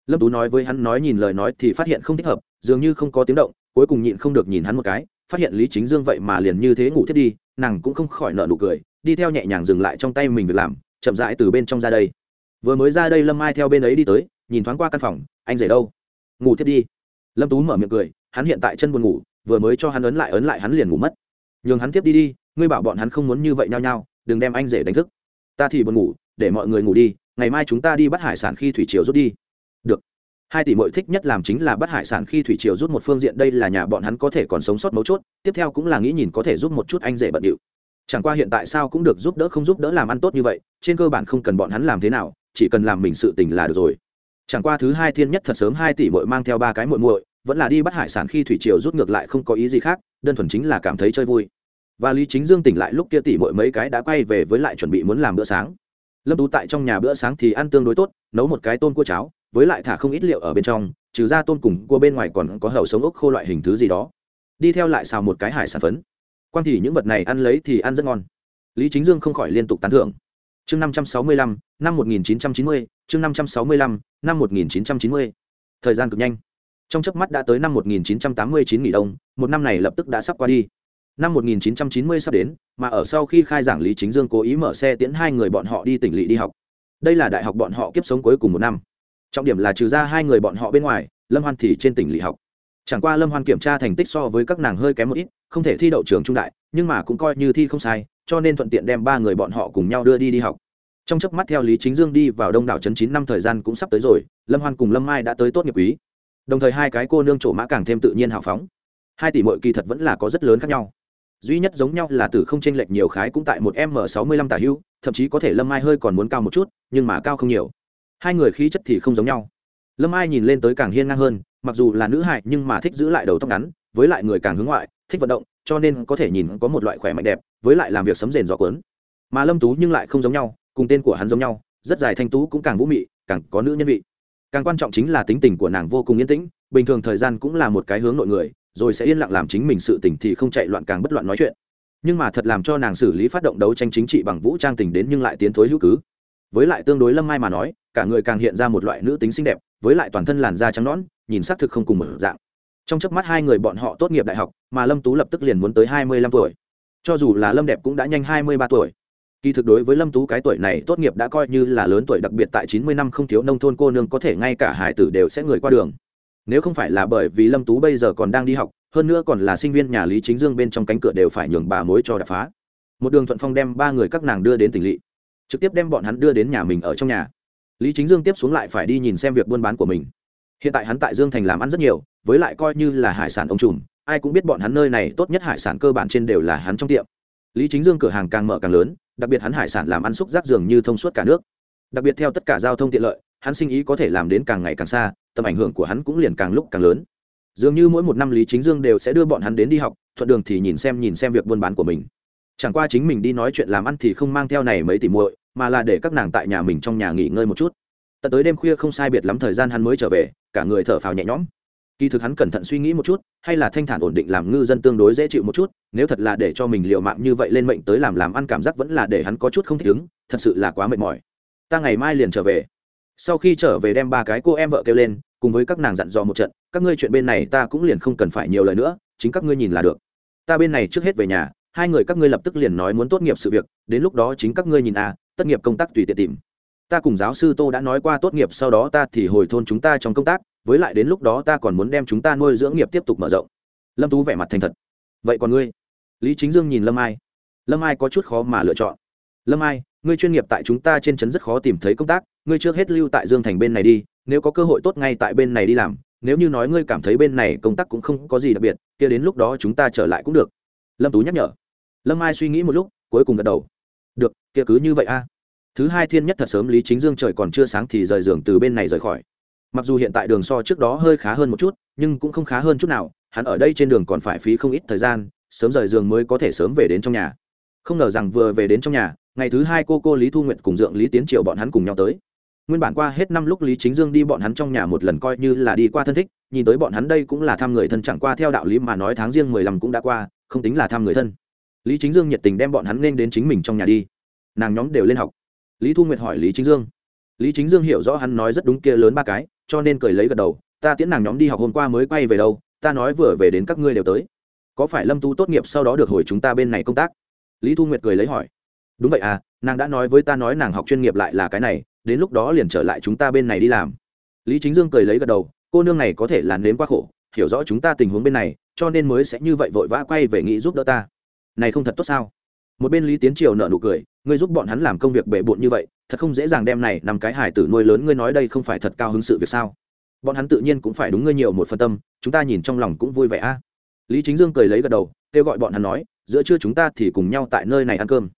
Lâm tú nói với hắn nói nhìn lời nói thì phát hiện không thích hợp, dường như không có tiếng động, cuối cùng nhịn không được nhìn hắn một cái, phát hiện lý chính dương vậy mà liền như thế ngủ thiết đi, nàng cũng không khỏi nợ nụ cười, đi theo nhẹ nhàng dừng lại trong tay mình việc làm, chậm rãi từ bên trong ra đây. Vừa mới ra đây lâm mai theo bên ấy đi tới, nhìn thoáng qua căn phòng, anh rể đâu? Ngủ thiết đi. Lâm tú mở miệng cười, hắn hiện tại chân buồn ngủ, vừa mới cho hắn ấn lại ấn lại hắn liền ngủ mất. Nhường hắn tiếp đi đi, ngươi bảo bọn hắn không muốn như vậy nhau nhau đừng đem anh rể đánh thức. Ta thì buồn ngủ, để mọi người ngủ đi, ngày mai chúng ta đi bắt hải sản khi thủy triều rút đi. Được. Hai tỷ mội thích nhất làm chính là bắt hải sản khi thủy triều rút một phương diện, đây là nhà bọn hắn có thể còn sống sót mấu chốt, tiếp theo cũng là nghĩ nhìn có thể giúp một chút anh rể bận điệu. Chẳng qua hiện tại sao cũng được giúp đỡ không giúp đỡ làm ăn tốt như vậy, trên cơ bản không cần bọn hắn làm thế nào, chỉ cần làm mình sự tình là được rồi. Chẳng qua thứ hai thiên nhất thật sớm hai tỷ mội mang theo ba cái muội muội, vẫn là đi bắt hải sản khi thủy triều rút ngược lại không có ý gì khác, đơn thuần chính là cảm thấy chơi vui và lý chính dương tỉnh lại lúc kia tỷ mỗi mấy cái đã quay về với lại chuẩn bị muốn làm bữa sáng. Lâm tú tại trong nhà bữa sáng thì ăn tương đối tốt, nấu một cái tôm cua cháo, với lại thả không ít liệu ở bên trong, trừ ra tôm cùng cua bên ngoài còn có hậu sống ốc khô loại hình thứ gì đó. Đi theo lại xào một cái hải sản phấn. Quan thì những vật này ăn lấy thì ăn rất ngon. Lý chính dương không khỏi liên tục tán thưởng. Chương năm trăm sáu mươi lăm, năm một nghìn chín trăm chín mươi, chương năm trăm sáu mươi lăm, năm một nghìn chín trăm chín mươi. Thời gian cực nhanh. Trong chớp mắt đã tới năm 1989 nghỉ đông, một năm này lập tức đã sắp qua đi năm 1990 sắp đến, mà ở sau khi khai giảng lý chính dương cố ý mở xe tiễn hai người bọn họ đi tỉnh lỵ đi học. Đây là đại học bọn họ kiếp sống cuối cùng một năm. Trọng điểm là trừ ra hai người bọn họ bên ngoài, lâm hoan thì trên tỉnh lỵ học. Chẳng qua lâm hoan kiểm tra thành tích so với các nàng hơi kém một ít, không thể thi đậu trường trung đại, nhưng mà cũng coi như thi không sai, cho nên thuận tiện đem ba người bọn họ cùng nhau đưa đi đi học. Trong chớp mắt theo lý chính dương đi vào đông đảo trấn chín năm thời gian cũng sắp tới rồi, lâm hoan cùng lâm mai đã tới tốt nghiệp quý. Đồng thời hai cái cô nương trổ mã càng thêm tự nhiên hào phóng. Hai tỷ muội kỳ thật vẫn là có rất lớn khác nhau duy nhất giống nhau là từ không chênh lệch nhiều khái cũng tại một m sáu mươi lăm tả hữu, thậm chí có thể lâm mai hơi còn muốn cao một chút, nhưng mà cao không nhiều. Hai người khí chất thì không giống nhau. Lâm ai nhìn lên tới càng hiên ngang hơn, mặc dù là nữ hại nhưng mà thích giữ lại đầu tóc ngắn, với lại người càng hướng ngoại, thích vận động, cho nên có thể nhìn có một loại khỏe mạnh đẹp, với lại làm việc sấm rền gió cuốn. Mà lâm tú nhưng lại không giống nhau, cùng tên của hắn giống nhau, rất dài thanh tú cũng càng vũ mị, càng có nữ nhân vị. Càng quan trọng chính là tính tình của nàng vô cùng yên tĩnh, bình thường thời gian cũng là một cái hướng nội người rồi sẽ yên lặng làm chính mình sự tình thì không chạy loạn càng bất loạn nói chuyện. Nhưng mà thật làm cho nàng xử lý phát động đấu tranh chính trị bằng vũ trang tình đến nhưng lại tiến thối hữu cứ. Với lại tương đối lâm mai mà nói, cả người càng hiện ra một loại nữ tính xinh đẹp, với lại toàn thân làn da trắng nõn, nhìn xác thực không cùng một dạng. Trong chớp mắt hai người bọn họ tốt nghiệp đại học, mà lâm tú lập tức liền muốn tới hai mươi lăm tuổi. Cho dù là lâm đẹp cũng đã nhanh hai mươi ba tuổi. Kỳ thực đối với lâm tú cái tuổi này tốt nghiệp đã coi như là lớn tuổi, đặc biệt tại chín mươi năm không thiếu nông thôn cô nương có thể ngay cả hải tử đều sẽ người qua đường nếu không phải là bởi vì lâm tú bây giờ còn đang đi học, hơn nữa còn là sinh viên nhà lý chính dương bên trong cánh cửa đều phải nhường bà mối cho đập phá. Một đường thuận phong đem ba người các nàng đưa đến tỉnh lỵ, trực tiếp đem bọn hắn đưa đến nhà mình ở trong nhà. Lý chính dương tiếp xuống lại phải đi nhìn xem việc buôn bán của mình. Hiện tại hắn tại dương thành làm ăn rất nhiều, với lại coi như là hải sản ông trùm, ai cũng biết bọn hắn nơi này tốt nhất hải sản cơ bản trên đều là hắn trong tiệm. Lý chính dương cửa hàng càng mở càng lớn, đặc biệt hắn hải sản làm ăn xúc rác dường như thông suốt cả nước. Đặc biệt theo tất cả giao thông tiện lợi, hắn sinh ý có thể làm đến càng ngày càng xa tầm ảnh hưởng của hắn cũng liền càng lúc càng lớn. Dường như mỗi một năm lý chính dương đều sẽ đưa bọn hắn đến đi học, thuận đường thì nhìn xem nhìn xem việc buôn bán của mình. Chẳng qua chính mình đi nói chuyện làm ăn thì không mang theo này mấy tỷ muội, mà là để các nàng tại nhà mình trong nhà nghỉ ngơi một chút. Tận tới đêm khuya không sai biệt lắm thời gian hắn mới trở về, cả người thở phào nhẹ nhõm. Kỳ thực hắn cẩn thận suy nghĩ một chút, hay là thanh thản ổn định làm ngư dân tương đối dễ chịu một chút, nếu thật là để cho mình liệu mạng như vậy lên mệnh tới làm làm ăn cảm giác vẫn là để hắn có chút không thích ứng, thật sự là quá mệt mỏi. Ta ngày mai liền trở về. Sau khi trở về đem ba cái cô em vợ kêu lên cùng với các nàng dặn dò một trận, các ngươi chuyện bên này ta cũng liền không cần phải nhiều lời nữa, chính các ngươi nhìn là được. Ta bên này trước hết về nhà, hai người các ngươi lập tức liền nói muốn tốt nghiệp sự việc, đến lúc đó chính các ngươi nhìn à tất nghiệp công tác tùy tiện tìm. Ta cùng giáo sư tô đã nói qua tốt nghiệp sau đó ta thì hồi thôn chúng ta trong công tác, với lại đến lúc đó ta còn muốn đem chúng ta nuôi dưỡng nghiệp tiếp tục mở rộng. Lâm tú vẻ mặt thành thật. Vậy còn ngươi? Lý chính dương nhìn lâm ai. Lâm ai có chút khó mà lựa chọn. Lâm ai, ngươi chuyên nghiệp tại chúng ta trên trấn rất khó tìm thấy công tác, ngươi trước hết lưu tại dương thành bên này đi nếu có cơ hội tốt ngay tại bên này đi làm, nếu như nói ngươi cảm thấy bên này công tác cũng không có gì đặc biệt, kia đến lúc đó chúng ta trở lại cũng được. Lâm tú nhắc nhở. Lâm ai suy nghĩ một lúc, cuối cùng gật đầu. Được, kia cứ như vậy a. Thứ hai thiên nhất thật sớm lý chính dương trời còn chưa sáng thì rời giường từ bên này rời khỏi. Mặc dù hiện tại đường so trước đó hơi khá hơn một chút, nhưng cũng không khá hơn chút nào, hắn ở đây trên đường còn phải phí không ít thời gian, sớm rời giường mới có thể sớm về đến trong nhà. Không ngờ rằng vừa về đến trong nhà, ngày thứ hai cô cô lý thu nguyện cùng dượng lý tiến triệu bọn hắn cùng nhau tới nguyên bản qua hết năm lúc lý chính dương đi bọn hắn trong nhà một lần coi như là đi qua thân thích, nhìn tới bọn hắn đây cũng là thăm người thân chẳng qua theo đạo lý mà nói tháng riêng mười lăm cũng đã qua, không tính là thăm người thân. Lý chính dương nhiệt tình đem bọn hắn nên đến chính mình trong nhà đi. Nàng nhóm đều lên học. Lý thu nguyệt hỏi lý chính dương. Lý chính dương hiểu rõ hắn nói rất đúng kia lớn ba cái, cho nên cười lấy gật đầu, ta tiễn nàng nhóm đi học hôm qua mới quay về đâu, ta nói vừa về đến các ngươi đều tới. Có phải lâm tu tốt nghiệp sau đó được hồi chúng ta bên này công tác? Lý thu nguyệt cười lấy hỏi. Đúng vậy à nàng đã nói với ta nói nàng học chuyên nghiệp lại là cái này đến lúc đó liền trở lại chúng ta bên này đi làm. Lý chính dương cười lấy gật đầu, cô nương này có thể là nếm quá khổ, hiểu rõ chúng ta tình huống bên này, cho nên mới sẽ như vậy vội vã quay về nghĩ giúp đỡ ta. Này không thật tốt sao? Một bên lý tiến triều nợ nụ cười, ngươi giúp bọn hắn làm công việc bể bộn như vậy, thật không dễ dàng đem này nằm cái hải tử nuôi lớn, ngươi nói đây không phải thật cao hứng sự việc sao? Bọn hắn tự nhiên cũng phải đúng ngươi nhiều một phân tâm, chúng ta nhìn trong lòng cũng vui vẻ a. Lý chính dương cười lấy gật đầu, kêu gọi bọn hắn nói, giữa trưa chúng ta thì cùng nhau tại nơi này ăn cơm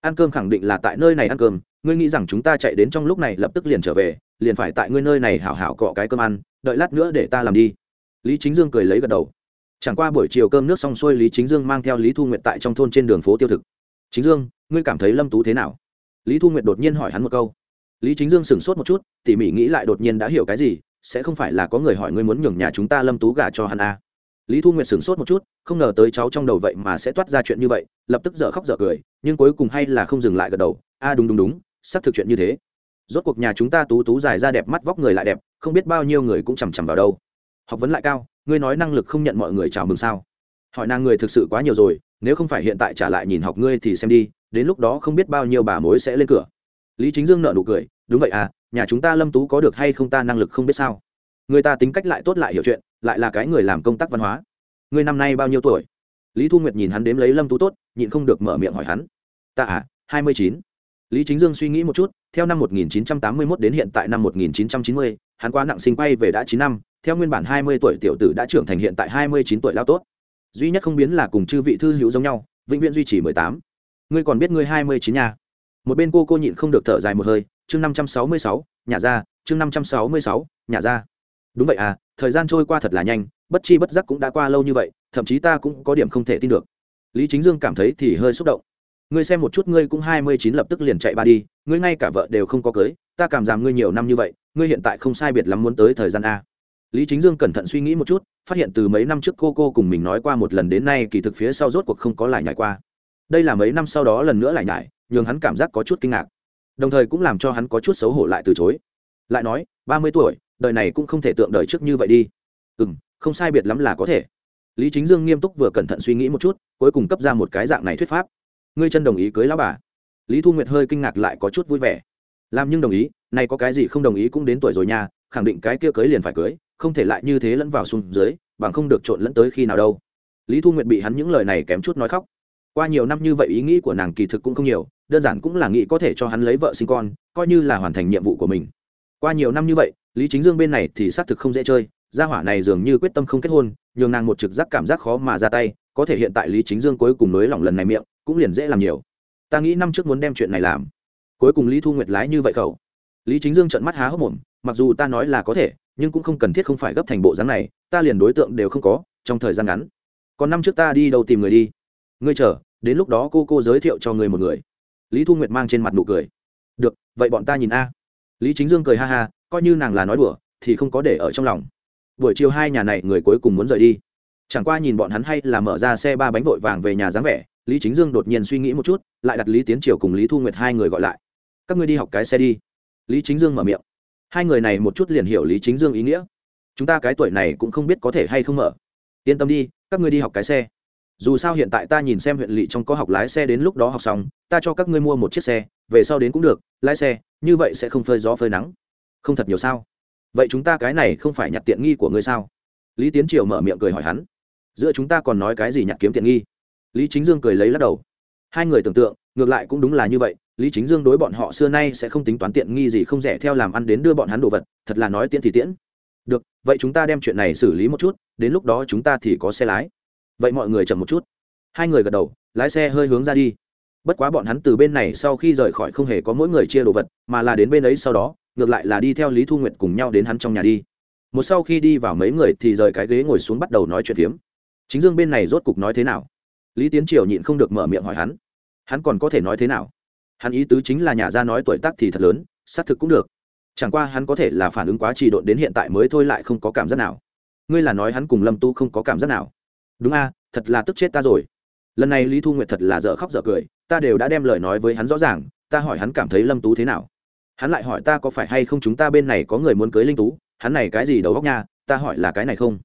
ăn cơm khẳng định là tại nơi này ăn cơm, ngươi nghĩ rằng chúng ta chạy đến trong lúc này lập tức liền trở về, liền phải tại ngươi nơi này hảo hảo cọ cái cơm ăn, đợi lát nữa để ta làm đi. Lý chính dương cười lấy gật đầu. Chẳng qua buổi chiều cơm nước xong xuôi, lý chính dương mang theo lý thu nguyện tại trong thôn trên đường phố tiêu thực. Chính dương, ngươi cảm thấy lâm tú thế nào? Lý thu nguyệt đột nhiên hỏi hắn một câu. Lý chính dương sửng sốt một chút, tỉ mỉ nghĩ lại đột nhiên đã hiểu cái gì, sẽ không phải là có người hỏi ngươi muốn nhường nhà chúng ta lâm tú gả cho hắn à lý thu nguyệt sửng sốt một chút không ngờ tới cháu trong đầu vậy mà sẽ toát ra chuyện như vậy lập tức dở khóc dở cười nhưng cuối cùng hay là không dừng lại gật đầu. A à, đúng đúng đúng xác thực chuyện như thế. Rốt cuộc nhà chúng ta tú tú dài ra đẹp mắt vóc người lại đẹp không biết bao nhiêu người cũng chằm chằm vào đâu. Học vấn lại cao ngươi nói năng lực không nhận mọi người chào mừng sao? Hỏi nàng người thực sự quá nhiều rồi nếu không phải hiện tại trả lại nhìn học ngươi thì xem đi đến lúc đó không biết bao nhiêu bà mối sẽ lên cửa. Lý chính dương nợ nụ cười đúng vậy à nhà chúng ta lâm tú có được hay không ta năng lực không biết sao? Người ta tính cách lại tốt lại hiểu chuyện lại là cái người làm công tác văn hóa. Ngươi năm nay bao nhiêu tuổi? Lý thu nguyệt nhìn hắn đếm lấy lâm tú tốt nhịn không được mở miệng hỏi hắn. Ta à hai mươi chín. Lý chính dương suy nghĩ một chút theo năm 1981 đến hiện tại năm 1990, hắn quá nặng sinh quay về đã chín năm theo nguyên bản hai mươi tuổi tiểu tử đã trưởng thành hiện tại hai mươi chín tuổi lao tốt. Duy nhất không biến là cùng chư vị thư hữu giống nhau vĩnh viễn duy trì mười tám. Ngươi còn biết ngươi hai mươi chín nhà một bên cô cô nhịn không được thở dài một hơi chương năm trăm sáu mươi sáu nhà ra chương năm trăm sáu mươi sáu nhà ra đúng vậy à thời gian trôi qua thật là nhanh, bất chi bất giác cũng đã qua lâu như vậy, thậm chí ta cũng có điểm không thể tin được. Lý chính dương cảm thấy thì hơi xúc động. Ngươi xem một chút, ngươi cũng hai mươi chín lập tức liền chạy ba đi, ngươi ngay cả vợ đều không có cưới, ta cảm giảm ngươi nhiều năm như vậy, ngươi hiện tại không sai biệt lắm muốn tới thời gian a. Lý chính dương cẩn thận suy nghĩ một chút, phát hiện từ mấy năm trước cô cô cùng mình nói qua một lần đến nay kỳ thực phía sau rốt cuộc không có lại nhảy qua. Đây là mấy năm sau đó lần nữa lại nhải nhường hắn cảm giác có chút kinh ngạc. Đồng thời cũng làm cho hắn có chút xấu hổ lại từ chối. Lại nói, ba mươi tuổi đời này cũng không thể tượng đời trước như vậy đi. Ừ m không sai biệt lắm là có thể. Lý chính dương nghiêm túc vừa cẩn thận suy nghĩ một chút, cuối cùng cấp ra một cái dạng này thuyết pháp. Ngươi chân đồng ý cưới lão bà? Lý thu nguyệt hơi kinh ngạc lại có chút vui vẻ. Làm nhưng đồng ý này có cái gì không đồng ý cũng đến tuổi rồi nha, khẳng định cái kia cưới liền phải cưới, không thể lại như thế lẫn vào xuống dưới, bằng không được trộn lẫn tới khi nào đâu. Lý thu nguyệt bị hắn những lời này kém chút nói khóc. Qua nhiều năm như vậy ý nghĩ của nàng kỳ thực cũng không nhiều, đơn giản cũng là nghĩ có thể cho hắn lấy vợ sinh con, coi như là hoàn thành nhiệm vụ của mình. Qua nhiều năm như vậy lý chính dương bên này thì xác thực không dễ chơi, gia hỏa này dường như quyết tâm không kết hôn, nhường nàng một trực giác cảm giác khó mà ra tay, có thể hiện tại lý chính dương cuối cùng nới lỏng lần này miệng, cũng liền dễ làm nhiều. Ta nghĩ năm trước muốn đem chuyện này làm. Cuối cùng lý thu nguyệt lái như vậy khẩu. Lý chính dương trận mắt há hốc mồm, mặc dù ta nói là có thể, nhưng cũng không cần thiết không phải gấp thành bộ dáng này, ta liền đối tượng đều không có, trong thời gian ngắn. Còn năm trước ta đi đâu tìm người đi? Ngươi chờ, đến lúc đó cô cô giới thiệu cho người một người. Lý thu nguyệt mang trên mặt nụ cười. Được, vậy bọn ta nhìn a. Lý chính dương cười ha ha coi như nàng là nói đùa, thì không có để ở trong lòng. Buổi chiều hai nhà này người cuối cùng muốn rời đi. Chẳng qua nhìn bọn hắn hay là mở ra xe ba bánh vội vàng về nhà dáng vẻ, lý chính dương đột nhiên suy nghĩ một chút, lại đặt lý tiến triều cùng lý thu nguyệt hai người gọi lại. Các ngươi đi học cái xe đi. Lý chính dương mở miệng. Hai người này một chút liền hiểu lý chính dương ý nghĩa. Chúng ta cái tuổi này cũng không biết có thể hay không mở. Yên tâm đi, các ngươi đi học cái xe. Dù sao hiện tại ta nhìn xem huyện lỵ trong có học lái xe đến lúc đó học xong, ta cho các ngươi mua một chiếc xe, về sau đến cũng được, lái xe, như vậy sẽ không phơi gió phơi nắng không thật nhiều sao? Vậy chúng ta cái này không phải nhặt tiện nghi của ngươi sao? Lý tiến triều mở miệng cười hỏi hắn. Giữa chúng ta còn nói cái gì nhặt kiếm tiện nghi? Lý chính dương cười lấy lắc đầu. Hai người tưởng tượng, ngược lại cũng đúng là như vậy. Lý chính dương đối bọn họ xưa nay sẽ không tính toán tiện nghi gì, không rẻ theo làm ăn đến đưa bọn hắn đồ vật, thật là nói tiễn thì tiễn. Được, vậy chúng ta đem chuyện này xử lý một chút, đến lúc đó chúng ta thì có xe lái. Vậy mọi người chậm một chút. Hai người gật đầu, lái xe hơi hướng ra đi. Bất quá bọn hắn từ bên này sau khi rời khỏi không hề có mỗi người chia đồ vật, mà là đến bên ấy sau đó ngược lại là đi theo lý thu nguyệt cùng nhau đến hắn trong nhà đi. Một sau khi đi vào mấy người thì rời cái ghế ngồi xuống bắt đầu nói chuyện phiếm. Chính dương bên này rốt cục nói thế nào? Lý tiến triều nhịn không được mở miệng hỏi hắn. Hắn còn có thể nói thế nào? Hắn ý tứ chính là nhà ra nói tuổi tác thì thật lớn, xác thực cũng được. Chẳng qua hắn có thể là phản ứng quá trì độn đến hiện tại mới thôi lại không có cảm giác nào. Ngươi là nói hắn cùng lâm tu không có cảm giác nào. Đúng a, thật là tức chết ta rồi. Lần này lý thu nguyệt thật là dở khóc dở cười, ta đều đã đem lời nói với hắn rõ ràng, ta hỏi hắn cảm thấy lâm tú thế nào hắn lại hỏi ta có phải hay không chúng ta bên này có người muốn cưới linh tú, hắn này cái gì đầu góc nha, ta hỏi là cái này không?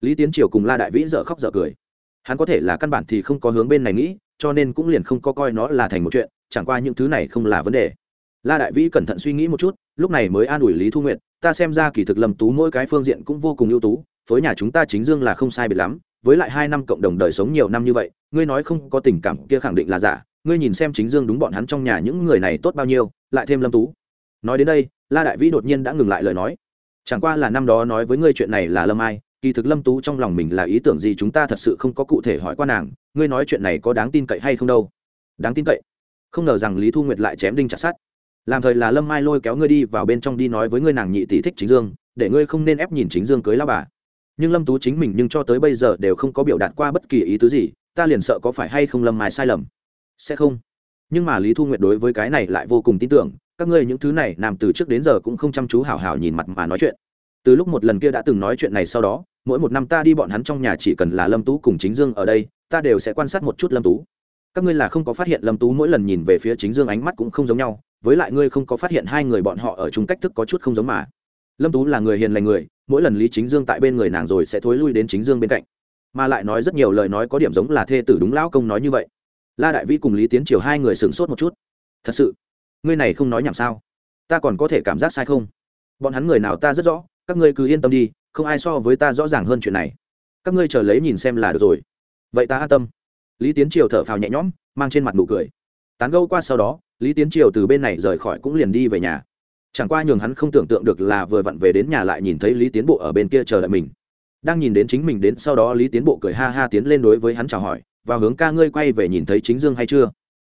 Lý tiến triều cùng la đại vĩ dở khóc dở cười. Hắn có thể là căn bản thì không có hướng bên này nghĩ, cho nên cũng liền không có coi nó là thành một chuyện, chẳng qua những thứ này không là vấn đề. La đại vĩ cẩn thận suy nghĩ một chút, lúc này mới an ủi lý thu nguyện ta xem ra kỳ thực lâm tú mỗi cái phương diện cũng vô cùng ưu tú, phối nhà chúng ta chính dương là không sai biệt lắm, với lại hai năm cộng đồng đời sống nhiều năm như vậy, ngươi nói không có tình cảm kia khẳng định là giả, ngươi nhìn xem chính dương đúng bọn hắn trong nhà những người này tốt bao nhiêu, lại thêm lâm tú nói đến đây, la đại vĩ đột nhiên đã ngừng lại lời nói. Chẳng qua là năm đó nói với ngươi chuyện này là lâm ai, kỳ thực lâm tú trong lòng mình là ý tưởng gì chúng ta thật sự không có cụ thể hỏi qua nàng, ngươi nói chuyện này có đáng tin cậy hay không đâu? Đáng tin cậy? Không ngờ rằng lý thu nguyệt lại chém đinh chặt sát làm thời là lâm mai lôi kéo ngươi đi vào bên trong đi nói với ngươi nàng nhị tỷ thích chính dương, để ngươi không nên ép nhìn chính dương cưới lao bà. Nhưng lâm tú chính mình nhưng cho tới bây giờ đều không có biểu đạt qua bất kỳ ý tứ gì, ta liền sợ có phải hay không lâm mai sai lầm. Sẽ không. Nhưng mà lý thu nguyệt đối với cái này lại vô cùng tin tưởng các ngươi những thứ này làm từ trước đến giờ cũng không chăm chú hào hào nhìn mặt mà nói chuyện. Từ lúc một lần kia đã từng nói chuyện này sau đó, mỗi một năm ta đi bọn hắn trong nhà chỉ cần là lâm tú cùng chính dương ở đây, ta đều sẽ quan sát một chút lâm tú. Các ngươi là không có phát hiện lâm tú mỗi lần nhìn về phía chính dương ánh mắt cũng không giống nhau, với lại ngươi không có phát hiện hai người bọn họ ở chung cách thức có chút không giống mà. Lâm tú là người hiền lành người, mỗi lần lý chính dương tại bên người nàng rồi sẽ thối lui đến chính dương bên cạnh. Mà lại nói rất nhiều lời nói có điểm giống là thê tử đúng lão công nói như vậy. La đại vĩ cùng lý tiến triều hai người sửng sốt một chút. Thật sự ngươi này không nói nhảm sao? Ta còn có thể cảm giác sai không? Bọn hắn người nào ta rất rõ, các ngươi cứ yên tâm đi, không ai so với ta rõ ràng hơn chuyện này. Các ngươi chờ lấy nhìn xem là được rồi. Vậy ta an tâm. Lý tiến triều thở phào nhẹ nhõm, mang trên mặt nụ cười. Tán gâu qua sau đó, lý tiến triều từ bên này rời khỏi cũng liền đi về nhà. Chẳng qua nhường hắn không tưởng tượng được là vừa vặn về đến nhà lại nhìn thấy lý tiến bộ ở bên kia chờ đợi mình. Đang nhìn đến chính mình đến sau đó lý tiến bộ cười ha ha tiến lên đối với hắn chào hỏi và hướng ca ngươi quay về nhìn thấy chính dương hay chưa?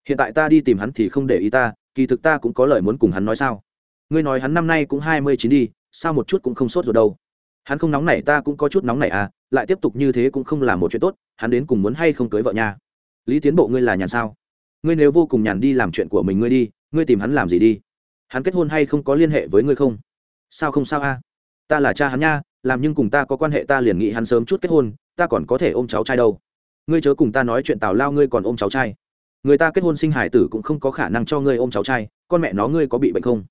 Hiện tại ta đi tìm hắn thì không để ý ta kỳ thực ta cũng có lời muốn cùng hắn nói sao? Ngươi nói hắn năm nay cũng hai mươi chín đi, sao một chút cũng không sốt rồi đâu? Hắn không nóng nảy, ta cũng có chút nóng nảy à lại tiếp tục như thế cũng không là một chuyện tốt, hắn đến cùng muốn hay không cưới vợ nha? Lý tiến bộ ngươi là nhàn sao? Ngươi nếu vô cùng nhàn đi làm chuyện của mình ngươi đi, ngươi tìm hắn làm gì đi? Hắn kết hôn hay không có liên hệ với ngươi không? Sao không sao a? Ta là cha hắn nha, làm nhưng cùng ta có quan hệ ta liền nghĩ hắn sớm chút kết hôn, ta còn có thể ôm cháu trai đâu? Ngươi chớ cùng ta nói chuyện tào lao ngươi còn ôm cháu trai người ta kết hôn sinh hải tử cũng không có khả năng cho ngươi ôm cháu trai, con mẹ nó ngươi có bị bệnh không?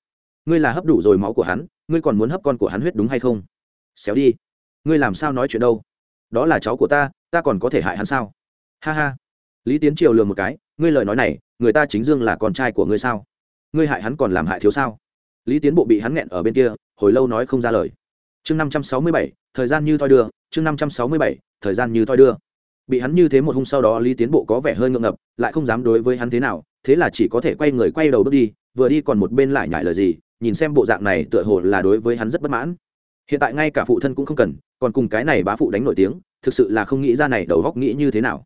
Ngươi là hấp đủ rồi máu của hắn, ngươi còn muốn hấp con của hắn huyết đúng hay không? Xéo đi. Ngươi làm sao nói chuyện đâu? Đó là cháu của ta ta còn có thể hại hắn sao? Ha ha. Lý tiến triều lừa một cái, ngươi lời nói này, người ta chính dương là con trai của ngươi sao? Ngươi hại hắn còn làm hại thiếu sao? Lý tiến bộ bị hắn nghẹn ở bên kia, hồi lâu nói không ra lời. Chương năm trăm sáu mươi bảy, thời gian như thoi đưa, chương năm trăm sáu mươi bảy, thời gian như thoi đưa bị hắn như thế một hung sau đó lý tiến bộ có vẻ hơi ngượng ngập, lại không dám đối với hắn thế nào, thế là chỉ có thể quay người quay đầu bước đi, vừa đi còn một bên lại nhải lời gì, nhìn xem bộ dạng này tựa hồ là đối với hắn rất bất mãn. Hiện tại ngay cả phụ thân cũng không cần, còn cùng cái này bá phụ đánh nổi tiếng, thực sự là không nghĩ ra này đầu góc nghĩ như thế nào.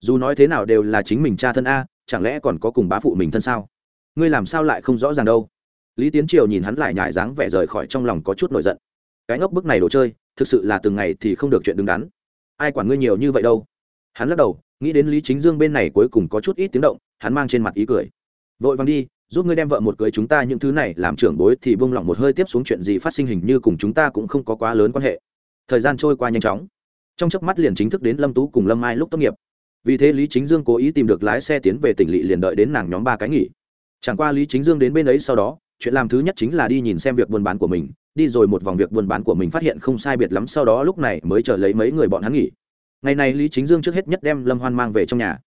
Dù nói thế nào đều là chính mình cha thân a, chẳng lẽ còn có cùng bá phụ mình thân sao? Ngươi làm sao lại không rõ ràng đâu? Lý tiến triều nhìn hắn lại nhải dáng vẻ rời khỏi trong lòng có chút nổi giận. Cái ngốc bức này đồ chơi, thực sự là từng ngày thì không được chuyện đứng đắn. Ai quản ngươi nhiều như vậy đâu? Hắn lắc đầu, nghĩ đến lý chính dương bên này cuối cùng có chút ít tiếng động, hắn mang trên mặt ý cười. Vội vàng đi, giúp ngươi đem vợ một cưới chúng ta những thứ này làm trưởng bối thì bông lỏng một hơi tiếp xuống chuyện gì phát sinh hình như cùng chúng ta cũng không có quá lớn quan hệ. Thời gian trôi qua nhanh chóng. Trong chớp mắt liền chính thức đến lâm tú cùng lâm mai lúc tốt nghiệp. Vì thế lý chính dương cố ý tìm được lái xe tiến về tỉnh lỵ liền đợi đến nàng nhóm ba cái nghỉ. Chẳng qua lý chính dương đến bên ấy sau đó, chuyện làm thứ nhất chính là đi nhìn xem việc buôn bán của mình, đi rồi một vòng việc buôn bán của mình phát hiện không sai biệt lắm sau đó lúc này mới chờ lấy mấy người bọn hắn nghỉ ngày này lý chính dương trước hết nhất đem lâm hoan mang về trong nhà.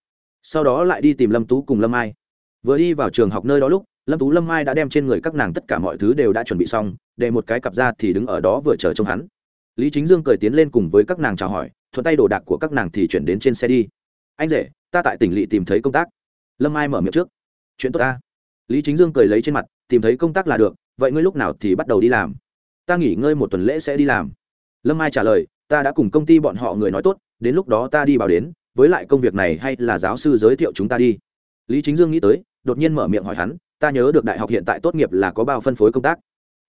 Sau đó lại đi tìm lâm tú cùng lâm mai. Vừa đi vào trường học nơi đó lúc, lâm tú, lâm mai đã đem trên người các nàng tất cả mọi thứ đều đã chuẩn bị xong, để một cái cặp ra thì đứng ở đó vừa chờ trông hắn. Lý chính dương cười tiến lên cùng với các nàng chào hỏi, thuận tay đồ đạc của các nàng thì chuyển đến trên xe đi. Anh rể, ta tại tỉnh lỵ tìm thấy công tác. Lâm mai mở miệng trước. Chuyện tốt ta. Lý chính dương cười lấy trên mặt, tìm thấy công tác là được, vậy ngươi lúc nào thì bắt đầu đi làm? Ta nghỉ ngơi một tuần lễ sẽ đi làm. Lâm mai trả lời, ta đã cùng công ty bọn họ người nói tốt đến lúc đó ta đi báo đến với lại công việc này hay là giáo sư giới thiệu chúng ta đi. Lý chính dương nghĩ tới đột nhiên mở miệng hỏi hắn ta nhớ được đại học hiện tại tốt nghiệp là có bao phân phối công tác.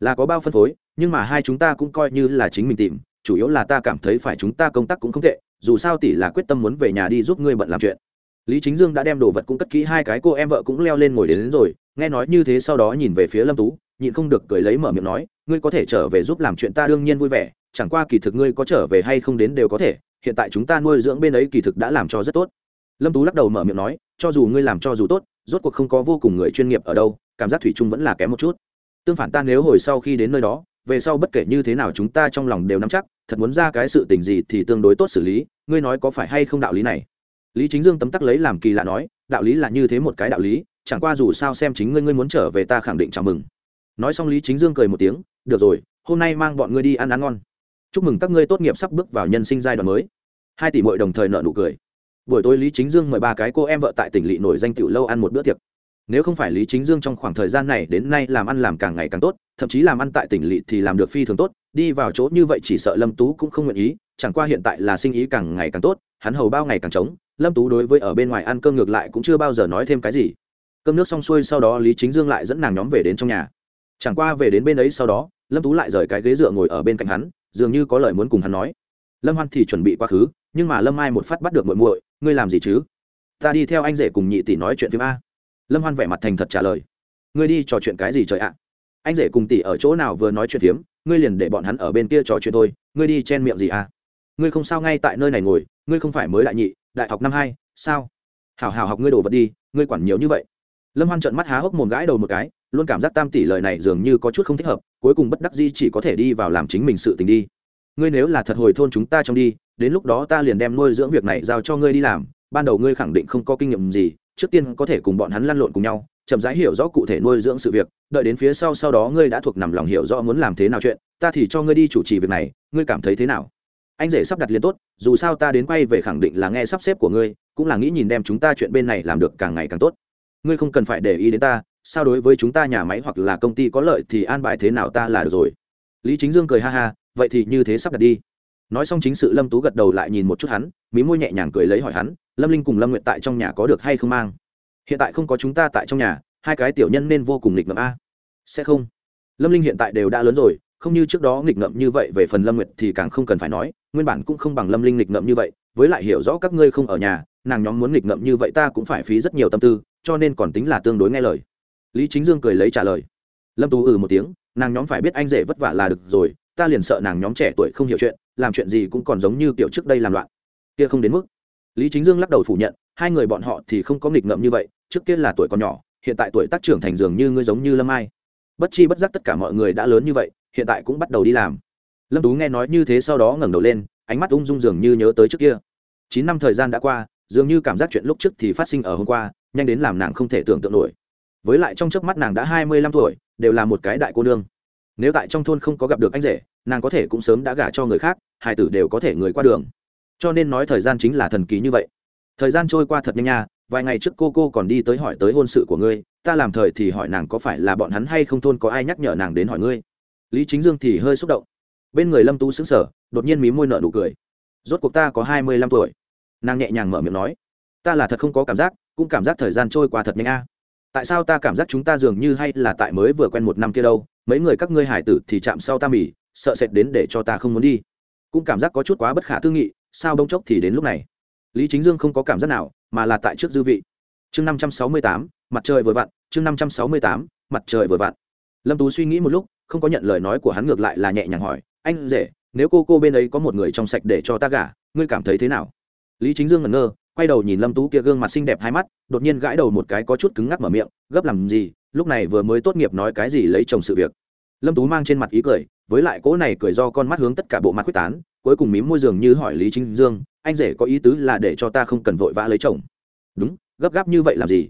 Là có bao phân phối nhưng mà hai chúng ta cũng coi như là chính mình tìm chủ yếu là ta cảm thấy phải chúng ta công tác cũng không tệ dù sao tỷ là quyết tâm muốn về nhà đi giúp ngươi bận làm chuyện. Lý chính dương đã đem đồ vật cũng cất kỹ hai cái cô em vợ cũng leo lên ngồi đến, đến rồi nghe nói như thế sau đó nhìn về phía lâm tú nhịn không được cười lấy mở miệng nói ngươi có thể trở về giúp làm chuyện ta đương nhiên vui vẻ chẳng qua kỳ thực ngươi có trở về hay không đến đều có thể hiện tại chúng ta nuôi dưỡng bên ấy kỳ thực đã làm cho rất tốt. Lâm tú lắc đầu mở miệng nói, cho dù ngươi làm cho dù tốt, rốt cuộc không có vô cùng người chuyên nghiệp ở đâu, cảm giác thủy chung vẫn là kém một chút. Tương phản ta nếu hồi sau khi đến nơi đó, về sau bất kể như thế nào chúng ta trong lòng đều nắm chắc, thật muốn ra cái sự tình gì thì tương đối tốt xử lý, ngươi nói có phải hay không đạo lý này? Lý chính dương tấm tắc lấy làm kỳ lạ nói, đạo lý là như thế một cái đạo lý, chẳng qua dù sao xem chính ngươi ngươi muốn trở về ta khẳng định chào mừng. Nói xong lý chính dương cười một tiếng, được rồi, hôm nay mang bọn ngươi đi ăn ăn ngon chúc mừng các ngươi tốt nghiệp sắp bước vào nhân sinh giai đoạn mới. Hai tỷ mội đồng thời nợ nụ cười. Buổi tối lý chính dương mời ba cái cô em vợ tại tỉnh lỵ nổi danh tiểu lâu ăn một bữa tiệc. Nếu không phải lý chính dương trong khoảng thời gian này đến nay làm ăn làm càng ngày càng tốt, thậm chí làm ăn tại tỉnh lỵ thì làm được phi thường tốt, đi vào chỗ như vậy chỉ sợ lâm tú cũng không nguyện ý, chẳng qua hiện tại là sinh ý càng ngày càng tốt, hắn hầu bao ngày càng trống, lâm tú đối với ở bên ngoài ăn cơm ngược lại cũng chưa bao giờ nói thêm cái gì. Cơm nước xong xuôi sau đó lý chính dương lại dẫn nàng nhóm về đến trong nhà. Chẳng qua về đến bên ấy sau đó, lâm tú lại rời cái ghế dựa ngồi ở bên cạnh hắn dường như có lời muốn cùng hắn nói. Lâm hoan thì chuẩn bị quá khứ, nhưng mà lâm ai một phát bắt được muội muội, ngươi làm gì chứ? Ta đi theo anh rể cùng nhị tỷ nói chuyện phim a. Lâm hoan vẻ mặt thành thật trả lời. Ngươi đi trò chuyện cái gì trời ạ? Anh rể cùng tỷ ở chỗ nào vừa nói chuyện phiếm, ngươi liền để bọn hắn ở bên kia trò chuyện thôi, ngươi đi chen miệng gì à ngươi không sao ngay tại nơi này ngồi, ngươi không phải mới đại nhị, đại học năm hai, sao? Hảo hảo học ngươi đồ vật đi, ngươi quản nhiều như vậy. Lâm hoan trợn mắt há hốc mồm gãi đầu một cái luôn cảm giác tam tỷ lời này dường như có chút không thích hợp, cuối cùng bất đắc di chỉ có thể đi vào làm chính mình sự tình đi. Ngươi nếu là thật hồi thôn chúng ta trong đi, đến lúc đó ta liền đem nuôi dưỡng việc này giao cho ngươi đi làm, ban đầu ngươi khẳng định không có kinh nghiệm gì, trước tiên có thể cùng bọn hắn lăn lộn cùng nhau, chậm rãi hiểu rõ cụ thể nuôi dưỡng sự việc, đợi đến phía sau sau đó ngươi đã thuộc nằm lòng hiểu rõ muốn làm thế nào chuyện, ta thì cho ngươi đi chủ trì việc này, ngươi cảm thấy thế nào? Anh rể sắp đặt liền tốt, dù sao ta đến quay về khẳng định là nghe sắp xếp của ngươi, cũng là nghĩ nhìn đem chúng ta chuyện bên này làm được càng ngày càng tốt. Ngươi không cần phải để ý đến ta sao đối với chúng ta nhà máy hoặc là công ty có lợi thì an bài thế nào ta là được rồi. Lý chính dương cười ha ha, vậy thì như thế sắp đặt đi. Nói xong chính sự lâm tú gật đầu lại nhìn một chút hắn, mí môi nhẹ nhàng cười lấy hỏi hắn, lâm linh cùng lâm nguyện tại trong nhà có được hay không mang? Hiện tại không có chúng ta tại trong nhà, hai cái tiểu nhân nên vô cùng nghịch ngợm a. Sẽ không. Lâm linh hiện tại đều đã lớn rồi, không như trước đó nghịch ngợm như vậy về phần lâm nguyệt thì càng không cần phải nói, nguyên bản cũng không bằng lâm linh nghịch ngợm như vậy, với lại hiểu rõ các ngươi không ở nhà, nàng nhóm muốn nghịch ngợm như vậy ta cũng phải phí rất nhiều tâm tư, cho nên còn tính là tương đối nghe lời lý chính dương cười lấy trả lời. Lâm tú ừ một tiếng, nàng nhóm phải biết anh rể vất vả là được rồi, ta liền sợ nàng nhóm trẻ tuổi không hiểu chuyện, làm chuyện gì cũng còn giống như kiểu trước đây làm loạn. Kia không đến mức. Lý chính dương lắc đầu phủ nhận, hai người bọn họ thì không có nghịch ngợm như vậy, trước kia là tuổi còn nhỏ, hiện tại tuổi tác trưởng thành dường như ngươi giống như lâm ai. Bất chi bất giác tất cả mọi người đã lớn như vậy, hiện tại cũng bắt đầu đi làm. Lâm tú nghe nói như thế sau đó ngẩng đầu lên, ánh mắt ung dung dường như nhớ tới trước kia. Chín năm thời gian đã qua, dường như cảm giác chuyện lúc trước thì phát sinh ở hôm qua, nhanh đến làm nàng không thể tưởng tượng nổi với lại trong chớp mắt nàng đã hai mươi lăm tuổi, đều là một cái đại cô nương. Nếu tại trong thôn không có gặp được anh rể, nàng có thể cũng sớm đã gả cho người khác, hai tử đều có thể người qua đường. Cho nên nói thời gian chính là thần kỳ như vậy. Thời gian trôi qua thật nhanh nha, vài ngày trước cô cô còn đi tới hỏi tới hôn sự của ngươi, ta làm thời thì hỏi nàng có phải là bọn hắn hay không thôn có ai nhắc nhở nàng đến hỏi ngươi. Lý chính dương thì hơi xúc động. Bên người lâm tú xứng sở đột nhiên mí môi nợ nụ cười. Rốt cuộc ta có hai mươi lăm tuổi. Nàng nhẹ nhàng mở miệng nói. Ta là thật không có cảm giác, cũng cảm giác thời gian trôi qua thật nhanh a tại sao ta cảm giác chúng ta dường như hay là tại mới vừa quen một năm kia đâu? Mấy người các ngươi hải tử thì chạm sau ta mỉ, sợ sệt đến để cho ta không muốn đi. Cũng cảm giác có chút quá bất khả tư nghị, sao bông chốc thì đến lúc này? Lý chính dương không có cảm giác nào, mà là tại trước dư vị. Chương năm trăm sáu mươi tám, mặt trời vừa vặn, chương năm trăm sáu mươi tám, mặt trời vừa vặn. Lâm tú suy nghĩ một lúc, không có nhận lời nói của hắn ngược lại là nhẹ nhàng hỏi, anh rể, nếu cô cô bên ấy có một người trong sạch để cho ta gả, ngươi cảm thấy thế nào? Lý chính dương ngẩn ngơ quay đầu nhìn lâm tú kia gương mặt xinh đẹp hai mắt, đột nhiên gãi đầu một cái có chút cứng ngắc mở miệng, gấp làm gì, lúc này vừa mới tốt nghiệp nói cái gì lấy chồng sự việc. Lâm tú mang trên mặt ý cười, với lại cỗ này cười do con mắt hướng tất cả bộ mặt quyết tán, cuối cùng mím môi giường như hỏi lý chính dương, anh rể có ý tứ là để cho ta không cần vội vã lấy chồng? Đúng, gấp gáp như vậy làm gì?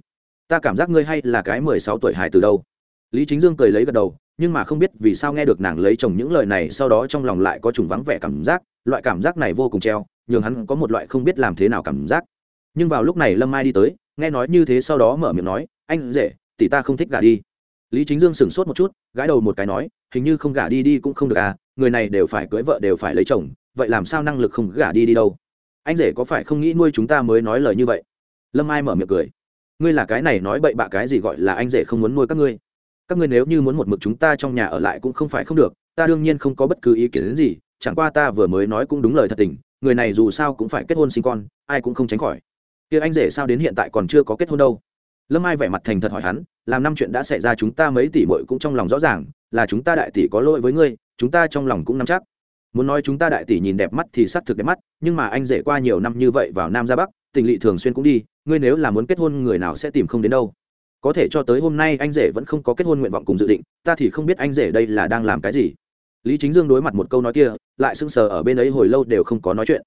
Ta cảm giác ngươi hay là cái mười sáu tuổi hài từ đâu. Lý chính dương cười lấy gật đầu, nhưng mà không biết vì sao nghe được nàng lấy chồng những lời này, sau đó trong lòng lại có trùng vắng vẻ cảm giác, loại cảm giác này vô cùng treo, nhường hắn có một loại không biết làm thế nào cảm giác nhưng vào lúc này lâm mai đi tới, nghe nói như thế sau đó mở miệng nói, anh rể, tỷ ta không thích gả đi. Lý chính dương sửng sốt một chút, gãi đầu một cái nói, hình như không gả đi đi cũng không được à người này đều phải cưới vợ đều phải lấy chồng, vậy làm sao năng lực không gả đi đi đâu? Anh rể có phải không nghĩ nuôi chúng ta mới nói lời như vậy? Lâm ai mở miệng cười, ngươi là cái này nói bậy bạ cái gì gọi là anh rể không muốn nuôi các ngươi? Các ngươi nếu như muốn một mực chúng ta trong nhà ở lại cũng không phải không được, ta đương nhiên không có bất cứ ý kiến đến gì, chẳng qua ta vừa mới nói cũng đúng lời thật tình, người này dù sao cũng phải kết hôn sinh con, ai cũng không tránh khỏi kia anh rể sao đến hiện tại còn chưa có kết hôn đâu. Lâm ai vẻ mặt thành thật hỏi hắn, làm năm chuyện đã xảy ra chúng ta mấy tỷ bội cũng trong lòng rõ ràng, là chúng ta đại tỷ có lỗi với ngươi, chúng ta trong lòng cũng nắm chắc. Muốn nói chúng ta đại tỷ nhìn đẹp mắt thì xác thực đẹp mắt, nhưng mà anh rể qua nhiều năm như vậy vào nam ra bắc, tình lỵ thường xuyên cũng đi, ngươi nếu là muốn kết hôn người nào sẽ tìm không đến đâu. Có thể cho tới hôm nay anh rể vẫn không có kết hôn nguyện vọng cùng dự định, ta thì không biết anh rể đây là đang làm cái gì. Lý chính dương đối mặt một câu nói kia, lại sưng sờ ở bên ấy hồi lâu đều không có nói chuyện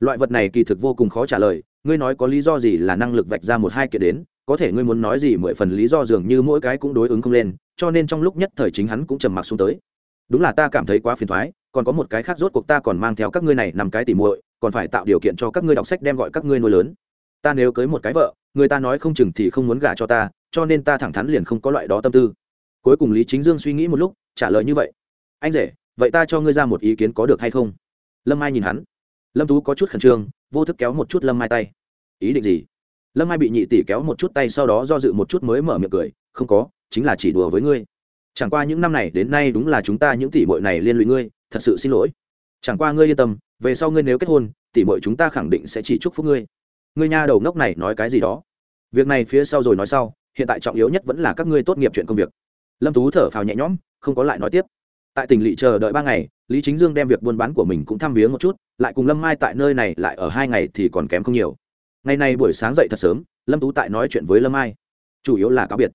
loại vật này kỳ thực vô cùng khó trả lời, ngươi nói có lý do gì là năng lực vạch ra một hai kiện đến, có thể ngươi muốn nói gì mười phần lý do dường như mỗi cái cũng đối ứng không lên, cho nên trong lúc nhất thời chính hắn cũng trầm mặc xuống tới. Đúng là ta cảm thấy quá phiền thoái, còn có một cái khác rốt cuộc ta còn mang theo các ngươi này nằm cái tỉ muội, còn phải tạo điều kiện cho các ngươi đọc sách đem gọi các ngươi nuôi lớn. Ta nếu cưới một cái vợ, người ta nói không chừng thì không muốn gả cho ta, cho nên ta thẳng thắn liền không có loại đó tâm tư. Cuối cùng lý chính dương suy nghĩ một lúc, trả lời như vậy. Anh rể, vậy ta cho ngươi ra một ý kiến có được hay không? Lâm Ai nhìn hắn lâm tú có chút khẩn trương, vô thức kéo một chút lâm mai tay. Ý định gì? Lâm mai bị nhị tỷ kéo một chút tay sau đó do dự một chút mới mở miệng cười, không có, chính là chỉ đùa với ngươi. Chẳng qua những năm này đến nay đúng là chúng ta những tỷ bội này liên lụy ngươi, thật sự xin lỗi. Chẳng qua ngươi yên tâm, về sau ngươi nếu kết hôn, tỷ bội chúng ta khẳng định sẽ chỉ chúc phúc ngươi. Ngươi nha đầu ngốc này nói cái gì đó? Việc này phía sau rồi nói sau, hiện tại trọng yếu nhất vẫn là các ngươi tốt nghiệp chuyện công việc. Lâm tú thở phào nhẹ nhõm, không có lại nói tiếp. Tại tỉnh lỵ chờ đợi ba ngày lý chính dương đem việc buôn bán của mình cũng thăm viếng một chút, lại cùng lâm mai tại nơi này lại ở hai ngày thì còn kém không nhiều. Ngày nay buổi sáng dậy thật sớm, lâm tú tại nói chuyện với lâm mai. Chủ yếu là cáo biệt.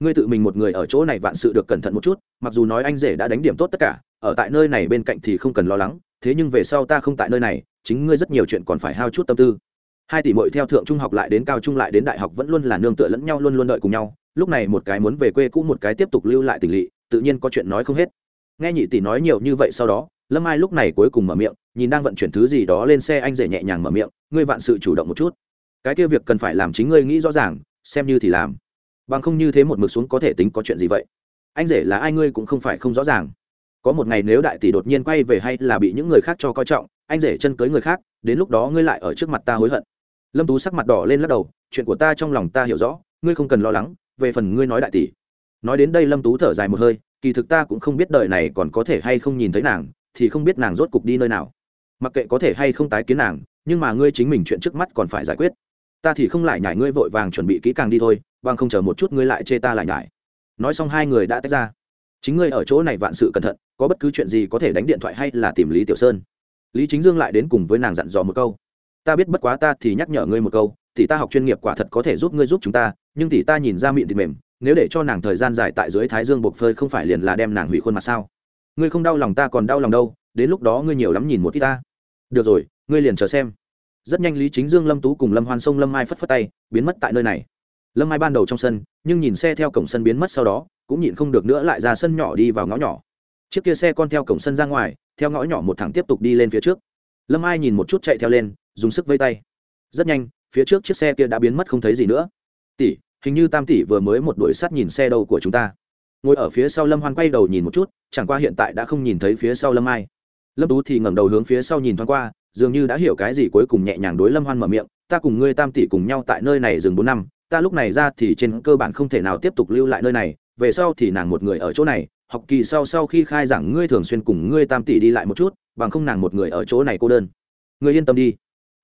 Ngươi tự mình một người ở chỗ này vạn sự được cẩn thận một chút, mặc dù nói anh rể đã đánh điểm tốt tất cả, ở tại nơi này bên cạnh thì không cần lo lắng, thế nhưng về sau ta không tại nơi này, chính ngươi rất nhiều chuyện còn phải hao chút tâm tư. Hai tỷ mội theo thượng trung học lại đến cao trung lại đến đại học vẫn luôn là nương tựa lẫn nhau luôn luôn đợi cùng nhau, lúc này một cái muốn về quê cũ một cái tiếp tục lưu lại tỉnh lỵ, tự nhiên có chuyện nói không hết nghe nhị tỷ nói nhiều như vậy sau đó, lâm ai lúc này cuối cùng mở miệng, nhìn đang vận chuyển thứ gì đó lên xe anh rể nhẹ nhàng mở miệng, ngươi vạn sự chủ động một chút. Cái kia việc cần phải làm chính ngươi nghĩ rõ ràng, xem như thì làm. Bằng không như thế một mực xuống có thể tính có chuyện gì vậy? Anh rể là ai ngươi cũng không phải không rõ ràng. Có một ngày nếu đại tỷ đột nhiên quay về hay là bị những người khác cho coi trọng, anh rể chân cưới người khác, đến lúc đó ngươi lại ở trước mặt ta hối hận. Lâm tú sắc mặt đỏ lên lắc đầu, chuyện của ta trong lòng ta hiểu rõ, ngươi không cần lo lắng, về phần ngươi nói đại tỷ. Nói đến đây lâm tú thở dài một hơi kỳ thực ta cũng không biết đời này còn có thể hay không nhìn thấy nàng, thì không biết nàng rốt cục đi nơi nào. Mặc kệ có thể hay không tái kiến nàng, nhưng mà ngươi chính mình chuyện trước mắt còn phải giải quyết. Ta thì không lại nhải ngươi vội vàng chuẩn bị kỹ càng đi thôi bằng không chờ một chút ngươi lại chê ta lại nhải. Nói xong hai người đã tách ra. Chính ngươi ở chỗ này vạn sự cẩn thận, có bất cứ chuyện gì có thể đánh điện thoại hay là tìm lý tiểu sơn. Lý chính dương lại đến cùng với nàng dặn dò một câu. Ta biết bất quá ta thì nhắc nhở ngươi một câu thì ta học chuyên nghiệp quả thật có thể giúp ngươi giúp chúng ta, nhưng thì ta nhìn ra miệng thì mềm nếu để cho nàng thời gian dài tại dưới thái dương buộc phơi không phải liền là đem nàng hủy khuôn mặt sao? Ngươi không đau lòng ta còn đau lòng đâu, đến lúc đó ngươi nhiều lắm nhìn một ít ta. Được rồi, ngươi liền chờ xem. Rất nhanh lý chính dương, lâm tú cùng lâm hoan sông, lâm mai phất phất tay, biến mất tại nơi này. Lâm mai ban đầu trong sân, nhưng nhìn xe theo cổng sân biến mất sau đó, cũng nhìn không được nữa lại ra sân nhỏ đi vào ngõ nhỏ. Chiếc kia xe con theo cổng sân ra ngoài, theo ngõ nhỏ một thẳng tiếp tục đi lên phía trước. Lâm ai nhìn một chút chạy theo lên, dùng sức vây tay. Rất nhanh, phía trước chiếc xe kia đã biến mất không thấy gì nữa. Tỷ hình như tam tỷ vừa mới một đuổi sắt nhìn xe đầu của chúng ta. Ngồi ở phía sau lâm hoan quay đầu nhìn một chút, chẳng qua hiện tại đã không nhìn thấy phía sau lâm ai lâm tú thì ngẩng đầu hướng phía sau nhìn thoáng qua, dường như đã hiểu cái gì cuối cùng nhẹ nhàng đối lâm hoan mở miệng, ta cùng ngươi tam tỷ cùng nhau tại nơi này dừng bốn năm, ta lúc này ra thì trên cơ bản không thể nào tiếp tục lưu lại nơi này, về sau thì nàng một người ở chỗ này, học kỳ sau sau khi khai giảng ngươi thường xuyên cùng ngươi tam tỷ đi lại một chút, bằng không nàng một người ở chỗ này cô đơn. Ngươi yên tâm đi,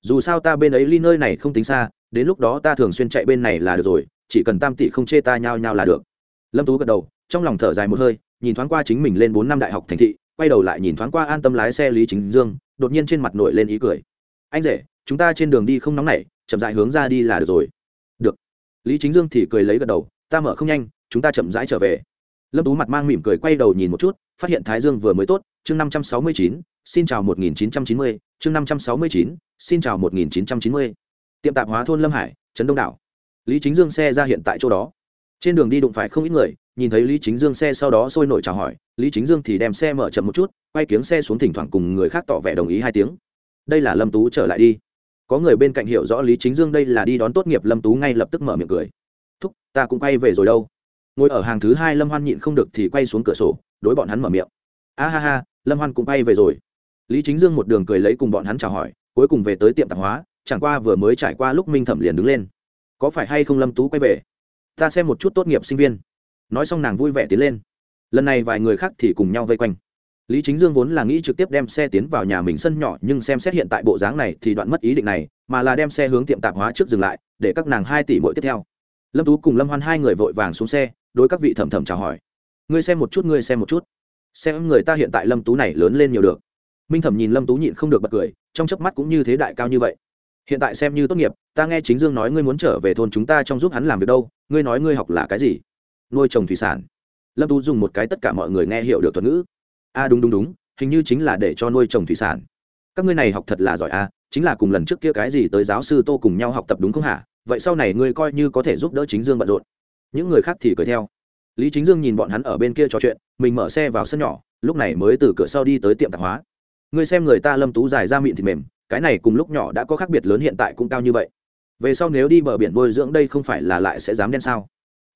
dù sao ta bên ấy ly nơi này không tính xa, đến lúc đó ta thường xuyên chạy bên này là được rồi chỉ cần tam tỷ không chê ta nhao nhao là được. Lâm tú gật đầu, trong lòng thở dài một hơi, nhìn thoáng qua chính mình lên bốn năm đại học thành thị, quay đầu lại nhìn thoáng qua an tâm lái xe lý chính dương, đột nhiên trên mặt nổi lên ý cười. Anh rể, chúng ta trên đường đi không nóng nảy, chậm dại hướng ra đi là được rồi. Được. Lý chính dương thì cười lấy gật đầu, ta mở không nhanh, chúng ta chậm rãi trở về. Lâm tú mặt mang mỉm cười quay đầu nhìn một chút, phát hiện thái dương vừa mới tốt, chương năm trăm sáu mươi chín, xin chào một nghìn chín trăm chín mươi, chương năm trăm sáu mươi chín, xin chào một nghìn chín trăm chín mươi. Tiệm tạp hóa thôn lâm hải, trấn đông đảo lý chính dương xe ra hiện tại chỗ đó. Trên đường đi đụng phải không ít người, nhìn thấy lý chính dương xe sau đó sôi nổi chào hỏi, lý chính dương thì đem xe mở chậm một chút, quay kiếng xe xuống thỉnh thoảng cùng người khác tỏ vẻ đồng ý hai tiếng. Đây là lâm tú trở lại đi. Có người bên cạnh hiểu rõ lý chính dương đây là đi đón tốt nghiệp lâm tú ngay lập tức mở miệng cười. Thúc, ta cũng quay về rồi đâu. Ngồi ở hàng thứ hai lâm hoan nhịn không được thì quay xuống cửa sổ, đối bọn hắn mở miệng. A ha ha, lâm hoan cũng quay về rồi. Lý chính dương một đường cười lấy cùng bọn hắn chào hỏi, cuối cùng về tới tiệm tạp hóa, chẳng qua vừa mới trải qua lúc minh thẩm liền đứng lên có phải hay không lâm tú quay về? Ta xem một chút tốt nghiệp sinh viên. Nói xong nàng vui vẻ tiến lên. Lần này vài người khác thì cùng nhau vây quanh. Lý chính dương vốn là nghĩ trực tiếp đem xe tiến vào nhà mình sân nhỏ, nhưng xem xét hiện tại bộ dáng này thì đoạn mất ý định này, mà là đem xe hướng tiệm tạp hóa trước dừng lại, để các nàng hai tỷ mỗi tiếp theo. Lâm tú cùng lâm hoan hai người vội vàng xuống xe, đối các vị thẩm thẩm chào hỏi. Ngươi xem một chút, ngươi xem một chút. Xem người ta hiện tại lâm tú này lớn lên nhiều được. Minh thẩm nhìn lâm tú nhịn không được bật cười, trong chớp mắt cũng như thế đại cao như vậy hiện tại xem như tốt nghiệp ta nghe chính dương nói ngươi muốn trở về thôn chúng ta trong giúp hắn làm việc đâu ngươi nói ngươi học là cái gì? Nuôi trồng thủy sản. Lâm tú dùng một cái tất cả mọi người nghe hiểu được thuật ngữ. A à, đúng đúng đúng hình như chính là để cho nuôi trồng thủy sản. Các ngươi này học thật là giỏi a à, chính là cùng lần trước kia cái gì tới giáo sư tô cùng nhau học tập đúng không hả? Vậy sau này ngươi coi như có thể giúp đỡ chính dương bận rộn. Những người khác thì cười theo. Lý chính dương nhìn bọn hắn ở bên kia trò chuyện mình mở xe vào sân nhỏ lúc này mới từ cửa sau đi tới tiệm tạp hóa. Ngươi xem người ta lâm tú dài ra miệng thịt mềm cái này cùng lúc nhỏ đã có khác biệt lớn hiện tại cũng cao như vậy. Về sau nếu đi bờ biển nuôi dưỡng đây không phải là lại sẽ dám đen sao?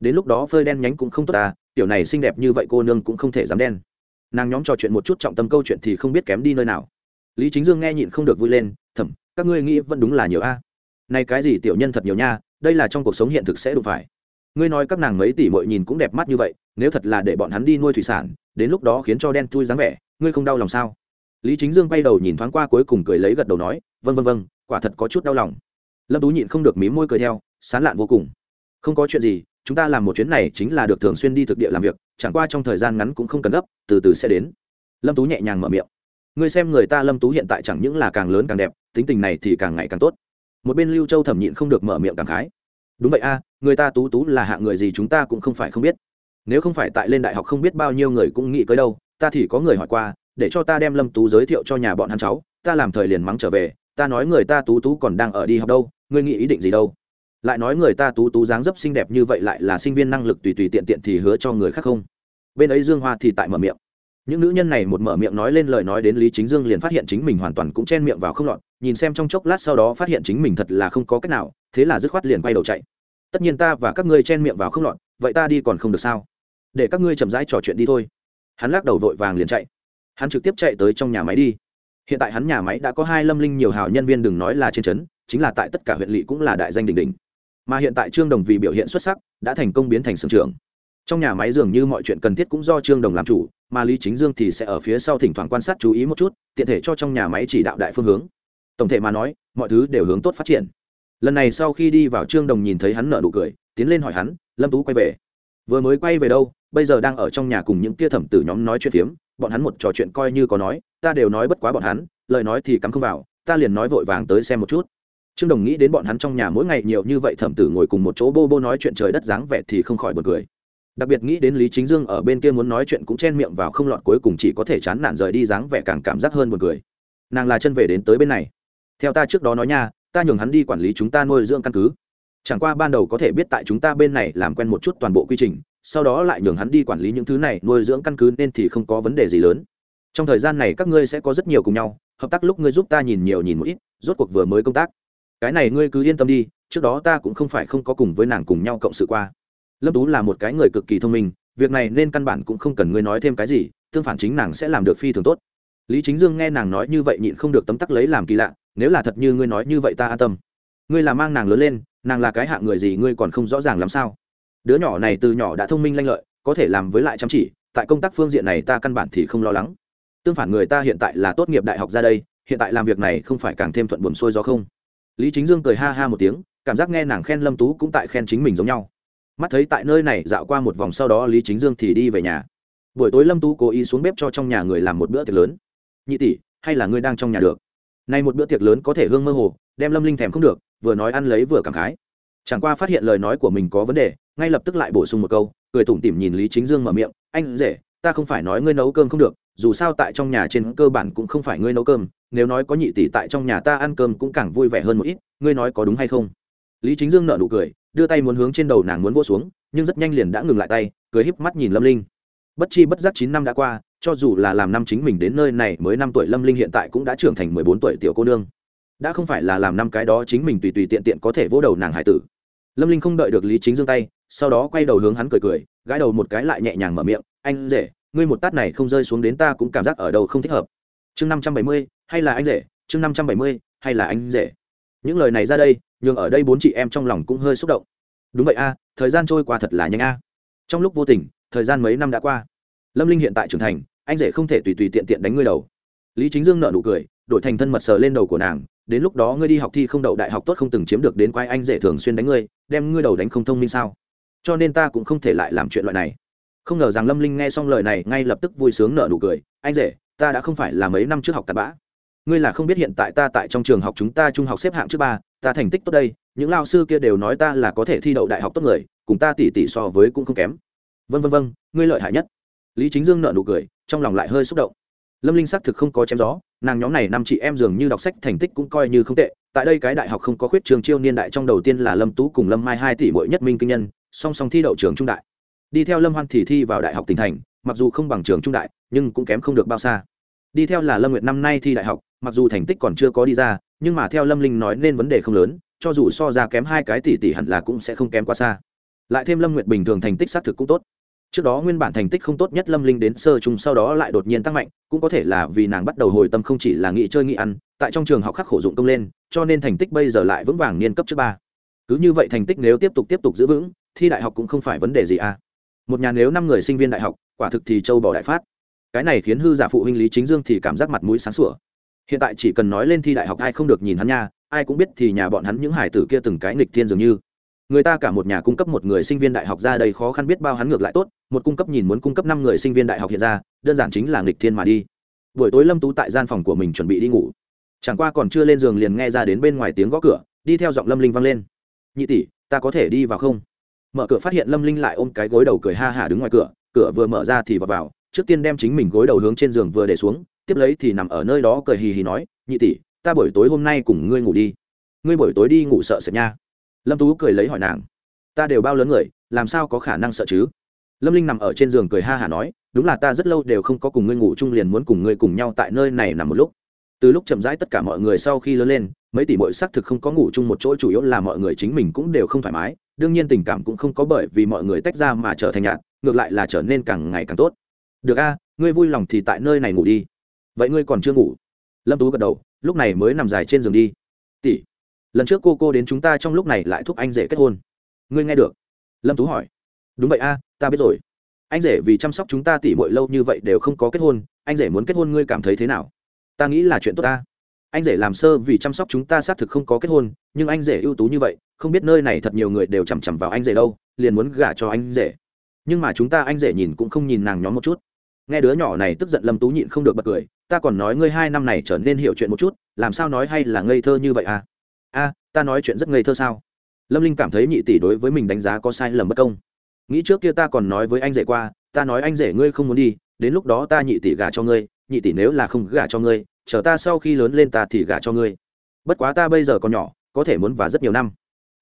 Đến lúc đó phơi đen nhánh cũng không tốt à tiểu này xinh đẹp như vậy cô nương cũng không thể dám đen. Nàng nhóm trò chuyện một chút trọng tâm câu chuyện thì không biết kém đi nơi nào. Lý chính dương nghe nhịn không được vui lên thầm các ngươi nghĩ vẫn đúng là nhiều a à. này cái gì tiểu nhân thật nhiều nha, đây là trong cuộc sống hiện thực sẽ đủ phải. Ngươi nói các nàng mấy tỷ mội nhìn cũng đẹp mắt như vậy, nếu thật là để bọn hắn đi nuôi thủy sản, đến lúc đó khiến cho đen thui dáng vẻ, ngươi không đau lòng sao? Lý chính dương bay đầu nhìn thoáng qua cuối cùng cười lấy gật đầu nói vân vân vân quả thật có chút đau lòng. Lâm tú nhịn không được mí môi cười theo, sán lạn vô cùng. Không có chuyện gì, chúng ta làm một chuyến này chính là được thường xuyên đi thực địa làm việc, chẳng qua trong thời gian ngắn cũng không cần gấp, từ từ sẽ đến. Lâm tú nhẹ nhàng mở miệng. Ngươi xem người ta lâm tú hiện tại chẳng những là càng lớn càng đẹp, tính tình này thì càng ngày càng tốt. Một bên lưu châu thẩm nhịn không được mở miệng càng khái. Đúng vậy a, người ta tú tú là hạng người gì chúng ta cũng không phải không biết. Nếu không phải tại lên đại học không biết bao nhiêu người cũng nghĩ tới đâu, ta thì có người hỏi qua để cho ta đem lâm tú giới thiệu cho nhà bọn hắn cháu, ta làm thời liền mắng trở về, ta nói người ta tú tú còn đang ở đi học đâu, ngươi nghĩ ý định gì đâu? Lại nói người ta tú tú dáng dấp xinh đẹp như vậy lại là sinh viên năng lực tùy tùy tiện tiện thì hứa cho người khác không? Bên ấy dương hoa thì tại mở miệng. Những nữ nhân này một mở miệng nói lên lời nói đến lý chính dương liền phát hiện chính mình hoàn toàn cũng chen miệng vào không lọt, nhìn xem trong chốc lát sau đó phát hiện chính mình thật là không có cách nào, thế là dứt khoát liền quay đầu chạy. Tất nhiên ta và các ngươi chen miệng vào không lọt, vậy ta đi còn không được sao? Để các ngươi chậm rãi trò chuyện đi thôi. Hắn lắc đầu vội vàng liền chạy hắn trực tiếp chạy tới trong nhà máy đi. Hiện tại hắn nhà máy đã có hai lâm linh nhiều hào nhân viên đừng nói là trên trấn, chính là tại tất cả huyện lỵ cũng là đại danh đỉnh đỉnh. Mà hiện tại trương đồng vì biểu hiện xuất sắc, đã thành công biến thành sưởng trưởng. Trong nhà máy dường như mọi chuyện cần thiết cũng do trương đồng làm chủ, mà lý chính dương thì sẽ ở phía sau thỉnh thoảng quan sát chú ý một chút, tiện thể cho trong nhà máy chỉ đạo đại phương hướng. Tổng thể mà nói, mọi thứ đều hướng tốt phát triển. Lần này sau khi đi vào trương đồng nhìn thấy hắn nợ nụ cười, tiến lên hỏi hắn, lâm tú quay về? Vừa mới quay về đâu? Bây giờ đang ở trong nhà cùng những kia thẩm tử nhóm nói chuyện phiếm bọn hắn một trò chuyện coi như có nói, ta đều nói bất quá bọn hắn, lời nói thì cắm không vào, ta liền nói vội vàng tới xem một chút. Trương đồng nghĩ đến bọn hắn trong nhà mỗi ngày nhiều như vậy thẩm tử ngồi cùng một chỗ bô bô nói chuyện trời đất dáng vẻ thì không khỏi bật cười. Đặc biệt nghĩ đến lý chính dương ở bên kia muốn nói chuyện cũng chen miệng vào không lọt cuối cùng chỉ có thể chán nản rời đi dáng vẻ càng cảm giác hơn buồn cười. Nàng là chân về đến tới bên này. Theo ta trước đó nói nha, ta nhường hắn đi quản lý chúng ta nuôi dưỡng căn cứ. Chẳng qua ban đầu có thể biết tại chúng ta bên này làm quen một chút toàn bộ quy trình sau đó lại nhường hắn đi quản lý những thứ này, nuôi dưỡng căn cứ nên thì không có vấn đề gì lớn. Trong thời gian này các ngươi sẽ có rất nhiều cùng nhau, hợp tác lúc ngươi giúp ta nhìn nhiều nhìn một ít, rốt cuộc vừa mới công tác. Cái này ngươi cứ yên tâm đi, trước đó ta cũng không phải không có cùng với nàng cùng nhau cộng sự qua. Lâm tú là một cái người cực kỳ thông minh, việc này nên căn bản cũng không cần ngươi nói thêm cái gì, tương phản chính nàng sẽ làm được phi thường tốt. Lý chính dương nghe nàng nói như vậy nhịn không được tấm tắc lấy làm kỳ lạ, nếu là thật như ngươi nói như vậy ta an tâm. Ngươi là mang nàng lớn lên, nàng là cái hạng người gì ngươi còn không rõ ràng làm sao? Đứa nhỏ này từ nhỏ đã thông minh lanh lợi, có thể làm với lại chăm chỉ, tại công tác phương diện này ta căn bản thì không lo lắng. Tương phản người ta hiện tại là tốt nghiệp đại học ra đây, hiện tại làm việc này không phải càng thêm thuận buồm xuôi gió không? Lý chính dương cười ha ha một tiếng, cảm giác nghe nàng khen lâm tú cũng tại khen chính mình giống nhau. Mắt thấy tại nơi này dạo qua một vòng sau đó lý chính dương thì đi về nhà. Buổi tối lâm tú cố ý xuống bếp cho trong nhà người làm một bữa tiệc lớn. Nhị tỷ, hay là ngươi đang trong nhà được? Nay một bữa tiệc lớn có thể hương mơ hồ, đem lâm linh thèm không được, vừa nói ăn lấy vừa cảm khái chẳng qua phát hiện lời nói của mình có vấn đề, ngay lập tức lại bổ sung một câu, cười tủm tỉm nhìn lý chính dương mở miệng, anh rể, ta không phải nói ngươi nấu cơm không được, dù sao tại trong nhà trên cơ bản cũng không phải ngươi nấu cơm, nếu nói có nhị tỷ tại trong nhà ta ăn cơm cũng càng vui vẻ hơn một ít, ngươi nói có đúng hay không? Lý chính dương nợ nụ cười, đưa tay muốn hướng trên đầu nàng muốn vô xuống, nhưng rất nhanh liền đã ngừng lại tay, cười híp mắt nhìn lâm linh. Bất chi bất giác chín năm đã qua, cho dù là làm năm chính mình đến nơi này mới năm tuổi lâm linh hiện tại cũng đã trưởng thành mười bốn tuổi tiểu cô nương. Đã không phải là làm năm cái đó chính mình tùy tùy tiện tiện có thể vỗ đầu nàng hải tử lâm linh không đợi được lý chính dương tay, sau đó quay đầu hướng hắn cười cười, gãi đầu một cái lại nhẹ nhàng mở miệng, anh rể, ngươi một tát này không rơi xuống đến ta cũng cảm giác ở đầu không thích hợp. Chương năm trăm bảy mươi, hay là anh rể, chương năm trăm bảy mươi, hay là anh rể. Những lời này ra đây, nhường ở đây bốn chị em trong lòng cũng hơi xúc động. Đúng vậy a, thời gian trôi qua thật là nhanh a. Trong lúc vô tình, thời gian mấy năm đã qua, lâm linh hiện tại trưởng thành, anh rể không thể tùy tùy tiện tiện đánh ngươi đầu. Lý chính dương nợ nụ cười, đổi thành thân mật sờ lên đầu của nàng đến lúc đó ngươi đi học thi không đậu đại học tốt không từng chiếm được đến quái anh rể thường xuyên đánh ngươi, đem ngươi đầu đánh không thông minh sao? Cho nên ta cũng không thể lại làm chuyện loại này. Không ngờ rằng lâm linh nghe xong lời này, ngay lập tức vui sướng nở nụ cười. Anh rể ta đã không phải là mấy năm trước học tạt bã. Ngươi là không biết hiện tại ta tại trong trường học chúng ta trung học xếp hạng trước ba, ta thành tích tốt đây, những lao sư kia đều nói ta là có thể thi đậu đại học tốt người, cùng ta tỉ tỉ so với cũng không kém. Vân vân vân ngươi lợi hại nhất. Lý chính dương nợ nụ cười, trong lòng lại hơi xúc động lâm linh xác thực không có chém gió, nàng nhóm này năm chị em dường như đọc sách thành tích cũng coi như không tệ, tại đây cái đại học không có khuyết trường chiêu niên đại trong đầu tiên là lâm tú cùng lâm mai hai tỷ mỗi nhất minh kinh nhân, song song thi đậu trường trung đại. Đi theo lâm hoan thì thi vào đại học tỉnh thành, mặc dù không bằng trường trung đại, nhưng cũng kém không được bao xa. Đi theo là lâm nguyệt năm nay thi đại học, mặc dù thành tích còn chưa có đi ra, nhưng mà theo lâm linh nói nên vấn đề không lớn, cho dù so ra kém hai cái tỷ tỷ hẳn là cũng sẽ không kém quá xa. Lại thêm lâm nguyệt bình thường thành tích xác thực cũng tốt trước đó nguyên bản thành tích không tốt nhất lâm linh đến sơ chung sau đó lại đột nhiên tăng mạnh, cũng có thể là vì nàng bắt đầu hồi tâm không chỉ là nghĩ chơi nghĩ ăn, tại trong trường học khắc khổ dụng công lên, cho nên thành tích bây giờ lại vững vàng niên cấp trước ba. Cứ như vậy thành tích nếu tiếp tục tiếp tục giữ vững, thi đại học cũng không phải vấn đề gì à. Một nhà nếu năm người sinh viên đại học, quả thực thì châu bỏ đại phát. Cái này khiến hư giả phụ huynh lý chính dương thì cảm giác mặt mũi sáng sủa. Hiện tại chỉ cần nói lên thi đại học ai không được nhìn hắn nha, ai cũng biết thì nhà bọn hắn những hải tử kia từng cái nghịch thiên dường như người ta cả một nhà cung cấp một người sinh viên đại học ra đây khó khăn biết bao hắn ngược lại tốt một cung cấp nhìn muốn cung cấp năm người sinh viên đại học hiện ra đơn giản chính là nghịch thiên mà đi. Buổi tối lâm tú tại gian phòng của mình chuẩn bị đi ngủ. Chẳng qua còn chưa lên giường liền nghe ra đến bên ngoài tiếng gõ cửa đi theo giọng lâm linh vang lên. Nhị tỷ ta có thể đi vào không? Mở cửa phát hiện lâm linh lại ôm cái gối đầu cười ha hả đứng ngoài cửa cửa vừa mở ra thì vào, vào trước tiên đem chính mình gối đầu hướng trên giường vừa để xuống tiếp lấy thì nằm ở nơi đó cười hì hì nói nhị tỷ ta buổi tối hôm nay cùng ngươi ngủ đi. Ngươi buổi tối đi ngủ sợ sệt nha lâm tú cười lấy hỏi nàng, ta đều bao lớn người, làm sao có khả năng sợ chứ? Lâm linh nằm ở trên giường cười ha hả nói, đúng là ta rất lâu đều không có cùng ngươi ngủ chung liền muốn cùng ngươi cùng nhau tại nơi này nằm một lúc. Từ lúc chậm rãi tất cả mọi người sau khi lớn lên, mấy tỷ mỗi xác thực không có ngủ chung một chỗ, chủ yếu là mọi người chính mình cũng đều không thoải mái. Đương nhiên tình cảm cũng không có bởi vì mọi người tách ra mà trở thành nhạt, ngược lại là trở nên càng ngày càng tốt. Được a, ngươi vui lòng thì tại nơi này ngủ đi. Vậy ngươi còn chưa ngủ? Lâm tú gật đầu, lúc này mới nằm dài trên giường đi. Tỷ lần trước cô cô đến chúng ta trong lúc này lại thúc anh rể kết hôn. Ngươi nghe được? Lâm tú hỏi. Đúng vậy a, ta biết rồi. Anh rể vì chăm sóc chúng ta tỉ mội lâu như vậy đều không có kết hôn, anh rể muốn kết hôn ngươi cảm thấy thế nào? Ta nghĩ là chuyện tốt ta. Anh rể làm sơ vì chăm sóc chúng ta xác thực không có kết hôn, nhưng anh rể ưu tú như vậy, không biết nơi này thật nhiều người đều chằm chằm vào anh rể đâu, liền muốn gả cho anh rể. Nhưng mà chúng ta anh rể nhìn cũng không nhìn nàng nhóm một chút. Nghe đứa nhỏ này tức giận lâm tú nhịn không được bật cười, ta còn nói ngươi hai năm này trở nên hiểu chuyện một chút, làm sao nói hay là ngây thơ như vậy à? A, ta nói chuyện rất ngây thơ sao? Lâm linh cảm thấy nhị tỷ đối với mình đánh giá có sai lầm bất công. Nghĩ trước kia ta còn nói với anh rể qua, ta nói anh rể ngươi không muốn đi, đến lúc đó ta nhị tỷ gả cho ngươi, nhị tỷ nếu là không gả cho ngươi, chờ ta sau khi lớn lên ta thì gả cho ngươi. Bất quá ta bây giờ còn nhỏ, có thể muốn và rất nhiều năm.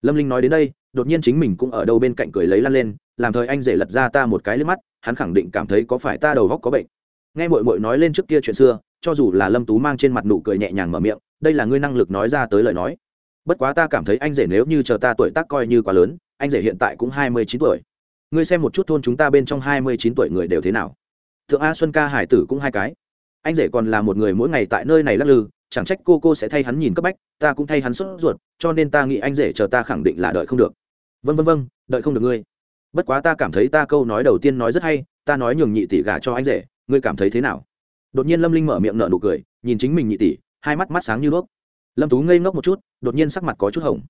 Lâm linh nói đến đây, đột nhiên chính mình cũng ở đâu bên cạnh cười lấy lăn lên, làm thời anh rể lật ra ta một cái lên mắt, hắn khẳng định cảm thấy có phải ta đầu góc có bệnh. Nghe mội mội nói lên trước kia chuyện xưa, cho dù là lâm tú mang trên mặt nụ cười nhẹ nhàng mở miệng, đây là ngươi năng lực nói ra tới lời nói bất quá ta cảm thấy anh rể nếu như chờ ta tuổi tác coi như quá lớn, anh rể hiện tại cũng hai mươi chín tuổi. Ngươi xem một chút thôn chúng ta bên trong hai mươi chín tuổi người đều thế nào. Thượng a xuân ca hải tử cũng hai cái. Anh rể còn là một người mỗi ngày tại nơi này lắc lư, chẳng trách cô cô sẽ thay hắn nhìn cấp bách, ta cũng thay hắn sốt ruột, cho nên ta nghĩ anh rể chờ ta khẳng định là đợi không được. Vân vân vân đợi không được ngươi. Bất quá ta cảm thấy ta câu nói đầu tiên nói rất hay, ta nói nhường nhị tỷ gả cho anh rể, ngươi cảm thấy thế nào? Đột nhiên lâm linh mở miệng nở nụ cười, nhìn chính mình nhị tỷ, hai mắt mắt sáng như đuốc lâm tú ngây ngốc một chút, đột nhiên sắc mặt có chút hồng.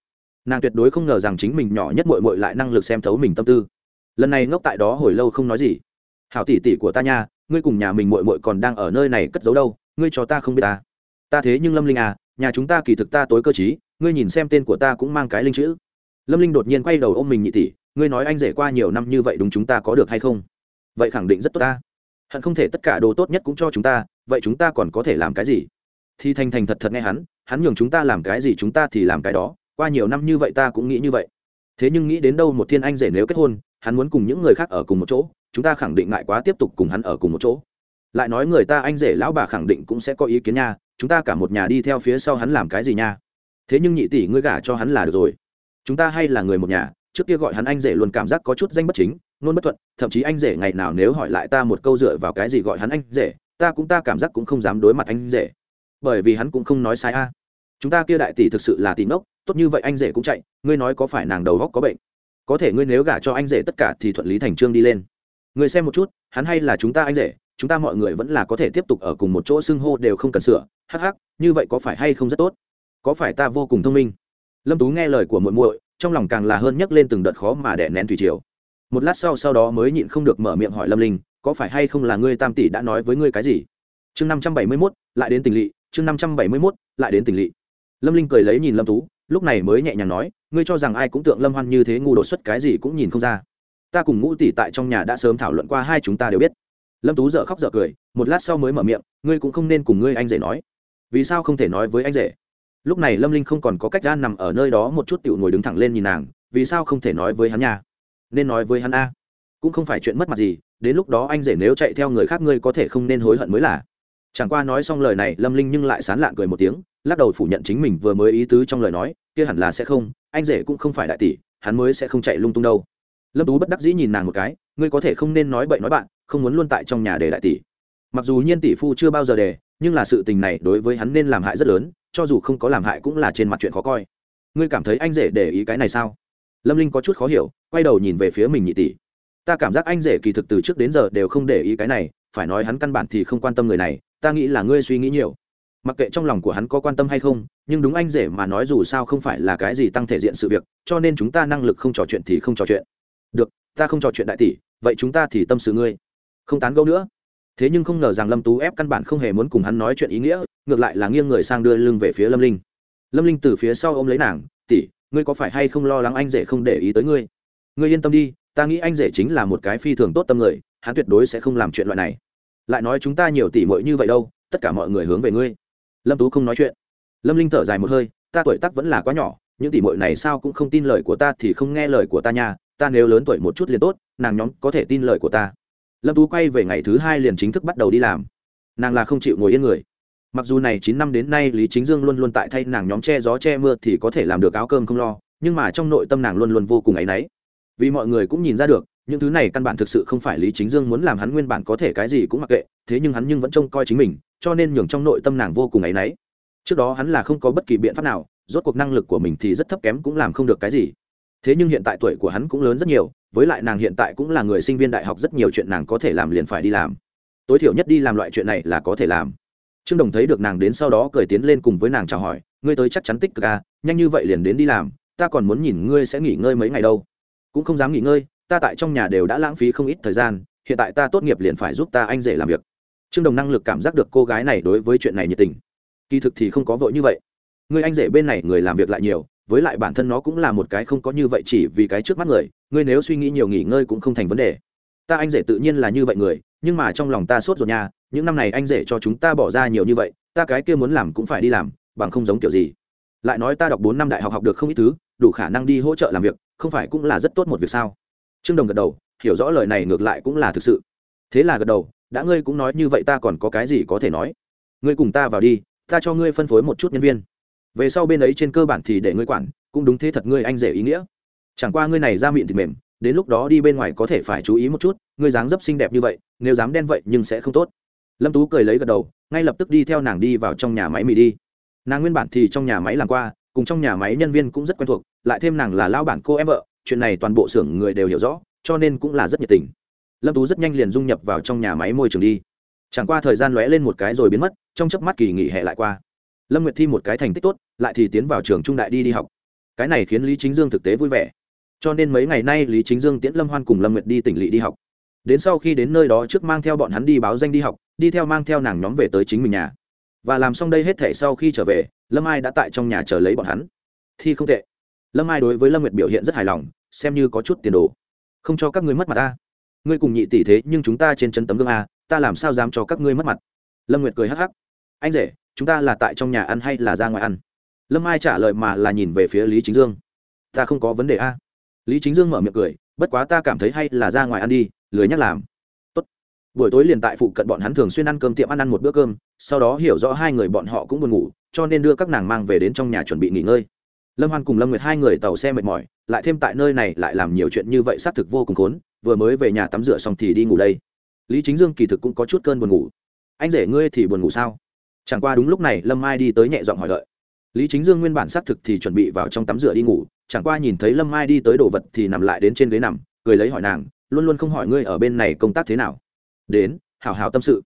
Nàng tuyệt đối không ngờ rằng chính mình nhỏ nhất mội mội lại năng lực xem thấu mình tâm tư. Lần này ngốc tại đó hồi lâu không nói gì. Hảo tỷ tỷ của ta nha, ngươi cùng nhà mình mội mội còn đang ở nơi này cất giấu đâu, ngươi cho ta không biết ta. Ta thế nhưng lâm linh à nhà chúng ta kỳ thực ta tối cơ t ngươi nhìn xem tên của ta cũng mang cái linh chữ. Lâm linh đột nhiên quay đầu ôm mình nhị tỷ, ngươi nói anh rể qua nhiều năm như vậy đúng chúng ta có được hay không? Vậy khẳng định rất tốt ta. Hận không thể tất cả đồ tốt nhất cũng cho chúng ta, vậy chúng ta còn có thể làm cái gì? Thì thành thành thật thật nghe hắn hắn nhường chúng ta làm cái gì chúng ta thì làm cái đó, qua nhiều năm như vậy ta cũng nghĩ như vậy. Thế nhưng nghĩ đến đâu một thiên anh rể nếu kết hôn, hắn muốn cùng những người khác ở cùng một chỗ, chúng ta khẳng định ngại quá tiếp tục cùng hắn ở cùng một chỗ. Lại nói người ta anh rể lão bà khẳng định cũng sẽ có ý kiến nha, chúng ta cả một nhà đi theo phía sau hắn làm cái gì nha. Thế nhưng nhị tỷ ngươi gả cho hắn là được rồi. Chúng ta hay là người một nhà, trước kia gọi hắn anh rể luôn cảm giác có chút danh bất chính nôn bất thuận, thậm chí anh rể ngày nào nếu hỏi lại ta một câu dựa vào cái gì gọi hắn anh rể, ta cũng, ta cảm giác cũng không dám đối mặt anh rể bởi vì hắn cũng không nói sai a. Chúng ta kia đại tỷ thực sự là tỷ nốc tốt như vậy anh rể cũng chạy, ngươi nói có phải nàng đầu góc có bệnh? Có thể ngươi nếu gả cho anh rể tất cả thì thuận lý thành trương đi lên. Ngươi xem một chút, hắn hay là chúng ta anh rể, chúng ta mọi người vẫn là có thể tiếp tục ở cùng một chỗ xưng hô đều không cần sửa. Hắc hắc, như vậy có phải hay không rất tốt? Có phải ta vô cùng thông minh? Lâm tú nghe lời của muội muội, trong lòng càng là hơn nhấc lên từng đợt khó mà đẻ nén thủy triều. Một lát sau sau đó mới nhịn không được mở miệng hỏi lâm linh, có phải hay không là ngươi tam tỷ đã nói với ngươi cái gì? Chương năm trăm bảy mươi mốt, lại đến tình lỵ chương năm trăm bảy mươi mốt, lại đến tỉnh lỵ. Lâm linh cười lấy nhìn lâm tú, lúc này mới nhẹ nhàng nói, ngươi cho rằng ai cũng tượng lâm hoan như thế ngu đột xuất cái gì cũng nhìn không ra. Ta cùng ngũ tỷ tại trong nhà đã sớm thảo luận qua hai chúng ta đều biết. Lâm tú dợ khóc dợ cười, một lát sau mới mở miệng, ngươi cũng không nên cùng ngươi anh rể nói. Vì sao không thể nói với anh rể? Lúc này lâm linh không còn có cách gan nằm ở nơi đó một chút tựu ngồi đứng thẳng lên nhìn nàng, vì sao không thể nói với hắn nha? Nên nói với hắn a. Cũng không phải chuyện mất mặt gì, đến lúc đó anh rể nếu chạy theo người khác ngươi có thể không nên hối hận mới là chẳng qua nói xong lời này, lâm linh nhưng lại sán lạng cười một tiếng, lắc đầu phủ nhận chính mình vừa mới ý tứ trong lời nói, kia hẳn là sẽ không, anh rể cũng không phải đại tỷ, hắn mới sẽ không chạy lung tung đâu. Lâm tú bất đắc dĩ nhìn nàng một cái, ngươi có thể không nên nói bậy nói bạn, không muốn luôn tại trong nhà để đại tỷ. Mặc dù nhiên tỷ phu chưa bao giờ đề nhưng là sự tình này đối với hắn nên làm hại rất lớn, cho dù không có làm hại cũng là trên mặt chuyện khó coi. Ngươi cảm thấy anh rể để ý cái này sao? Lâm linh có chút khó hiểu, quay đầu nhìn về phía mình nhị tỷ. Ta cảm giác anh rể kỳ thực từ trước đến giờ đều không để ý cái này, phải nói hắn căn bản thì không quan tâm người này ta nghĩ là ngươi suy nghĩ nhiều. Mặc kệ trong lòng của hắn có quan tâm hay không, nhưng đúng anh rể mà nói dù sao không phải là cái gì tăng thể diện sự việc, cho nên chúng ta năng lực không trò chuyện thì không trò chuyện. Được, ta không trò chuyện đại tỷ, vậy chúng ta thì tâm sự ngươi. Không tán gẫu nữa. Thế nhưng không ngờ rằng lâm tú ép căn bản không hề muốn cùng hắn nói chuyện ý nghĩa, ngược lại là nghiêng người sang đưa lưng về phía lâm linh. Lâm linh từ phía sau ôm lấy nàng, tỷ, ngươi có phải hay không lo lắng anh rể không để ý tới ngươi? Ngươi yên tâm đi, ta nghĩ anh rể chính là một cái phi thường tốt tâm người, hắn tuyệt đối sẽ không làm chuyện loại này lại nói chúng ta nhiều tỷ muội như vậy đâu, tất cả mọi người hướng về ngươi. Lâm tú không nói chuyện. Lâm linh thở dài một hơi, ta tuổi tác vẫn là quá nhỏ, những tỷ muội này sao cũng không tin lời của ta thì không nghe lời của ta nha, ta nếu lớn tuổi một chút liền tốt, nàng nhóm có thể tin lời của ta. Lâm tú quay về ngày thứ hai liền chính thức bắt đầu đi làm. Nàng là không chịu ngồi yên người. Mặc dù này chín năm đến nay lý chính dương luôn luôn tại thay nàng nhóm che gió che mưa thì có thể làm được áo cơm không lo, nhưng mà trong nội tâm nàng luôn luôn vô cùng áy náy. Vì mọi người cũng nhìn ra được những thứ này căn bản thực sự không phải lý chính dương muốn làm hắn nguyên bản có thể cái gì cũng mặc kệ, thế nhưng hắn nhưng vẫn trông coi chính mình, cho nên nhường trong nội tâm nàng vô cùng áy náy. Trước đó hắn là không có bất kỳ biện pháp nào, rốt cuộc năng lực của mình thì rất thấp kém cũng làm không được cái gì. Thế nhưng hiện tại tuổi của hắn cũng lớn rất nhiều, với lại nàng hiện tại cũng là người sinh viên đại học rất nhiều chuyện nàng có thể làm liền phải đi làm. Tối thiểu nhất đi làm loại chuyện này là có thể làm. Trương đồng thấy được nàng đến sau đó cười tiến lên cùng với nàng chào hỏi, ngươi tới chắc chắn tích cực à nhanh như vậy liền đến đi làm, ta còn muốn nhìn ngươi sẽ nghỉ ngơi mấy ngày đâu. Cũng không dám nghỉ ngơi ta tại trong nhà đều đã lãng phí không ít thời gian, hiện tại ta tốt nghiệp liền phải giúp ta anh rể làm việc. Trương đồng năng lực cảm giác được cô gái này đối với chuyện này nhiệt tình. Kỳ thực thì không có vội như vậy. Người anh rể bên này người làm việc lại nhiều, với lại bản thân nó cũng là một cái không có như vậy chỉ vì cái trước mắt người ngươi nếu suy nghĩ nhiều nghỉ ngơi cũng không thành vấn đề. Ta anh rể tự nhiên là như vậy người, nhưng mà trong lòng ta sốt rồi nha, những năm này anh rể cho chúng ta bỏ ra nhiều như vậy, ta cái kia muốn làm cũng phải đi làm, bằng không giống kiểu gì. Lại nói ta đọc bốn năm đại học học được không ít thứ, đủ khả năng đi hỗ trợ làm việc, không phải cũng là rất tốt một việc sao? Trương đồng gật đầu, hiểu rõ lời này ngược lại cũng là thực sự. Thế là gật đầu, đã ngươi cũng nói như vậy ta còn có cái gì có thể nói? Ngươi cùng ta vào đi, ta cho ngươi phân phối một chút nhân viên. Về sau bên ấy trên cơ bản thì để ngươi quản, cũng đúng thế thật ngươi anh rể ý nghĩa. Chẳng qua ngươi này ra miệng thì mềm, đến lúc đó đi bên ngoài có thể phải chú ý một chút, ngươi dáng dấp xinh đẹp như vậy, nếu dám đen vậy nhưng sẽ không tốt. Lâm tú cười lấy gật đầu, ngay lập tức đi theo nàng đi vào trong nhà máy mì đi. Nàng nguyên bản thì trong nhà máy làm qua, cùng trong nhà máy nhân viên cũng rất quen thuộc, lại thêm nàng là lao bản cô em vợ chuyện này toàn bộ xưởng người đều hiểu rõ, cho nên cũng là rất nhiệt tình. Lâm tú rất nhanh liền dung nhập vào trong nhà máy môi trường đi. Chẳng qua thời gian lóe lên một cái rồi biến mất, trong chớp mắt kỳ nghỉ hè lại qua. Lâm nguyệt thi một cái thành tích tốt, lại thì tiến vào trường trung đại đi đi học. Cái này khiến lý chính dương thực tế vui vẻ. Cho nên mấy ngày nay lý chính dương tiễn lâm hoan cùng lâm nguyệt đi tỉnh lỵ đi học. Đến sau khi đến nơi đó trước mang theo bọn hắn đi báo danh đi học, đi theo mang theo nàng nhóm về tới chính mình nhà. Và làm xong đây hết thể sau khi trở về, lâm ai đã tại trong nhà chờ lấy bọn hắn. Thi không tệ. Lâm ai đối với lâm nguyệt biểu hiện rất hài lòng xem như có chút tiền đồ. Không cho các ngươi mất mặt ta. Ngươi cùng nhị tỷ thế nhưng chúng ta trên chân tấm gương a, ta làm sao dám cho các ngươi mất mặt? Lâm nguyệt cười hắc hắc. Anh rể, chúng ta là tại trong nhà ăn hay là ra ngoài ăn? Lâm ai trả lời mà là nhìn về phía lý chính dương. Ta không có vấn đề a. Lý chính dương mở miệng cười, bất quá ta cảm thấy hay là ra ngoài ăn đi, lười nhắc làm. Tốt. buổi tối liền tại phụ cận bọn hắn thường xuyên ăn cơm tiệm ăn ăn một bữa cơm, sau đó hiểu rõ hai người bọn họ cũng buồn ngủ, cho nên đưa các nàng mang về đến trong nhà chuẩn bị nghỉ ngơi lâm hoan cùng lâm nguyệt hai người tàu xe mệt mỏi, lại thêm tại nơi này lại làm nhiều chuyện như vậy xác thực vô cùng khốn, vừa mới về nhà tắm rửa xong thì đi ngủ đây. Lý chính dương kỳ thực cũng có chút cơn buồn ngủ. Anh rể ngươi thì buồn ngủ sao? Chẳng qua đúng lúc này lâm mai đi tới nhẹ giọng hỏi lợi. lý chính dương nguyên bản xác thực thì chuẩn bị vào trong tắm rửa đi ngủ, chẳng qua nhìn thấy lâm mai đi tới đồ vật thì nằm lại đến trên ghế nằm, cười lấy hỏi nàng, luôn luôn không hỏi ngươi ở bên này công tác thế nào? Đến hào hào tâm sự.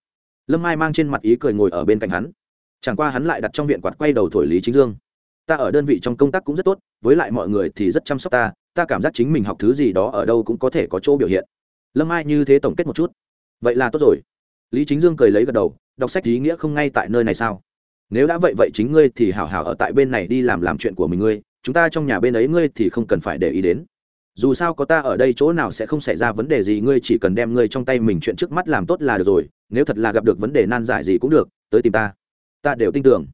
Lâm mai mang trên mặt ý cười ngồi ở bên cạnh hắn. Chẳng qua hắn lại đặt trong viện quạt quay đầu thổi lý chính dương ta ở đơn vị trong công tác cũng rất tốt, với lại mọi người thì rất chăm sóc ta ta cảm giác chính mình học thứ gì đó ở đâu cũng có thể có chỗ biểu hiện. Lâm ai như thế tổng kết một chút. Vậy là tốt rồi. Lý chính dương cười lấy gật đầu, đọc sách ý nghĩa không ngay tại nơi này sao? Nếu đã vậy vậy chính ngươi thì hảo hảo ở tại bên này đi làm làm chuyện của mình ngươi, chúng ta trong nhà bên ấy ngươi thì không cần phải để ý đến. Dù sao có ta ở đây chỗ nào sẽ không xảy ra vấn đề gì, ngươi chỉ cần đem ngươi trong tay mình chuyện trước mắt làm tốt là được rồi, nếu thật là gặp được vấn đề nan giải gì cũng được, tới tìm ta. Ta đều tin tưởng.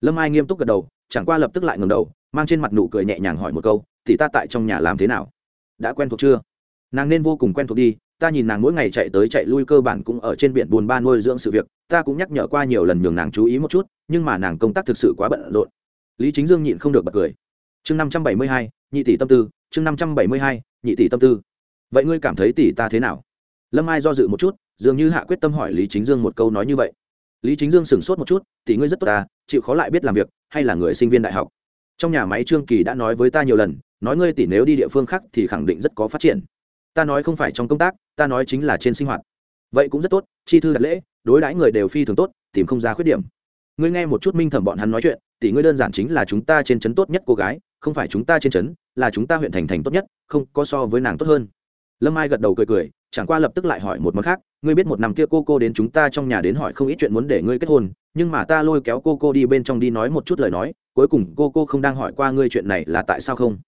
Lâm ai nghiêm túc gật đầu chẳng qua lập tức lại ngầm đầu, mang trên mặt nụ cười nhẹ nhàng hỏi một câu, thì ta tại trong nhà làm thế nào? Đã quen thuộc chưa? Nàng nên vô cùng quen thuộc đi, ta nhìn nàng mỗi ngày chạy tới chạy lui cơ bản cũng ở trên biển buồn ba nuôi dưỡng sự việc, ta cũng nhắc nhở qua nhiều lần nhường nàng chú ý một chút, nhưng mà nàng công tác thực sự quá bận rộn. Lý chính dương nhịn không được bật cười. Chương năm trăm bảy mươi hai, nhị tỷ tâm tư, chương năm trăm bảy mươi hai, nhị tỷ tâm tư. Vậy ngươi cảm thấy tỷ ta thế nào? Lâm ai do dự một chút, dường như hạ quyết tâm hỏi lý chính dương một câu nói như vậy. Lý chính dương sửng sốt một chút, tỷ ngươi rất tốt ta chịu khó lại biết làm việc, hay là người sinh viên đại học. Trong nhà máy trương kỳ đã nói với ta nhiều lần, nói ngươi tỷ nếu đi địa phương khác thì khẳng định rất có phát triển. Ta nói không phải trong công tác, ta nói chính là trên sinh hoạt. Vậy cũng rất tốt, chi thư đặt lễ, đối đãi người đều phi thường tốt, tìm không ra khuyết điểm. Ngươi nghe một chút minh thẩm bọn hắn nói chuyện, tỷ ngươi đơn giản chính là chúng ta trên trấn tốt nhất cô gái, không phải chúng ta trên trấn, là chúng ta huyện thành thành tốt nhất, không có so với nàng tốt hơn. Lâm ai gật đầu cười cười chẳng qua lập tức lại hỏi một món khác, ngươi biết một năm kia cô cô đến chúng ta trong nhà đến hỏi không ít chuyện muốn để ngươi kết hôn, nhưng mà ta lôi kéo cô cô đi bên trong đi nói một chút lời nói, cuối cùng cô cô không đang hỏi qua ngươi chuyện này là tại sao không?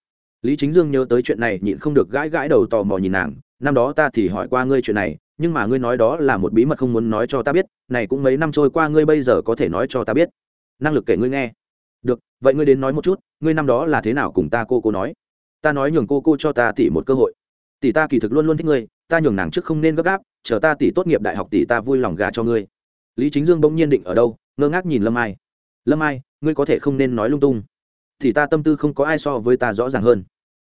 Lý chính dương nhớ tới chuyện này nhịn không được gãi gãi đầu tò mò nhìn nàng, năm đó ta thì hỏi qua ngươi chuyện này, nhưng mà ngươi nói đó là một bí mật không muốn nói cho ta biết, này cũng mấy năm trôi qua ngươi bây giờ có thể nói cho ta biết. Năng lực kể ngươi nghe. Được, vậy ngươi đến nói một chút, ngươi năm đó là thế nào cùng ta cô cô nói? Ta nói nhường cô cô cho ta tỉ một cơ hội. Tỷ ta kỳ thực luôn luôn thích ngươi ta nhường nàng trước không nên gấp gáp, chờ ta tỷ tốt nghiệp đại học tỷ ta vui lòng gà cho ngươi. Lý chính dương bỗng nhiên định ở đâu, ngơ ngác nhìn lâm ai. Lâm ai, ngươi có thể không nên nói lung tung. Thì ta tâm tư không có ai so với ta rõ ràng hơn.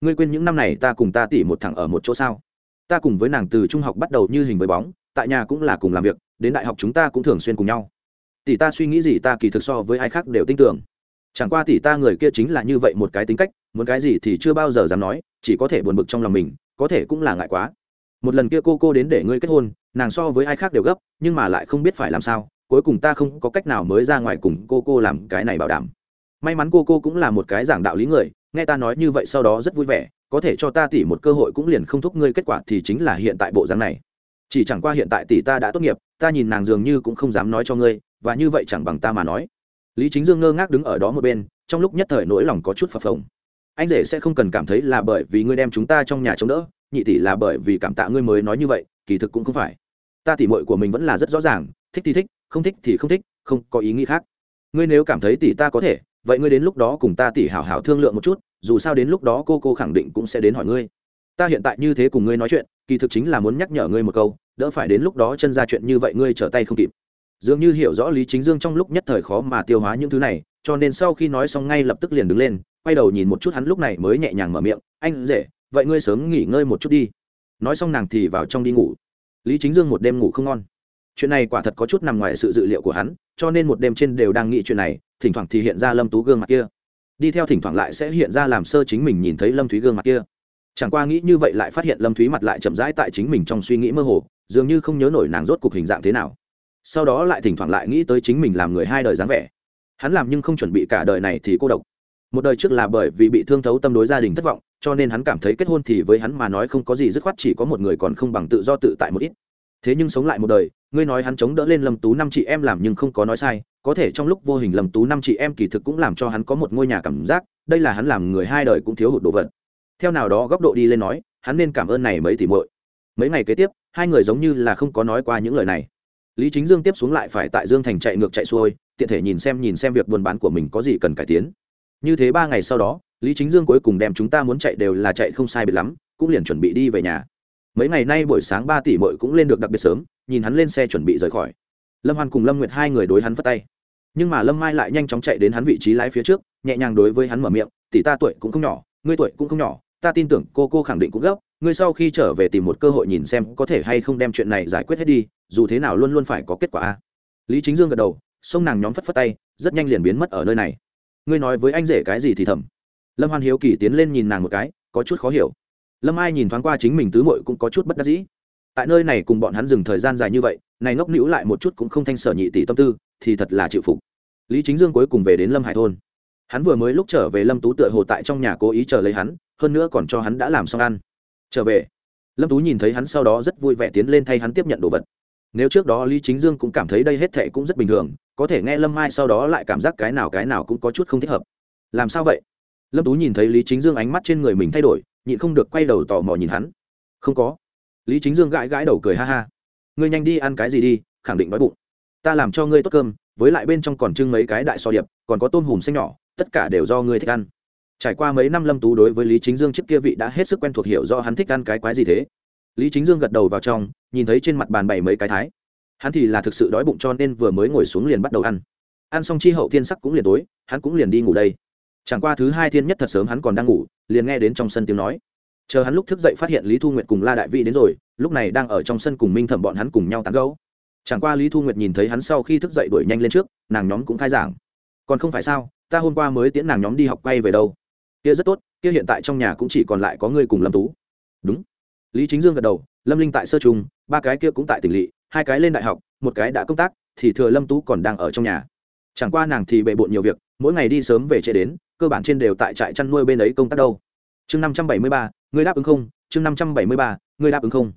Ngươi quên những năm này ta cùng ta tỉ một thẳng ở một chỗ sao? Ta cùng với nàng từ trung học bắt đầu như hình với bóng, tại nhà cũng là cùng làm việc, đến đại học chúng ta cũng thường xuyên cùng nhau. Tỷ ta suy nghĩ gì ta kỳ thực so với ai khác đều tin tưởng. Chẳng qua tỷ ta người kia chính là như vậy một cái tính cách, muốn cái gì thì chưa bao giờ dám nói, chỉ có thể buồn bực trong lòng mình, có thể cũng là ngại quá một lần kia cô cô đến để ngươi kết hôn, nàng so với ai khác đều gấp, nhưng mà lại không biết phải làm sao, cuối cùng ta không có cách nào mới ra ngoài cùng cô cô làm cái này bảo đảm. May mắn cô cô cũng là một cái giảng đạo lý người, nghe ta nói như vậy sau đó rất vui vẻ, có thể cho ta tỉ một cơ hội cũng liền không thúc ngươi kết quả thì chính là hiện tại bộ dáng này. Chỉ chẳng qua hiện tại tỷ ta đã tốt nghiệp, ta nhìn nàng dường như cũng không dám nói cho ngươi, và như vậy chẳng bằng ta mà nói. Lý chính dương ngơ ngác đứng ở đó một bên, trong lúc nhất thời nỗi lòng có chút phập phồng. Anh rể sẽ không cần cảm thấy là bởi vì ngươi đem chúng ta trong nhà chống đỡ nhị tỷ là bởi vì cảm tạ ngươi mới nói như vậy, kỳ thực cũng không phải. Ta tỉ mội của mình vẫn là rất rõ ràng, thích thì thích, không thích thì không thích, không có ý nghĩ khác. Ngươi nếu cảm thấy tỷ ta có thể, vậy ngươi đến lúc đó cùng ta tỉ hảo hảo thương lượng một chút, dù sao đến lúc đó cô cô khẳng định cũng sẽ đến hỏi ngươi. Ta hiện tại như thế cùng ngươi nói chuyện, kỳ thực chính là muốn nhắc nhở ngươi một câu, đỡ phải đến lúc đó chân ra chuyện như vậy ngươi trở tay không kịp. Dường như hiểu rõ lý chính dương trong lúc nhất thời khó mà tiêu hóa những thứ này, cho nên sau khi nói xong ngay lập tức liền đứng lên, quay đầu nhìn một chút hắn lúc này mới nhẹ nhàng mở miệng, anh dễ vậy ngươi sớm nghỉ ngơi một chút đi. Nói xong nàng thì vào trong đi ngủ. Lý chính dương một đêm ngủ không ngon. Chuyện này quả thật có chút nằm ngoài sự dự liệu của hắn, cho nên một đêm trên đều đang nghĩ chuyện này, thỉnh thoảng thì hiện ra lâm tú gương mặt kia. Đi theo thỉnh thoảng lại sẽ hiện ra làm sơ chính mình nhìn thấy lâm thúy gương mặt kia. Chẳng qua nghĩ như vậy lại phát hiện lâm thúy mặt lại chậm rãi tại chính mình trong suy nghĩ mơ hồ, dường như không nhớ nổi nàng rốt cuộc hình dạng thế nào. Sau đó lại thỉnh thoảng lại nghĩ tới chính mình làm người hai đời dáng vẻ. Hắn làm nhưng không chuẩn bị cả đời này thì cô độc. Một đời trước là bởi vì bị thương thấu tâm đối gia đình thất vọng cho nên hắn cảm thấy kết hôn thì với hắn mà nói không có gì dứt khoát, chỉ có một người còn không bằng tự do tự tại một ít. Thế nhưng sống lại một đời, ngươi nói hắn chống đỡ lên lâm tú năm chị em làm nhưng không có nói sai, có thể trong lúc vô hình lâm tú năm chị em kỳ thực cũng làm cho hắn có một ngôi nhà cảm giác, đây là hắn làm người hai đời cũng thiếu hụt đồ vật. Theo nào đó góc độ đi lên nói, hắn nên cảm ơn này mấy tỷ muội. Mấy ngày kế tiếp, hai người giống như là không có nói qua những lời này. Lý chính dương tiếp xuống lại phải tại dương thành chạy ngược chạy xuôi, tiện thể nhìn xem nhìn xem việc buôn bán của mình có gì cần cải tiến. Như thế ba ngày sau đó lý chính dương cuối cùng đem chúng ta muốn chạy đều là chạy không sai biệt lắm, cũng liền chuẩn bị đi về nhà. Mấy ngày nay buổi sáng ba tỷ mội cũng lên được đặc biệt sớm, nhìn hắn lên xe chuẩn bị rời khỏi. Lâm hoan cùng lâm nguyệt hai người đối hắn vất tay. Nhưng mà lâm mai lại nhanh chóng chạy đến hắn vị trí lái phía trước, nhẹ nhàng đối với hắn mở miệng, tỷ ta tuổi cũng không nhỏ, ngươi tuổi cũng không nhỏ, ta tin tưởng cô cô khẳng định cũng gấp, ngươi sau khi trở về tìm một cơ hội nhìn xem có thể hay không đem chuyện này giải quyết hết đi, dù thế nào luôn luôn phải có kết quả lý chính dương gật đầu xông nàng nhóm phất phất tay, rất nhanh liền biến mất ở nơi này. Ngươi nói với anh rể cái gì thì thầm lâm hoan hiếu kỳ tiến lên nhìn nàng một cái, có chút khó hiểu. Lâm ai nhìn thoáng qua chính mình tứ mội cũng có chút bất đắc dĩ. Tại nơi này cùng bọn hắn dừng thời gian dài như vậy, này ngốc nữ lại một chút cũng không thanh sở nhị tỷ tâm tư, thì thật là chịu phục. Lý chính dương cuối cùng về đến lâm hải thôn. Hắn vừa mới lúc trở về lâm tú tựa hồ tại trong nhà cố ý chờ lấy hắn, hơn nữa còn cho hắn đã làm xong ăn. Trở về. Lâm tú nhìn thấy hắn sau đó rất vui vẻ tiến lên thay hắn tiếp nhận đồ vật. Nếu trước đó lý chính dương cũng cảm thấy đây hết thệ cũng rất bình thường, có thể nghe lâm mai sau đó lại cảm giác cái nào cái nào cũng có chút không thích hợp. Làm sao vậy? Lâm tú nhìn thấy lý chính dương ánh mắt trên người mình thay đổi, nhịn không được quay đầu tò mò nhìn hắn. Không có. Lý chính dương gãi gãi đầu cười ha ha. Ngươi nhanh đi ăn cái gì đi, khẳng định đói bụng. Ta làm cho ngươi tốt cơm, với lại bên trong còn trưng mấy cái đại so điệp, còn có tôm hùm xanh nhỏ, tất cả đều do ngươi thích ăn. Trải qua mấy năm lâm tú đối với lý chính dương trước kia vị đã hết sức quen thuộc hiểu do hắn thích ăn cái quái gì thế. Lý chính dương gật đầu vào trong, nhìn thấy trên mặt bàn bày mấy cái thái. Hắn thì là thực sự đói bụng cho nên vừa mới ngồi xuống liền bắt đầu ăn. Ăn xong chi hậu thiên sắc cũng liền tối, hắn cũng liền đi ngủ đây chẳng qua thứ hai thiên nhất thật sớm hắn còn đang ngủ, liền nghe đến trong sân tiếng nói. Chờ hắn lúc thức dậy phát hiện lý thu nguyệt cùng la đại vị đến rồi, lúc này đang ở trong sân cùng minh thẩm bọn hắn cùng nhau tán gấu chẳng qua lý thu nguyệt nhìn thấy hắn sau khi thức dậy đuổi nhanh lên trước, nàng nhóm cũng khai giảng. Còn không phải sao, ta hôm qua mới tiễn nàng nhóm đi học quay về đâu. Kia rất tốt, kia hiện tại trong nhà cũng chỉ còn lại có ngươi cùng lâm tú. Đúng. Lý chính dương gật đầu, lâm linh tại sơ trung, ba cái kia cũng tại tỉnh lỵ, hai cái lên đại học, một cái đã công tác, thì thừa lâm tú còn đang ở trong nhà. Chẳng qua nàng thì bề bộn nhiều việc, mỗi ngày đi sớm về trễ đến cơ bản trên đều tại trại chăn nuôi bên ấy công tác đâu. Chương năm trăm bảy mươi ba, ngươi đáp ứng không? Chương năm trăm bảy mươi ba, ngươi đáp ứng không?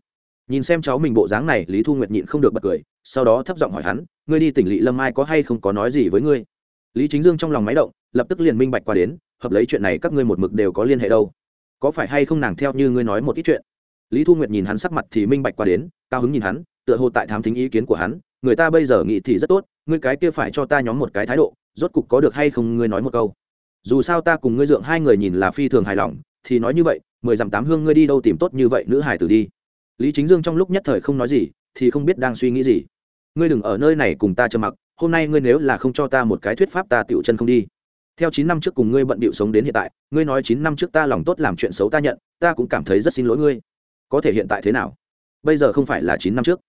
Nhìn xem cháu mình bộ dáng này, lý thu nguyệt nhịn không được bật cười, sau đó thấp giọng hỏi hắn, ngươi đi tỉnh lỵ lâm ai có hay không có nói gì với ngươi? Lý chính dương trong lòng máy động, lập tức liền minh bạch qua đến, hợp lấy chuyện này các ngươi một mực đều có liên hệ đâu. Có phải hay không nàng theo như ngươi nói một ít chuyện? Lý thu nguyệt nhìn hắn sắc mặt thì minh bạch qua đến, cao hứng nhìn hắn, tựa hồ tại thám thính ý kiến của hắn, người ta bây giờ nghĩ thì rất tốt, ngươi cái kia phải cho ta nhóm một cái thái độ, rốt cục có được hay không ngươi nói một câu? Dù sao ta cùng ngươi dượng hai người nhìn là phi thường hài lòng, thì nói như vậy, mười dặm tám hương ngươi đi đâu tìm tốt như vậy nữ hải tử đi. Lý chính dương trong lúc nhất thời không nói gì, thì không biết đang suy nghĩ gì. Ngươi đừng ở nơi này cùng ta trầm mặc, hôm nay ngươi nếu là không cho ta một cái thuyết pháp ta tựu chân không đi. Theo chín năm trước cùng ngươi bận bịu sống đến hiện tại, ngươi nói chín năm trước ta lòng tốt làm chuyện xấu ta nhận, ta cũng cảm thấy rất xin lỗi ngươi. Có thể hiện tại thế nào? Bây giờ không phải là chín năm trước.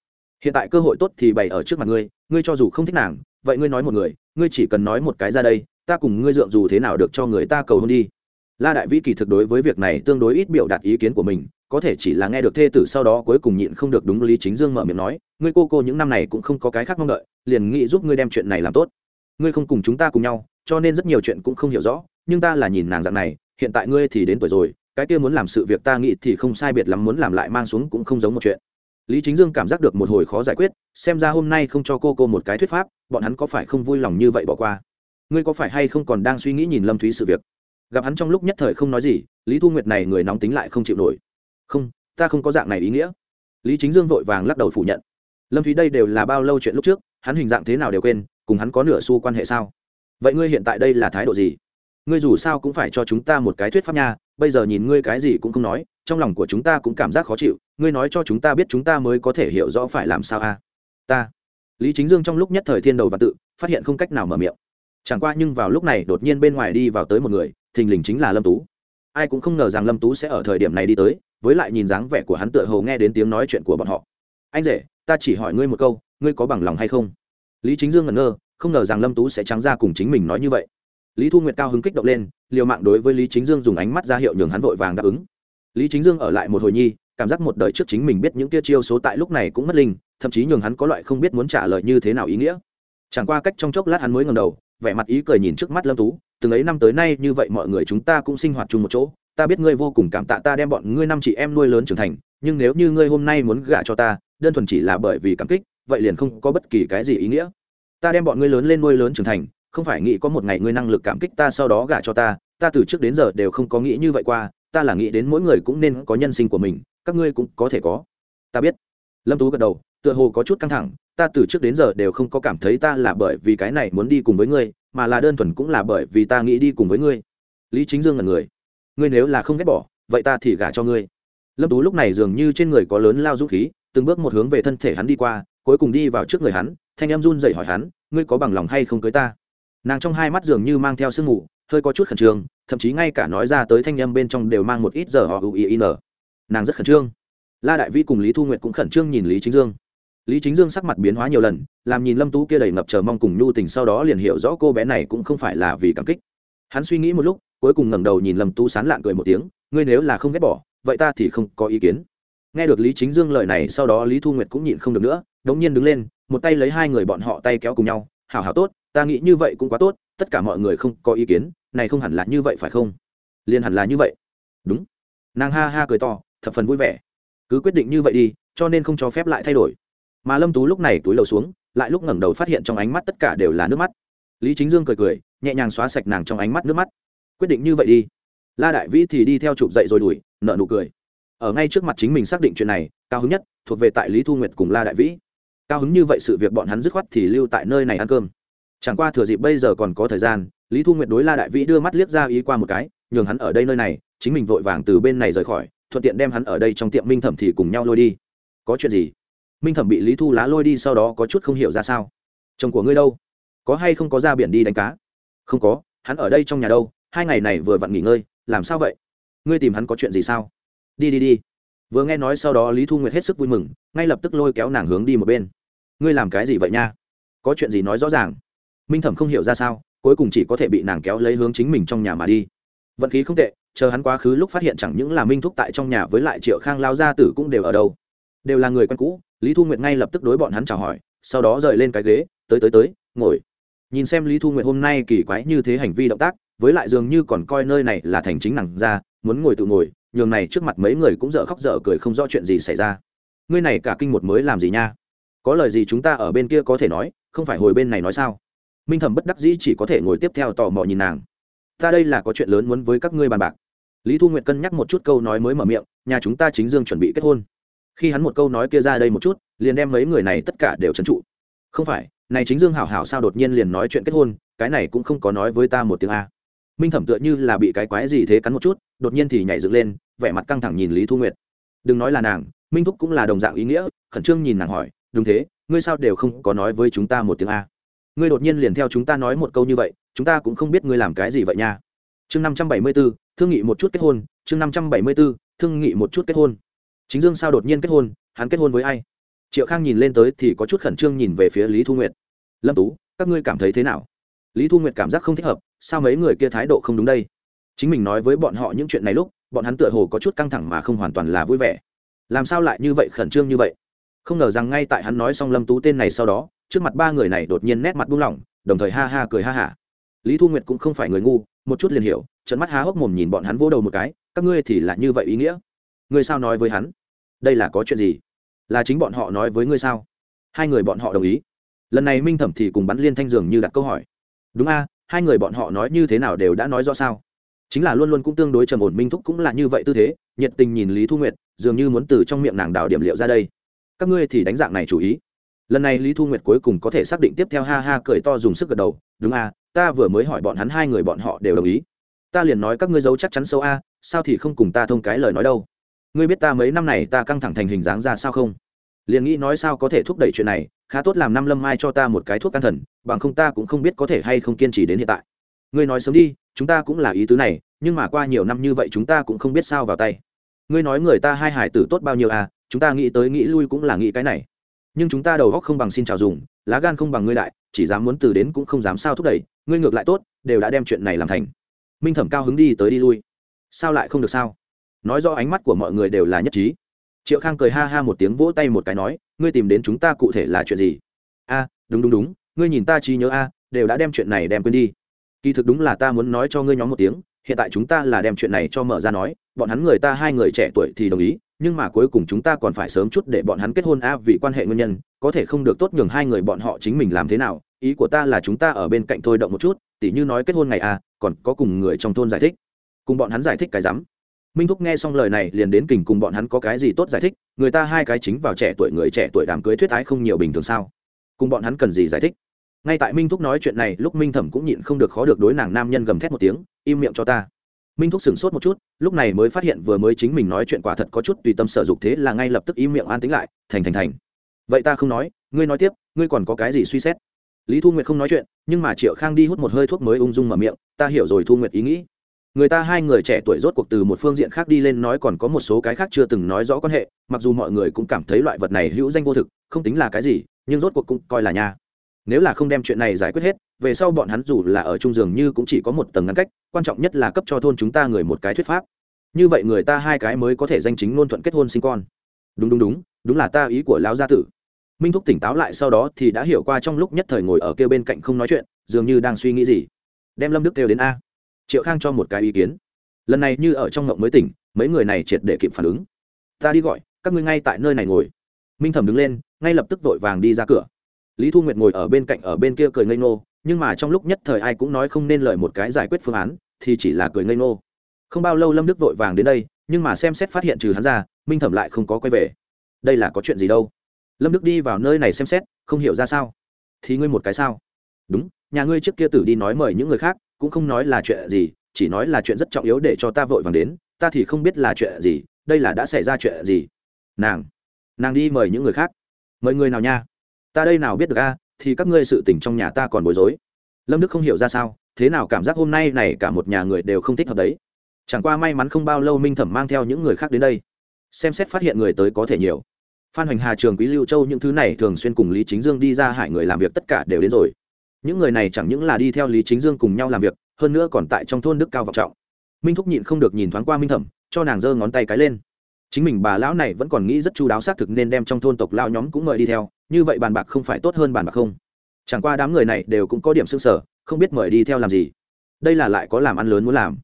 Hiện tại cơ hội tốt thì bày ở trước mặt ngươi ngươi cho dù không thích nàng, vậy ngươi nói một người, ngươi chỉ cần nói một cái ra đây ta cùng ngươi dượng dù thế nào được cho người ta cầu hôn đi. La đại vĩ kỳ thực đối với việc này tương đối ít biểu đạt ý kiến của mình, có thể chỉ là nghe được thê tử sau đó cuối cùng nhịn không được đúng lý chính dương mở miệng nói, ngươi cô cô những năm này cũng không có cái khác mong đợi, liền nghĩ giúp ngươi đem chuyện này làm tốt. Ngươi không cùng chúng ta cùng nhau, cho nên rất nhiều chuyện cũng không hiểu rõ, nhưng ta là nhìn nàng dạng này, hiện tại ngươi thì đến tuổi rồi, cái kia muốn làm sự việc ta nghĩ thì không sai biệt lắm muốn làm lại mang xuống cũng không giống một chuyện. Lý chính dương cảm giác được một hồi khó giải quyết, xem ra hôm nay không cho cô cô một cái thuyết pháp, bọn hắn có phải không vui lòng như vậy bỏ qua? Ngươi có phải hay không còn đang suy nghĩ nhìn lâm thúy sự việc? Gặp hắn trong lúc nhất thời không nói gì, lý thu nguyệt này người nóng tính lại không chịu nổi. Không, ta không có dạng này ý nghĩa. Lý chính dương vội vàng lắc đầu phủ nhận. Lâm thúy đây đều là bao lâu chuyện lúc trước, hắn hình dạng thế nào đều quên, cùng hắn có nửa xu quan hệ sao? Vậy ngươi hiện tại đây là thái độ gì? Ngươi dù sao cũng phải cho chúng ta một cái thuyết pháp nha, bây giờ nhìn ngươi cái gì cũng không nói, trong lòng của chúng ta cũng cảm giác khó chịu, ngươi nói cho chúng ta biết chúng ta mới có thể hiểu rõ phải làm sao a? Ta. Lý chính dương trong lúc nhất thời thiên đầu và tự, phát hiện không cách nào mở miệng chẳng qua nhưng vào lúc này đột nhiên bên ngoài đi vào tới một người, thình lình chính là lâm tú. Ai cũng không ngờ rằng lâm tú sẽ ở thời điểm này đi tới, với lại nhìn dáng vẻ của hắn tựa hồ nghe đến tiếng nói chuyện của bọn họ. Anh rể, ta chỉ hỏi ngươi một câu, ngươi có bằng lòng hay không? Lý chính dương ngẩn ngơ, không ngờ rằng lâm tú sẽ trắng ra cùng chính mình nói như vậy. Lý thu nguyệt cao hứng kích động lên, liều mạng đối với lý chính dương dùng ánh mắt ra hiệu nhường hắn vội vàng đáp ứng. Lý chính dương ở lại một hồi nhi, cảm giác một đời trước chính mình biết những tia chiêu số tại lúc này cũng mất linh, thậm chí nhường hắn có loại không biết muốn trả lời như thế nào ý nghĩa. Chẳng qua cách trong chốc lát hắn mới ngầm đầu vẻ mặt ý cười nhìn trước mắt lâm tú, từng ấy năm tới nay như vậy mọi người chúng ta cũng sinh hoạt chung một chỗ, ta biết ngươi vô cùng cảm tạ ta đem bọn ngươi năm chị em nuôi lớn trưởng thành, nhưng nếu như ngươi hôm nay muốn gả cho ta, đơn thuần chỉ là bởi vì cảm kích, vậy liền không có bất kỳ cái gì ý nghĩa. Ta đem bọn ngươi lớn lên nuôi lớn trưởng thành, không phải nghĩ có một ngày ngươi năng lực cảm kích ta sau đó gả cho ta ta từ trước đến giờ đều không có nghĩ như vậy qua, ta là nghĩ đến mỗi người cũng nên có nhân sinh của mình, các ngươi cũng có thể có. Ta biết. Lâm tú gật đầu, tựa hồ có chút căng thẳng ta từ trước đến giờ đều không có cảm thấy ta là bởi vì cái này muốn đi cùng với ngươi, mà là đơn thuần cũng là bởi vì ta nghĩ đi cùng với ngươi. Lý chính dương là người. Ngươi nếu là không ghét bỏ, vậy ta thì gả cho ngươi. Lâm tú lúc này dường như trên người có lớn lao dũng khí, từng bước một hướng về thân thể hắn đi qua, cuối cùng đi vào trước người hắn, thanh em run dậy hỏi hắn, ngươi có bằng lòng hay không cưới ta? Nàng trong hai mắt dường như mang theo sương mù, hơi có chút khẩn trương, thậm chí ngay cả nói ra tới thanh em bên trong đều mang một ít giờ họ ưu ý n. Nàng rất khẩn trương. La đại vi cùng lý thu nguyệt cũng khẩn trương nhìn lý chính dương lý chính dương sắc mặt biến hóa nhiều lần, làm nhìn lâm tú kia đầy ngập chờ mong cùng nhu tình sau đó liền hiểu rõ cô bé này cũng không phải là vì cảm kích. Hắn suy nghĩ một lúc, cuối cùng ngẩng đầu nhìn lâm tú sán lạng cười một tiếng, ngươi nếu là không ghét bỏ, vậy ta thì không có ý kiến. Nghe được lý chính dương lời này, sau đó lý thu nguyệt cũng nhịn không được nữa, đống nhiên đứng lên, một tay lấy hai người bọn họ tay kéo cùng nhau, hảo hảo tốt, ta nghĩ như vậy cũng quá tốt, tất cả mọi người không có ý kiến, này không hẳn là như vậy phải không? Liền hẳn là như vậy. Đúng. Nàng ha ha cười to, thập phần vui vẻ. Cứ quyết định như vậy đi, cho nên không cho phép lại thay đổi mà lâm tú lúc này túi lầu xuống, lại lúc ngẩng đầu phát hiện trong ánh mắt tất cả đều là nước mắt. Lý chính dương cười cười, nhẹ nhàng xóa sạch nàng trong ánh mắt nước mắt. Quyết định như vậy đi. La đại vĩ thì đi theo chụp dậy rồi đuổi nợ nụ cười. Ở ngay trước mặt chính mình xác định chuyện này, cao hứng nhất, thuộc về tại lý thu nguyệt cùng la đại vĩ. Cao hứng như vậy sự việc bọn hắn dứt khoát thì lưu tại nơi này ăn cơm. Chẳng qua thừa dịp bây giờ còn có thời gian, lý thu nguyệt đối la đại vĩ đưa mắt liếc ra ý qua một cái, nhường hắn ở đây nơi này, chính mình vội vàng từ bên này rời khỏi, thuận tiện đem hắn ở đây trong tiệm minh thẩm thì cùng nhau lôi đi. Có chuyện gì? Minh thẩm bị lý thu lá lôi đi sau đó có chút không hiểu ra sao chồng của ngươi đâu có hay không có ra biển đi đánh cá không có hắn ở đây trong nhà đâu hai ngày này vừa vặn nghỉ ngơi làm sao vậy ngươi tìm hắn có chuyện gì sao đi đi đi vừa nghe nói sau đó lý thu nguyệt hết sức vui mừng ngay lập tức lôi kéo nàng hướng đi một bên ngươi làm cái gì vậy nha có chuyện gì nói rõ ràng minh thẩm không hiểu ra sao cuối cùng chỉ có thể bị nàng kéo lấy hướng chính mình trong nhà mà đi vận khí không tệ chờ hắn quá khứ lúc phát hiện chẳng những là minh thúc tại trong nhà với lại triệu khang lao gia tử cũng đều ở đâu đều là người quen cũ, lý thu nguyệt ngay lập tức đối bọn hắn chào hỏi, sau đó rời lên cái ghế, tới tới tới, ngồi. Nhìn xem lý thu nguyệt hôm nay kỳ quái như thế hành vi động tác, với lại dường như còn coi nơi này là thành chính nàng ra, muốn ngồi tự ngồi, nhường này trước mặt mấy người cũng dở khóc dở cười không rõ chuyện gì xảy ra. Ngươi này cả kinh một mới làm gì nha? Có lời gì chúng ta ở bên kia có thể nói, không phải hồi bên này nói sao? Minh thẩm bất đắc dĩ chỉ có thể ngồi tiếp theo tò mò nhìn nàng. Ta đây là có chuyện lớn muốn với các ngươi bàn bạc. Lý thu nguyệt cân nhắc một chút câu nói mới mở miệng, nhà chúng ta chính dương chuẩn bị kết hôn khi hắn một câu nói kia ra đây một chút, liền đem mấy người này tất cả đều trấn trụ. Không phải, này chính dương hảo hảo sao đột nhiên liền nói chuyện kết hôn, cái này cũng không có nói với ta một tiếng a. Minh thẩm tựa như là bị cái quái gì thế cắn một chút, đột nhiên thì nhảy dựng lên, vẻ mặt căng thẳng nhìn lý thu nguyệt. Đừng nói là nàng, minh thúc cũng là đồng dạng ý nghĩa, khẩn trương nhìn nàng hỏi, đúng thế, ngươi sao đều không có nói với chúng ta một tiếng a? Ngươi đột nhiên liền theo chúng ta nói một câu như vậy, chúng ta cũng không biết ngươi làm cái gì vậy nha. Chương năm trăm bảy mươi b ố thương nghị một chút kết hôn, chương năm trăm bảy mươi b ố thương nghị một chút kết hôn chính dương sao đột nhiên kết hôn hắn kết hôn với ai triệu khang nhìn lên tới thì có chút khẩn trương nhìn về phía lý thu nguyệt lâm tú các ngươi cảm thấy thế nào lý thu nguyệt cảm giác không thích hợp sao mấy người kia thái độ không đúng đây chính mình nói với bọn họ những chuyện này lúc bọn hắn tựa hồ có chút căng thẳng mà không hoàn toàn là vui vẻ làm sao lại như vậy khẩn trương như vậy không ngờ rằng ngay tại hắn nói xong lâm tú tên này sau đó trước mặt ba người này đột nhiên nét mặt buông lỏng đồng thời ha ha cười ha hả lý thu nguyệt cũng không phải người ngu một chút liền hiểu trận mắt há hốc mồm nhìn bọn hắn vỗ đầu một cái các ngươi thì là như vậy ý nghĩa ngươi sao nói với hắn? Đây là có chuyện gì? Là chính bọn họ nói với ngươi sao? Hai người bọn họ đồng ý. Lần này minh thẩm thì cùng bắn liên thanh dường như đặt câu hỏi. Đúng a, hai người bọn họ nói như thế nào đều đã nói rõ sao? Chính là luôn luôn cũng tương đối trầm ổn minh thúc cũng là như vậy tư thế, nhiệt tình nhìn lý thu nguyệt, dường như muốn từ trong miệng nàng đào điểm liệu ra đây. Các ngươi thì đánh dạng này chủ ý. Lần này lý thu nguyệt cuối cùng có thể xác định tiếp theo ha ha cười to dùng sức gật đầu. Đúng a, ta vừa mới hỏi bọn hắn hai người bọn họ đều đồng ý. Ta liền nói các ngươi giấu chắc chắn sâu a, sao thì không cùng ta thông cái lời nói đâu? Ngươi biết ta mấy năm này ta căng thẳng thành hình dáng ra sao không? Liền nghĩ nói sao có thể thúc đẩy chuyện này, khá tốt làm năm lâm mai cho ta một cái thuốc can thần, bằng không ta cũng không biết có thể hay không kiên trì đến hiện tại. Ngươi nói sớm đi, chúng ta cũng là ý tứ này, nhưng mà qua nhiều năm như vậy chúng ta cũng không biết sao vào tay. Ngươi nói người ta hai hải tử tốt bao nhiêu à chúng ta nghĩ tới nghĩ lui cũng là nghĩ cái này. Nhưng chúng ta đầu góc không bằng xin chào dùng, lá gan không bằng ngươi đại, chỉ dám muốn từ đến cũng không dám sao thúc đẩy, ngươi ngược lại tốt, đều đã đem chuyện này làm thành. Minh thẩm cao hứng đi tới đi lui. Sao lại không được sao? Nói do ánh mắt của mọi người đều là nhất trí. Triệu khang cười ha ha một tiếng vỗ tay một cái nói, ngươi tìm đến chúng ta cụ thể là chuyện gì? A, đúng đúng đúng, ngươi nhìn ta trí nhớ a, đều đã đem chuyện này đem quên đi. Kỳ thực đúng là ta muốn nói cho ngươi nhóm một tiếng, hiện tại chúng ta là đem chuyện này cho mở ra nói, bọn hắn người ta hai người trẻ tuổi thì đồng ý, nhưng mà cuối cùng chúng ta còn phải sớm chút để bọn hắn kết hôn a vì quan hệ nguyên nhân, có thể không được tốt nhường hai người bọn họ chính mình làm thế nào, ý của ta là chúng ta ở bên cạnh thôi động một chút, tỉ như nói kết hôn ngày a, còn có cùng người trong thôn giải thích. Cùng bọn hắn giải thích cái rắm minh thúc nghe xong lời này liền đến kình cùng bọn hắn có cái gì tốt giải thích, người ta hai cái chính vào trẻ tuổi người trẻ tuổi đám cưới thuyết ái không nhiều bình thường sao? Cùng bọn hắn cần gì giải thích? Ngay tại minh thúc nói chuyện này, lúc minh thẩm cũng nhịn không được khó được đối nàng nam nhân gầm thét một tiếng, im miệng cho ta. Minh thúc sửng sốt một chút, lúc này mới phát hiện vừa mới chính mình nói chuyện quả thật có chút tùy tâm sở dục thế là ngay lập tức im miệng an tính lại, thành thành thành. Vậy ta không nói, ngươi nói tiếp, ngươi còn có cái gì suy xét? Lý thu nguyệt không nói chuyện, nhưng mà triệu khang đi hút một hơi thuốc mới ung dung mở miệng, ta hiểu rồi thu nguyệt ý nghĩ người ta hai người trẻ tuổi rốt cuộc từ một phương diện khác đi lên nói còn có một số cái khác chưa từng nói rõ quan hệ, mặc dù mọi người cũng cảm thấy loại vật này hữu danh vô thực, không tính là cái gì, nhưng rốt cuộc cũng coi là nha. Nếu là không đem chuyện này giải quyết hết, về sau bọn hắn dù là ở trung giường như cũng chỉ có một tầng ngăn cách, quan trọng nhất là cấp cho thôn chúng ta người một cái thuyết pháp. Như vậy người ta hai cái mới có thể danh chính ngôn thuận kết hôn sinh con. Đúng đúng đúng đúng là ta ý của lão gia tử. Minh thúc tỉnh táo lại sau đó thì đã hiểu qua trong lúc nhất thời ngồi ở kêu bên cạnh không nói chuyện, dường như đang suy nghĩ gì. Đem lâm đức kêu đến a triệu khang cho một cái ý kiến. Lần này như ở trong ngộng mới tỉnh, mấy người này triệt để kịp phản ứng. Ta đi gọi, các ngươi ngay tại nơi này ngồi. Minh thẩm đứng lên, ngay lập tức vội vàng đi ra cửa. Lý thu nguyệt ngồi ở bên cạnh ở bên kia cười ngây ngô, nhưng mà trong lúc nhất thời ai cũng nói không nên lời một cái giải quyết phương án, thì chỉ là cười ngây ngô. Không bao lâu lâm đức vội vàng đến đây, nhưng mà xem xét phát hiện trừ hắn ra, minh thẩm lại không có quay về. Đây là có chuyện gì đâu? Lâm đức đi vào nơi này xem xét, không hiểu ra sao. Thì ngươi một cái sao? Đúng, nhà ngươi trước kia tử đi nói mời những người khác cũng không nói là chuyện gì, chỉ nói là chuyện rất trọng yếu để cho ta vội vàng đến, ta thì không biết là chuyện gì, đây là đã xảy ra chuyện gì. Nàng nàng đi mời những người khác. Mời người nào nha? Ta đây nào biết được a, thì các ngươi sự tình trong nhà ta còn bối rối. Lâm đức không hiểu ra sao, thế nào cảm giác hôm nay này cả một nhà người đều không thích hợp đấy. Chẳng qua may mắn không bao lâu minh thẩm mang theo những người khác đến đây. Xem xét phát hiện người tới có thể nhiều. Phan hoành hà, trường quý lưu châu những thứ này thường xuyên cùng lý chính dương đi ra hại người làm việc tất cả đều đến rồi những người này chẳng những là đi theo lý chính dương cùng nhau làm việc, hơn nữa còn tại trong thôn đức cao vọng trọng. Minh thúc nhịn không được nhìn thoáng qua minh thẩm, cho nàng giơ ngón tay cái lên. Chính mình bà lão này vẫn còn nghĩ rất chu đáo xác thực nên đem trong thôn tộc lao nhóm cũng mời đi theo, như vậy bàn bạc không phải tốt hơn bàn bạc không? Chẳng qua đám người này đều cũng có điểm xương sở không biết mời đi theo làm gì. Đây là lại có làm ăn lớn muốn làm.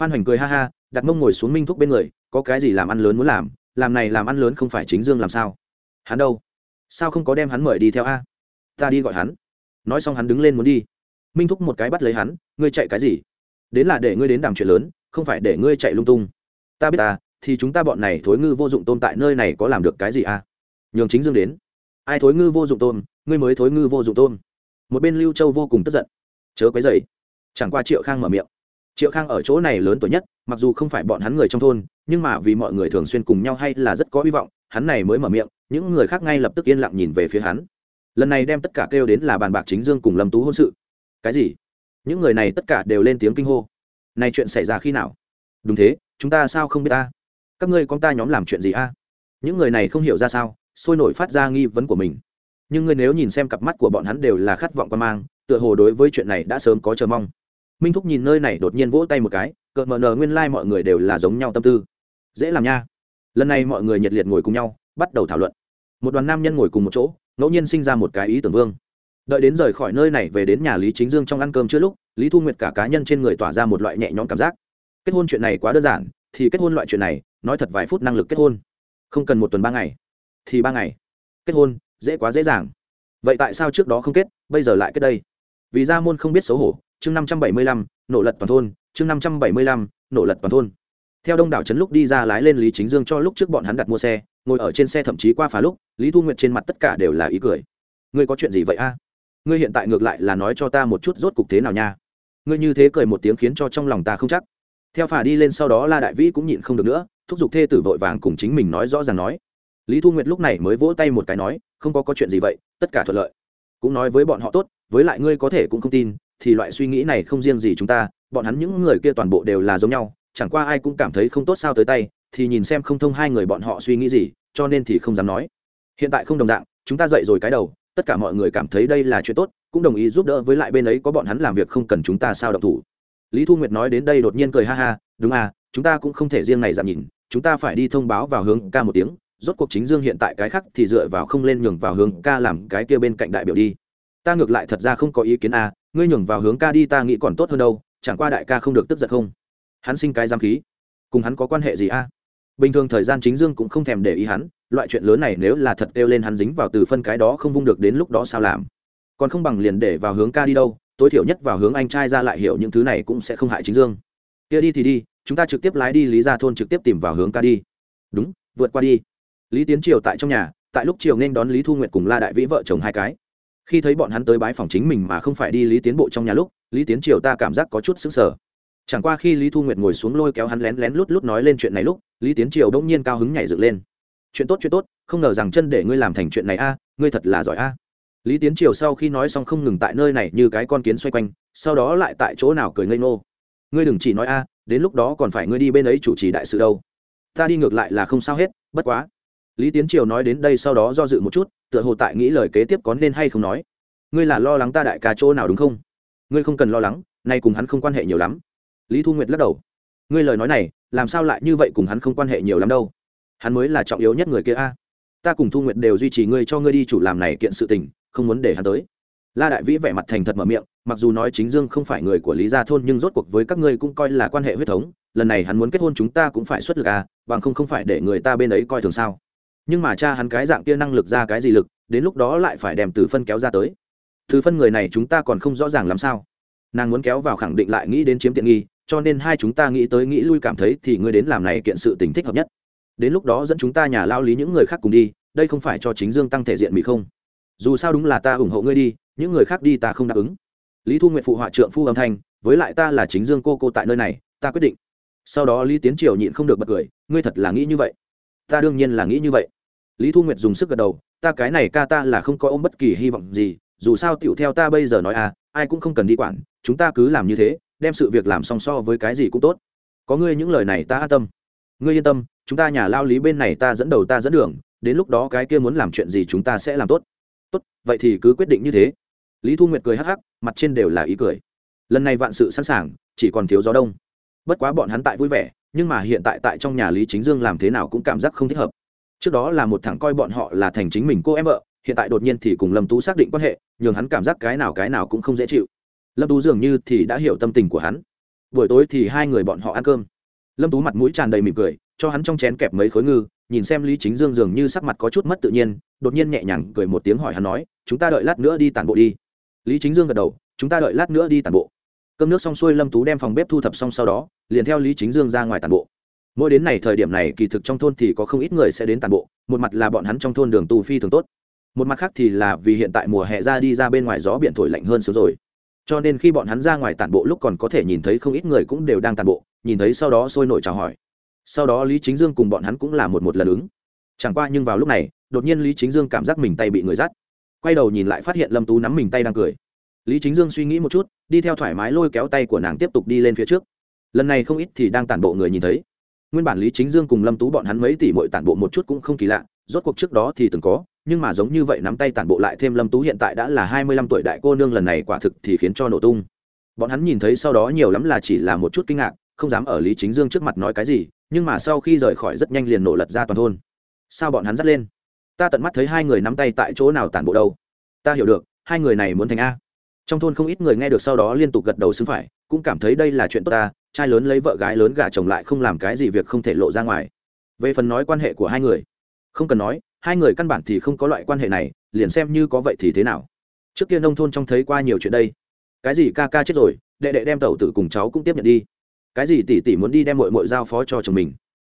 Phan hoành cười ha ha, đặt mông ngồi xuống minh thúc bên người, có cái gì làm ăn lớn muốn làm làm này làm ăn lớn không phải chính dương làm sao? Hắn đâu? Sao không có đem hắn mời đi theo a? Ta đi gọi hắn nói xong hắn đứng lên muốn đi. Minh thúc một cái bắt lấy hắn, ngươi chạy cái gì? Đến là để ngươi đến đàm chuyện lớn, không phải để ngươi chạy lung tung. Ta biết ta, thì chúng ta bọn này thối ngư vô dụng tôm tại nơi này có làm được cái gì à? Nhường chính dương đến. Ai thối ngư vô dụng tôm ngươi mới thối ngư vô dụng tôm một bên lưu châu vô cùng tức giận. Chớ quấy dày chẳng qua triệu khang mở miệng. Triệu khang ở chỗ này lớn tuổi nhất, mặc dù không phải bọn hắn người trong thôn, nhưng mà vì mọi người thường xuyên cùng nhau hay là rất có hy vọng, hắn này mới mở miệng, những người khác ngay lập tức yên lặng nhìn về phía hắn lần này đem tất cả kêu đến là bàn bạc chính dương cùng lâm tú hôn sự. Cái gì? Những người này tất cả đều lên tiếng kinh hô. Này chuyện xảy ra khi nào? Đúng thế, chúng ta sao không biết ta? Các ngươi con ta nhóm làm chuyện gì a? Những người này không hiểu ra sao, sôi nổi phát ra nghi vấn của mình. Nhưng ngươi nếu nhìn xem cặp mắt của bọn hắn đều là khát vọng quan mang, tựa hồ đối với chuyện này đã sớm có chờ mong. Minh thúc nhìn nơi này đột nhiên vỗ tay một cái, cợt mờ nờ nguyên lai、like、mọi người đều là giống nhau tâm tư. Dễ làm nha. Lần này mọi người nhiệt liệt ngồi cùng nhau, bắt đầu thảo luận. Một đoàn nam nhân ngồi cùng một chỗ ngẫu nhiên sinh ra một cái ý tưởng vương. Đợi đến rời khỏi nơi này về đến nhà lý chính dương trong ăn cơm chưa lúc, lý thu nguyệt cả cá nhân trên người tỏa ra một loại nhẹ nhõm cảm giác. Kết hôn chuyện này quá đơn giản, thì kết hôn loại chuyện này, nói thật vài phút năng lực kết hôn. Không cần một tuần ba ngày, thì ba ngày. Kết hôn, dễ quá dễ dàng. Vậy tại sao trước đó không kết, bây giờ lại kết đây? Vì gia môn không biết xấu hổ, chương năm trăm bảy mươi lăm, nổ lật toàn thôn, chương năm trăm bảy mươi lăm, nổ lật toàn thôn. Theo đông đảo trấn lúc đi ra lái lên lý chính dương cho lúc trước bọn hắn đặt mua xe, ngồi ở trên xe thậm chí qua phá lúc lý thu nguyệt trên mặt tất cả đều là ý cười. Ngươi có chuyện gì vậy a? Ngươi hiện tại ngược lại là nói cho ta một chút rốt cục thế nào nha. Ngươi như thế cười một tiếng khiến cho trong lòng ta không chắc. Theo phà đi lên sau đó la đại vĩ cũng nhịn không được nữa, thúc giục thê tử vội vàng cùng chính mình nói rõ ràng nói. Lý thu nguyệt lúc này mới vỗ tay một cái nói, không có có chuyện gì vậy, tất cả thuận lợi. Cũng nói với bọn họ tốt, với lại ngươi có thể cũng không tin, thì loại suy nghĩ này không riêng gì chúng ta, bọn hắn những người kia toàn bộ đều là giống nhau, chẳng qua ai cũng cảm thấy không tốt sao tới tay, thì nhìn xem không thông hai người bọn họ suy nghĩ gì, cho nên thì không dám nói hiện tại không đồng dạng, chúng ta dậy rồi cái đầu, tất cả mọi người cảm thấy đây là chuyện tốt, cũng đồng ý giúp đỡ với lại bên ấy có bọn hắn làm việc không cần chúng ta sao động thủ. Lý thu nguyệt nói đến đây đột nhiên cười ha ha, đúng à chúng ta cũng không thể riêng này giảm nhìn, chúng ta phải đi thông báo vào hướng ca một tiếng, rốt cuộc chính dương hiện tại cái khác thì dựa vào không lên nhường vào hướng ca làm cái kia bên cạnh đại biểu đi. Ta ngược lại thật ra không có ý kiến à ngươi nhường vào hướng ca đi ta nghĩ còn tốt hơn đâu, chẳng qua đại ca không được tức giận không? Hắn sinh cái giam khí, cùng hắn có quan hệ gì a bình thường thời gian chính dương cũng không thèm để ý hắn loại chuyện lớn này nếu là thật kêu lên hắn dính vào từ phân cái đó không vung được đến lúc đó sao làm? Còn không bằng liền để vào hướng ca đi đâu, tối thiểu nhất vào hướng anh trai ra lại hiểu những thứ này cũng sẽ không hại chính dương. Kia đi thì đi, chúng ta trực tiếp lái đi lý ra thôn trực tiếp tìm vào hướng ca đi. Đúng, vượt qua đi. Lý tiến triều tại trong nhà, tại lúc triều nên đón lý thu nguyệt cùng la đại vĩ vợ chồng hai cái. Khi thấy bọn hắn tới bái phòng chính mình mà không phải đi lý tiến bộ trong nhà lúc, lý tiến triều ta cảm giác có chút xứng sở chẳng qua khi lý thu nguyệt ngồi xuống lôi kéo hắn lén lén lút lút nói lên chuyện này lúc, lý tiến triều đông nhiên cao hứng nhảy dựng lên chuyện tốt chuyện tốt, không ngờ rằng chân để ngươi làm thành chuyện này a, ngươi thật là giỏi a. Lý tiến triều sau khi nói xong không ngừng tại nơi này như cái con kiến xoay quanh, sau đó lại tại chỗ nào cười ngây ngô. Ngươi đừng chỉ nói a, đến lúc đó còn phải ngươi đi bên ấy chủ trì đại sự đâu. Ta đi ngược lại là không sao hết, bất quá. Lý tiến triều nói đến đây sau đó do dự một chút, tựa hồ tại nghĩ lời kế tiếp có nên hay không nói. Ngươi là lo lắng ta đại ca chỗ nào đúng không? Ngươi không cần lo lắng, nay cùng hắn không quan hệ nhiều lắm. Lý thu nguyệt lắc đầu. Ngươi lời nói này, làm sao lại như vậy cùng hắn không quan hệ nhiều lắm đâu? Hắn mới là trọng yếu nhất người kia a. Ta cùng thu nguyệt đều duy trì ngươi cho ngươi đi chủ làm này kiện sự tình, không muốn để hắn tới. La đại vĩ vẻ mặt thành thật mở miệng, mặc dù nói chính dương không phải người của lý gia thôn nhưng rốt cuộc với các ngươi cũng coi là quan hệ huyết thống, lần này hắn muốn kết hôn chúng ta cũng phải xuất lực à bằng không không phải để người ta bên ấy coi thường sao. Nhưng mà cha hắn cái dạng kia năng lực ra cái gì lực, đến lúc đó lại phải đem từ phân kéo ra tới. Từ phân người này chúng ta còn không rõ ràng làm sao. Nàng muốn kéo vào khẳng định lại nghĩ đến chiếm tiện nghi, cho nên hai chúng ta nghĩ tới nghĩ lui cảm thấy thì ngươi đến làm này kiện sự tình thích hợp nhất đến lúc đó dẫn chúng ta nhà lao lý những người khác cùng đi, đây không phải cho chính dương tăng thể diện mỹ không? Dù sao đúng là ta ủng hộ ngươi đi, những người khác đi ta không đáp ứng. Lý thu nguyện phụ họa trượng phu âm thanh, với lại ta là chính dương cô cô tại nơi này, ta quyết định. Sau đó lý tiến triều nhịn không được bật cười, ngươi thật là nghĩ như vậy. Ta đương nhiên là nghĩ như vậy. Lý thu nguyệt dùng sức gật đầu, ta cái này ca ta là không có ôm bất kỳ hy vọng gì, dù sao tựu theo ta bây giờ nói à ai cũng không cần đi quản, chúng ta cứ làm như thế, đem sự việc làm song so với cái gì cũng tốt. Có ngươi những lời này ta an tâm. Ngươi yên tâm chúng ta nhà lao lý bên này ta dẫn đầu ta dẫn đường, đến lúc đó cái kia muốn làm chuyện gì chúng ta sẽ làm tốt. Tốt, vậy thì cứ quyết định như thế. Lý thu nguyệt cười hắc hắc, mặt trên đều là ý cười. Lần này vạn sự sẵn sàng, chỉ còn thiếu gió đông. Bất quá bọn hắn tại vui vẻ, nhưng mà hiện tại tại trong nhà lý chính dương làm thế nào cũng cảm giác không thích hợp. Trước đó là một thằng coi bọn họ là thành chính mình cô em vợ, hiện tại đột nhiên thì cùng lâm tú xác định quan hệ, nhường hắn cảm giác cái nào cái nào cũng không dễ chịu. Lâm tú dường như thì đã hiểu tâm tình của hắn. Buổi tối thì hai người bọn họ ăn cơm. Lâm tú mặt mũi tràn đầy mỉm cười cho hắn trong chén kẹp mấy khối ngư, nhìn xem lý chính dương dường như sắc mặt có chút mất tự nhiên, đột nhiên nhẹ nhàng cười một tiếng hỏi hắn nói, chúng ta đợi lát nữa đi tản bộ đi. Lý chính dương gật đầu, chúng ta đợi lát nữa đi tản bộ. Cơm nước xong xuôi lâm tú đem phòng bếp thu thập xong sau đó, liền theo lý chính dương ra ngoài tản bộ. Mỗi đến này thời điểm này, kỳ thực trong thôn thì có không ít người sẽ đến tàn bộ, một mặt là bọn hắn trong thôn đường tù phi thường tốt, một mặt khác thì là vì hiện tại mùa hè ra đi ra bên ngoài gió biển thổi lạnh hơn sớm rồi. Cho nên khi bọn hắn ra ngoài tàn bộ lúc còn có thể nhìn thấy không ít người cũng đều đang tàn bộ, nhìn thấy sau đó sôi nổi chào hỏi sau đó lý chính dương cùng bọn hắn cũng là một một lần ứng. Chẳng qua nhưng vào lúc này, đột nhiên lý chính dương cảm giác mình tay bị người dắt. Quay đầu nhìn lại phát hiện lâm tú nắm mình tay đang cười. Lý chính dương suy nghĩ một chút, đi theo thoải mái lôi kéo tay của nàng tiếp tục đi lên phía trước. Lần này không ít thì đang tản bộ người nhìn thấy. Nguyên bản lý chính dương cùng lâm tú bọn hắn mấy tỷ mỗi tản bộ một chút cũng không kỳ lạ, rốt cuộc trước đó thì từng có, nhưng mà giống như vậy nắm tay tản bộ lại thêm lâm tú hiện tại đã là hai mươi lăm tuổi đại cô nương lần này quả thực thì khiến cho nổ tung. Bọn hắn nhìn thấy sau đó nhiều lắm là chỉ là một chút kinh ngạc, không dám ở lý chính dương trước mặt nói cái gì nhưng mà sau khi rời khỏi rất nhanh liền nổ lật ra toàn thôn. Sao bọn hắn dắt lên? Ta tận mắt thấy hai người nắm tay tại chỗ nào tản bộ đâu. Ta hiểu được, hai người này muốn thành a. Trong thôn không ít người nghe được sau đó liên tục gật đầu xứng phải, cũng cảm thấy đây là chuyện tốt ta, trai lớn lấy vợ gái lớn gả chồng lại không làm cái gì việc không thể lộ ra ngoài. Về phần nói quan hệ của hai người, không cần nói, hai người căn bản thì không có loại quan hệ này, liền xem như có vậy thì thế nào. Trước kia nông thôn trong thấy qua nhiều chuyện đây. Cái gì ca ca chết rồi, đệ đệ đem tàu tử cùng cháu cũng tiếp nhận đi cái gì tỷ tỷ muốn đi đem mội mội giao phó cho chồng mình?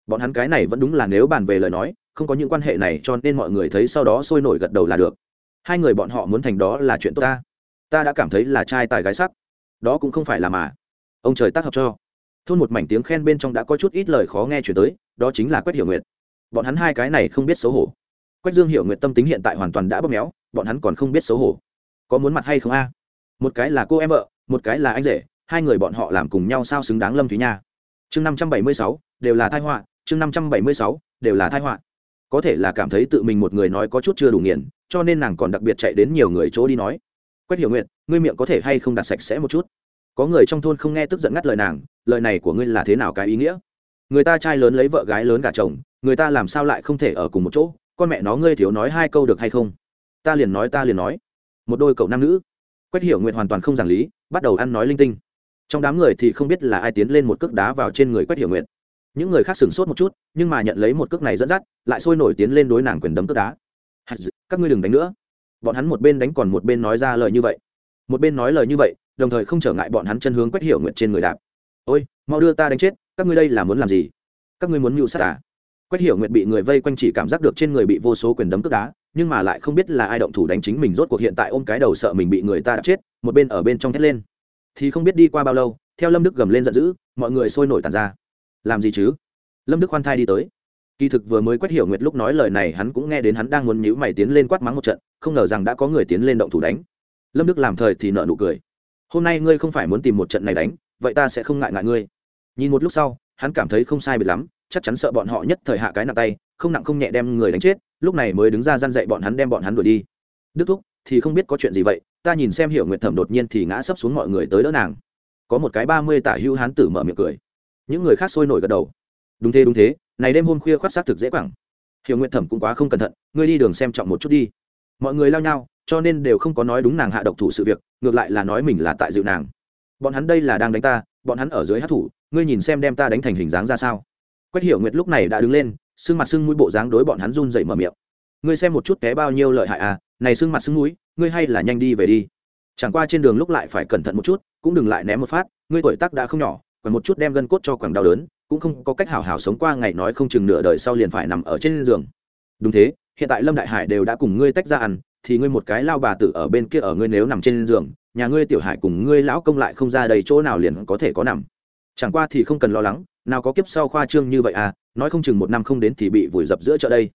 Bọn hắn cái này vẫn đúng là nếu bàn về lời nói, không có những quan hệ này cho nên mọi người thấy sau đó sôi nổi gật đầu là được. Hai người bọn họ muốn thành đó là chuyện tốt ta. Ta đã cảm thấy là trai tài gái sắc. Đó cũng không phải là mà. Ông trời tác hợp cho. Thôn một mảnh tiếng khen bên trong đã có chút ít lời khó nghe chuyển tới, đó chính là quách hiểu nguyệt. Bọn hắn hai cái này không biết xấu hổ. Quách dương hiểu nguyệt tâm tính hiện tại hoàn toàn đã bóp méo, bọn hắn còn không biết xấu hổ. Có muốn mặt hay không a? Một cái là cô em vợ, một cái là anh rể hai người bọn họ làm cùng nhau sao xứng đáng lâm thúy nha? Chương năm trăm bảy mươi sáu, đều là thai họa, chương năm trăm bảy mươi sáu, đều là thai họa. Có thể là cảm thấy tự mình một người nói có chút chưa đủ nghiền, cho nên nàng còn đặc biệt chạy đến nhiều người chỗ đi nói. Quách hiểu nguyện ngươi miệng có thể hay không đặt sạch sẽ một chút? Có người trong thôn không nghe tức giận ngắt lời nàng, lời này của ngươi là thế nào cái ý nghĩa? Người ta trai lớn lấy vợ gái lớn cả chồng, người ta làm sao lại không thể ở cùng một chỗ? Con mẹ nó ngươi thiếu nói hai câu được hay không? Ta liền nói, ta liền nói. Một đôi cậu nam nữ. Quách hiểu nguyện hoàn toàn không giảng lý, bắt đầu ăn nói linh tinh trong đám người thì không biết là ai tiến lên một cước đá vào trên người quách hiểu nguyện những người khác sửng sốt một chút, nhưng mà nhận lấy một cước này dẫn dắt, lại sôi nổi tiến lên đối nàng quyền đấm cước đá. Các ngươi đừng đánh nữa. Bọn hắn một bên đánh còn một bên nói ra lời như vậy. Một bên nói lời như vậy, đồng thời không trở ngại bọn hắn chân hướng quách hiểu nguyện trên người đạp. Ôi, mau đưa ta đánh chết, các ngươi đây là muốn làm gì? Các ngươi muốn mưu sát à? Quách hiểu nguyện bị người vây quanh chỉ cảm giác được trên người bị vô số quyền đấm cước đá, nhưng mà lại không biết là ai động thủ đánh chính mình, rốt cuộc hiện tại ôm cái đầu sợ mình bị người ta đập chết, một bên ở bên trong thét lên thì không biết đi qua bao lâu, theo lâm đức gầm lên giận dữ, mọi người sôi nổi tàn ra. Làm gì chứ? Lâm đức khoan thai đi tới. Kỳ thực vừa mới quét hiểu nguyệt lúc nói lời này, hắn cũng nghe đến hắn đang muốn nhíu mày tiến lên quát mắng một trận, không ngờ rằng đã có người tiến lên động thủ đánh. Lâm đức làm thời thì nợ nụ cười. Hôm nay ngươi không phải muốn tìm một trận này đánh, vậy ta sẽ không ngại ngại ngươi. Nhìn một lúc sau, hắn cảm thấy không sai biệt lắm, chắc chắn sợ bọn họ nhất thời hạ cái nặng tay, không nặng không nhẹ đem người đánh chết, lúc này mới đứng ra gian dạy bọn hắn đem bọn hắn đuổi đi. Đức thúc, thì không biết có chuyện gì vậy ta nhìn xem hiểu nguyện thẩm đột nhiên thì ngã sấp xuống mọi người tới đỡ nàng. Có một cái ba mươi tả hưu hán tử mở miệng cười. Những người khác sôi nổi gật đầu. Đúng thế đúng thế, này đêm hôm khuya khoác xác thực dễ quẳng. Hiểu nguyện thẩm cũng quá không cẩn thận, ngươi đi đường xem trọng một chút đi. Mọi người lao nhau, cho nên đều không có nói đúng nàng hạ độc thủ sự việc, ngược lại là nói mình là tại dịu nàng. Bọn hắn đây là đang đánh ta, bọn hắn ở dưới hát thủ, ngươi nhìn xem đem ta đánh thành hình dáng ra sao. Quách hiểu nguyệt lúc này đã đứng lên, sưng mặt sưng mũi bộ dáng đối bọn hắn run dậy mở miệng. Ngươi xem một chút té bao nhiêu lợi hại à này sưng mặt sưng mũi ngươi hay là nhanh đi về đi. Chẳng qua trên đường lúc lại phải cẩn thận một chút, cũng đừng lại ném một phát, ngươi tuổi tác đã không nhỏ, còn một chút đem gân cốt cho quảng đau đớn, cũng không có cách hảo hảo sống qua ngày nói không chừng nửa đời sau liền phải nằm ở trên giường. Đúng thế, hiện tại lâm đại hải đều đã cùng ngươi tách ra ăn, thì ngươi một cái lao bà tử ở bên kia ở ngươi nếu nằm trên giường, nhà ngươi tiểu hải cùng ngươi lão công lại không ra đầy chỗ nào liền có thể có nằm. Chẳng qua thì không cần lo lắng, nào có kiếp sau khoa trương như vậy à nói không chừng một năm không đến thì bị vùi dập giữa chợ đây.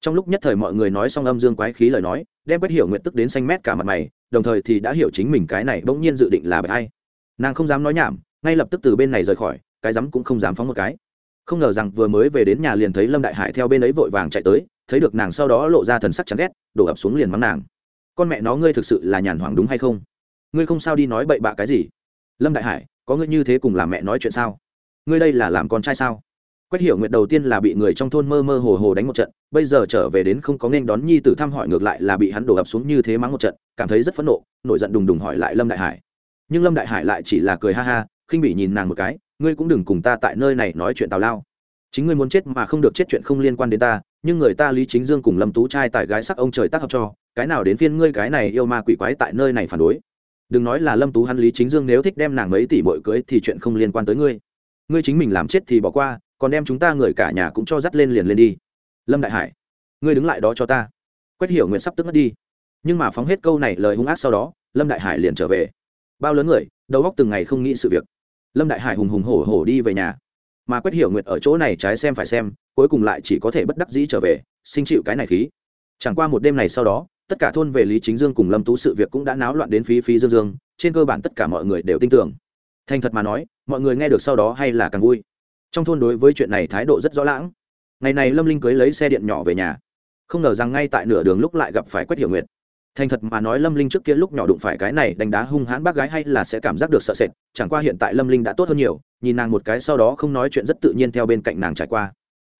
Trong lúc nhất thời mọi người nói xong âm dương quái khí lời nói đem quét hiểu nguyện tức đến xanh mét cả mặt mày, đồng thời thì đã hiểu chính mình cái này bỗng nhiên dự định là bởi ai. Nàng không dám nói nhảm, ngay lập tức từ bên này rời khỏi, cái rắm cũng không dám phóng một cái. Không ngờ rằng vừa mới về đến nhà liền thấy lâm đại hải theo bên ấy vội vàng chạy tới, thấy được nàng sau đó lộ ra thần sắc chán ghét, đổ ập xuống liền mắng nàng. Con mẹ nó, ngươi thực sự là nhàn hoảng đúng hay không? Ngươi không sao đi nói bậy bạ cái gì? Lâm đại hải, có ngươi như thế cùng làm mẹ nói chuyện sao? Ngươi đây là làm con trai sao? Quách hiểu nguyệt đầu tiên là bị người trong thôn mơ mơ hồ hồ đánh một trận, bây giờ trở về đến không có nên đón nhi tử thăm hỏi ngược lại là bị hắn đổ ập xuống như thế mắng một trận, cảm thấy rất phẫn nộ, nổi giận đùng đùng hỏi lại lâm đại hải. Nhưng lâm đại hải lại chỉ là cười ha ha, khinh bị nhìn nàng một cái, ngươi cũng đừng cùng ta tại nơi này nói chuyện tào lao. Chính ngươi muốn chết mà không được chết chuyện không liên quan đến ta, nhưng người ta lý chính dương cùng lâm tú trai tại gái sắc ông trời tác hợp cho, cái nào đến phiên ngươi cái này yêu ma quỷ quái tại nơi này phản đối? Đừng nói là lâm tú hắn lý chính dương nếu thích đem nàng mấy tỷ bội cưới thì chuyện không liên quan tới ngươi ngươi chính mình làm chết thì bỏ qua, còn đem chúng ta người cả nhà cũng cho dắt lên liền lên đi. Lâm đại hải, ngươi đứng lại đó cho ta. Quét hiểu nguyện sắp tức mất đi. Nhưng mà phóng hết câu này lời hung ác sau đó, lâm đại hải liền trở về. Bao lớn người, đầu góc từng ngày không nghĩ sự việc. Lâm đại hải hùng hùng hổ hổ đi về nhà. Mà quét hiểu nguyệt ở chỗ này trái xem phải xem, cuối cùng lại chỉ có thể bất đắc dĩ trở về, sinh chịu cái này khí. Chẳng qua một đêm này sau đó, tất cả thôn về lý chính dương cùng lâm tú sự việc cũng đã náo loạn đến phí phí dương dương, trên cơ bản tất cả mọi người đều tin tưởng. Thành thật mà nói mọi người nghe được sau đó hay là càng vui. Trong thôn đối với chuyện này thái độ rất rõ lãng. Ngày này lâm linh cưới lấy xe điện nhỏ về nhà. Không ngờ rằng ngay tại nửa đường lúc lại gặp phải Quách hiểu nguyệt. Thành thật mà nói lâm linh trước kia lúc nhỏ đụng phải cái này đánh đá hung hãn bác gái hay là sẽ cảm giác được sợ sệt, chẳng qua hiện tại lâm linh đã tốt hơn nhiều, nhìn nàng một cái sau đó không nói chuyện rất tự nhiên theo bên cạnh nàng trải qua.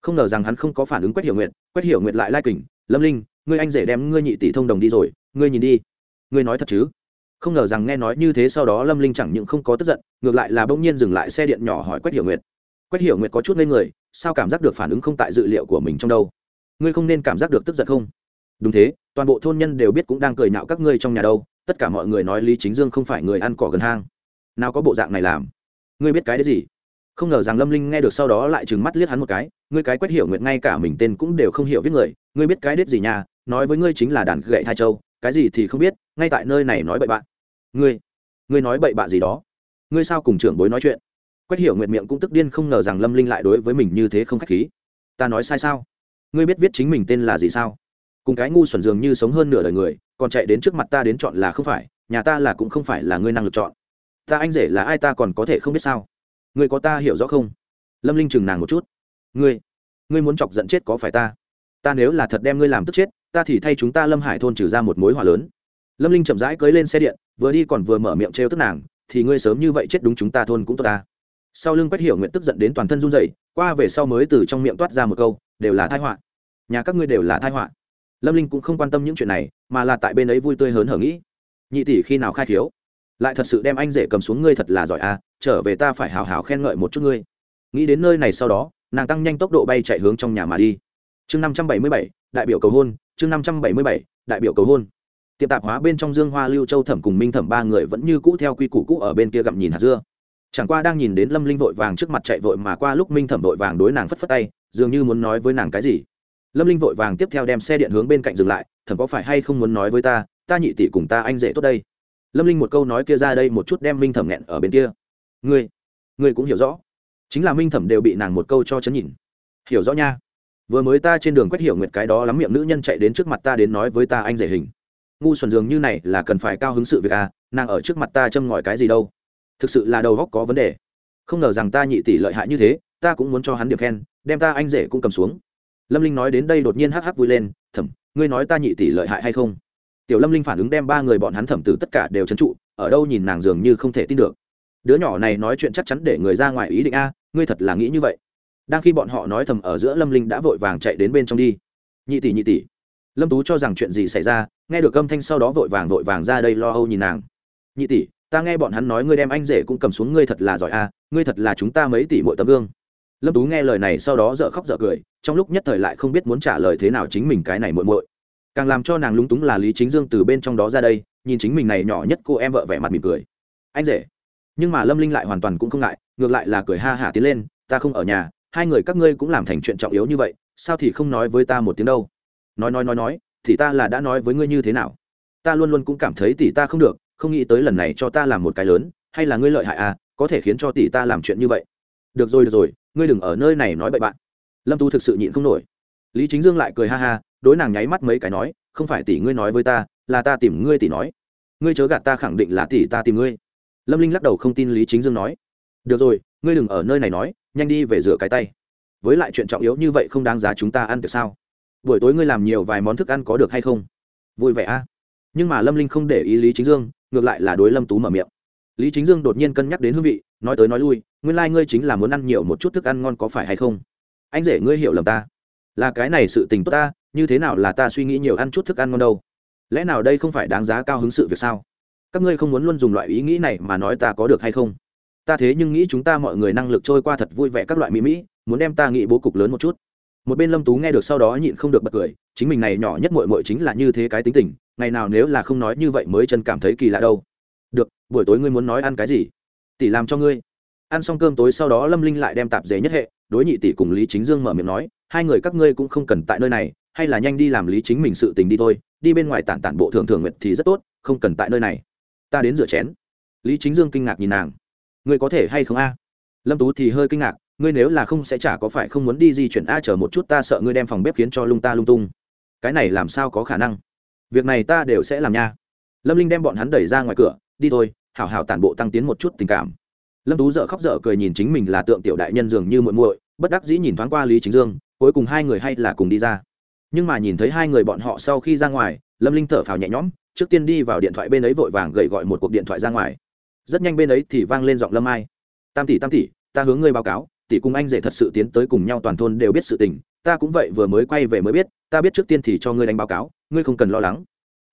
Không ngờ rằng hắn không có phản ứng Quách hiểu nguyệt, Quách hiểu nguyệt lại lai kình, lâm linh, ngươi anh rể đem ngươi nhị tỷ thông đồng đi rồi, ngươi nhìn đi, ngươi nói thật chứ? Không ngờ rằng nghe nói như thế sau đó lâm linh chẳng những không có tức giận, ngược lại là bỗng nhiên dừng lại xe điện nhỏ hỏi Quách hiểu nguyệt. Quách hiểu nguyệt có chút lên người, sao cảm giác được phản ứng không tại dự liệu của mình trong đâu? Ngươi không nên cảm giác được tức giận không? Đúng thế, toàn bộ thôn nhân đều biết cũng đang cười nhạo các ngươi trong nhà đâu, tất cả mọi người nói lý chính dương không phải người ăn cỏ gần hang. Nào có bộ dạng này làm? Ngươi biết cái đấy gì? Không ngờ rằng lâm linh nghe được sau đó lại trừng mắt liếc hắn một cái, ngươi cái quét hiểu nguyện ngay cả mình tên cũng đều không hiểu viết người, ngươi biết cái đết gì nhà nói với ngươi chính là đàn gậy thai châu, cái gì thì không biết, ngay tại nơi này nói bậy bạn ngươi ngươi nói bậy bạ gì đó? Ngươi sao cùng trưởng bối nói chuyện? Quách hiểu nguyệt miệng cũng tức điên không ngờ rằng lâm linh lại đối với mình như thế không k h á c h khí. Ta nói sai sao? Ngươi biết viết chính mình tên là gì sao? Cùng cái ngu xuẩn dường như sống hơn nửa đời người, còn chạy đến trước mặt ta đến chọn là không phải, nhà ta là cũng không phải là ngươi năng lực chọn. Ta anh rể là ai ta còn có thể không biết sao? Ngươi có ta hiểu rõ không? Lâm linh chừng nàng một chút. Ngươi ngươi muốn chọc giận chết có phải ta? Ta nếu là thật đem ngươi làm tức chết, ta thì thay chúng ta lâm hải thôn trừ ra một mối hỏa lớn lâm linh chậm rãi cưới lên xe điện, vừa đi còn vừa mở miệng trêu tức nàng, thì ngươi sớm như vậy chết đúng chúng ta thôn cũng tốt ta. Sau lưng quách hiểu nguyện tức giận đến toàn thân run rẩy, qua về sau mới từ trong miệng toát ra một câu, đều là thai họa. Nhà các ngươi đều là thai họa. Lâm linh cũng không quan tâm những chuyện này, mà là tại bên ấy vui tươi hớn hở nghĩ, nhị tỷ khi nào khai khiếu lại thật sự đem anh rể cầm xuống ngươi thật là giỏi à trở về ta phải hào hào khen ngợi một chút ngươi. Nghĩ đến nơi này sau đó, nàng tăng nhanh tốc độ bay chạy hướng trong nhà mà đi. Chương năm trăm bảy mươi bảy, đại biểu cầu hôn, chương năm trăm bảy mươi bảy, đại biểu cầu hôn tiệm tạp hóa bên trong dương hoa lưu châu thẩm cùng minh thẩm ba người vẫn như cũ theo quy củ cũ ở bên kia gặm nhìn hạt dưa. Chẳng qua đang nhìn đến lâm linh vội vàng trước mặt chạy vội mà qua lúc minh thẩm vội vàng đối nàng phất phất tay, dường như muốn nói với nàng cái gì. Lâm linh vội vàng tiếp theo đem xe điện hướng bên cạnh dừng lại, thẩm có phải hay không muốn nói với ta ta nhị tỷ cùng ta anh rể tốt đây? Lâm linh một câu nói kia ra đây một chút đem minh thẩm nghẹn ở bên kia. Ngươi ngươi cũng hiểu rõ. Chính là minh thẩm đều bị nàng một câu cho chấn nhìn. Hiểu rõ nha. Vừa mới ta trên đường quét hiểu nguyệt cái đó lắm miệng nữ nhân chạy đến trước mặt ta đến nói với ta anh rể hình ngu xuẩn dường như này là cần phải cao hứng sự việc à nàng ở trước mặt ta châm ngòi cái gì đâu. Thực sự là đầu góc có vấn đề. Không ngờ rằng ta nhị tỷ lợi hại như thế, ta cũng muốn cho hắn điểm khen, đem ta anh rể cũng cầm xuống. Lâm linh nói đến đây đột nhiên hắc hắc vui lên, thẩm, ngươi nói ta nhị tỷ lợi hại hay không? Tiểu lâm linh phản ứng đem ba người bọn hắn thẩm tử tất cả đều trấn trụ, ở đâu nhìn nàng dường như không thể tin được. Đứa nhỏ này nói chuyện chắc chắn để người ra ngoài ý định a, ngươi thật là nghĩ như vậy. Đang khi bọn họ nói thầm ở giữa lâm linh đã vội vàng chạy đến bên trong đi. Nhị tỷ nhị tỷ lâm tú cho rằng chuyện gì xảy ra, nghe được âm thanh sau đó vội vàng vội vàng ra đây lo âu nhìn nàng. Nhị tỷ, ta nghe bọn hắn nói ngươi đem anh rể cũng cầm xuống, ngươi thật là giỏi a, ngươi thật là chúng ta mấy tỷ mỗi tấm gương. Lâm tú nghe lời này sau đó dợ khóc dợ cười, trong lúc nhất thời lại không biết muốn trả lời thế nào chính mình cái này muội muội. Càng làm cho nàng lúng túng là lý chính dương từ bên trong đó ra đây, nhìn chính mình này nhỏ nhất cô em vợ vẻ mặt mỉm cười. Anh rể. Nhưng mà lâm linh lại hoàn toàn cũng không ngại, ngược lại là cười ha hả tiến lên, ta không ở nhà, hai người các ngươi cũng làm thành chuyện trọng yếu như vậy, sao thì không nói với ta một tiếng đâu? Nói nói nói nói, thì ta là đã nói với ngươi như thế nào? Ta luôn luôn cũng cảm thấy tỷ ta không được, không nghĩ tới lần này cho ta làm một cái lớn, hay là ngươi lợi hại à có thể khiến cho tỷ ta làm chuyện như vậy. Được rồi được rồi, ngươi đừng ở nơi này nói bậy bạn. Lâm tu thực sự nhịn không nổi. Lý chính dương lại cười ha ha, đối nàng nháy mắt mấy cái nói, không phải tỷ ngươi nói với ta, là ta tìm ngươi tỷ nói. Ngươi chớ gạt ta khẳng định là tỷ ta tìm ngươi. Lâm linh lắc đầu không tin lý chính dương nói. Được rồi, ngươi đừng ở nơi này nói, nhanh đi về rửa cái tay. Với lại chuyện trọng yếu như vậy không đáng giá chúng ta ăn được sao? Buổi tối ngươi làm nhiều vài món thức ăn có được hay không? Vui vẻ a. À? nhưng mà lâm linh không để ý lý chính dương, ngược lại là đối lâm tú mở miệng. Lý chính dương đột nhiên cân nhắc đến hương vị, nói tới nói lui, nguyên lai、like、ngươi chính là muốn ăn nhiều một chút thức ăn ngon có phải hay không? Anh rể ngươi hiểu lầm ta. Là cái này sự tình tốt ta, như thế nào là ta suy nghĩ nhiều ăn chút thức ăn ngon đâu? Lẽ nào đây không phải đáng giá cao hứng sự việc sao? Các ngươi không muốn luôn dùng loại ý nghĩ này mà nói ta có được hay không? Ta thế nhưng nghĩ chúng ta mọi người năng lực trôi qua thật vui vẻ các loại mỹ mỹ, muốn đem ta nghĩ bố cục lớn một chút một bên lâm tú nghe được sau đó nhịn không được bật cười, chính mình này nhỏ nhất mội mội chính là như thế cái tính tình, ngày nào nếu là không nói như vậy mới chân cảm thấy kỳ lạ đâu. Được, buổi tối ngươi muốn nói ăn cái gì? Tỷ làm cho ngươi. Ăn xong cơm tối sau đó lâm linh lại đem tạp dề nhất hệ, đối nhị tỷ cùng lý chính dương mở miệng nói, hai người các ngươi cũng không cần tại nơi này, hay là nhanh đi làm lý chính mình sự tình đi thôi, đi bên ngoài tản tản bộ thường thường nguyện thì rất tốt, không cần tại nơi này. Ta đến rửa chén. Lý chính dương kinh ngạc nhìn nàng. Ngươi có thể hay không a? Lâm tú thì hơi kinh ngạc ngươi nếu là không sẽ trả có phải không muốn đi di chuyển a, chờ một chút ta sợ ngươi đem phòng bếp khiến cho lung ta lung tung. Cái này làm sao có khả năng? Việc này ta đều sẽ làm nha. Lâm linh đem bọn hắn đẩy ra ngoài cửa, đi thôi, hảo hảo tản bộ tăng tiến một chút tình cảm. Lâm tú dợ khóc dở cười nhìn chính mình là tượng tiểu đại nhân dường như muội muội, bất đắc dĩ nhìn thoáng qua lý chính dương, cuối cùng hai người hay là cùng đi ra. Nhưng mà nhìn thấy hai người bọn họ sau khi ra ngoài, lâm linh thở phào nhẹ nhõm, trước tiên đi vào điện thoại bên ấy vội vàng gậy gọi một cuộc điện thoại ra ngoài. Rất nhanh bên ấy thì vang lên giọng lâm ai. Tam tỷ tam tỷ, ta hướng ngươi báo cáo tỷ cùng anh rể thật sự tiến tới cùng nhau toàn thôn đều biết sự tình, ta cũng vậy vừa mới quay về mới biết, ta biết trước tiên thì cho ngươi đánh báo cáo, ngươi không cần lo lắng.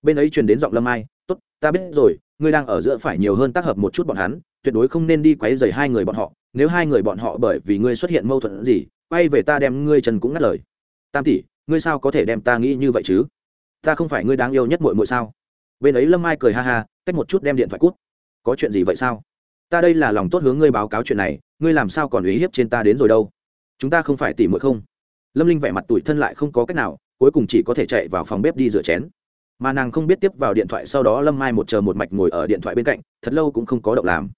Bên ấy truyền đến giọng lâm ai tốt, ta biết rồi, ngươi đang ở giữa phải nhiều hơn tác hợp một chút bọn hắn, tuyệt đối không nên đi quấy rầy hai người bọn họ, nếu hai người bọn họ bởi vì ngươi xuất hiện mâu thuẫn gì, quay về ta đem ngươi trần cũng ngắt lời. Tam tỷ, ngươi sao có thể đem ta nghĩ như vậy chứ? Ta không phải ngươi đáng yêu nhất muội muội sao? Bên ấy lâm ai cười ha ha, cách một chút đem điện thoại cút. Có chuyện gì vậy sao? Ta đây là lòng tốt hướng ngươi báo cáo chuyện này ngươi làm sao còn uy hiếp trên ta đến rồi đâu? Chúng ta không phải tỉ muội không? Lâm linh vẻ mặt tủi thân lại không có cách nào, cuối cùng chỉ có thể chạy vào phòng bếp đi rửa chén. Mà nàng không biết tiếp vào điện thoại sau đó lâm mai một chờ một mạch ngồi ở điện thoại bên cạnh, thật lâu cũng không có động làm.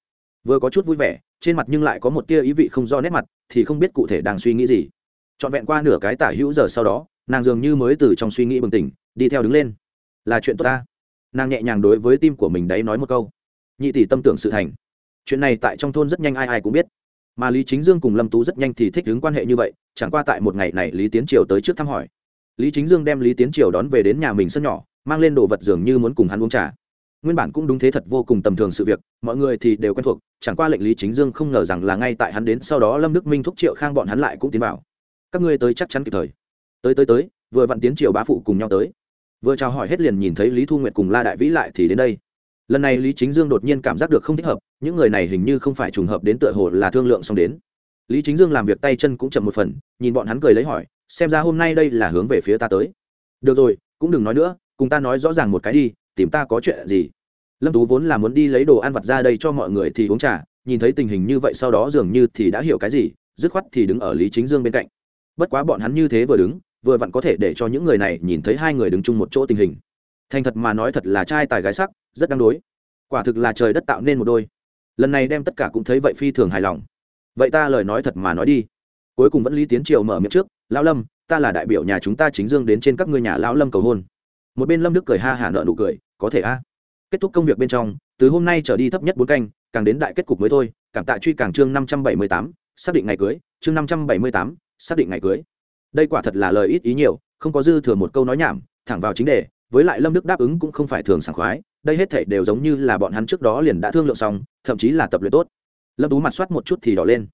Vừa có chút vui vẻ, trên mặt nhưng lại có một tia ý vị không do nét mặt, thì không biết cụ thể đang suy nghĩ gì. Trọn vẹn qua nửa cái tả hữu giờ sau đó, nàng dường như mới từ trong suy nghĩ bừng tỉnh, đi theo đứng lên. Là chuyện tốt ta. Nàng nhẹ nhàng đối với tim của mình đấy nói một câu. Nhị tỷ tâm tưởng sự thành. Chuyện này tại trong thôn rất nhanh ai ai cũng biết mà lý chính dương cùng lâm tú rất nhanh thì thích đứng quan hệ như vậy, chẳng qua tại một ngày này lý tiến triều tới trước thăm hỏi. Lý chính dương đem lý tiến triều đón về đến nhà mình sân nhỏ, mang lên đồ vật dường như muốn cùng hắn uống trà. Nguyên bản cũng đúng thế thật vô cùng tầm thường sự việc, mọi người thì đều quen thuộc, chẳng qua lệnh lý chính dương không ngờ rằng là ngay tại hắn đến sau đó lâm đức minh thúc triệu khang bọn hắn lại cũng tiến vào. Các ngươi tới chắc chắn kịp thời. Tới tới tới, vừa vặn tiến triều bá phụ cùng nhau tới. Vừa chào hỏi hết liền nhìn thấy lý thu nguyệt cùng la đại vĩ lại thì đến đây lần này lý chính dương đột nhiên cảm giác được không thích hợp, những người này hình như không phải trùng hợp đến tựa hồ là thương lượng xong đến. Lý chính dương làm việc tay chân cũng chậm một phần, nhìn bọn hắn cười lấy hỏi, xem ra hôm nay đây là hướng về phía ta tới. Được rồi, cũng đừng nói nữa, cùng ta nói rõ ràng một cái đi, tìm ta có chuyện gì? Lâm tú vốn là muốn đi lấy đồ ăn vặt ra đây cho mọi người thì uống trà, nhìn thấy tình hình như vậy sau đó dường như thì đã hiểu cái gì, dứt khoát thì đứng ở lý chính dương bên cạnh. Bất quá bọn hắn như thế vừa đứng, vừa vặn có thể để cho những người này nhìn thấy hai người đứng chung một chỗ tình hình thành thật mà nói thật là trai tài gái sắc, rất đáng đối. Quả thực là trời đất tạo nên một đôi. Lần này đem tất cả cũng thấy vậy phi thường hài lòng. Vậy ta lời nói thật mà nói đi. Cuối cùng vẫn lý tiến triều mở miệng trước, lão lâm, ta là đại biểu nhà chúng ta chính dương đến trên các ngươi nhà lão lâm cầu hôn. Một bên lâm đức cười ha hả nợ nụ cười, có thể a. Kết thúc công việc bên trong, từ hôm nay trở đi thấp nhất bốn canh, càng đến đại kết cục mới thôi, cảm tạ truy càng chương năm trăm bảy mươi tám, xác định ngày cưới, chương năm trăm bảy mươi tám, xác định ngày cưới. Đây quả thật là lời ít ý nhiều, không có dư thừa một câu nói nhảm, thẳng vào chính đề với lại lâm đức đáp ứng cũng không phải thường sảng khoái, đây hết thể đều giống như là bọn hắn trước đó liền đã thương lượng xong, thậm chí là tập luyện tốt. Lâm tú mặt soát một chút thì đỏ lên.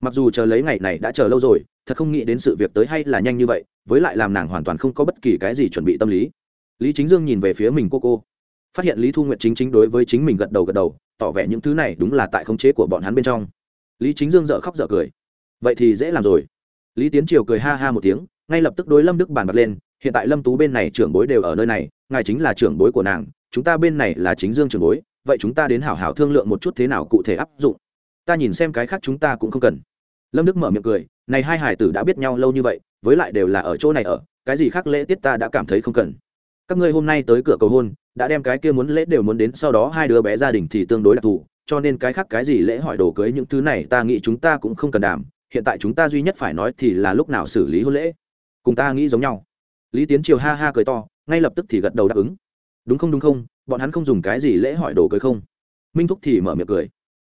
Mặc dù chờ lấy ngày này đã chờ lâu rồi, thật không nghĩ đến sự việc tới hay là nhanh như vậy, với lại làm nàng hoàn toàn không có bất kỳ cái gì chuẩn bị tâm lý. Lý chính dương nhìn về phía mình cô cô. Phát hiện lý thu nguyện chính chính đối với chính mình gật đầu gật đầu, tỏ vẻ những thứ này đúng là tại khống chế của bọn hắn bên trong. Lý chính dương dợ khóc dợ cười. Vậy thì dễ làm rồi. Lý tiến triều cười ha ha một tiếng, ngay lập tức đối lâm đức bàn bật lên hiện tại lâm tú bên này trưởng bối đều ở nơi này, ngài chính là trưởng bối của nàng, chúng ta bên này là chính dương trưởng bối, vậy chúng ta đến hảo hảo thương lượng một chút thế nào cụ thể áp dụng. Ta nhìn xem cái khác chúng ta cũng không cần. Lâm đức mở miệng cười, này hai hải tử đã biết nhau lâu như vậy, với lại đều là ở chỗ này ở, cái gì khác lễ tiết ta đã cảm thấy không cần. Các ngươi hôm nay tới cửa cầu hôn, đã đem cái kia muốn lễ đều muốn đến, sau đó hai đứa bé gia đình thì tương đối đặc thù, cho nên cái khác cái gì lễ hỏi đồ cưới những thứ này ta nghĩ chúng ta cũng không cần đảm hiện tại chúng ta duy nhất phải nói thì là lúc nào xử lý hôn lễ. Cùng ta nghĩ giống nhau lý tiến triều ha ha cười to, ngay lập tức thì gật đầu đáp ứng. Đúng không đúng không, bọn hắn không dùng cái gì lễ hỏi đồ cười không? Minh thúc thì mở miệng cười.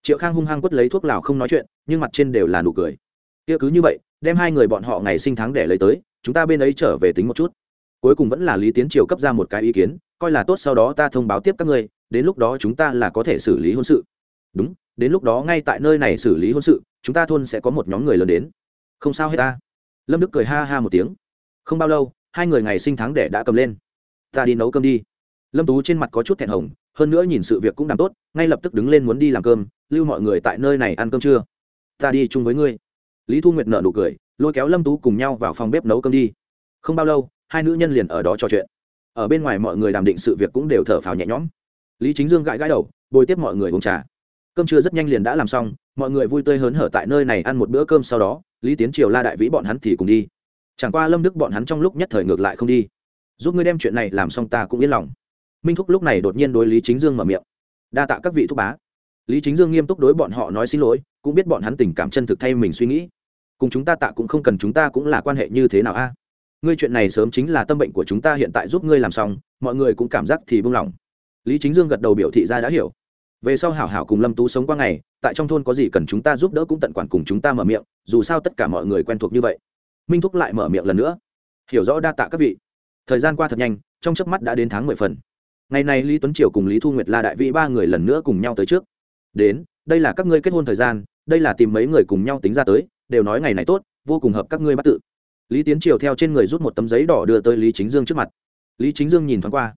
Triệu khang hung hăng quất lấy thuốc lào không nói chuyện, nhưng mặt trên đều là nụ cười. Kia cứ như vậy, đem hai người bọn họ ngày sinh tháng để lấy tới, chúng ta bên ấy trở về tính một chút. Cuối cùng vẫn là lý tiến triều cấp ra một cái ý kiến, coi là tốt sau đó ta thông báo tiếp các ngươi, đến lúc đó chúng ta là có thể xử lý hôn sự. Đúng, đến lúc đó ngay tại nơi này xử lý hôn sự, chúng ta thôn sẽ có một nhóm người lớn đến. Không sao hết ta. Lâm đức cười ha ha một tiếng. Không bao lâu hai người ngày sinh tháng để đã cầm lên. Ta đi nấu cơm đi. Lâm tú trên mặt có chút thẹn hồng, hơn nữa nhìn sự việc cũng làm tốt, ngay lập tức đứng lên muốn đi làm cơm, lưu mọi người tại nơi này ăn cơm trưa ta đi chung với ngươi. Lý thu nguyệt nợ nụ cười, lôi kéo lâm tú cùng nhau vào phòng bếp nấu cơm đi. Không bao lâu, hai nữ nhân liền ở đó trò chuyện. Ở bên ngoài mọi người đàm định sự việc cũng đều thở phào nhẹ nhõm. Lý chính dương gãi gãi đầu, bồi tiếp mọi người uống trà. Cơm trưa rất nhanh liền đã làm xong, mọi người vui tươi hớn hở tại nơi này ăn một bữa cơm sau đó, lý tiến triều, la đại vĩ bọn hắn thì cùng đi chẳng qua lâm đức bọn hắn trong lúc nhất thời ngược lại không đi. Giúp ngươi đem chuyện này làm xong ta cũng yên lòng. Minh thúc lúc này đột nhiên đối lý chính dương mở miệng. Đa tạ các vị thúc bá. Lý chính dương nghiêm túc đối bọn họ nói xin lỗi, cũng biết bọn hắn tình cảm chân thực thay mình suy nghĩ. Cùng chúng ta tạ cũng không cần chúng ta cũng là quan hệ như thế nào a? Ngươi chuyện này sớm chính là tâm bệnh của chúng ta hiện tại giúp ngươi làm xong, mọi người cũng cảm giác thì buông lỏng. Lý chính dương gật đầu biểu thị ra đã hiểu. Về sau hảo hảo cùng lâm tú sống qua ngày, tại trong thôn có gì cần chúng ta giúp đỡ cũng tận quản cùng chúng ta mở miệng, dù sao tất cả mọi người quen thuộc như vậy minh thúc lại mở miệng lần nữa. Hiểu rõ đa tạ các vị. Thời gian qua thật nhanh, trong chớp mắt đã đến tháng mười phần. Ngày này lý tuấn triều cùng lý thu nguyệt la đại vị ba người lần nữa cùng nhau tới trước. Đến, đây là các ngươi kết hôn thời gian, đây là tìm mấy người cùng nhau tính ra tới, đều nói ngày này tốt, vô cùng hợp các ngươi bắt tự. Lý tiến triều theo trên người rút một tấm giấy đỏ đưa tới lý chính dương trước mặt. Lý chính dương nhìn thoáng qua.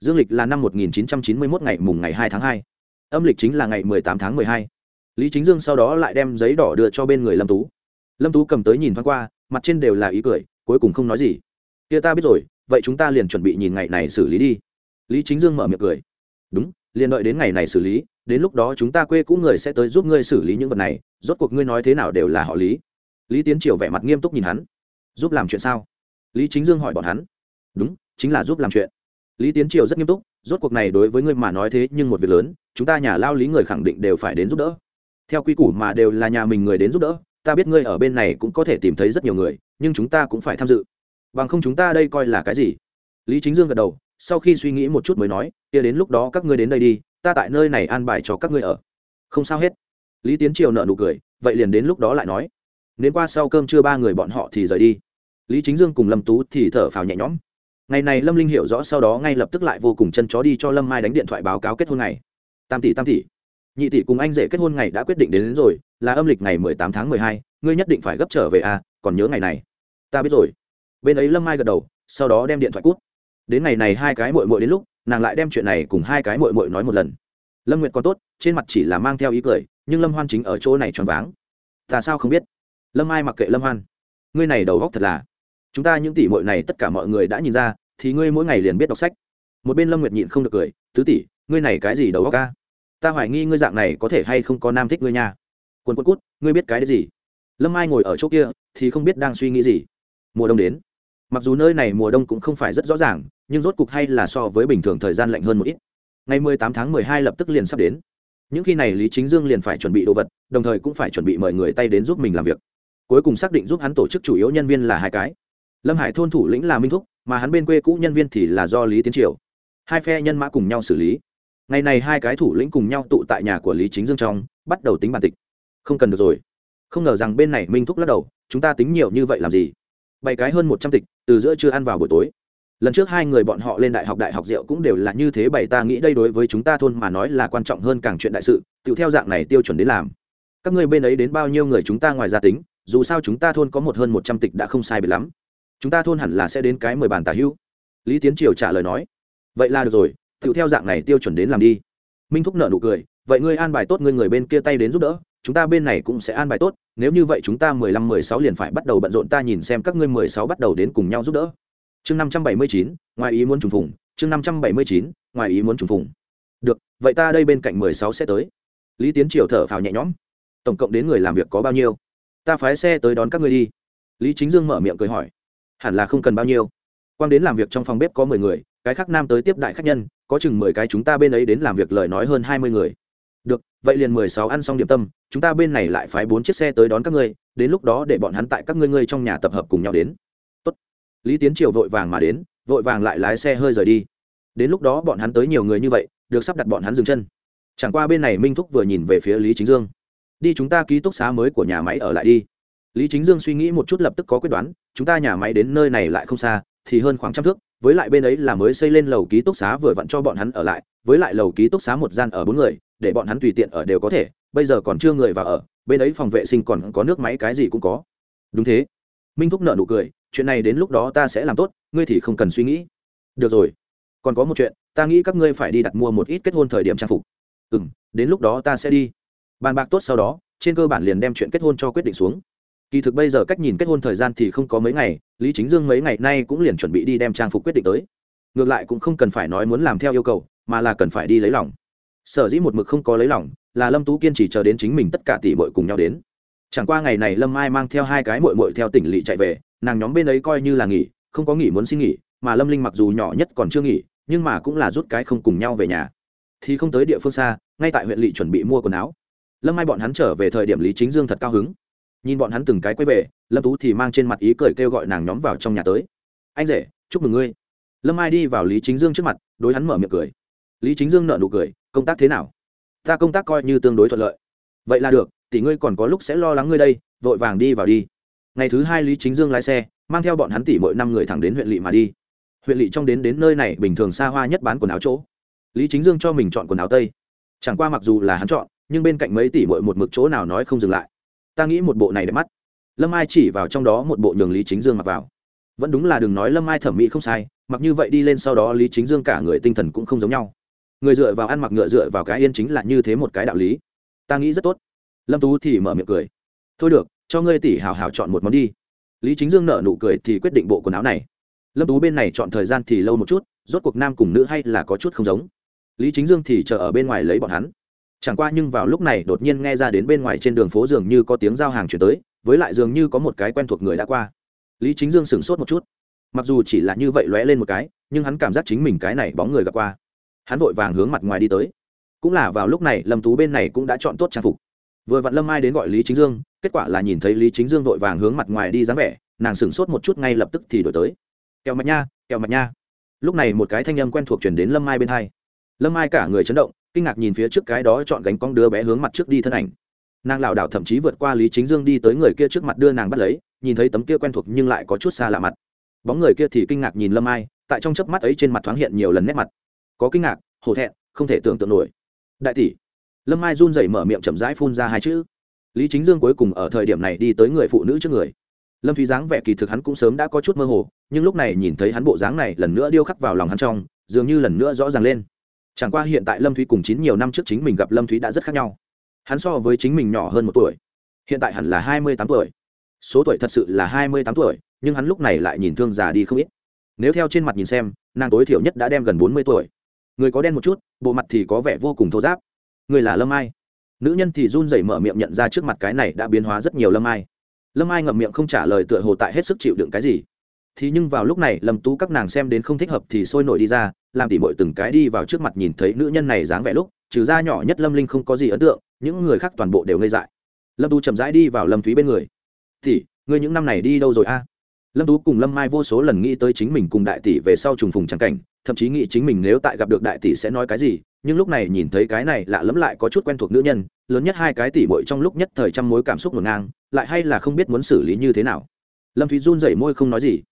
Dương lịch là năm 1991 ngày mùng ngày 2 tháng 2. âm lịch chính là ngày 18 tháng 12. lý chính dương sau đó lại đem giấy đỏ đưa cho bên người lâm tú. Lâm tú cầm tới nhìn thoáng qua mặt trên đều là ý cười, cuối cùng không nói gì. Kia ta biết rồi, vậy chúng ta liền chuẩn bị nhìn ngày này xử lý đi. Lý chính dương mở miệng cười. Đúng, liền đợi đến ngày này xử lý, đến lúc đó chúng ta quê cũ người sẽ tới giúp ngươi xử lý những vật này, rốt cuộc ngươi nói thế nào đều là họ lý. Lý tiến triều vẻ mặt nghiêm túc nhìn hắn. Giúp làm chuyện sao? Lý chính dương hỏi bọn hắn. Đúng, chính là giúp làm chuyện. Lý tiến triều rất nghiêm túc, rốt cuộc này đối với ngươi mà nói thế nhưng một việc lớn, chúng ta nhà lao lý người khẳng định đều phải đến giúp đỡ. Theo quy củ mà đều là nhà mình người đến giúp đỡ ta biết ngươi ở bên này cũng có thể tìm thấy rất nhiều người nhưng chúng ta cũng phải tham dự. Bằng không chúng ta đây coi là cái gì? Lý chính dương gật đầu sau khi suy nghĩ một chút mới nói kia đến lúc đó các ngươi đến đây đi ta tại nơi này an bài cho các ngươi ở. Không sao hết. Lý tiến triều nợ nụ cười vậy liền đến lúc đó lại nói. Đến qua sau cơm trưa ba người bọn họ thì rời đi. Lý chính dương cùng lâm tú thì thở phào nhẹ nhõm. Ngày này lâm linh hiểu rõ sau đó ngay lập tức lại vô cùng chân chó đi cho lâm mai đánh điện thoại báo cáo kết hôn ngày. Tam tỷ tam tỷ. Nhị tỷ cùng anh rể kết hôn ngày đã quyết định đến, đến rồi là âm lịch ngày mười tám tháng mười hai, ngươi nhất định phải gấp trở về à còn nhớ ngày này. Ta biết rồi. Bên ấy lâm mai gật đầu, sau đó đem điện thoại cút. Đến ngày này hai cái mội mội đến lúc, nàng lại đem chuyện này cùng hai cái mội mội nói một lần. Lâm nguyệt còn tốt, trên mặt chỉ là mang theo ý cười, nhưng lâm hoan chính ở chỗ này choáng váng. Ta sao không biết? Lâm ai mặc kệ lâm hoan. Ngươi này đầu góc thật là. Chúng ta những tỷ mội này tất cả mọi người đã nhìn ra, thì ngươi mỗi ngày liền biết đọc sách. Một bên lâm nguyệt nhịn không được cười, tứ tỷ, ngươi này cái gì đầu góc ca ta hoài nghi ngươi dạng này có thể hay không có nam thích ngươi nha quần quần cút, ngươi biết cái đấy gì? Lâm ai ngồi ở chỗ kia, thì không biết đang suy nghĩ gì. Mùa đông đến. Mặc dù nơi này mùa đông cũng không phải rất rõ ràng, nhưng rốt cục hay là so với bình thường thời gian lạnh hơn một ít. Ngày 18 tháng 12 lập tức liền sắp đến. Những khi này lý chính dương liền phải chuẩn bị đồ vật, đồng thời cũng phải chuẩn bị mời người tay đến giúp mình làm việc. Cuối cùng xác định giúp hắn tổ chức chủ yếu nhân viên là hai cái. Lâm hải thôn thủ lĩnh là minh thúc, mà hắn bên quê cũ nhân viên thì là do lý tiến triều. Hai phe nhân mã cùng nhau xử lý. Ngày này hai cái thủ lĩnh cùng nhau tụ tại nhà của lý chính dương trong, bắt đầu tính bản tịch không cần được rồi. Không ngờ rằng bên này minh thúc lắc đầu, chúng ta tính nhiều như vậy làm gì? Bảy cái hơn một trăm tịch, từ giữa chưa ăn vào buổi tối. Lần trước hai người bọn họ lên đại học đại học rượu cũng đều là như thế, bảy ta nghĩ đây đối với chúng ta thôn mà nói là quan trọng hơn càng chuyện đại sự, tự theo dạng này tiêu chuẩn đến làm. Các ngươi bên ấy đến bao nhiêu người chúng ta ngoài gia tính, dù sao chúng ta thôn có một hơn một trăm tịch đã không sai biệt lắm. Chúng ta thôn hẳn là sẽ đến cái mười bàn tả hữu. Lý tiến triều trả lời nói. Vậy là được rồi, tự theo dạng này tiêu chuẩn đến làm đi. Minh thúc nợ nụ cười vậy ngươi an bài tốt ngươi người bên kia tay đến giúp đỡ, chúng ta bên này cũng sẽ an bài tốt, nếu như vậy chúng ta mười lăm, mười sáu liền phải bắt đầu bận rộn ta nhìn xem các ngươi mười sáu bắt đầu đến cùng nhau giúp đỡ. Chương năm trăm bảy mươi chín, ngoài ý muốn trùng phùng, chương năm trăm bảy mươi chín, ngoài ý muốn trùng phùng. Được, vậy ta đây bên cạnh mười sáu sẽ tới. Lý tiến triều thở phào nhẹ nhõm. Tổng cộng đến người làm việc có bao nhiêu? Ta phái xe tới đón các ngươi đi. Lý chính dương mở miệng cười hỏi. Hẳn là không cần bao nhiêu. Quang đến làm việc trong phòng bếp có mười người, cái khác nam tới tiếp đại khách nhân, có chừng mười cái chúng ta bên ấy đến làm việc lời nói hơn hai mươi người vậy liền mười sáu ăn xong điểm tâm, chúng ta bên này lại phái bốn chiếc xe tới đón các ngươi, đến lúc đó để bọn hắn tại các ngươi ngươi trong nhà tập hợp cùng nhau đến. Tốt. lý tiến triều vội vàng mà đến, vội vàng lại lái xe hơi rời đi. Đến lúc đó bọn hắn tới nhiều người như vậy, được sắp đặt bọn hắn dừng chân. Chẳng qua bên này minh thúc vừa nhìn về phía lý chính dương. Đi chúng ta ký túc xá mới của nhà máy ở lại đi. Lý chính dương suy nghĩ một chút lập tức có quyết đoán, chúng ta nhà máy đến nơi này lại không xa, thì hơn khoảng trăm thước với lại bên ấy là mới xây lên lầu ký túc xá vừa vặn cho bọn hắn ở lại, với lại lầu ký túc xá một gian ở bốn người, để bọn hắn tùy tiện ở đều có thể, bây giờ còn chưa người vào ở, bên ấy phòng vệ sinh còn có nước máy cái gì cũng có. Đúng thế. Minh thúc nợ nụ cười, chuyện này đến lúc đó ta sẽ làm tốt, ngươi thì không cần suy nghĩ. Được rồi. Còn có một chuyện, ta nghĩ các ngươi phải đi đặt mua một ít kết hôn thời điểm trang phục. Ừ m đến lúc đó ta sẽ đi. Bàn bạc tốt sau đó, trên cơ bản liền đem chuyện kết hôn cho quyết định xuống kỳ thực bây giờ cách nhìn kết hôn thời gian thì không có mấy ngày, lý chính dương mấy ngày nay cũng liền chuẩn bị đi đem trang phục quyết định tới. Ngược lại cũng không cần phải nói muốn làm theo yêu cầu, mà là cần phải đi lấy lòng. Sở dĩ một mực không có lấy lòng, là lâm tú kiên chỉ chờ đến chính mình tất cả tỷ mội cùng nhau đến. Chẳng qua ngày này lâm mai mang theo hai cái mội mội theo tỉnh lỵ chạy về, nàng nhóm bên ấy coi như là nghỉ, không có nghỉ muốn xin nghỉ, mà lâm linh mặc dù nhỏ nhất còn chưa nghỉ, nhưng mà cũng là rút cái không cùng nhau về nhà. Thì không tới địa phương xa, ngay tại huyện lỵ chuẩn bị mua quần áo. Lâm mai bọn hắn trở về thời điểm lý chính dương thật cao hứng nhìn bọn hắn từng cái quay về, lâm tú thì mang trên mặt ý cười kêu gọi nàng nhóm vào trong nhà tới. Anh rể, chúc mừng ngươi. Lâm ai đi vào lý chính dương trước mặt, đối hắn mở miệng cười. Lý chính dương nợ nụ cười, công tác thế nào? Ta công tác coi như tương đối thuận lợi. Vậy là được, tỷ ngươi còn có lúc sẽ lo lắng ngươi đây, vội vàng đi vào đi. Ngày thứ hai lý chính dương lái xe, mang theo bọn hắn tỷ mỗi năm người thẳng đến huyện lỵ mà đi. Huyện lỵ trong đến đến nơi này bình thường xa hoa nhất bán quần áo chỗ. Lý chính dương cho mình chọn quần áo tây. Chẳng qua mặc dù là hắn chọn, nhưng bên cạnh mấy tỷ mỗi một mực chỗ nào nói không dừng lại ta nghĩ một bộ này đẹp mắt. Lâm ai chỉ vào trong đó một bộ nhường lý chính dương mặc vào. Vẫn đúng là đừng nói lâm ai thẩm mỹ không sai, mặc như vậy đi lên sau đó lý chính dương cả người tinh thần cũng không giống nhau. Người dựa vào ăn mặc ngựa dựa vào cái yên chính là như thế một cái đạo lý. Ta nghĩ rất tốt. Lâm tú thì mở miệng cười. Thôi được, cho ngươi tỷ hào hào chọn một món đi. Lý chính dương nợ nụ cười thì quyết định bộ quần áo này. Lâm tú bên này chọn thời gian thì lâu một chút, rốt cuộc nam cùng nữ hay là có chút không giống. Lý chính dương thì chờ ở bên ngoài lấy bọn hắn chẳng qua nhưng vào lúc này đột nhiên nghe ra đến bên ngoài trên đường phố dường như có tiếng giao hàng chuyển tới, với lại dường như có một cái quen thuộc người đã qua. Lý chính dương sửng sốt một chút. Mặc dù chỉ là như vậy lóe lên một cái, nhưng hắn cảm giác chính mình cái này bóng người gặp qua. Hắn vội vàng hướng mặt ngoài đi tới. Cũng là vào lúc này, lâm tú bên này cũng đã chọn tốt trang phục. Vừa vặn lâm Ai đến gọi lý chính dương, kết quả là nhìn thấy lý chính dương vội vàng hướng mặt ngoài đi dáng vẻ, nàng sửng sốt một chút ngay lập tức thì đổi tới. Kẹo mạch nha, kẹo mạch nha. Lúc này một cái thanh âm quen thuộc chuyển đến lâm Ai bên hai. Lâm Ai cả người chấn động kinh ngạc nhìn phía trước cái đó chọn gánh con đứa bé hướng mặt trước đi thân ảnh. Nàng lảo đảo thậm chí vượt qua lý chính dương đi tới người kia trước mặt đưa nàng bắt lấy, nhìn thấy tấm kia quen thuộc nhưng lại có chút xa lạ mặt. Bóng người kia thì kinh ngạc nhìn lâm Ai, tại trong chớp mắt ấy trên mặt thoáng hiện nhiều lần nét mặt. Có kinh ngạc, hổ thẹn, không thể tưởng tượng nổi. Đại tỷ. Lâm Ai run rẩy mở miệng chậm rãi phun ra hai chữ. Lý chính dương cuối cùng ở thời điểm này đi tới người phụ nữ trước người. Lâm thúy dáng vẻ kỳ thực hắn cũng sớm đã có chút mơ hồ, nhưng lúc này nhìn thấy hắn bộ dáng này lần nữa điêu khắc vào lòng hắn trong, dường như lần nữa rõ ràng lên chẳng qua hiện tại lâm thúy cùng chín nhiều năm trước chính mình gặp lâm thúy đã rất khác nhau. Hắn so với chính mình nhỏ hơn một tuổi, hiện tại hẳn là hai mươi tám tuổi. Số tuổi thật sự là hai mươi tám tuổi, nhưng hắn lúc này lại nhìn thương già đi không ít. Nếu theo trên mặt nhìn xem, nàng tối thiểu nhất đã đem gần bốn mươi tuổi. Người có đen một chút, bộ mặt thì có vẻ vô cùng thô giáp người là lâm ai? Nữ nhân thì run rẩy mở miệng nhận ra trước mặt cái này đã biến hóa rất nhiều lâm ai. Lâm ai ngậm miệng không trả lời tựa hồ tại hết sức chịu đựng cái gì thì nhưng vào lúc này, lâm tú các nàng xem đến không thích hợp thì sôi nổi đi ra, làm tỉ mội từng cái đi vào trước mặt nhìn thấy nữ nhân này dáng vẻ lúc, trừ ra nhỏ nhất lâm linh không có gì ấn tượng, những người khác toàn bộ đều ngây dại. Lâm tú chậm rãi đi vào lâm thúy bên người. Thì ngươi những năm này đi đâu rồi a? Lâm tú cùng lâm mai vô số lần nghĩ tới chính mình cùng đại tỷ về sau trùng phùng trắng cảnh, thậm chí nghĩ chính mình nếu tại gặp được đại tỷ sẽ nói cái gì, nhưng lúc này nhìn thấy cái này lạ lẫm lại có chút quen thuộc nữ nhân, lớn nhất hai cái tỷ bội trong lúc nhất thời trăm mối cảm xúc ngổn ngang, lại hay là không biết muốn xử lý như thế nào. Lâm thúy run rẩy môi không nói gì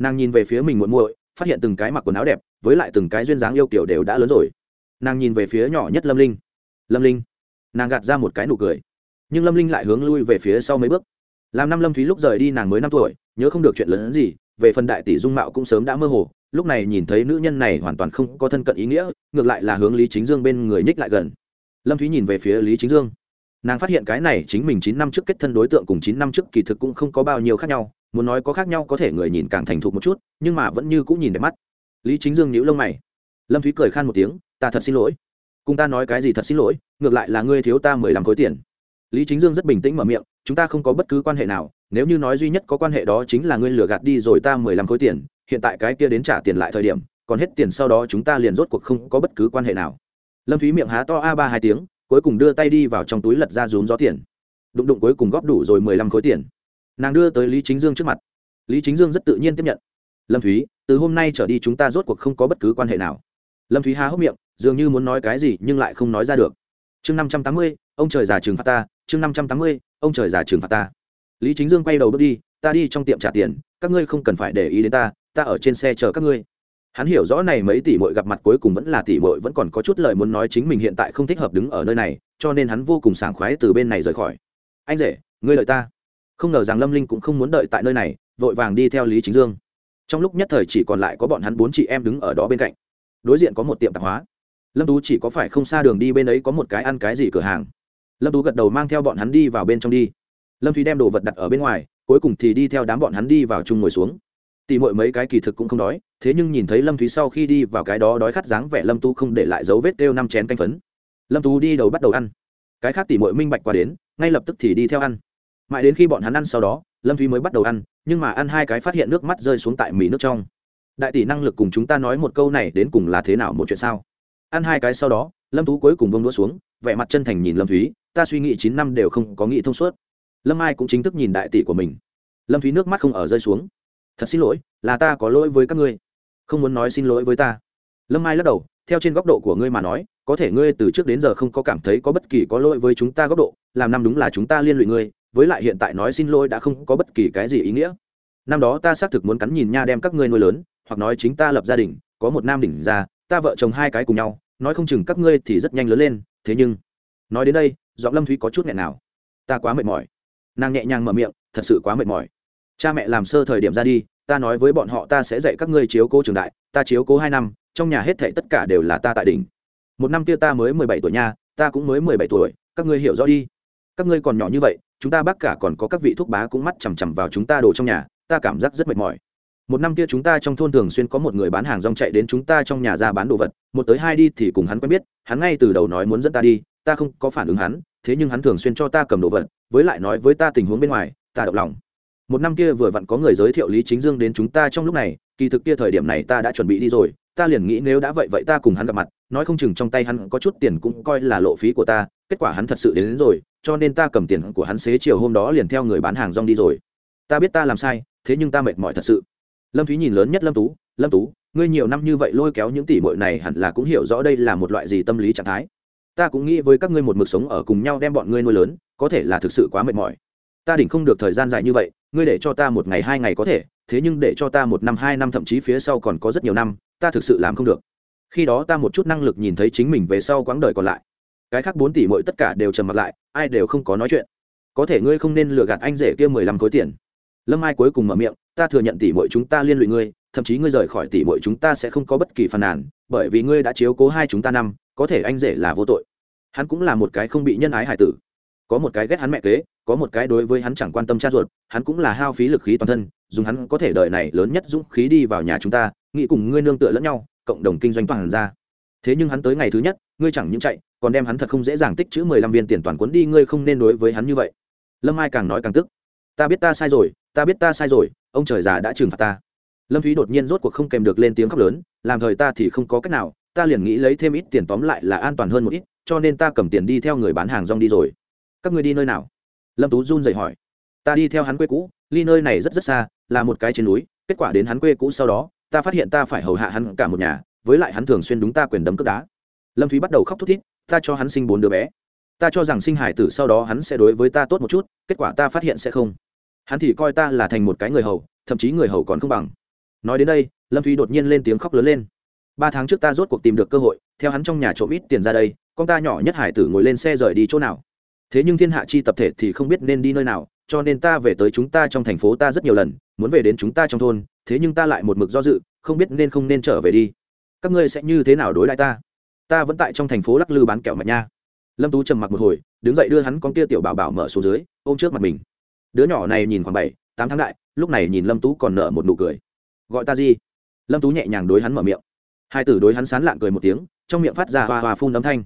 nàng nhìn về phía mình muộn muội, phát hiện từng cái mặc quần áo đẹp, với lại từng cái duyên dáng yêu kiểu đều đã lớn rồi. Nàng nhìn về phía nhỏ nhất lâm linh. Lâm linh. Nàng gạt ra một cái nụ cười. Nhưng lâm linh lại hướng lui về phía sau mấy bước. Làm năm lâm thúy lúc rời đi nàng mới năm tuổi, nhớ không được chuyện lớn hơn gì, về phần đại tỷ dung mạo cũng sớm đã mơ hồ, lúc này nhìn thấy nữ nhân này hoàn toàn không có thân cận ý nghĩa, ngược lại là hướng lý chính dương bên người nhích lại gần. Lâm thúy nhìn về phía lý chính dương. Nàng phát hiện cái này chính mình chín năm trước kết thân đối tượng cùng chín năm trước kỳ thực cũng không có bao nhiêu khác nhau muốn nói có khác nhau có thể người nhìn càng thành thục một chút, nhưng mà vẫn như cũng nhìn đẹp mắt. Lý chính dương nhíu lông mày. Lâm thúy cười khan một tiếng, ta thật xin lỗi. Cùng ta nói cái gì thật xin lỗi, ngược lại là ngươi thiếu ta mười lăm khối tiền. Lý chính dương rất bình tĩnh mở miệng, chúng ta không có bất cứ quan hệ nào, nếu như nói duy nhất có quan hệ đó chính là ngươi lừa gạt đi rồi ta mười lăm khối tiền, hiện tại cái kia đến trả tiền lại thời điểm, còn hết tiền sau đó chúng ta liền rốt cuộc không có bất cứ quan hệ nào. Lâm thúy miệng há to a ba hai tiếng, cuối cùng đưa tay đi vào trong túi lật ra rúm gió tiền. Đụng đụng cuối cùng góp đủ rồi mười lăm khối tiền nàng đưa tới lý chính dương trước mặt. Lý chính dương rất tự nhiên tiếp nhận. Lâm thúy, từ hôm nay trở đi chúng ta rốt cuộc không có bất cứ quan hệ nào. Lâm thúy há hốc miệng, dường như muốn nói cái gì nhưng lại không nói ra được. Chương năm trăm tám mươi, ông trời già trừng phạt ta, chương năm trăm tám mươi, ông trời già trừng phạt ta. Lý chính dương quay đầu bước đi, ta đi trong tiệm trả tiền, các ngươi không cần phải để ý đến ta ta ở trên xe chờ các ngươi. Hắn hiểu rõ này mấy tỷ mội gặp mặt cuối cùng vẫn là tỷ mội vẫn còn có chút lời muốn nói chính mình hiện tại không thích hợp đứng ở nơi này, cho nên hắn vô cùng sảng khoái từ bên này rời khỏi. Anh rể, ngươi lợi ta không ngờ rằng lâm linh cũng không muốn đợi tại nơi này, vội vàng đi theo lý chính dương. Trong lúc nhất thời chỉ còn lại có bọn hắn bốn chị em đứng ở đó bên cạnh. Đối diện có một tiệm tạp hóa. Lâm tú chỉ có phải không xa đường đi bên ấy có một cái ăn cái gì cửa hàng. Lâm tú gật đầu mang theo bọn hắn đi vào bên trong đi. Lâm thúy đem đồ vật đặt ở bên ngoài, cuối cùng thì đi theo đám bọn hắn đi vào chung ngồi xuống. Tỉ mọi mấy cái kỳ thực cũng không đói, thế nhưng nhìn thấy lâm thúy sau khi đi vào cái đó đói khát dáng vẻ lâm tú không để lại dấu vết kêu năm chén canh phấn. Lâm tú đi đầu bắt đầu ăn. Cái khác tỉ mọi minh bạch qua đến, ngay lập tức thì đi theo ăn mãi đến khi bọn hắn ăn sau đó, lâm thúy mới bắt đầu ăn, nhưng mà ăn hai cái phát hiện nước mắt rơi xuống tại mì nước trong. Đại tỷ năng lực cùng chúng ta nói một câu này đến cùng là thế nào một chuyện sao? Ăn hai cái sau đó, lâm tú cuối cùng bông đũa xuống, vẻ mặt chân thành nhìn lâm thúy, ta suy nghĩ chín năm đều không có nghĩ thông suốt. Lâm ai cũng chính thức nhìn đại tỷ của mình. Lâm thúy nước mắt không ở rơi xuống. Thật xin lỗi, là ta có lỗi với các ngươi. Không muốn nói xin lỗi với ta. Lâm ai lắc đầu, theo trên góc độ của ngươi mà nói, có thể ngươi từ trước đến giờ không có cảm thấy có bất kỳ có lỗi với chúng ta góc độ, làm năm đúng là chúng ta liên lụy ngươi với lại hiện tại nói xin lỗi đã không có bất kỳ cái gì ý nghĩa. Năm đó ta xác thực muốn cắn nhìn nha đem các ngươi nuôi lớn, hoặc nói chính ta lập gia đình, có một nam đỉnh ra, ta vợ chồng hai cái cùng nhau, nói không chừng các ngươi thì rất nhanh lớn lên, thế nhưng, nói đến đây, giọng lâm thúy có chút nghẹn nào. Ta quá mệt mỏi. Nàng nhẹ nhàng mở miệng, thật sự quá mệt mỏi. Cha mẹ làm sơ thời điểm ra đi, ta nói với bọn họ ta sẽ dạy các ngươi chiếu cố trường đại, ta chiếu cố hai năm, trong nhà hết thệ tất cả đều là ta tại đỉnh. Một năm kia ta mới mười bảy tuổi nha, ta cũng mới mười bảy tuổi, các ngươi hiểu rõ đi. Các ngươi còn nhỏ như vậy chúng ta bác cả còn có các vị thúc bá cũng mắt chằm chằm vào chúng ta đồ trong nhà, ta cảm giác rất mệt mỏi. Một năm kia chúng ta trong thôn thường xuyên có một người bán hàng rong chạy đến chúng ta trong nhà ra bán đồ vật, một tới hai đi thì cùng hắn quen biết, hắn ngay từ đầu nói muốn dẫn ta đi, ta không có phản ứng hắn, thế nhưng hắn thường xuyên cho ta cầm đồ vật, với lại nói với ta tình huống bên ngoài, ta động lòng. Một năm kia vừa vặn có người giới thiệu lý chính dương đến chúng ta trong lúc này, kỳ thực kia thời điểm này ta đã chuẩn bị đi rồi, ta liền nghĩ nếu đã vậy vậy ta cùng hắn gặp mặt, nói không chừng trong tay hắn có chút tiền cũng coi là lộ phí của ta kết quả hắn thật sự đến, đến rồi cho nên ta cầm tiền của hắn xế chiều hôm đó liền theo người bán hàng rong đi rồi. Ta biết ta làm sai thế nhưng ta mệt mỏi thật sự. Lâm thúy nhìn lớn nhất lâm tú lâm tú ngươi nhiều năm như vậy lôi kéo những tỷ mội này hẳn là cũng hiểu rõ đây là một loại gì tâm lý trạng thái. Ta cũng nghĩ với các ngươi một mực sống ở cùng nhau đem bọn ngươi nuôi lớn có thể là thực sự quá mệt mỏi. Ta đỉnh không được thời gian dài như vậy ngươi để cho ta một ngày hai ngày có thể thế nhưng để cho ta một năm hai năm thậm chí phía sau còn có rất nhiều năm ta thực sự làm không được. Khi đó ta một chút năng lực nhìn thấy chính mình về sau quãng đời còn lại cái khác bốn tỷ mỗi tất cả đều trầm mặt lại, ai đều không có nói chuyện. Có thể ngươi không nên lừa gạt anh rể kia mười lăm khối tiền. Lâm ai cuối cùng mở miệng, ta thừa nhận tỷ mỗi chúng ta liên lụy ngươi, thậm chí ngươi rời khỏi tỷ mỗi chúng ta sẽ không có bất kỳ phàn nàn, bởi vì ngươi đã chiếu cố hai chúng ta năm, có thể anh rể là vô tội. Hắn cũng là một cái không bị nhân ái hải tử. Có một cái ghét hắn mẹ kế, có một cái đối với hắn chẳng quan tâm cha ruột, hắn cũng là hao phí lực khí toàn thân, dùng hắn có thể đợi này lớn nhất dũng khí đi vào nhà chúng ta, nghĩ cùng ngươi nương tựa lẫn nhau, cộng đồng kinh doanh toàn ra. Thế nhưng hắn tới ngày thứ nhất, ngươi chẳng những chạy còn đem hắn thật không dễ dàng tích chữ mười lăm viên tiền toàn cuốn đi, ngươi không nên đối với hắn như vậy. Lâm ai càng nói càng tức. Ta biết ta sai rồi, ta biết ta sai rồi, ông trời già đã trừng phạt ta. Lâm thúy đột nhiên rốt cuộc không kèm được lên tiếng khóc lớn, làm thời ta thì không có cách nào, ta liền nghĩ lấy thêm ít tiền tóm lại là an toàn hơn một ít, cho nên ta cầm tiền đi theo người bán hàng rong đi rồi. Các người đi nơi nào? Lâm tú run dậy hỏi. Ta đi theo hắn quê cũ, ly nơi này rất rất xa, là một cái trên núi, kết quả đến hắn quê cũ sau đó, ta phát hiện ta phải hầu hạ hắn cả một nhà, với lại hắn thường xuyên đúng ta quyền đấm cướp đá. Lâm thúy bắt đầu khóc thút thít ta cho hắn sinh bốn đứa bé. Ta cho rằng sinh hải tử sau đó hắn sẽ đối với ta tốt một chút, kết quả ta phát hiện sẽ không. Hắn thì coi ta là thành một cái người hầu, thậm chí người hầu còn không bằng. Nói đến đây, lâm thúy đột nhiên lên tiếng khóc lớn lên. Ba tháng trước ta rốt cuộc tìm được cơ hội, theo hắn trong nhà trộm ít tiền ra đây, con ta nhỏ nhất hải tử ngồi lên xe rời đi chỗ nào. Thế nhưng thiên hạ chi tập thể thì không biết nên đi nơi nào, cho nên ta về tới chúng ta trong thành phố ta rất nhiều lần, muốn về đến chúng ta trong thôn, thế nhưng ta lại một mực do dự, không biết nên không nên trở về đi. Các ngươi sẽ như thế nào đối lại ta? Ta vẫn tại trong thành phố lắc lư bán kẹo mạch nha. Lâm tú trầm mặc một hồi, đứng dậy đưa hắn con kia tiểu bảo bảo mở xuống dưới, ôm trước mặt mình. Đứa nhỏ này nhìn khoảng bảy, tám tháng đại, lúc này nhìn lâm tú còn nở một nụ cười. Gọi ta gì? Lâm tú nhẹ nhàng đối hắn mở miệng. Hai tử đối hắn sán lạng cười một tiếng, trong miệng phát ra hoa hoa phun âm thanh.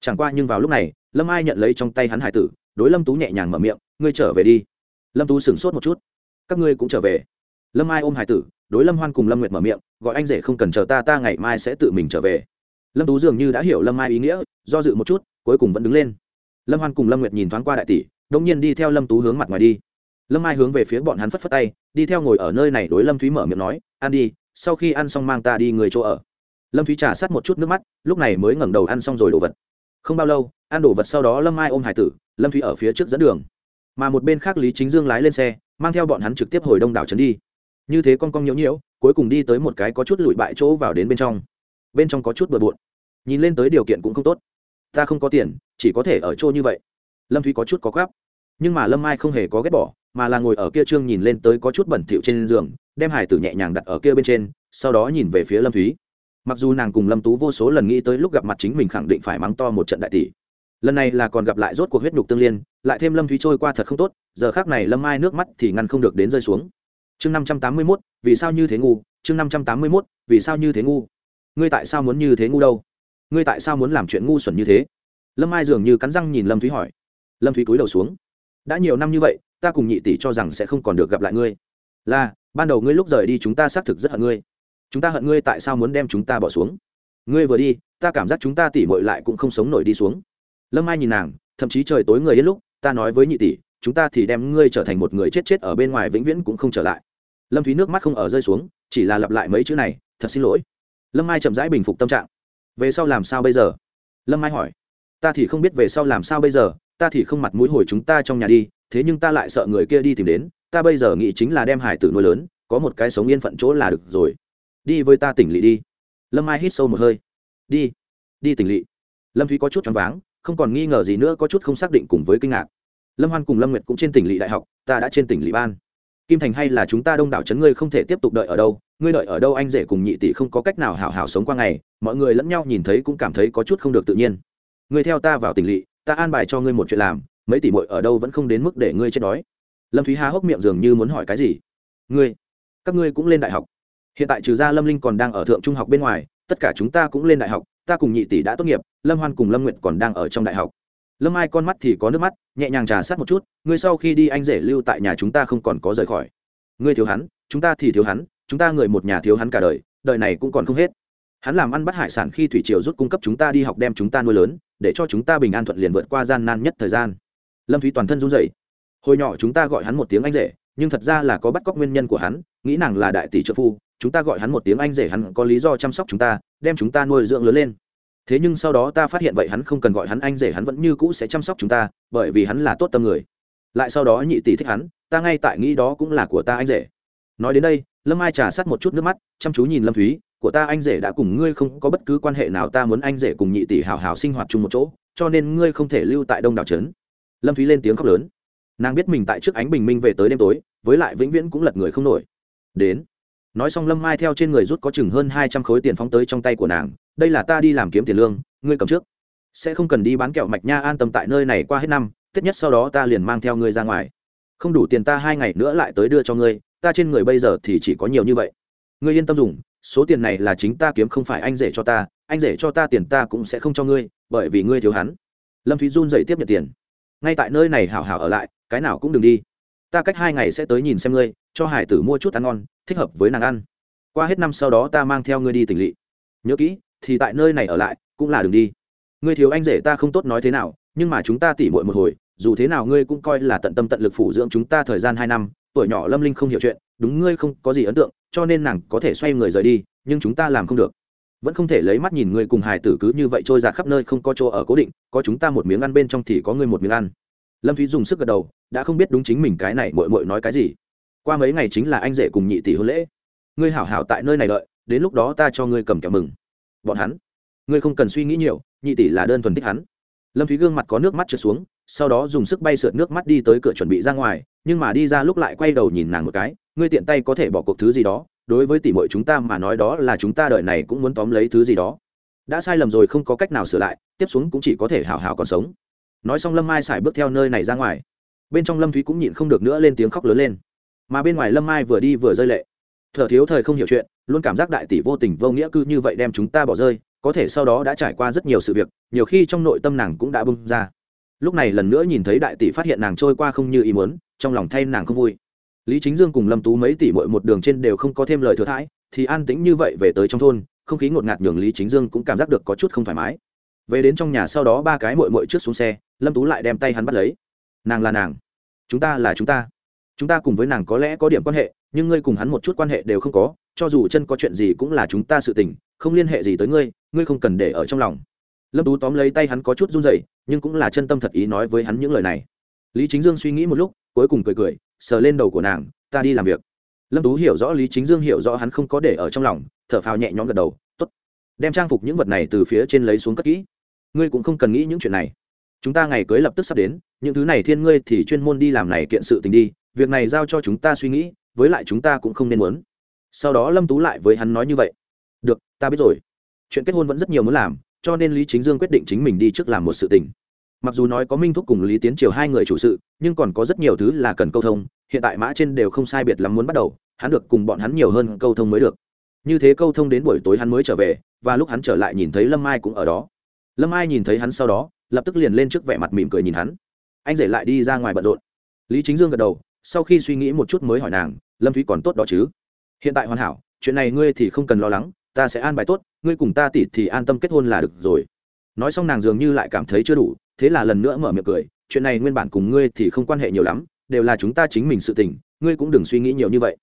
Chẳng qua nhưng vào lúc này, lâm ai nhận lấy trong tay hắn hải tử, đối lâm tú nhẹ nhàng mở miệng, ngươi trở về đi. Lâm tú sửng sốt một chút. Các ngươi cũng trở về. Lâm ai ôm hải tử, đối lâm hoan cùng lâm nguyệt mở miệng, gọi anh rể không cần chờ ta ta ngày mai sẽ tự mình trở về lâm tú dường như đã hiểu lâm Mai ý nghĩa, do dự một chút, cuối cùng vẫn đứng lên. Lâm hoan cùng lâm nguyệt nhìn thoáng qua đại tỷ đông nhiên đi theo lâm tú hướng mặt ngoài đi. Lâm Mai hướng về phía bọn hắn phất phất tay, đi theo ngồi ở nơi này đối lâm thúy mở miệng nói, ăn đi, sau khi ăn xong mang ta đi người chỗ ở. Lâm thúy trà sát một chút nước mắt, lúc này mới ngẩng đầu ăn xong rồi đồ vật. Không bao lâu, ăn đồ vật sau đó lâm Mai ôm hải tử, lâm thúy ở phía trước dẫn đường. Mà một bên khác lý chính dương lái lên xe, mang theo bọn hắn trực tiếp hồi đông đảo trấn đi. Như thế con cong nhiễu nhiễu cuối cùng đi tới một cái có chút lụi bại chỗ vào đến bên trong bên trong có chút bừa bộn. Nhìn lên tới điều kiện cũng không tốt. Ta không có tiền, chỉ có thể ở chỗ như vậy. Lâm thúy có chút có gáp nhưng mà lâm mai không hề có ghét bỏ, mà là ngồi ở kia trương nhìn lên tới có chút bẩn thỉu trên giường, đem hải tử nhẹ nhàng đặt ở kia bên trên, sau đó nhìn về phía lâm thúy. Mặc dù nàng cùng lâm tú vô số lần nghĩ tới lúc gặp mặt chính mình khẳng định phải mắng to một trận đại tỷ. Lần này là còn gặp lại rốt cuộc huyết nhục tương liên, lại thêm lâm thúy trôi qua thật không tốt, giờ khác này lâm mai nước mắt thì ngăn không được đến rơi xuống. Chương năm trăm tám mươi mốt, vì sao như thế ngu? Chương năm trăm tám mươi mốt, vì sao như thế ngu? Ngươi tại sao muốn như thế ngu đâu? Ngươi tại sao muốn làm chuyện ngu xuẩn như thế? Lâm mai dường như cắn răng nhìn lâm thúy hỏi. Lâm thúy cúi đầu xuống. Đã nhiều năm như vậy, ta cùng nhị tỷ cho rằng sẽ không còn được gặp lại ngươi. Là, ban đầu ngươi lúc rời đi chúng ta xác thực rất hận ngươi. Chúng ta hận ngươi tại sao muốn đem chúng ta bỏ xuống? Ngươi vừa đi, ta cảm giác chúng ta tỉ mội lại cũng không sống nổi đi xuống. Lâm ai nhìn nàng, thậm chí trời tối người yên lúc, ta nói với nhị tỷ, chúng ta thì đem ngươi trở thành một người chết chết ở bên ngoài vĩnh viễn cũng không trở lại. Lâm thúy nước mắt không ở rơi xuống, chỉ là lặp lại mấy chữ này, thật xin lỗi lâm ai chậm rãi bình phục tâm trạng. Về sau làm sao bây giờ? Lâm ai hỏi. Ta thì không biết về sau làm sao bây giờ, ta thì không mặt mũi hồi chúng ta trong nhà đi, thế nhưng ta lại sợ người kia đi tìm đến, ta bây giờ nghĩ chính là đem hải tử nuôi lớn, có một cái sống yên phận chỗ là được rồi. Đi với ta tỉnh lỵ đi. Lâm ai hít sâu một hơi. Đi đi tỉnh lỵ. Lâm thúy có chút choáng váng, không còn nghi ngờ gì nữa, có chút không xác định cùng với kinh ngạc. Lâm hoan cùng lâm nguyệt cũng trên tỉnh lỵ đại học, ta đã trên tỉnh lỵ ban. Kim thành hay là chúng ta đông đảo chấn ngươi không thể tiếp tục đợi ở đâu ngươi đợi ở đâu anh rể cùng nhị tỷ không có cách nào hảo hảo sống qua ngày, mọi người lẫn nhau nhìn thấy cũng cảm thấy có chút không được tự nhiên. Ngươi theo ta vào tỉnh lỵ, ta an bài cho ngươi một chuyện làm, mấy tỷ muội ở đâu vẫn không đến mức để ngươi chết đói. Lâm thúy há hốc miệng dường như muốn hỏi cái gì. Ngươi, các ngươi cũng lên đại học. Hiện tại trừ ra lâm linh còn đang ở thượng trung học bên ngoài, tất cả chúng ta cũng lên đại học, ta cùng nhị tỷ đã tốt nghiệp, lâm hoan cùng lâm nguyện còn đang ở trong đại học. Lâm ai con mắt thì có nước mắt, nhẹ nhàng trà sát một chút, ngươi sau khi đi anh rể lưu tại nhà chúng ta không còn có rời khỏi. Ngươi thiếu hắn, chúng ta thì thiếu hắn chúng ta người một nhà thiếu hắn cả đời đời này cũng còn không hết. Hắn làm ăn bắt hải sản khi thủy triều rút cung cấp chúng ta đi học đem chúng ta nuôi lớn, để cho chúng ta bình an thuận liền vượt qua gian nan nhất thời gian. Lâm thúy toàn thân run rẩy. Hồi nhỏ chúng ta gọi hắn một tiếng anh rể, nhưng thật ra là có bắt cóc nguyên nhân của hắn, nghĩ nàng là đại tỷ trợ phu, chúng ta gọi hắn một tiếng anh rể hắn có lý do chăm sóc chúng ta, đem chúng ta nuôi dưỡng lớn lên. Thế nhưng sau đó ta phát hiện vậy hắn không cần gọi hắn anh rể, hắn vẫn như cũ sẽ chăm sóc chúng ta, bởi vì hắn là tốt tâm người. Lại sau đó nhị tỷ thích hắn, ta ngay tại nghĩ đó cũng là của ta anh rể nói đến đây, lâm ai trà sát một chút nước mắt, chăm chú nhìn lâm thúy, của ta anh rể đã cùng ngươi không có bất cứ quan hệ nào, ta muốn anh rể cùng nhị tỷ hào hào sinh hoạt chung một chỗ, cho nên ngươi không thể lưu tại đông đảo trấn. Lâm thúy lên tiếng khóc lớn. Nàng biết mình tại trước ánh bình minh về tới đêm tối, với lại vĩnh viễn cũng lật người không nổi. Đến. Nói xong lâm mai theo trên người rút có chừng hơn hai trăm khối tiền phóng tới trong tay của nàng, đây là ta đi làm kiếm tiền lương, ngươi cầm trước. Sẽ không cần đi bán kẹo mạch nha an tâm tại nơi này qua hết năm tết nhất sau đó ta liền mang theo ngươi ra ngoài. Không đủ tiền ta hai ngày nữa lại tới đưa cho ngươi ta trên người bây giờ thì chỉ có nhiều như vậy. Ngươi yên tâm dùng, số tiền này là chính ta kiếm không phải anh rể cho ta, anh rể cho ta tiền ta cũng sẽ không cho ngươi, bởi vì ngươi thiếu hắn. Lâm thúy run dậy tiếp nhận tiền. Ngay tại nơi này hảo hảo ở lại, cái nào cũng đừng đi. Ta cách hai ngày sẽ tới nhìn xem ngươi, cho hải tử mua chút ăn ngon, thích hợp với nàng ăn. Qua hết năm sau đó ta mang theo ngươi đi tỉnh lỵ. Nhớ kỹ, thì tại nơi này ở lại, cũng là đừng đi. Ngươi thiếu anh rể ta không tốt nói thế nào, nhưng mà chúng ta tỉ muội một hồi, dù thế nào ngươi cũng coi là tận tâm tận lực phủ dưỡng chúng ta thời gian hai năm tuổi nhỏ lâm linh không hiểu chuyện, đúng, ngươi không có gì ấn tượng, cho nên nàng có thể xoay người rời đi, nhưng chúng ta làm không được. Vẫn không thể lấy mắt nhìn ngươi cùng hài tử cứ như vậy trôi ra khắp nơi không có chỗ ở cố định, có chúng ta một miếng ăn bên trong thì có ngươi một miếng ăn. Lâm thúy dùng sức gật đầu, đã không biết đúng chính mình cái này mội mội nói cái gì. Qua mấy ngày chính là anh rể cùng nhị tỷ hôn lễ. Ngươi hảo hảo tại nơi này đợi, đến lúc đó ta cho ngươi cầm kẹo mừng. Bọn hắn, ngươi không cần suy nghĩ nhiều, nhị tỷ là đơn thuần thích hắn. Lâm thúy gương mặt có nước mắt trượt xuống sau đó dùng sức bay sượt nước mắt đi tới cửa chuẩn bị ra ngoài, nhưng mà đi ra lúc lại quay đầu nhìn nàng một cái, ngươi tiện tay có thể bỏ cuộc thứ gì đó, đối với tỷ muội chúng ta mà nói đó là chúng ta đợi này cũng muốn tóm lấy thứ gì đó. Đã sai lầm rồi không có cách nào sửa lại, tiếp xuống cũng chỉ có thể hào hào còn sống. Nói xong lâm mai xài bước theo nơi này ra ngoài. Bên trong lâm thúy cũng nhịn không được nữa lên tiếng khóc lớn lên. Mà bên ngoài lâm mai vừa đi vừa rơi lệ. Thở thiếu thời không hiểu chuyện, luôn cảm giác đại tỷ vô tình vô nghĩa cứ như vậy đem chúng ta bỏ rơi, có thể sau đó đã trải qua rất nhiều sự việc, nhiều khi trong nội tâm nàng cũng đã bung ra lúc này lần nữa nhìn thấy đại tỷ phát hiện nàng trôi qua không như ý muốn, trong lòng thay nàng không vui. Lý chính dương cùng lâm tú mấy tỷ mội một đường trên đều không có thêm lời thừa thãi, thì an tĩnh như vậy về tới trong thôn, không khí ngột ngạt nhường lý chính dương cũng cảm giác được có chút không thoải mái. Về đến trong nhà sau đó ba cái mội mội trước xuống xe, lâm tú lại đem tay hắn bắt lấy. Nàng là nàng. Chúng ta là chúng ta. Chúng ta cùng với nàng có lẽ có điểm quan hệ, nhưng ngươi cùng hắn một chút quan hệ đều không có, cho dù chân có chuyện gì cũng là chúng ta sự tình, không liên hệ gì tới ngươi ngươi không cần để ở trong lòng lâm tú tóm lấy tay hắn có chút run rẩy, nhưng cũng là chân tâm thật ý nói với hắn những lời này. Lý chính dương suy nghĩ một lúc, cuối cùng cười cười, sờ lên đầu của nàng, ta đi làm việc. Lâm tú hiểu rõ lý chính dương hiểu rõ hắn không có để ở trong lòng, thở phào nhẹ nhõm gật đầu t ố t đem trang phục những vật này từ phía trên lấy xuống cất kỹ. Ngươi cũng không cần nghĩ những chuyện này. Chúng ta ngày cưới lập tức sắp đến, những thứ này thiên ngươi thì chuyên môn đi làm này kiện sự tình đi, việc này giao cho chúng ta suy nghĩ, với lại chúng ta cũng không nên muốn. Sau đó lâm tú lại với hắn nói như vậy. Được, ta biết rồi. Chuyện kết hôn vẫn rất nhiều muốn làm cho nên lý chính dương quyết định chính mình đi trước làm một sự tình. Mặc dù nói có minh thúc cùng lý tiến triều hai người chủ sự, nhưng còn có rất nhiều thứ là cần câu thông, hiện tại mã trên đều không sai biệt lắm muốn bắt đầu, hắn được cùng bọn hắn nhiều hơn câu thông mới được. Như thế câu thông đến buổi tối hắn mới trở về, và lúc hắn trở lại nhìn thấy lâm mai cũng ở đó. Lâm mai nhìn thấy hắn sau đó, lập tức liền lên trước vẻ mặt mỉm cười nhìn hắn. Anh rể lại đi ra ngoài bận rộn. Lý chính dương gật đầu, sau khi suy nghĩ một chút mới hỏi nàng, lâm thúy còn tốt đó chứ? Hiện tại hoàn hảo, chuyện này ngươi thì không cần lo lắng ta sẽ an bài tốt, ngươi cùng ta tỉ thì an tâm kết hôn là được rồi. Nói xong nàng dường như lại cảm thấy chưa đủ, thế là lần nữa mở miệng cười, chuyện này nguyên bản cùng ngươi thì không quan hệ nhiều lắm, đều là chúng ta chính mình sự tình, ngươi cũng đừng suy nghĩ nhiều như vậy.